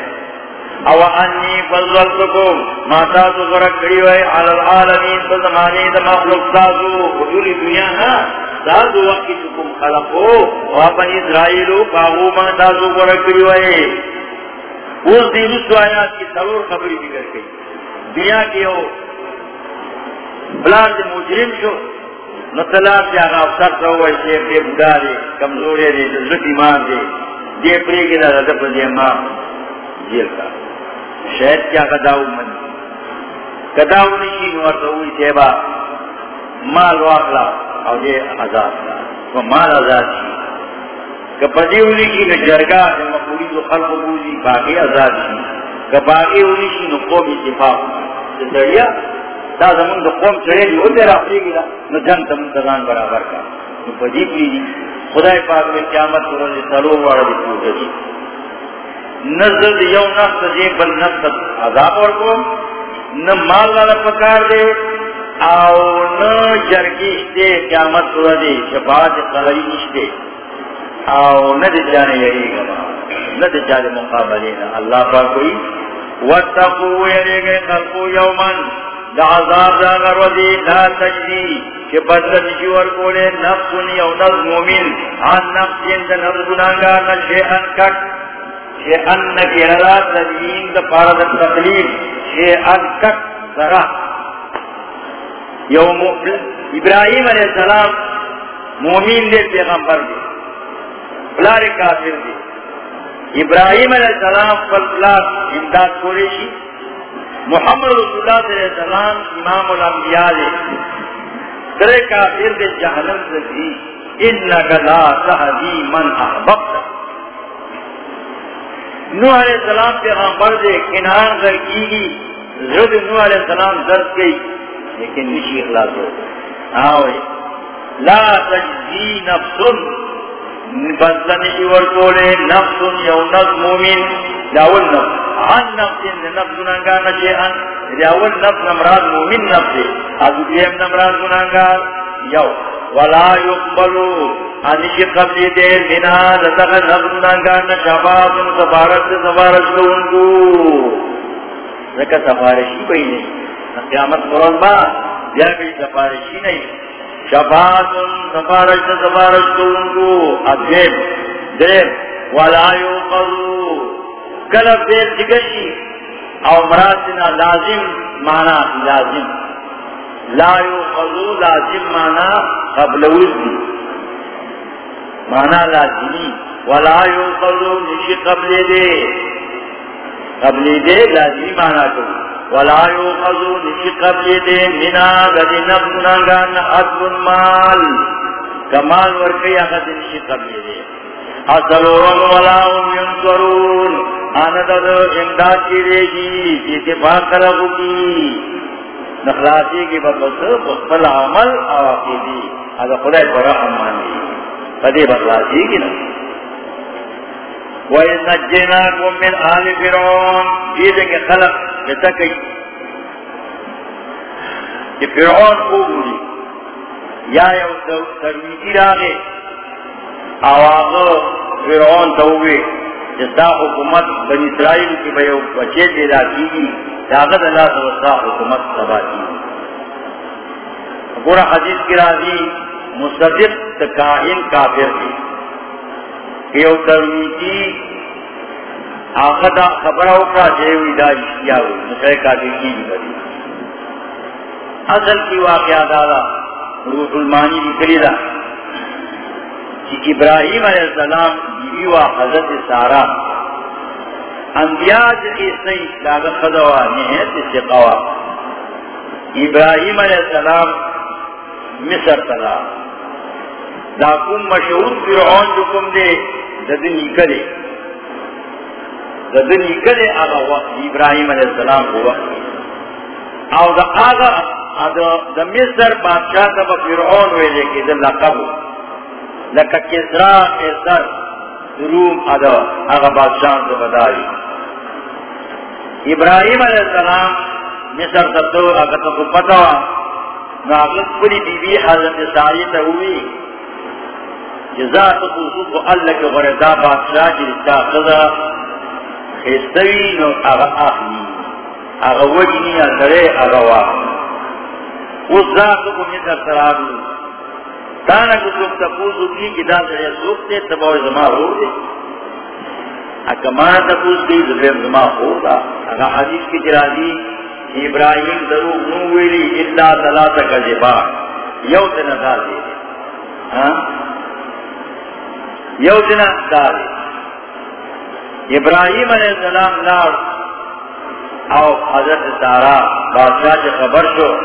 او انی فضلتکم، ما تاسو غرق کری ہوئے، علی العالمین فزمانی دا مخلوق تاسو. حضوری دنیا، نا، تاسو وقتی چکم خلقو و اپن اسرائیلو باغو ما تاسو غرق کری ہوئے. اس دی آیات کی سرور خبری بگر کئی. دنیا کی ہو بلان دی مجرم شو نطلاب دی آغا افسر سا ہوئے شیخ دی بدا دی کمزوری دی زلط ایمان دی. دی پریگی دا دا دا دی امام جیل کا. شہد کیا کداؤ من کداؤ نشی نور تو ہوئی سیبا مال واقلا اور یہ آزاد تھا وہ مال آزاد تھی کپدی ہوئی کی نہ جرگا جب پوری تو خلق بوزی باقی آزاد تھی کباقی ہوئی کی نہ قوم اتفاق دریا دا زمون دا قوم چڑے دی ہوتے رافتی گیا نہ جن تم تزان برابر کا. نہ پدی پوری خدا پاک میں قیامت کو روزی سلو والا دی. پوری نزد یو نفس دے بل نفس عذاب ورکو نہ مال لالا پکار دے. او نہ جرگیش دے قیامت سورا دے شفاعت قلعی نشتے او نہ دے جانے یری گا. نہ دے جانے مقابلے اللہ پاک کوئی واتقو یری گئے خلقو یومن دا عذاب لا تجزی کہ بدل نشی جی ورکولے نفس یو نفس مومن عن نفس دا نفس گنانگار نشے انکٹ ان گرلا تدین دا پارا دا تقلیم کٹ سرا۔ یوم ابراہیم علیہ السلام مومین دے پیغمبر دے بلار کافر دے۔ ابراہیم علیہ السلام فلپلار امداد کوریشی محمد رسول اللہ علیہ السلام امام الانبیاء دے ترے کافر دے جہنم سے دی انکا لا تہدی من احببت۔ نو علیہ السلام پیغمبر دے کنان کر کی گی زرد نو علیہ السلام درد گئی، لیکن نشی اخلاص ہو۔ آوے، لا تجزی نفس بزنشی ورکولے نفس یو نفس مومن لاول نفس. عن نفس نفس ننگا نشیئن لاول نفس نمراد مومن نفس ازو دیم نمراد ننگا یو ولا يقبلو انشی قبلی دے بنا لتق نظر نانگان شفاعت سفارت سفارت لونگو لکا سفارشی بھئی نہیں قیامت قرآن با. یا بھی سفارشی نہیں شفاعت سفارت سفارت لونگو ادھیم دیم ولا يقبلو کلب دیر جگشی او مراتنا لازم مانا لازم. لا يقضو لازم مانا قبل وزنی مانا لازمی. ولا يقضو نشی قبل دے. قبل دے لازمی مانا کو. ولا يقضو نشی قبل دے منا غدی نفسنانگان حسب مال کمال ورکی اخذ نشی قبل دے اصلورم ولا هم ينصرون آنا دد امداد کی دے گی، اتفاق کرو کی نخلاصی کی بپس بخل عمل اور عقیدی اگر خدای پر رحم مانی فدی بخلاصی کی نا. وَإِذْ نَجَّيْنَاكُمْ مِنْ آلِ فِرْعَوْنَ. یہ دیکھے خلق. کئی کہ فرعون کو بولی یا یو راگے آواغ فرعون جستا حکومت بنی اسرائیل کی بیو بچے دیدا کی گی اللہ سے حکومت تباہ کی پورا حدیث کی راضی، مصدق کاہن کافر کی. کہ آخدا خبر اوکا جیوی دا اشتیا ہوئی مسئلہ کافر کی بھی بری اصل کی واقعہ دادا روح المانی بھی کری دا۔ کہ ابراہیم علیہ السلام بیوی و حضرت سارا۔ انبیاء جی سنی لاغ خدوا نہیت سقوا ابراہیم علیہ السلام مصر تلا۔ داکم مشہور فرعون جکم دے ددن نکلے ددن نکلے آغا وقت ابراہیم علیہ السلام کو وقت. او دا آغا دا دا مصر بادشاہ تا با فرعون ویلے کی دا لقب لکا کسرا ایسر روم ادا اگا بادشاہ سے بداری ابراہیم علیہ السلام مصر تتو اگر تو کو پتا ناغت پلی بی بی حضرت ساری تہوی جزا تو خصوص کو اللہ کے غردا بادشاہ جی کی رشتہ خدا نو اگا آخلی اگا وجنی اندرے اگا واقع اس ذات کو مصر ترابلو تانا کو سوک تپوسو کی جدا سرے سوکتے تباوی زمان رو دے. اکمان تپوس کی زبیر زمان ہوگا اگا حدیث کی جرازی ابراہیم دروغ نوویلی اللہ تلاتہ کا جبا یو تنا دا دے. ہاں؟ یو تنا دا دے. ابراہیم علیہ السلام لار او حضرت سارا بادشاہ سے خبر شو،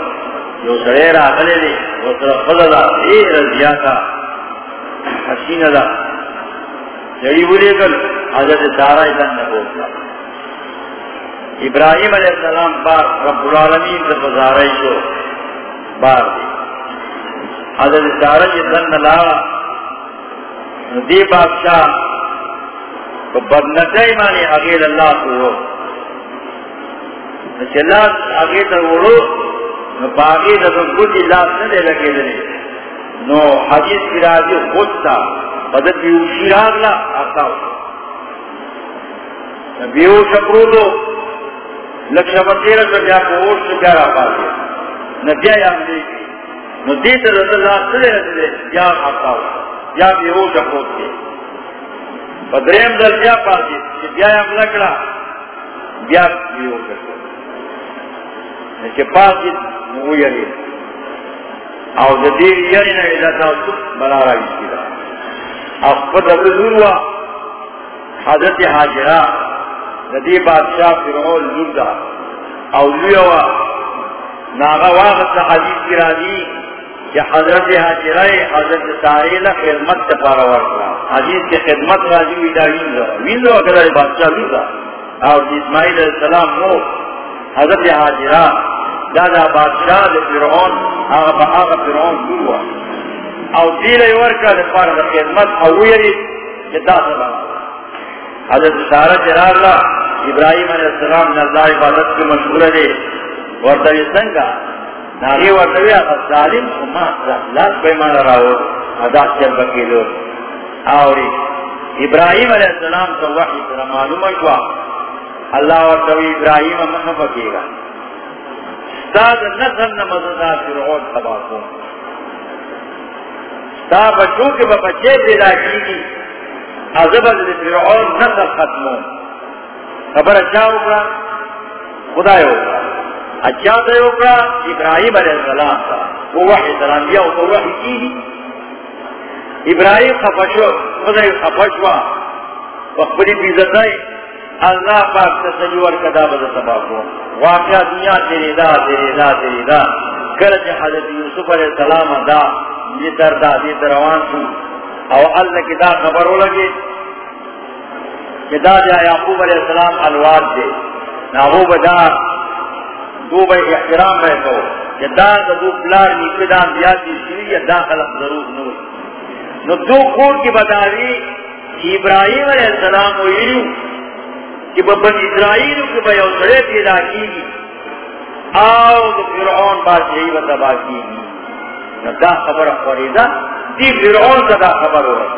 جو سڑے را خلے دے وہ سر خلدہ اے رضیہ کا، حسین دا۔ جڑی بولے کل حضرت سارا اتن نبوتا ابراہیم علیہ السلام بار رب العالمین سے بزارئی شو، بار دی۔ حضرت سارا اتن نلاوا دی بادشاہ تو بدنتائی مانے اگیر اللہ کو چلا آگے تر وڑو نو باغی دا کچھ لاس نہ دے لگے دے۔ نو حدیث کی راضی خود تھا۔ بدت بیو شیراغ لا، آتا ہو۔ بیو شکرو دو۔ لکشا بطیرہ کا بیا کو اوٹ سے پیارا پا دیا نہ بیا یا ملے گی نو دیتا رضا اللہ سے دے لگے دے۔ بیا آتا ہو۔ بیا بیو شکرو دے۔ بدریم در بیا پا دیا بیا یا ملکڑا بیا بیو شکرو دے پاسی نو یری. او د دې یری نه دا تاسو بلا راځي دا. او په دغه ضرورت حضرت حاجرہ د دې بادشاہ فرعون لور دا. او لیوا ناغه واغ ته حدیث کی راځي چې حضرت حاجرہ حضرت ساری خدمت ته پاره ورکړه حدیث کې خدمت راځي وی دا وینځو وینځو هغه بادشاہ لور دا او اسماعیل علیہ السلام نو حضرت حاجرہ، دادا بادشاہ دے فرعون، آغا با آغا فرعون دوا او دیل ایورکا دے پارا دے خدمت او ویری جدا سبا حضرت سارا جرار اللہ ابراہیم علیہ السلام نزا عبادت کی مشہور دے۔ ورطوی سنگا۔ ناغی ورطوی آغا ظالم سما لاس بیمان راو ادا چل بکی دو آوری ابراہیم علیہ السلام تو وحی سر معلوم شوا اللہ ورطوی ابراہیم مخفقی گا استاد نسل نمزدہ فرعون تباکون ستا بچوں کے بچے پیدا کی گی عذبت فرعون نسل ختمون خبر اچھا ہوگا خدا ہوگا اچھا تو ہوگا ابراہیم علیہ السلام کا وہ وحی سلام دیا، وہ وحی کی گی ابراہیم خفشو خدا خفشوا وقبلی بیزتائی اللہ پاک تسجور کدا بدا تباکون واقعہ دنیا تیری دا تیری دا تیری دا۔ کرچ حضرت یوسف علیہ السلام دا، یہ در دا دی دروان سو او اللہ کی دا خبرو لگے کہ دا دیا یعقوب علیہ السلام الواد دے۔ ناہو بدا دو بے احترام بے تو کہ دا دو پلار نیکے دا انبیاتی شوی یا دا خلق ضرور نوی. نو دو کور کی بداوی ابراہیم علیہ السلام ویلیو کہ ببن اسرائیل کے بے اوسرے پیدا کی گی آو، تو فرعون بادشاہی و تباہ کی گی نہ دا خبر فریدا دی فرعون کا دا خبر ہو رہا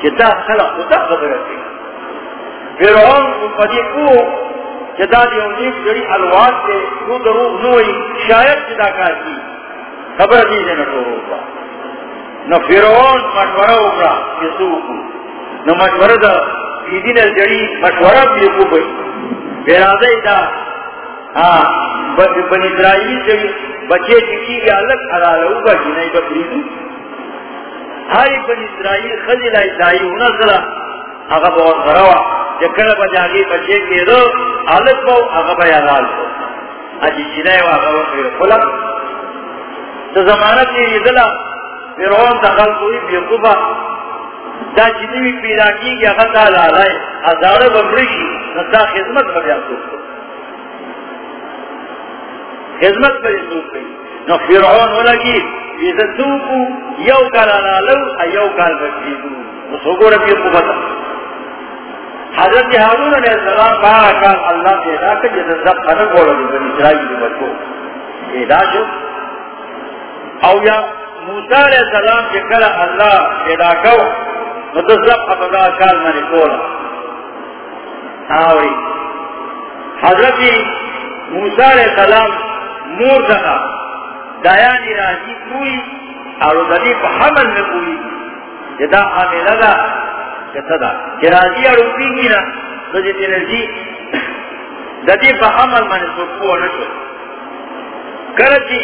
کہ دا خلق دا خبر ہے۔ فرعون کو پدی کو کہ دا دی انیب جڑی الواد سے رو دروغ نوئی شاید جدا کار کی خبر دیجیے نہ تو ہوگا نہ فرعون مشورہ ہوگا کسو کو. نہ مشورہ دا دین جڑی مشورہ بھی کو بھئی. بیرادہ دا ہاں بن اسرائیلی سے بچے چکی گیا الگ حلال ہوگا جی بکری دو ہاری بن اسرائیل خزی لائی دائی ہونا سرا اگا بہت غروا جکر بجاگی بچے کے دو الگ بہو اگا بھائی حلال کو اجی جنائی واقع وقت خلق تو زمانہ کی یہ دلا فرعون دخل کوئی بیقوبہ دا جنوی پیدا کی گیا غطا لالائے ہزار بمرشی نتا خدمت پر یاسوک خدمت پر یاسوک کئی نو فرعون ہو لگی ویزتوکو یو کال لالو یو کال بکیدو نو سوگو ربی قبطا حضرت حارون علیہ السلام بارا کال اللہ پیدا کر جیسے سب خلق بولا جو بنی اسرائیل کی بچو پیدا شو او یا موسیٰ علیہ السلام کے کل اللہ پیدا کرو مدد سب افضا کال منی کولا آوری حضرت موسیٰ علیہ السلام مور دکا دایانی راجی پوری اور دلی پا حمل میں پوری جدا حاملہ دا کتدا جراجی اور اوپی کی نا سجی تنرجی ددی پا عمل من سکو نشو کرچی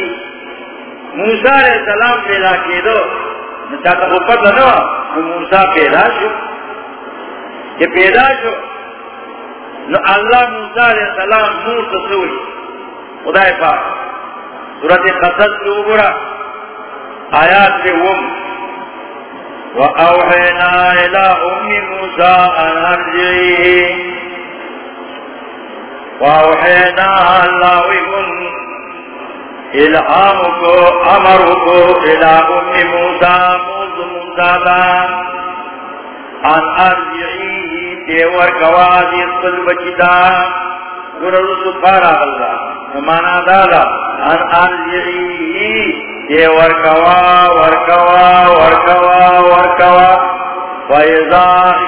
موسیٰ علیہ السلام پیدا کی دو چاہتا کو پتہ نو موسیٰ پیدا شو. کہ پیدا شو، نو اللہ موسیٰ علیہ السلام نور تسوئی خدای پاک سورت قصد کی اگرہ آیات سے وم. وأوحينا إلى أم موسى أن أرجعيه وأوحينا الله إلى إلهامك أمرك إلى أم موسى موسى موسى أن أرجعيه تيور كوازي الصلب كدا قرر سفارة الله. ومانا دالا أن أرجعيه یہ ورکوا ورکوا ورکوا ورکوا. فیضا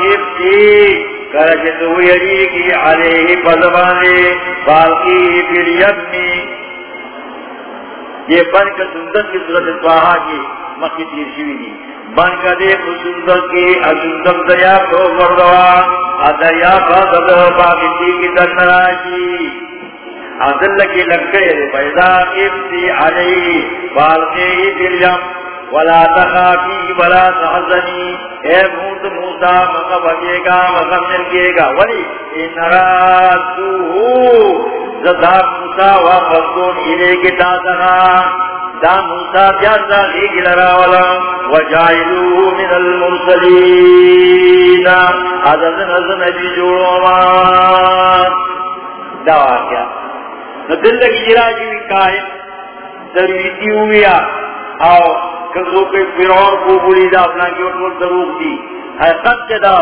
ابتی کرچ تو یری کی علیہ پزمانے باقی پھر یدنی یہ بن کا سندر کی صورت سواہا کی مکی تیر شوی دی. بن کا دے سندر کی اسندر دریا کو مردوا ادریا فاضل باقی کی دنراشی عدل کی لگے پیدا ابتی علی بالقی بالیم ولا تخافی ولا تحزنی اے موت موسیٰ مقا بگے گا مقا ملگے گا ولی ان راتو زدہ موسیٰ واپسون الے کی تازنا دا موسیٰ پیازا غیگ لراولا وجائلو من المرسلین حضرت نظر نبی جوڑو مان دا واقعہ۔ دل کی جرا جی کاہن درویتی ہویا او کزو کے فرعون کو بولی دا اپنا کی اٹھول دروغ دی۔ حقیقت جدا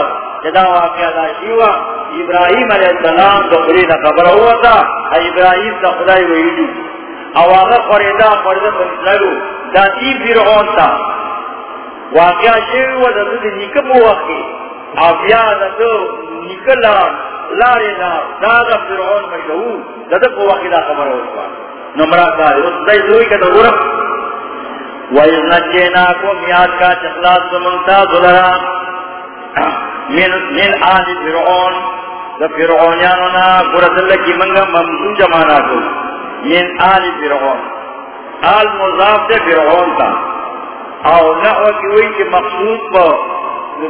جدا واقعہ دا شیوا۔ ابراہیم علیہ السلام تو خلی دا خبر ہوا تھا ابراہیم دا خدای ویدو او آغا خریدا خریدا بنسلو، دا تی فرعون تا۔ واقعہ شیوا دا دو نکم وقتی۔ او بیا دا دو نکلان لارے دا دادا فرعون مشہور دادا کو واقعہ خبر ہو سوا نمرا دار اس دای دوی کا دورم وَإِذْ نَجَّيْنَاكُمْ یاد کا چخلاص سمنتا ذلرا من من آل فرعون. دا فرعونیانونا قرد اللہ کی منگا ممدو جمانا کو من آل فرعون. آل مضاف دے فرعون تا. او نحو کی ہوئی کہ مقصود پا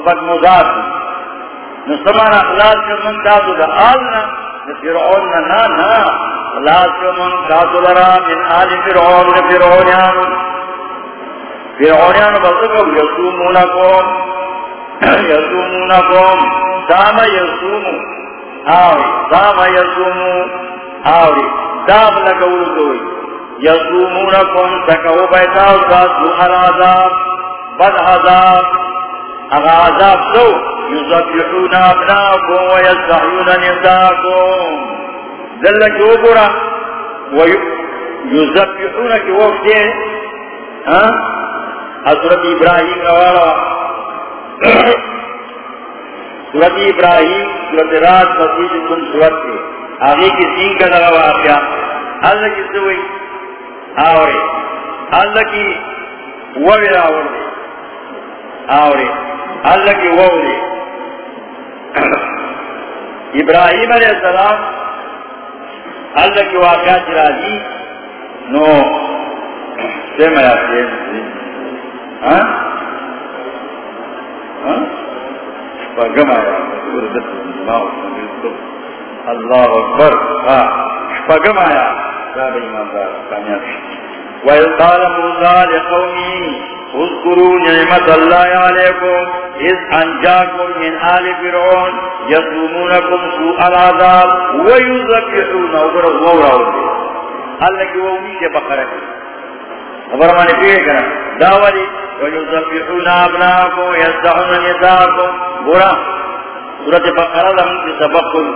بد مضاف. نسمان اخلاص کے من دادو دا آلنا فرعون نا نا اخلاص کے من دادو لرا من آل فرعون دا فرعونیان. فرعونیان بسکو یسومونکم یسومونکم دام یسومو. آوری، دام یسومو. آوری، دام لگولو دوئی یسومونکم سکو بیتاو ساسو العذاب بد عذاب. اغا عذاب دو. يذبحون ابناءكم ويستحيون نساءكم. ذل جوبرا ويذبحون كوقت ها ہاں؟ حضرت ابراہیم روالا سورت ابراہیم سورت رات مسیح کن سورت کے آگے کی سین کا لگا واقعہ اللہ کی سوئی آورے۔ اللہ کی ووی راوڑے آورے۔ اللہ کی ووی ابراہیم علیہ السلام اللہ کی واقعہ چرا دی، نو سے میں آپ سے ہاں؟ ہاں؟ اللہ اکبر ہاں، پگم آیا۔ وَإِذْ قَالَ مُوسَى لِقَوْمِهِ اذكروا نعمة الله عليكم إذ أنجاكم من آل فرعون يصومونكم سوء العذاب ويذبحون وقرأوا الله الله کی وہ امی سے بقرہ خبر ہمارے پیئے کرنا داولی وَيُذَبِّحُونَ أَبْنَاءَكُمْ وَيَسْتَحُونَ نِسَاءَكُمْ برا صورت بقرہ لہم کی سبق کو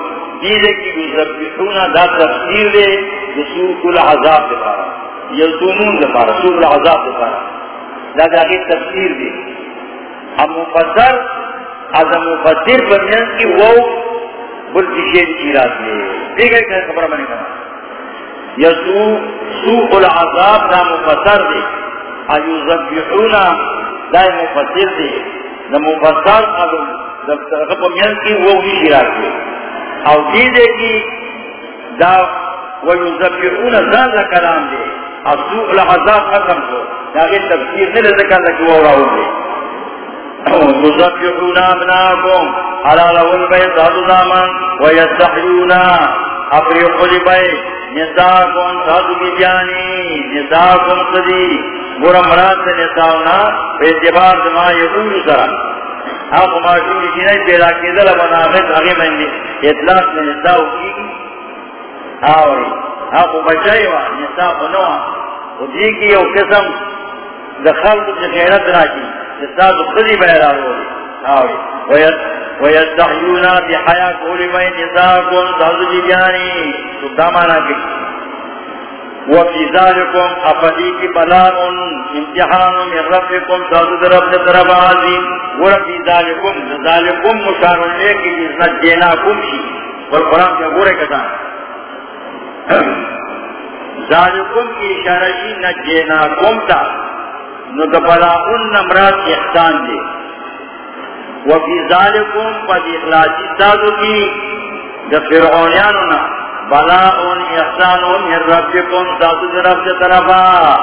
دیدے کی یزبحون دا تفسیر دے سوق العذاب دے پارا۔ یزدومون دے پارا سوق العذاب دے پارا۔ دا دا تفسیر دے اب مفسر، از مفسر بنیان کی وہ بلتی شیر کی رات دے دیکھے کہ خبر بنے گا یزو سوق العذاب دا مفسر دے ایزبحون دا مفسر دے دا مفسر از اب کی وہ بھی شراک ہے اور دیدے کی دا ویزبیعون زاد کلام دے اور سوء العذاب ختم کو تاکہ تفسیر نہیں ذکر لکی وہ راہو دے ویزبیعون ابناکم علا لول بیت حضو دامن ویستحیون اپری خلی نساکم ساتو کی جانی نساکم صدی برم رات نساؤنا پہ اعتبار دماء یقول سرم آپ معاشون کی نہیں پیدا کی دل منافق آگے میں نے اطلاق میں نساء کی آوری. آپ بچائی وا نساء بنوا وہ دی کی قسم دخل کی خیرت راکی نساء تو خودی بہرا ہو آوری ویستحیونا بحیاء کولی بین نساء کن سازو جی بیانی تو دامانا کی وفي ذلكم أفديك بلاء امتحان من ربكم تازد رب طرف عظيم وفي ذلكم ذلكم مشار لك إذ نجيناكم شيء والقرآن يقول كذا ذلكم کی اشارہ شی نجیناکم تا ندبلاؤن نمرات احسان دے وفي ذلكم قد اخلاصی تازو کی دفرعونیانونا بلاء احسان من ربكم دادو طرف سے طرفا.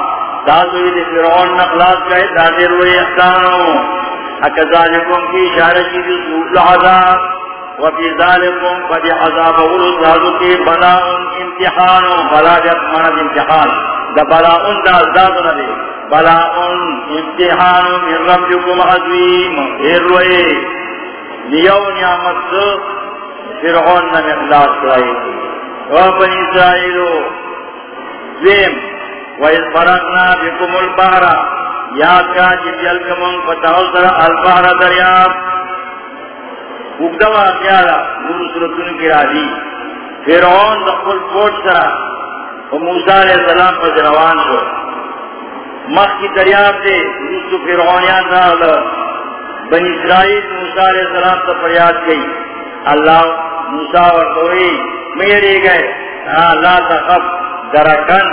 دادو یہ فرعون نقلاس کہے دادر و احسانو. اکذالکم کی اشارہ کی رسول العذاب وفي ذلكم قد عذاب ورزادو کی بلاء امتحان بلاء جتمانا امتحان. دا بلاء دا ازداد نبی بلاء امتحان من ربكم عظیم ایروئے لیو نعمت فرعون نے اخلاص کرائی وبني إسرائيل زيم وإذ فرقنا بكم البحر يا كاجب جی يلكمون فتحصر البحر درياب اگدوا خیالا نور سورتون کی راضی. فرعون دخل پوٹ سرا و موسیٰ علیہ السلام پر جنوان کو مخ کی دریاب دے روسو فرعونیان رہا بنی اسرائیل موسیٰ علیہ السلام تا پریاد گئی اللہ موسیٰ ورطوئی میرے گئے لا تخف، درکن،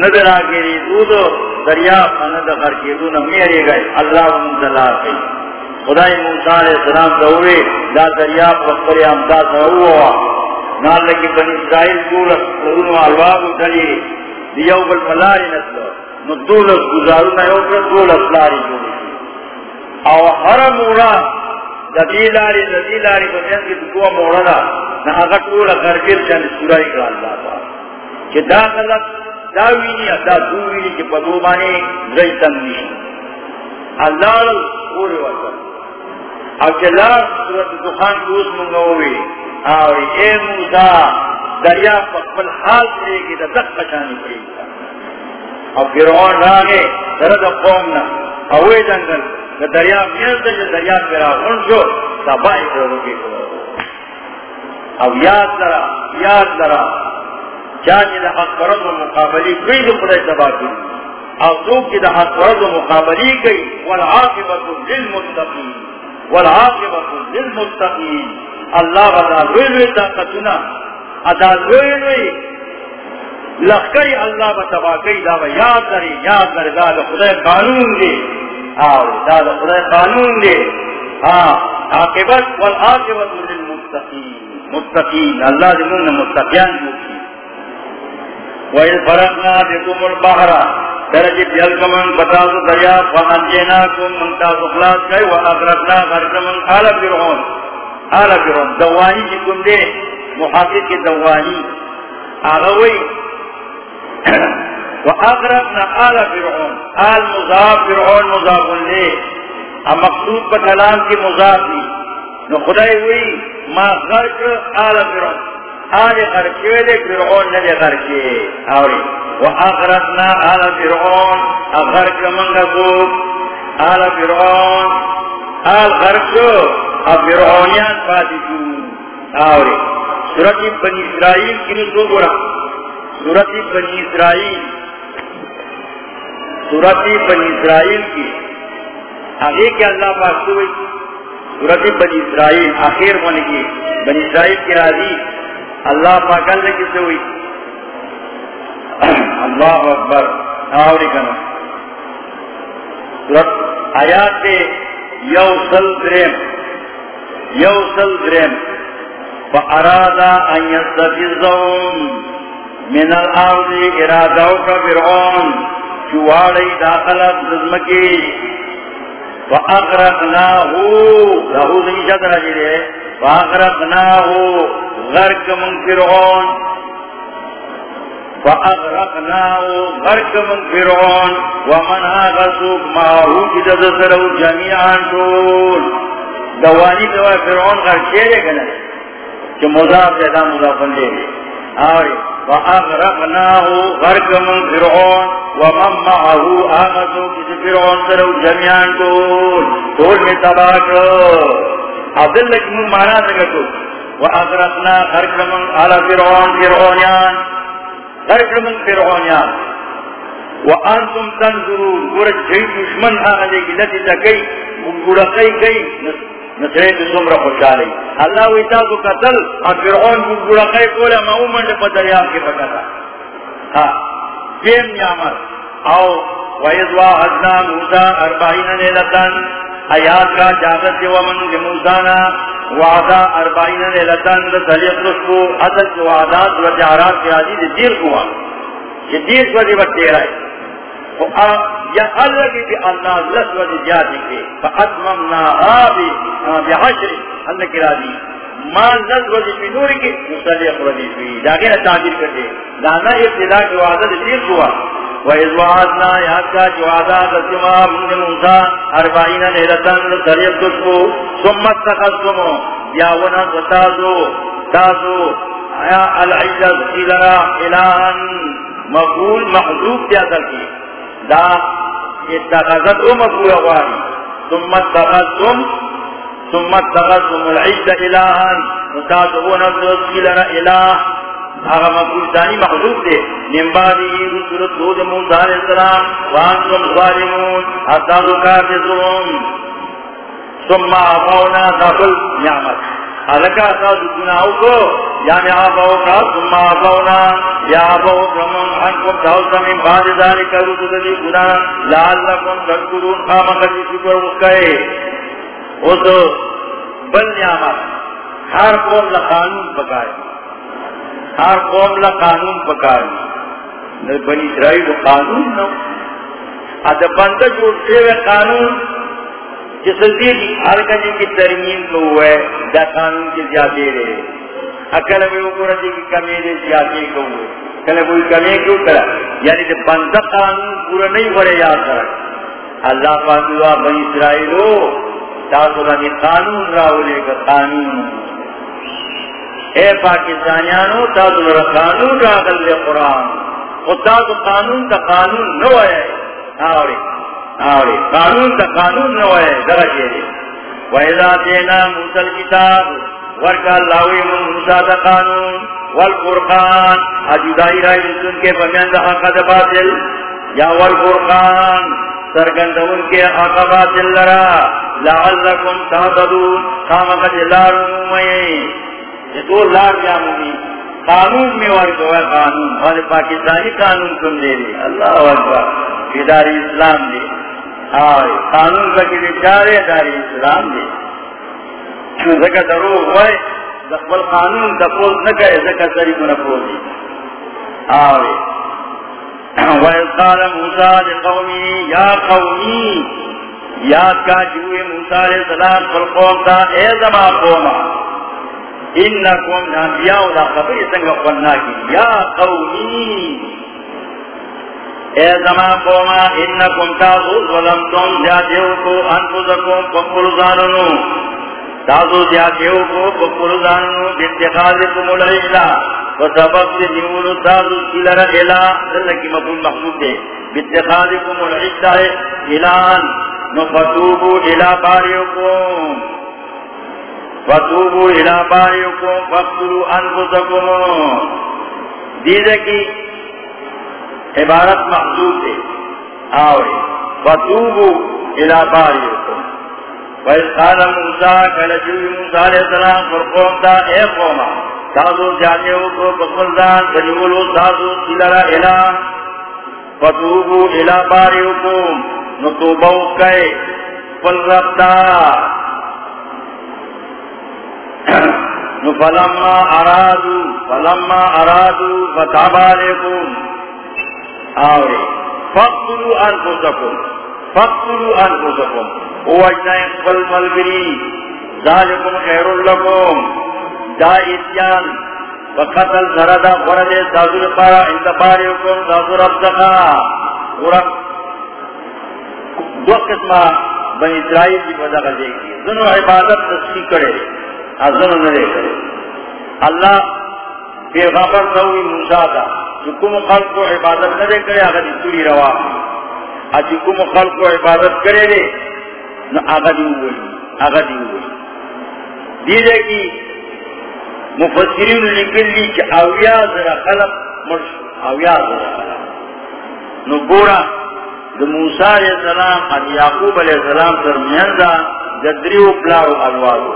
ندرا گیری دودو، دریا فند خر کی دون میرے گئے، اللہ منزلہ کی خدای موسیٰ علیہ السلام دوئے دا دریا پخبر امداد ہوا۔ نال لکی بنی اسرائیل دولت لونو الوابو دلی دیو بل ملاری نسلو۔ نو دولت گزارونا یو پر دولت لاری جوڑی او حرم مورا ددیلاری ددیلاری بنیان کی دکوا موڑا نہ اگر ٹولا گرگیر چند سورائی کا اللہ پا۔ کہ دا غلط، دا وینی، دا دو وینی کہ پدو بانے زی تنگی اللہ رو پورے وقت۔ اور کہ لا صورت دخان دوس منگووی آوری، اے موسیٰ، دریا پکبل حال لے گی دا دق پچانی پڑی اور فرعون راگے درد قومنا اوے جنگل دریا میرد دریا پیرا غن جو تبائی کرو گی کرو او یاد لرا یاد لرا چاہی دا حق پرد و مقابلی کوئی دو خدای تبا کی او دو کی دا حق پرد و مقابلی گئی والعاقبت للمتقین. والعاقبت للمتقین. اللہ بدا روی روی طاقتنا ادا روی روی لخکری اللہ بتبا گئی دا یاد لری یاد لری، دا دا خدای قانون دی. آو، دا دا خدای قانون دی. عاقبت والعاقبت للمتقین. متقین، اللہ دنوں نے متقیان جو کی وَإِذْ فَرَقْنَا بِكُمُ الْبَحْرَ، درجی بیلکمن بتاز دریا فَمَنْجِنَاكُمْ مُنْتَازُ خلاص گئے وَأَغْرَقْنَا غَرْقَمَنْ آلَ فِرْعُونَ. آلَ فِرْعُونَ، دوانی جی کم دے محاقق کی دوانی آغوی وَأَغْرَقْنَا آلَ فِرْعُونَ. آل مضاف فرعون مضاف لے مقصود بکلام کی مضاف لی نو خدای وی ما غرق آل فرعون. آل غرقی دے، فرعون ندے غرقی آوری. و آل فرعون. اغرق منگا سوک آل فرعون. آل غرق فرعونیان پاتی شو آوری. سورت بنی اسرائیل کی نسو گورا. سورت بنی اسرائیل سورت بنی اسرائیل کی۔ آگے کیا اللہ پاک ہوئی سورت بنی اسرائیل، آخر ہونے کی بنی اسرائیل کی راضی۔ اللہ پاک اللہ کس سے ہوئی۔ اللہ اکبر۔ آوری کنا آیات یو سل درم۔ یو سل درم۔ فارادا ان یستفزهم من الارض ارادو کا فرعون چوالی داخلت نظمکی فاغرقناہو لہو زمیشت رجی دے فاغرقناہو غرق من فرعون. فأغرقناه غرق من فرعون. ومن آغسوك معه كده سروا جميعا شول دواني دوا فرعون غرق شيئے کنا کہ مضاف جدا مضاف لے آوری فأغرقناه غرق من فرعون ومن معه آغسوك كده فرعون سروا جميعا شول طول میں تباك عبداللہ کی من مانا سکتو وأغرقنا غرق من على فرعون فرعونيان غرق من فرعونیان. وانتم تنظرون. گورا جئی دشمن آگے کی لتی تکی. گورا کئی کئی نسرے بسمر خوشالی اللہ ویتا تو قتل اور فرعون گورا کئی کولا معومن لپا دریاب کے پکتا ہاں دیم نعمت. او ویدوا حدنا موسیٰ اربعین لیلتن آیات کا جاگت ومن لموسانا وعدہ اربعین لیلتن تلیق رسکو عدد جو وعدات و جارات کے عزیز دیر کوا یہ دیر وجہ وقت دیر آئے یا اللہ جی، کی اللہ لس وجہ جاتی کے فاتممنا آبی بحشر اللہ کی راضی ما لس وجہ بنوری کے مصلیق رضی فی جاگے نا تعبیر کرتے لانا ابتدا کی وعدہ دیر کوا وَإِذْ وَعَدْنَا يَحْكَا جُوَعَدَا تَسِمَا مِنْ مُوسَى أَرْبَعِينَ لَيْلَةً تَرْيَبْتُكُ ثُمَّ اتَّخَذْتُمُ يَعْوَنَا وَتَازُوا تَازُوا آیا العزت سیلرا الہن مقبول، محضوب کیا ترکی دا اتخذت او مقبول اغواری ثم اتخذتم ثم اتخذتم العزت الہن وتازونا سیلرا الہ آغا مقبول ثانی محضوب دے نمبادی رسولت دود موسیٰ علیہ السلام. وانتم ظالمون. حتازو کافزون ثم آفاونا دخل نعمت حلقہ اتازو گناہو کو یعنی آفاو کا، ثم آفاونا یا آفاو کمون حنکم دھوسا من بعد ذالک رسول دی گناہ، لعلکم تذکرون شکر بل نعمت، ہر قوم پکائے۔ ہر قوم لا قانون پکار بنی اسرائیل قانون نو۔ اد بندہ قانون جس دن ہر کجی کی ترمیم کو ہوا ہے، دا قانون کے زیادہ رہے۔ اکل میں وہ رہی کی کمی دے زیادہ کو ہوئے؟ کل کوئی کمی کیوں کرا؟ یعنی کہ بندہ قانون پورا نہیں ہو یاد کر اللہ پاک بنی اسرائیل ہو، تاسو قانون راولے کا قانون۔ اے پاکستانیانو تازو لرا قانون راگل لے قرآن۔ خود تازو قانون تا قانون نو ہے آوری۔ آوری. قانون تا قانون نو ہے درجے دے. وَإِذَا تِينَا مُوسَى الْكِتَابُ وَرْكَا اللَّهُ مُن مُوسَى تا قانون والقرآن. اجدائی رائی جسن کے بمیان دا حق دا باطل. یا والقرآن، سرگندون کے حق باطل لرا. لعلکم تحضدون خامقت لارمومیں یہ دو لاکھ جامنی قانون میں ورک ہوا قانون. اور پاکستانی قانون تم دے دی اللہ اکبر. اداری اسلام دے. آئے قانون کا کسی چارے اداری اسلام دے زکا درو ہوئے دقبل قانون دپوز نہ کرے زکا سری کو نپوز دی آئے وَإِذْ قَالَ مُوسَى لِقَوْمِهِ يَا قَوْمِي، یاد کا جوئے موسیٰ علیہ السلام پر قوم تا اے زمان قومہ انکم انبیاء دا خبر سنگا قلنا کی، یا قومی اے زمان قوما، انکم تازو ظلمتم جاتیو کو انفسکم، پکل زاننو. تازو جاتیو کو پکل زاننو باتخاذکم العلا و سبب سے نیولو تازو سلر الہ للکی مقول محمود دے. باتخاذکم العلا الہان نفتوبو الہ باریوکم فتوبو الى باريكم فاقتلوا انفسكم دیدے کی عبارت محضوب دے آوے. فتوبو الى باريكم وإذ قال موسى كالجوي موسى عليه السلام فرقوم دا اے قوما تازو جاتے ہو کو بخلدان بنیولو تازو سلرا الہ۔ فتوبو الى باريكم نتوبو کئے۔ فلربتا فلما ارادو فلما ارادو فتاب علیکم آوے فقتلو انفسکم فقتلو انفسکم۔ اوجنا اقبل ملگری ذالکم خیر لکم۔ دا اتیان فقتل سردا ورد دازور پارا انتباریکم دازور ابزقا ورق دو قسمہ بن اسرائیل کی پتا کر دیکھئے دونوں عبادت تصفی کرے اور ازن نہ کرے۔ اللہ پیغمبر نوی موسیٰ دا چکم خلق کو عبادت نہ دے کرے اگر دی توری روا اچھی کم خلق کو عبادت کرے دے نہ آگا دی ہوئی آگا دی ہوئی دیدے کی مفسرین لکل لی کہ اویا ذرا خلق مرش، اویا ذرا خلق۔ نو گورا دا موسیٰ علیہ السلام اور یعقوب علیہ السلام درمیان دا جدریو پلاو الوالو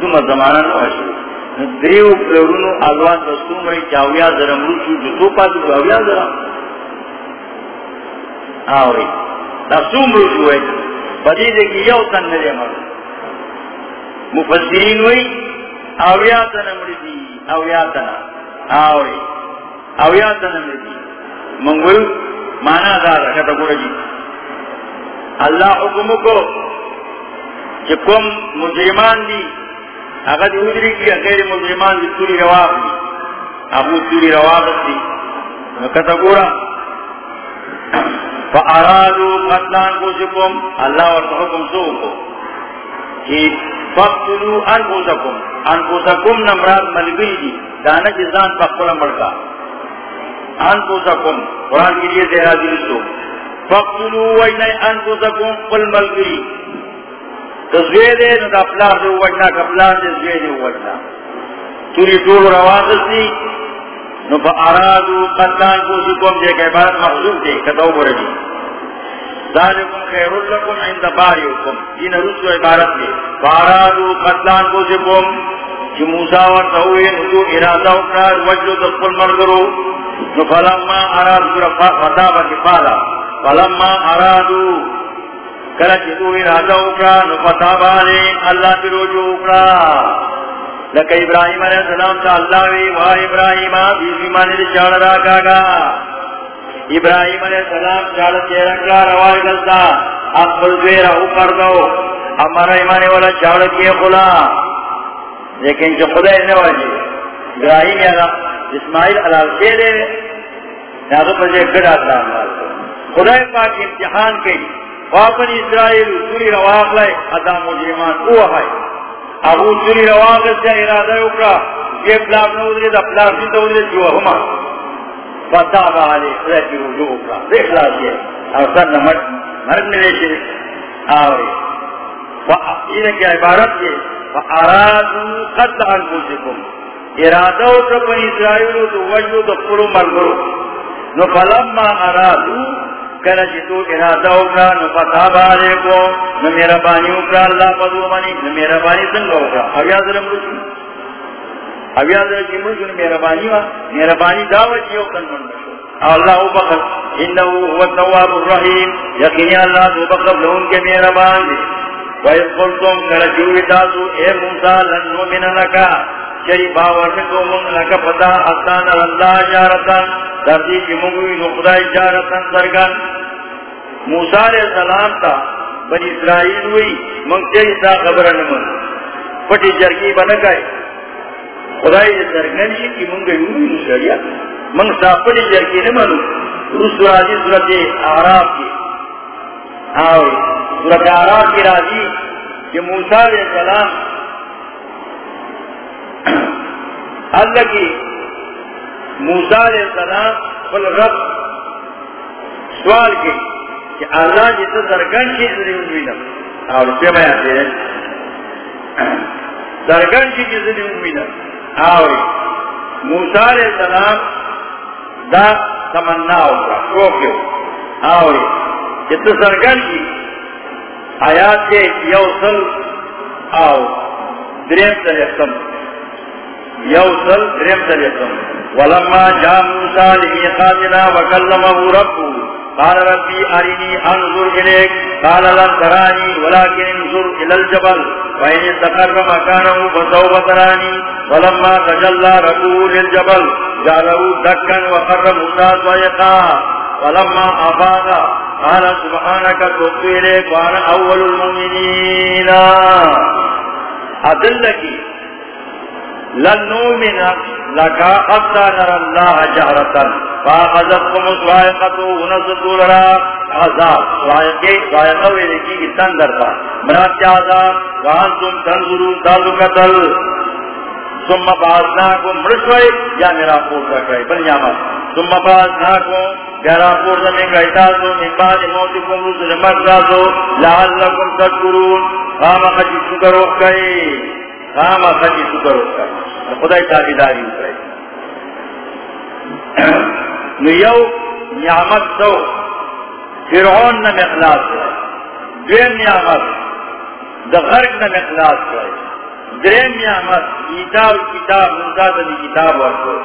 دوما زمانہ نو اشو دیو پلورونو آلوان دستو مری چاویا ذرم روشو جو تو چاویا ذرم آوری. دستو مروشو ہے. بدی دیکھی یو تن میرے مرد مفسرین وی آویا تن مردی آویا تن. آوری. آویا تن مردی منگوی مانا دار رکھتا گوڑا جی. اللہ حکم کو، چکم مجرمان دی. اگر ادری کی غیر مجرمان دی توری رواق دی ابو توری رواق دی کتا گورا فارادو قتلان کو سکم اللہ ورد حکم سو کو کہ فقتلو انکو سکم انکو سکم نمراد ملگری دی دانا جزان فقتل ملکا انکو سکم قرآن کی لیے تیرا دل سو فقتلو وجنہ انکو سکم قل ملگری تزوی دے، نو دا پلار دے وجنا کپلار دے زوی دے وجنا توری طول روازسی نو پا ارادو قتلان کو سکم دے کہ عبارت مخصوب دے کتاو بردی ذالکم خیر لکم عند باریکم. دین رسو عبارت دے. پا ارادو قتلان کو سکم چی موسیٰ ورطاوئے نو تو ارادہ اکرار وجلو دقل مرگرو نو فلما ارادو، رفا خطابا کفالا. فلما ارادو کلا چیتو ارادہ اکرا نفتا بانے، اللہ پی روجو لکہ ابراہیم علیہ السلام تا اللہ وی ابراہیم مانے دی چاڑ را کاگا ابراہیم علیہ السلام چاڑ چیرن کا روائی گلتا اقبل دویرہ دو۔ ہمارا ایمانے والا چاڑ کیے خلا۔ لیکن جو خدا انہیں واجی ابراہیم اسماعیل علیہ کے دے۔ گڑا خدا پاک امتحان کی واپن اسرائیل سوری رواق لائے ادا مجرمان او ہے ابو سوری رواق سے ارادہ اکرا یہ پلاک نہ ادرے دا پلاک سی تو ادرے جو ہما فتا بہالے خدا کی رجوع اکرا دیکھ لاتی ہے اور سر نمٹ مرد ملے شرے آوے انہیں کی عبارت یہ فارادو قتل انفسکم. ارادہ اکرا پن اسرائیل تو وجو تو قلو مرگرو نو فلما ارادو کلا جتو ارادہ اکرا نو فتاب علیکو نو میرا بانی اکرا اللہ پدو منی نو میرا بانی سنگا اکرا اویا ذرم رسو اویا ذرم کی ملکو نو میرا بانی وا میرا بانی دعوت چیو کن من بشو اللہ بخت انہو هو التواب الرحیم. یقینی اللہ دو بخت لون کے میرا بان وَإِذْ قُلْتُمْ كَرَجُوِ تَاسُ اے موسیٰ، لَن نُؤْمِنَ لَكَ چری باور کو من لکا پتا حسان اللہ جارتن، دردی کی مگوی نقضائی جارتن سرگن موسیٰ علیہ السلام تا بنی اسرائیل ہوئی منگ چری تا خبر نمن پٹی جرگی بنکائے خدای سرگن شی کی منگوی ہوئی نشریا منگ سا پٹی جرگی نمن روس راجی صورت آراب کی. آوئی صورت آراب کی راجی کہ موسیٰ علیہ السلام اللہ کی موسیٰ علیہ السلام فل رب سوال کی کہ اللہ جیسے سرگن کی ضروری ہوئی اور اس کے بیان دے درگن کی جس نے امینا آوری موسیٰ علیہ السلام دا تمنا ہوگا۔ اوکے۔ آوری جت سرگن کی آیات کے یوصل آو دریم تلیتم یوصل دریم تلیتم ولما جا موسیٰ لمیقاتنا وکلمہ ربو قال ربي أرني أنظر إليك قال لن تراني ولكن انظر إلى الجبل فإن استقر مكانه فسوف تراني ولما تجلى ربه للجبل، جعله دكا وقر موسى ضيقا ولما أفاق قال سبحانك تبت إليك وأنا أول المؤمنين أدلك لن نؤمن لك حتى نرى الله جهرة. فاخذتكم الصائقة ونزدوا لرا عذاب. صائقه صائقه ویلکی تندر تھا. مرات عذاب وانتم تنظرون، تازو قتل. ثم بعضناكم مرشوئے یا میرا پورتا کرے بل یامت. ثم بعضناكم میرا پورتا میں گئتازو من بعد موتکم رسل مقرازو لعلکم تشکرون خام خجی سکر اکھئے خام خجی سکر اکھئے خدای تابداری اکھئے نیو نعمت سو فرعون نم اخلاص ہے دین نعمت دغرق نم اخلاص ہے درین نعمت کتاب کتاب منزاد دی کتاب ورکو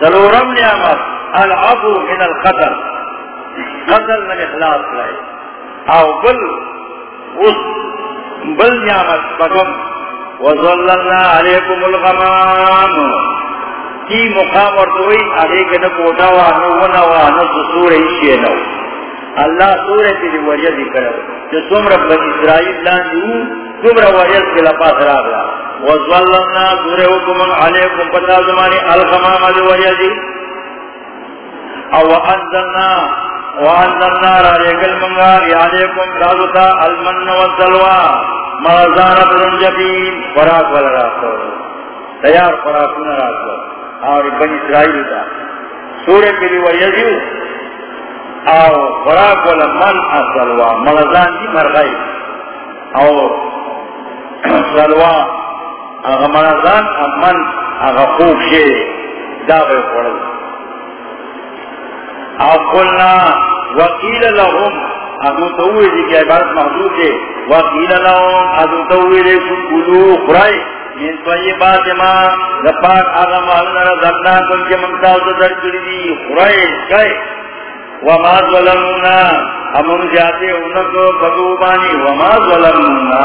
سلورم نعمت العبو من القتل قتل نم اخلاص ہے او بل اس بل نعمت بکم وظللنا علیکم الغمام. کی مقام اور دوئی آگے کے نہ کوٹا وا نو ونا وا سور ہی نو اللہ سورہ تیری وجہ ذکر جو سمر بنی اسرائیل لان دیو سمر وجہ کے لپا سرا گیا وظلنا سورہ حکم علیکم، پتا زمانی الغمام دی وجہ دی۔ او انزلنا وانزلنا را ریگل منگا یعلیکم رازتا المن والسلوى ما مرزان برنجبین فراق والا راستو تیار فراقون راستو اور بن اسرائیل دا سورے کے لیے ویدیو او خوراک والا من اصلوا ملزان دی مرغائی او سلوا اگا ملزان من اگا خوب شے دا بے خوڑل او قلنا وقیل لهم. ابو تووی دی عبارت محضور دے وقیل لهم. ابو تووی دے کلو خرائی من طیبات ما. لپاک آغا محلنا رزقنا کن کے ممتاز در کری دی خرائی کئی وما ظلمونا. امون جاتے انکو فقوبانی وما ظلمونا.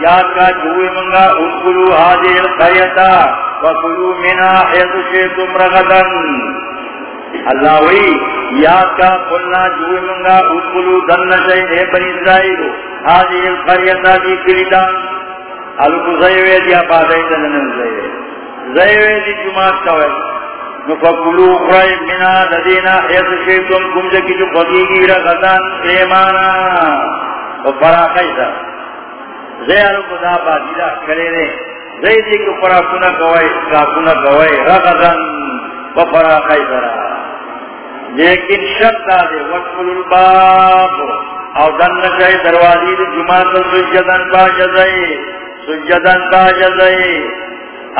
یاد کا جوئے منگا اُنکلو حاجے القریتا مِنَا شِئْتُمْ رَغَدًا۔ اللہ وی، یاد کا قلنا جوئے منگا دن نشے بنی اسرائیل دی کلیتا الکو زیوے دیا پادائی دنن زیوے زیوے دی جماعت نفقلو خرائی منا جو ایمانا۔ و فراقی سا زی الکو دا کرے رے زی دی کو فراقونا کوئے کافونا کوئے رغتان و فراقی سا لیکن شرط دا دے وقفل الباب. او دن نشائی دروازی دی جماعت سجدن با جزائی. سجدن کا جزائی.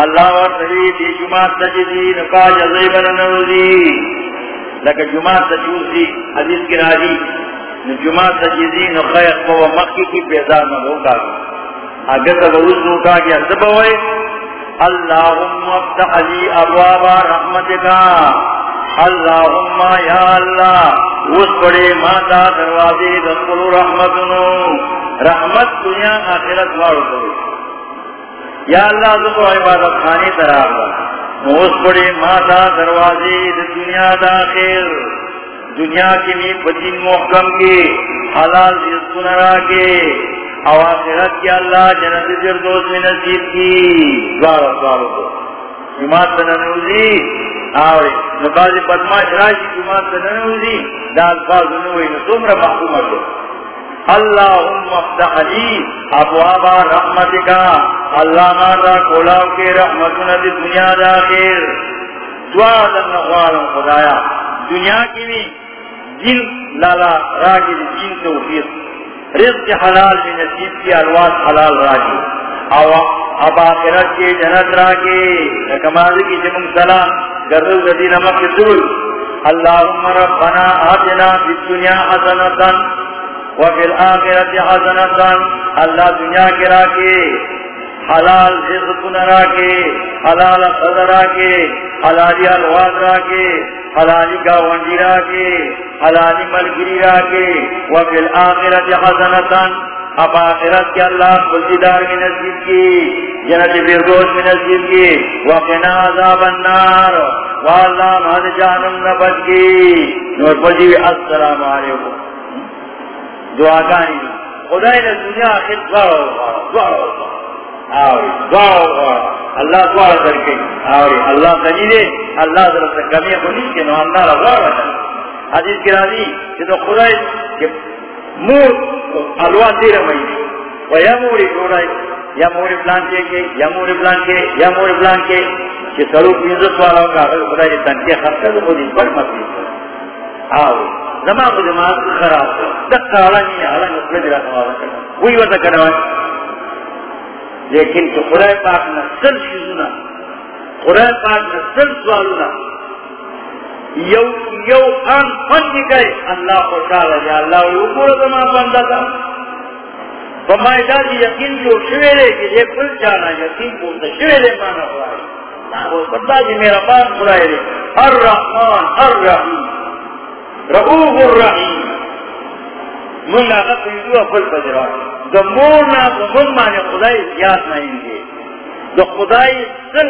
اللہ ورطوی دی جماعت سجدی نکا جزائی بننوزی لکہ جماعت سجوزی حدیث کی راجی جماعت سجدی نخیق کو مکی کی پیدان میں ہوگا اگر تب اس نوکا کیا سب ہوئے اللہم افتح لی ابواب رحمتکا اللہم یا اللہ اس بڑے ماتا دروازے دخل رحمتنو رحمت دنیا آخرت وارو کرے یا اللہ تو عبادت خانے تراب اس بڑے ماتا دروازے دنیا داخل دنیا کے میں بدین محکم کے حلال رزق کے، او آخرت کی اللہ جنت فردوس میں نصیب کی۔ دوارا دوارا کو جماعت تننوزی آوری نبازی بدماش راشی جماعت تننوزی دا الفاظ نوی نتومر محکومہ کو اللہم افتح لی ابوابا رحمتکا اللہ مارا کولاو کے رحمتنا دی دنیا داخر دعا دن نخوارم خدایا۔ دنیا کی بھی جن، لالا راگی دی جن توفیق رزق حلال بھی نصیب کی الواز حلال راگی او اب آخرت کے جنت راگی کمازی کی جمع سلام گرد زدی نمک سول اللہم ربنا آتنا فی الدنیا حسنتاً وفي الآخرة حسنة اللہ دنیا کے راکے حلال رزق راکے، حلال قد راکے، حلالی الواز راکے، حلالی گاونڈی راکے، حلالی ملگری راکے وفي الآخرة حسنة اب آخرت کے اللہ بلدیدار میں نصیب کی، جنت فردوس میں نصیب کی، وقنا عذاب النار، واللہ مہد جانم نبت کی نور بجی السلام علیکم۔ دعا گانی خدای نے دنیا آخر دعا دعا۔ آوری، دعا اللہ دعا کر کے آوری، اللہ غنی دے اللہ ذرا سے کمی خونی کے نو اللہ رضا رہا حدیث کی راضی کہ تو خدای کہ مور الوا دیر مہینے۔ و یا موری کوڑائی یا موری پلان کے یا موری پلان کے، یا موری پلان کے، کہ سرو پیزت والا کا خدای تنکے خرچہ تو خود اس پر مطلب آوری، زمان کو جماعت خراب دکتا علانی علانی اپنے دلات والا کرنا وہی وقت کرنا لیکن تو خدای پاک نسل شیزونا، خدای پاک نسل سوالونا. یو یو آن فن نکے اللہ کو شالا جا اللہ وی اوپر زمان بندہ تھا فمائی جی یقین جو شویلے کہ یہ کل جانا یقین کو شویلے مانا خدای وہ بندہ جی میرا بان خدای الرحمن الرحیم. رؤوف الرحیم. من آقا پیدو اپل پجرا دا مورنا دا من مانے خدای زیاد نائیں گے دا خدای سل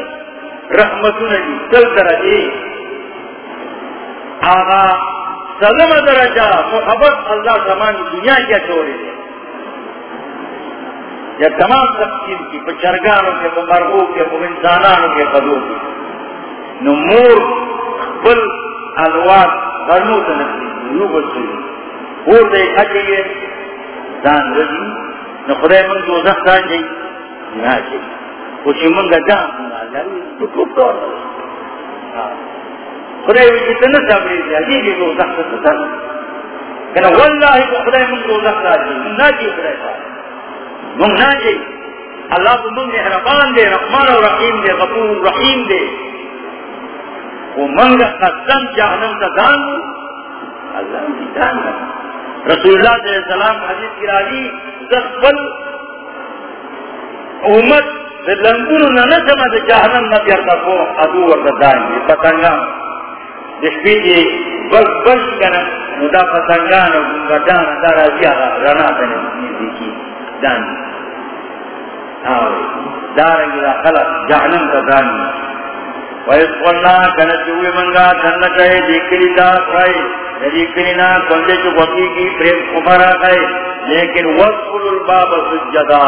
رحمتو نجی سل درجے آقا سلم درجہ محبت اللہ زمان دنیا کیا چھوڑے دے یا تمام تقسیم کی پچرگانوں کے مرغو کے انسانانوں کے قدو کی. نمور بل الواد کرنو تو نکلی یو اور دے اچھئے دان رضی، نو خدای من جو زخ دان جائی۔ نا جائی۔ کچھ من گا جان من آجا تو کب دور ہاں۔ خدای وی جتنا سابری جا جی جی جو زخ دان ستا کہنا، واللہ کو خدای من جو زخ دان جائی۔ من نا جائی خدای پا من نا جائی۔ اللہ تو من محربان دے، رحمان و رحیم دے، غفور رحیم دے۔ وہ منگا قسم جہنم کا دان۔ اللہ کی دان رسول اللہ علیہ وسلم حدیث کی راضی دسبل امت لنگور نہ سما تو جہنم نہ کرتا ادو اور دان یہ پتنگا جسپی جی بس بس کنا مدا پتنگا نہ گنگا دان دارا جیا رنا تنے دیکھی دان ہاں دارنگی خلق جہنم کا دان وَيَسْقُلْنَا كَنَسُوِي مَنْغَا تَنَّكَئِ دِكْرِ دَاقَئِ دِكْرِنَا كُنْجَ کی پریم لیکن وَسْقُلُ الْبَابَ سُجَّدَا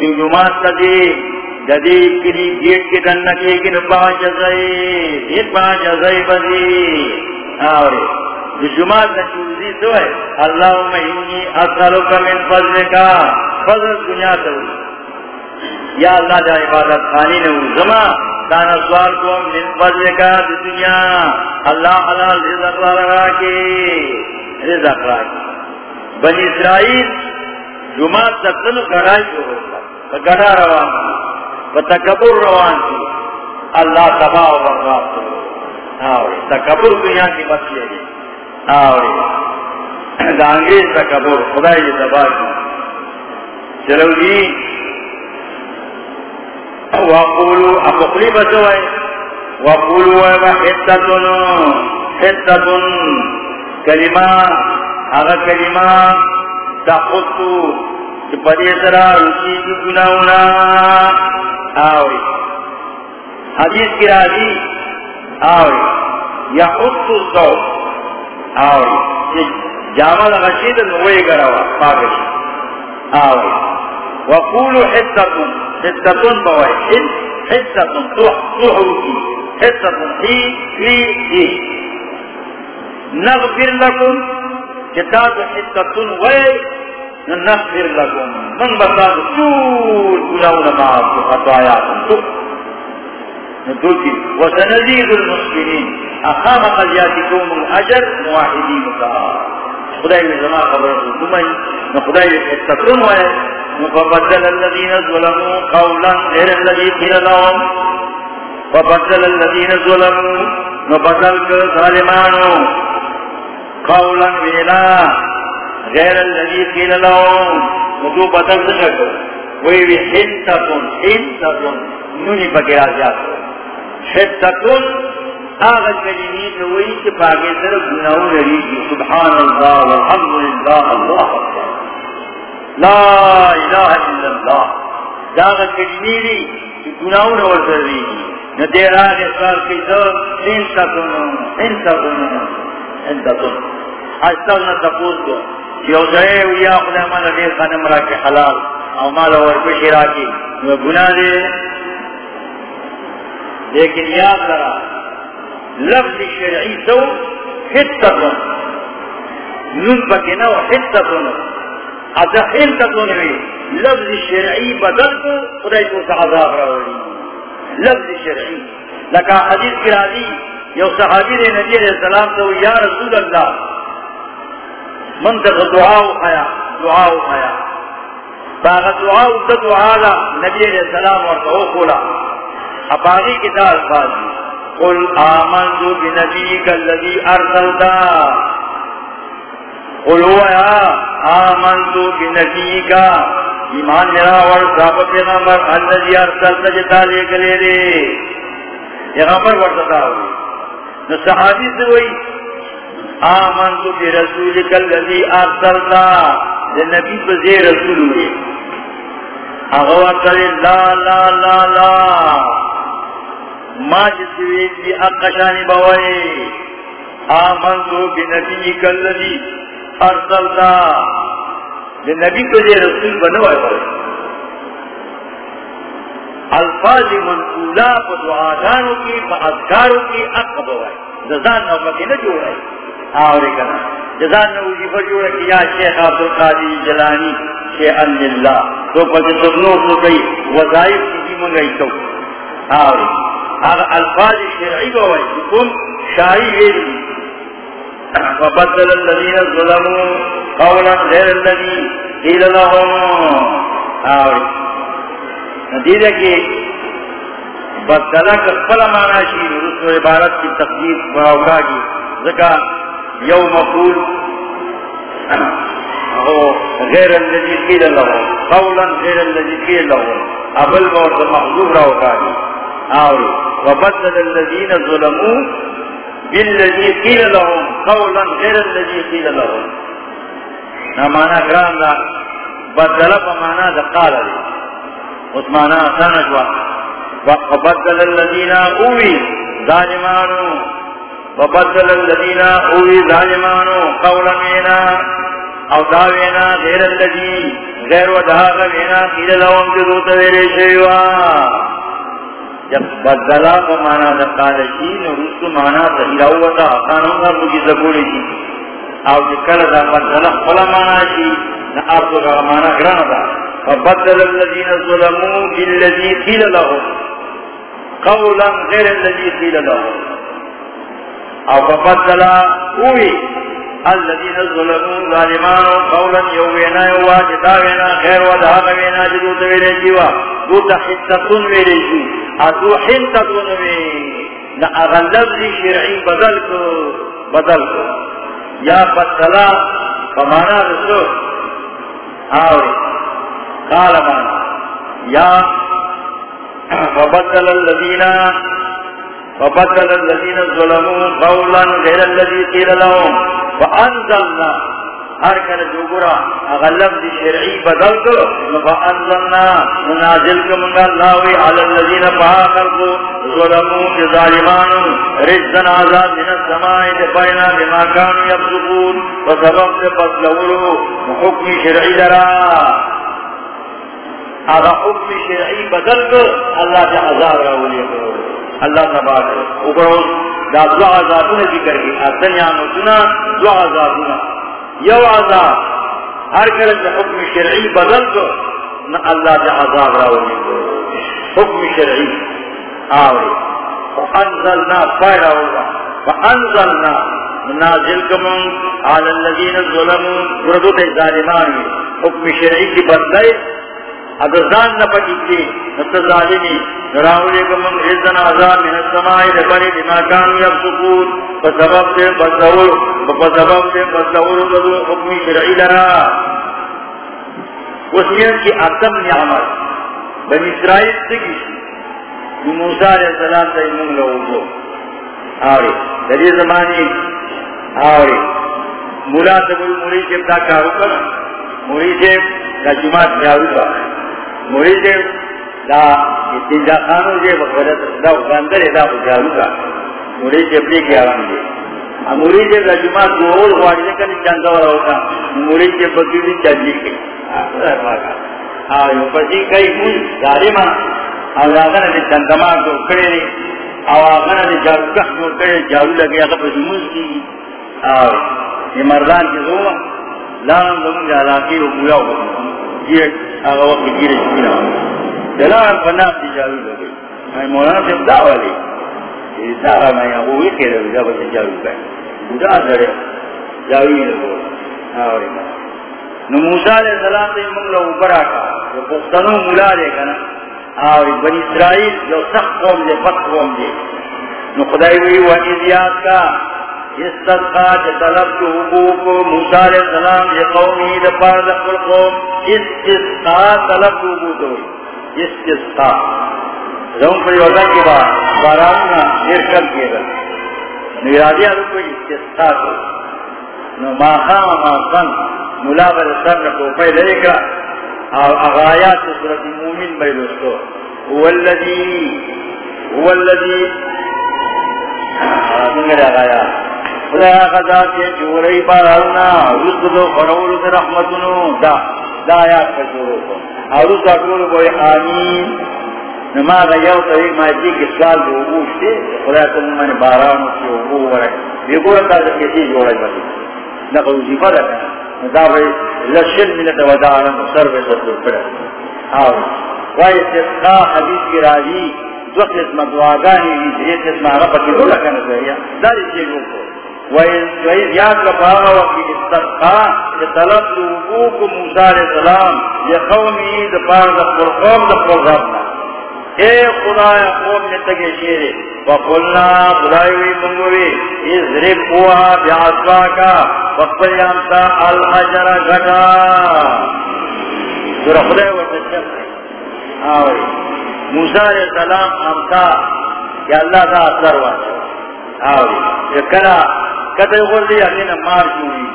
دیومات تدی جدی گیٹ کی دنکی کی نپانچ ازائی بزی تو ہے اللہم انی اصلک من فضل کا فضل دنیا تو یا اللہ جا عبادت خانی نے زمان دانا سوال کو من فضل کا دی دنیا۔ اللہ حلال رزق والا کے رزق را کے بنی اسرائیل جماعت تقتل گڑائی کو ہوتا گڑا روان و تکبر روان کی اللہ تباہ و برباد کو آوری، تکبر دنیا کی بس مسئلے گی آوری۔ دا انگریز تکبر، خدای جی تباہ کی چلو جی وقولوا اقلی بسوئے وقولوا وحدتن حدتن کلمہ اغا کلمہ تخطو چپدی سرا رسی کی گناونا آوری۔ حدیث کی راضی، آوری۔ یا خطو سو آوری جامع غشید نوے گراوا پاکشی آوے وقولو حتتن حتتن بوائے حت حتتن تحو کی حتتن ہی ہی ہی۔ نغفر لکم کتاب حتتن وے نغفر لکم۔ من بساد سور گناونا معاف خطایاتن تو۔ دوکی وسنزید المسلمین اخام قلیاتکم الاجر مواحدین کہا خدای میں زمان خبر حکومت نو خدای اتقرن ہوئے نو فبدل الذین ظلموا قولا غیر الذی قیل لهم. فبدل الذین ظلموا، نو بدل ظالمانو. قولا ویلا غیر الذی قیل لهم. نو تو بدل سکر وی وی، حنتتن حنتتن. نونی پکر آزیاد حنتتن آغا کلمی نوئی کے پاگے سر گناہو لری سبحان اللہ والحمدللہ اللہ لا الہ الا اللہ. داغا کلمی لی کہ گناہو نور سر ری نہ دیر آگے سال کی سر انتا کنو انتا کنو انتا کنو آج تک نہ تپوس کو. یو دائے ویا خدا مالا دیر خانم را کے حلال. او مالا ورکشی را کی گناہ دے. لیکن یاد کرا. لفظ شرعی سو حتتن نون پکنا و حتتن ازا حتتن وی لفظ شرعی بدل کو خدای کو عذاب راوڑی لفظ شرعی. لکا حدیث کی راضی، یو صحابی نے نبی علیہ السلام تو یا رسول اللہ منتق دعا خیا دعا خیا باغ دعا دعا نبی علیہ السلام اور تو کھولا اب آگے کی دار بازی. قل آمنت بنبيك الذي أرسلتا قل هو يا آمنت بنبيك. ایمان میرا اور صاحب پیغمبر الذي ارسلت جتا لے گلے رے پیغمبر ورتا ہوئی نو صحابی سے ہوئی آمنت برسولك الذي ارسلتا نبی بزی رسول ہوئی اغوات لا لا لا لا. ما جسویت بی اقشانی بوائی. آمنتو بی نبی ارسلتا. بی نبی کو جے رسول بنوائی بوائی. الفاظ منقولا پا دعاگانوں کی پا اذکاروں کی اق بوائی. جزان نو پکی نہ جوڑائی. آوری کنا. جزان نو وزیفہ جوڑا کہ یا شیخ عبدالقادی جلانی شیخ اللہ تو پکی سبنور تو کئی. وظائف کی منگئی تو. آوری. الفاظ شرعی بوائی حکم شاہی ویلی وبدل الذین ظلموا قولا غیر الذی قیل لهم. آوری ندیدہ کی بدلہ کا خلا مانا شی رسو عبارت کی تقدیر براؤکا کی ذکا یو مقول غیر الذی قیل لهم، قولا غیر الذی قیل لهم. ابل موت محضور راؤکا کی آوری وبدل الذين ظلموا بالذي قيل لهم قولا غير الذي قيل لهم. نمانا قرآن دا بدل فمانا دا قال لي وثمانا سانجوا وبدل الذين اوي ظالمانو وبدل الذين اوي ظالمانو قولا مينا او داوینا غیر الذي غیر و ودهاغ مينا قيل لهم جدوت ویرے شیوا جب بدلا کو مانا دکال شی نو رسو مانا صحیح ہوا تھا آسانوں کا مجھے زبوری تھی جی۔ اور جو کل دا بدلا خلا مانا شی جی، نہ آپ کو کا مانا گرانا تھا۔ فبدل الذين ظلموا بالذي قيل لهم۔ قولا غير الذي قيل لهم۔ او فبدل اوي الذين ظلموا ظالمان، قولا يوينا يوا جتاوينا خير ودهاق وينا جدو تويري جيوا دو تحتتون ادو حنتا کنوی نا اغا لفظ شرعی بدل کو بدل کو. یا بدلا فمانا رسو آوری. قال مانا. یا فبدل الذین فبدل الذین ظلموا قولا غیر الذی قیل لهم. فانزلنا ہر کر جو گرا اغلب دی شرعی بدل کو فانزلنا منازل کو اللہوی علی اللذین فاقر کو ظلمو کی ظالمان رجزن آزاد من السمائی دفائنا بما کانو یبزقون وسبب سے بدلولو حکم شرعی لرا۔ آگا حکم شرعی بدل کر اللہ کے عذاب راولے کرو اللہ تبار اوپر دا دو عذابون ذکر کی اتنیا نوتنا دو عذابون یو عذاب ہر کرد حکم شرعی بدل کر نہ اللہ کے عذاب راولے کرو حکم شرعی آوے فانزلنا فائرہ ہوگا فانزلنا نازل کمون على اللذین ظلموا۔ گردو تے ظالمان حکم شرعی کی بدلائی۔ اگر زان نہ پٹی کی نت ظالمی راولے کمون رزن عذاب من السماء لبری بما كانوا يفسقون فسبب سے بدلور فسبب سے بدلور بدو حکم شرعی لرا وسیعن کی عدم نعمت بن اسرائیل سکی موسیٰ علیہ السلام تا امون لوگوں کو۔ آوری دلی زمانی آوری، مولا تبول مولی جب دا کارو کر مولی جب دا جماعت جارو کا مولی جب دا اتنجا خانو جی دا دا کا کے آرام دے مولی دا چاندہ ورہو کا بکیوی چاندی کے آوری پسی کئی ظالمہ. اور آگانا دے چندما کرے اور آگانا دے جارو کخ کرے جارو لگے اگر کی. اور یہ مردان کی لان و ہو آگا وقت گیرے چکینا دلان پناہ دی جارو لگے میں مولانا سے دا والے یہ دارا میں یہاں وہ کہہ رہے جب سے جارو پہ۔ بڑا دھڑے جارو لگو اور نو موسیٰ علیہ السلام دے منگلہ اوپر آکا جو پختنو ملا دے کنا اور بنی اسرائیل، جو سخت قوم دے، بد قوم دے۔ نو خدای وی و ازیاد کا استدقا جو طلب جو حقوق موسیٰ علیہ السلام یہ قومی دے پار دقل قوم استدقا طلب جو حقوق دوئی استدقا زون پر یوزا کی بار بارانا دیر کم کیے گا نو یادی آلو کوئی استدقا کو نو ما خام ما خان ملا بر سر نکو پہ لے گا۔ اور اغایات صورت مومن بھائی دوستو، هو الذي هو الذي سنگر اغایات خدا خدا کے جوڑی بارانا رسد دو خرور سے رحمتنو دا دا آیات کا جوڑو کو اور رسد اکول بوئی آمین. نما غیو طریق مائتی کی سوال دو اوشتے خدا تم من بارانو کی اوگو ورک دیکھو رکھا سے کسی جوڑی باتی نقل وزیفہ دا دا بھئی لشن منت ودارن سر بے سر دو پڑا آو وائی استثقاء حدیث کی راضی دو قسم دعاگانی ویدری قسم عربا کی دو لکن سویا داری چیزوں کو وَإِذْ يَادْ لَبَارَ وَفِي اسْتَقَّى لِطَلَبْ لُوْقُوكُ علیہ السلام اے قوم نے تگے شیرے منگوی سورہ خدای آوری موسیٰ علیہ السلام اللہ کا اثر واسا آوری کہ کلا قدر غردی اگینا مار جوڑی۔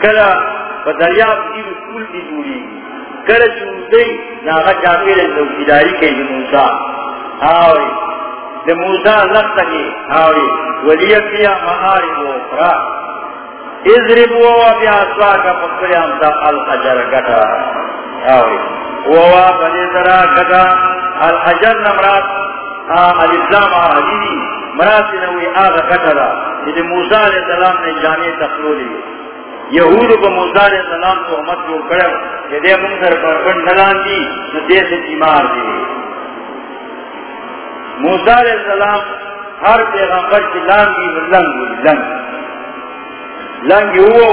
کلا بدریاب کی کل کی جوڑی۔ کلا چوزدی ناغا چاپیر زوجیداری کے دی موسیٰ۔ آوری۔ دی موسیٰ لگتا کی آوری۔ ولی کیا مہاری و اخرا اضربو و بیا اسواکا پکری امتا الحجر گٹا۔ ہاوی آوری ووا بنی ذرا گدا الحجر نمرات۔ ہاں الاسلام آہدی مرات نوی آغا گٹرا یہ موسیٰ علیہ السلام نے جانے تخلو لی یہود کو موسیٰ علیہ السلام کو امت جو کرو کہ دے منظر پر بن نلان دی تو دے سے تیمار دی. موسیٰ علیہ السلام ہر پیغمبر کی لانگی لنگ ہوئی لنگ. لنگی ہو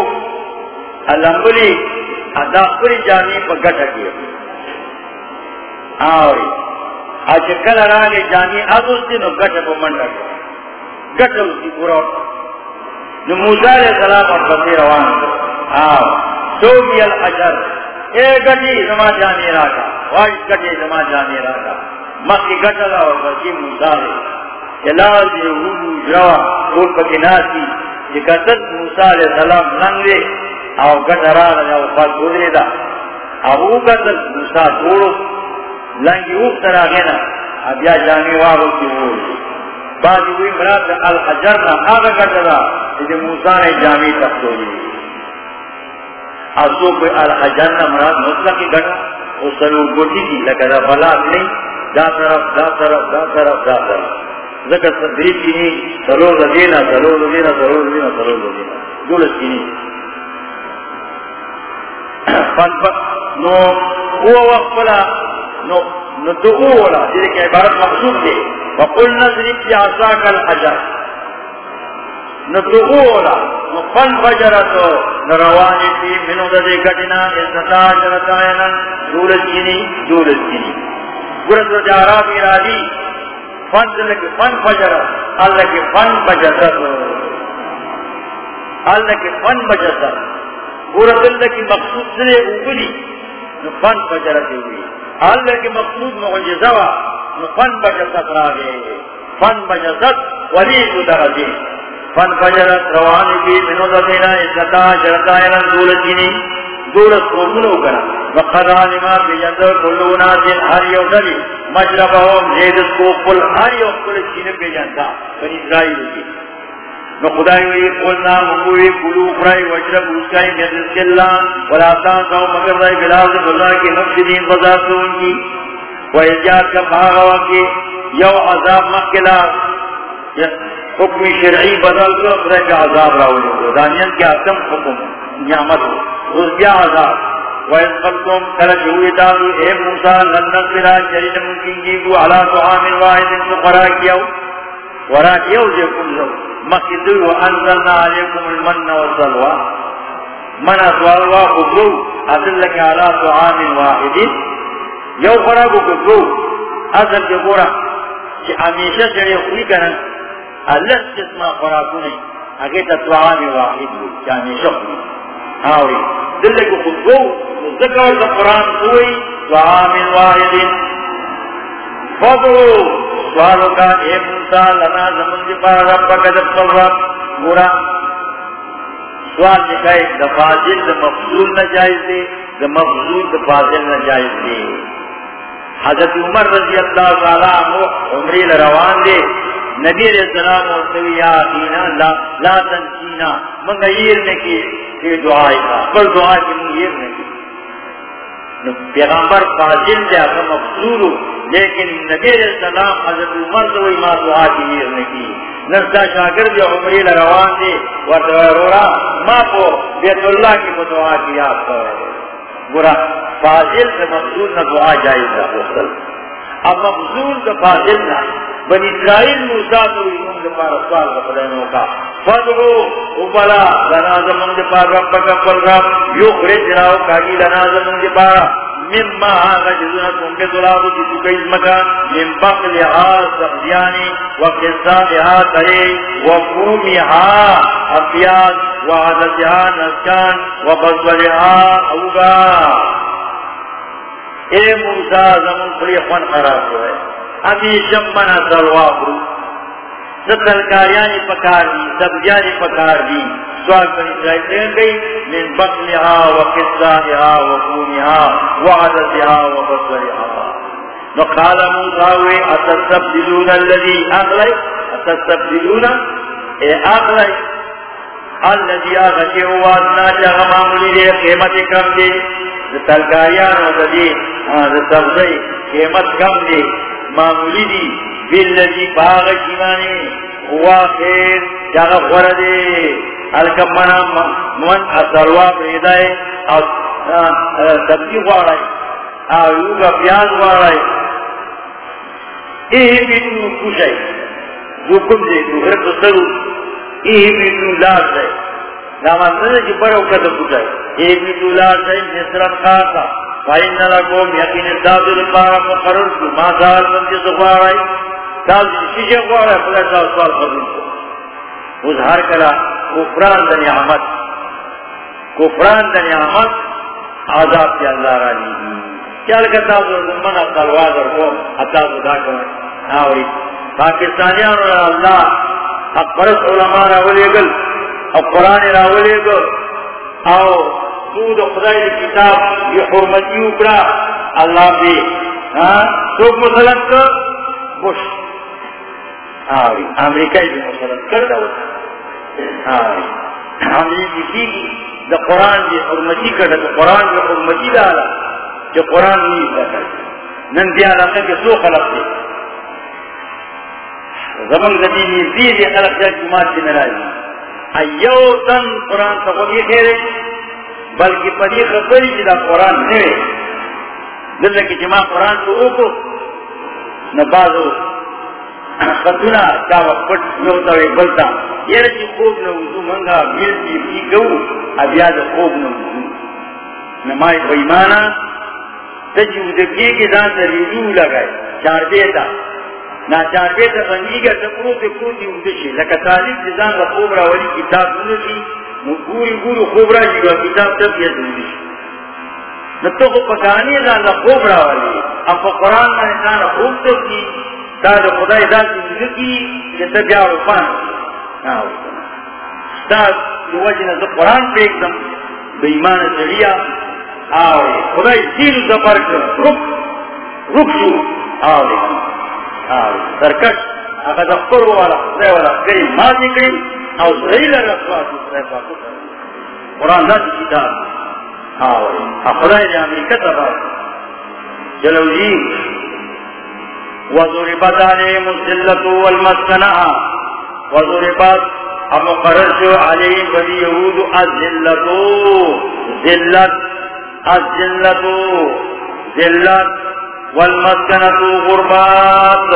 الانگلی ادا پوری جانی پر گٹا کیا. آوری، آج کل راگے جانی اب اس دن گٹا پر منڈا کیا. گٹا کی پورا۔ جو موسیٰ علیہ السلام اور بسی روان آو، سو بی الحجر اے گٹی زما جانی راگا واش گٹی زما جانی راگا مکی گٹا را اور بسی موسیٰ علیہ جلال جی روحو جوا کول پکی ناسی۔ جی کتت موسیٰ علیہ السلام ننگے او گٹا را را او پاس گودری دا۔ او کتت موسیٰ دوڑو لنگی اوک ترا گینا اب یا جانی وارو کی ہوئی بعد ہوئی مراد الحجر نا آگا کٹلا جی موسیٰ نے جامی تختو لی جی۔ اب تو کوئی الحجر نا مراد مطلق کی گٹا وہ سلو گوٹی کی لگا دا بلاک نہیں، دا طرف دا طرف دا طرف دا طرف۔ ذکر صدریب کی نہیں سلو دینا سلو دینا سلو دینا سلو دینا دولت کی نہیں۔ فن فن نو هو وقت فلا نو نو دعو ولا جیرے کہ عبارت مقصود دے وقل نظرب کی عصاک الحجر. نو دعو ولا، نو فن فجرتو نو فی، منو دا دے گٹنا ازنتا جرتاینا دولت جنی دولت جنی گرد و جارا بیرادی فن دلکی فن فجرت اللہ کی فن بجتت اللہ کی فن بجتت گرد اللہ کی مقصود سے اوپری نو فن فجرت ہوئی. اللہ کی مقصود معجزہ نو فن بجتت راگے فن بجتت ولید درجے فن فجرت روانی بی منو دینا ازلتا جرتا ایران دولت جنی دولت قومنو کرا. وقد آلما be Jandar kilo ناسین Hare you دلی. مجربہم زیدت کو قل ہر یو قل چین بی جنتا بنی اسرائیل کی. نو خدای وی قلنا مقوی کلو قرائی وجرب اسکائی من رزق اللہ ولا تانساو مگر رای بلاز اللہ کی نفس دین بزارتون کی و کا بھاگوا کی یو عذاب مکلا حکم شرعی بدل کر خدا کا عذاب راولی کو دانین کے آتم حکم نعمت ہو اس بیا عذاب. وَإِذْ قَلْتُمْ كَلَجْ هُوِ تَعْلُوا اے موسیٰ لَنْ نَصْبِرَا جَرِنَ مُمْكِنْ جِيگو عَلَىٰ طُعَامٍ وَاحِدٍ فُقَرَا کیاو. ورا کیاو جے لو مقصدو وَأَنزَلْنَا عَلَيْكُمُ الْمَنَّ وَالسَّلْوَى. من أسوالوا خذو أدلك على طعام واحد يو خرابو خذو أدل جبورا کہ ہمیشہ چڑے ہوئی کرن. اللہ قسمہ خوراکو نہیں اگر تطوعان واحد ہو کہ ہمیشہ ہوئی آوری. دل کو خود گو ذکر دا قرآن کوئی. طعام واحد فضو سوالو کا اے موسیٰ لنا زمن دی پارا رب کا جب رب مورا سوال لکھائے دا مفضول نجائز دے دا مفضول دا نجائز دے حضرت عمر رضی اللہ تعالیٰ عنہ عمری لروان دے نبی علیہ السلام ورطوی یا آتینا لا, لا تنسینا منگا یہ نکی یہ دعائی کا پر دعا کی منگا یہ نکی پیغمبر فاضل دے اپنا مفضول لیکن نبی علیہ السلام حضرت عمر دوئی ما دعا کی یہ نکی نستا شاکر جو عمری لروان دے ورطوی رورا ما پو بیت اللہ کی دعا کی یاد کرو۔ برا فاضل سے مفضول نہ دعا جائز نہ مفضل اب مفضول سے فاضل نہ۔ بنی اسرائیل موسیٰ تو انہوں نے پارا سوال کا پدینوں کا فضلو ابلا لنا زمن دے پار رب کا پل رب یو خرج راو کاگی لنا زمن دے پارا مما آغا جزنا کن کے دلابو کی سکیز مکان، من بقل آ سبزیانی و قصان آ ترے و قومی آ افیاد و عدد نسکان و بزول اوگا۔ اے موسیٰ زمن خلی خون خراب ہوئے۔ ابھی شمنا سلوا برو۔ ستلکاریانی پکار دی سبزیانی پکار دی۔ سوال پر اسرائیل دین گئی من بطنها و قصانها و قومها و عددها و نقال اتستبدلون اغلی؟ اتستبدلون؟ اے اغلی؟ وادنا جاغ معمولی دے، قیمت کم دے۔ تلکاریان و سبزی، قیمت کم دے۔ معمولی دی باللذی باغ جیمانی ہوا خیر جاگا جاغ خوردے الکمنا من اثروا پریدائے سبزی خوارائے آیوگا پیاز خوارائے ایہی بیتو کشائی حکم دے تو ہر تصرو ایہی بیتو لاز دے نامان نظر جی بڑا اوکتا کشائی ایہی بیتو لاز دے نسرم خاصا فائن لکوم یقین دادو لپارا مقرر کو ما دار من جس خوارای دادو شیشے خوارای خدا سال سوال قبول کو اظہار کرا کفران دا نعمت کفران دا نعمت عذاب کی اللہ را لی دی. چل کر دادو من اقلواز اور کو حتی خدا کرنے آوری پاکستانیان اور اللہ. حق پرس علماء را ولی گل اور قرآن را ولی گل آو سود خدای کتاب یہ حرمتی اکڑا اللہ بھی ہاں؟ سوک مسلط کر۔ بش آوری۔ امریکای بھی مسلط کر دو۔ آوری۔ امریکی کی دا قرآن بھی حرمتی کر دا قرآن بھی حرمتی ڈالا کہ قرآن نہیں لگا نن دیا لگا کہ سو خلق دے۔ زمن زمین نیزی دی خلق جا جماعت کی نرائی ایو تن قرآن تقوی خیرے بلکہ پدی خبری جدا قرآن نوے دلتا کہ جماع قرآن تو اوکو نبازو خطونا چاوا پٹ نوتا وی بلتا یہ رچی خوب نہ نوزو منگا ملتی بھی گو اب یاد خوب نوزو نمائی بیمانا تجیو دکی کی دان تا ریزو لگائے چار بیتا نا چار بیتا غنگی گا تکرو تکرو تی اندشی لکا تعلیم جزان کا خوب را ولی کتاب نوزی نو گوری گوری خوب را جیگا کتاب تب یہ اندشی نو تو کو پکانی دان کا خوب را ولی اب قرآن میں انسان خوب تو کی تا دا خدای دا زندگی کی کہ تا بیا روپان تا دو وجہ نا قرآن پہ ایک دم بے ایمان سریا آوے خدای دین زبر کر رک رک شو. آوے آوے سرکش. اگر دفتر والا خدای والا کری ماضی کری او دوسرے قرآن دا کتاب۔ آوے امریکہ چلو جی۔ وضربت عليهم الذلة والمسكنة وضربت أمقرش عليهم فاليهود غربات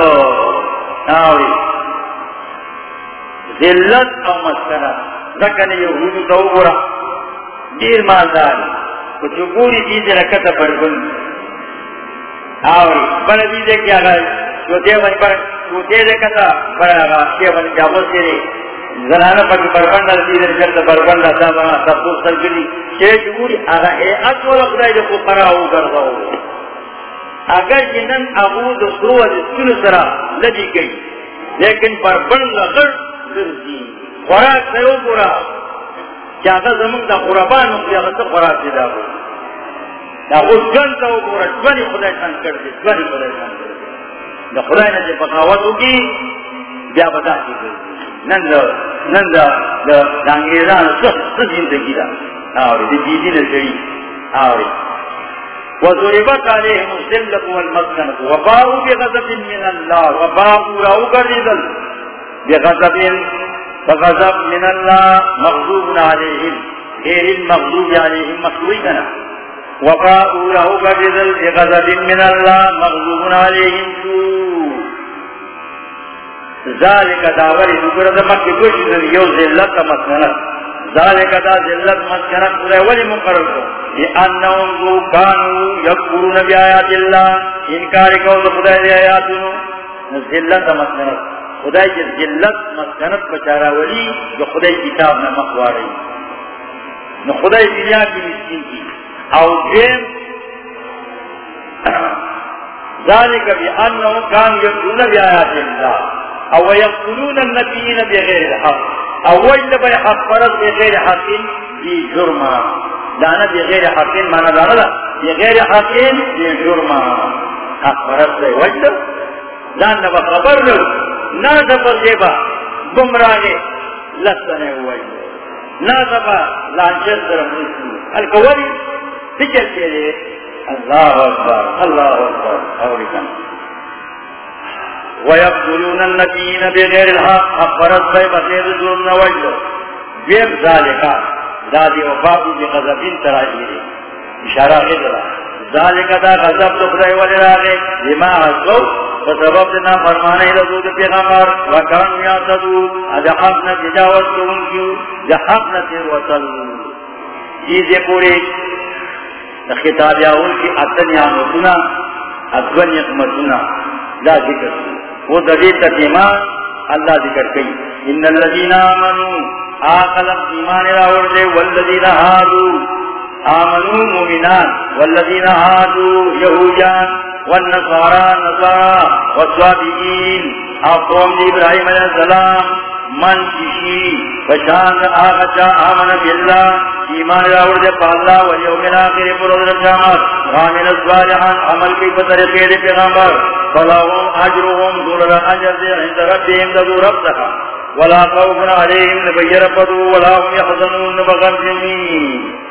ذلت او مسکنہ ذکر یہود تو برا دیر مالدار کچھ پوری چیز رکھتا برگن اور بل بھی دے کیا گئے جو دے من پر تو دے دے کتا پر آگا دے من جابو سے دے زنانا پر بربندہ دی دے کرتا بربندہ تا بنا سب کو سلگلی چھے جوری آگا اے اکول خدای دے کو پرا ہو کرتا اگر جنن ابو دو سو سن سرا لگی گئی لیکن بربند لغر گردی خوراک سیو پورا چاہتا زمان دا قربان ہوں یا غصہ خوراک سے دا ہو دا خود جن تا ہو پورا جوانی خدای شان کر دے جوانی خدای شان کر دے دا خدای نا جے بغاوت ہوگی بیا بدا کی گردی نن دا نن دا دا انگریزان سخت زندگی دا آوری دی دیدی نسری آوری وضربت عليهم الذلة والمسكنة وباءوا بغضب من الله وباءوا راو قردل بغضب بغضب من الله مغضوب عليهم. غير المغضوب عليهم مخلوقنا وباءوا راو قردل بغضب من الله مغضوب علیہم عليهم سوء ذلك داوري ذكر دمك كوشن يو ذلة مسكنة ذلك دا ذلت مسکنت. خدای ولی مقرر کو. لئنہم ذو کانو یکبرون بی آیات اللہ انکاری کو خدای دی آیاتنو ذلت مسکنت. خدای جی ذلت، مسکنت بچارا ولی جو خدای کتاب نمک واری نو خدای دنیا کی مسکین کی او جیم ذالک دیم ذلك بأنه كان يقولون بآيات الله. أو يقولون النبيين بغير الحق. او اول لبا حق فرض بغیر حقین دی جرما دانا بغیر حقین مانا دانا دا بغیر حقین دی جرما حق فرض دی وجد دان لبا خبر لو نازا پر جیبا گمراہے لسنے وجد نازا با لانچر در مسلم الکوری تجل کے اللہ اکبر اللہ اکبر اولیکن ويقتلون النبيين بغير الحق أخبرت صيب خير ظلم وجه غير ذلك ذاتي وفاق بغضب تراجيري إشارة غير ذلك دا غضب تخذي ولراغي لما عزو فسبب دنا فرمانے رضو دے پیغمبر. وکان یاتدو اجا حق نہ تجاوز کروں کیوں جا حق نہ تیر وصل چیزیں پوری خطاب یاول کی اتن یامتنا ادون یقمتنا لا ذکر وہ دلی تکیما اللہ ذکر کئی ان الذین آمنوا آقلم ایمان راوڑ دے والذین آدو آمنوا مومنان والذین آدو یہوجان والنصارى نصارى والصابئین اقوام دی ابراہیم علیہ السلام من کشی فشان آغچا آمن باللہ ایمان راوڑ دے پاللہ والیوم الاخر پرودر قیامت غامل الصالحان عمل کی بطرقے دے پیغمبر. فلهم اجرهم دون الاجر عند ربهم ذو ربها ولا خوف عليهم نبير فدو ولا هم يحزنون بغم جميل.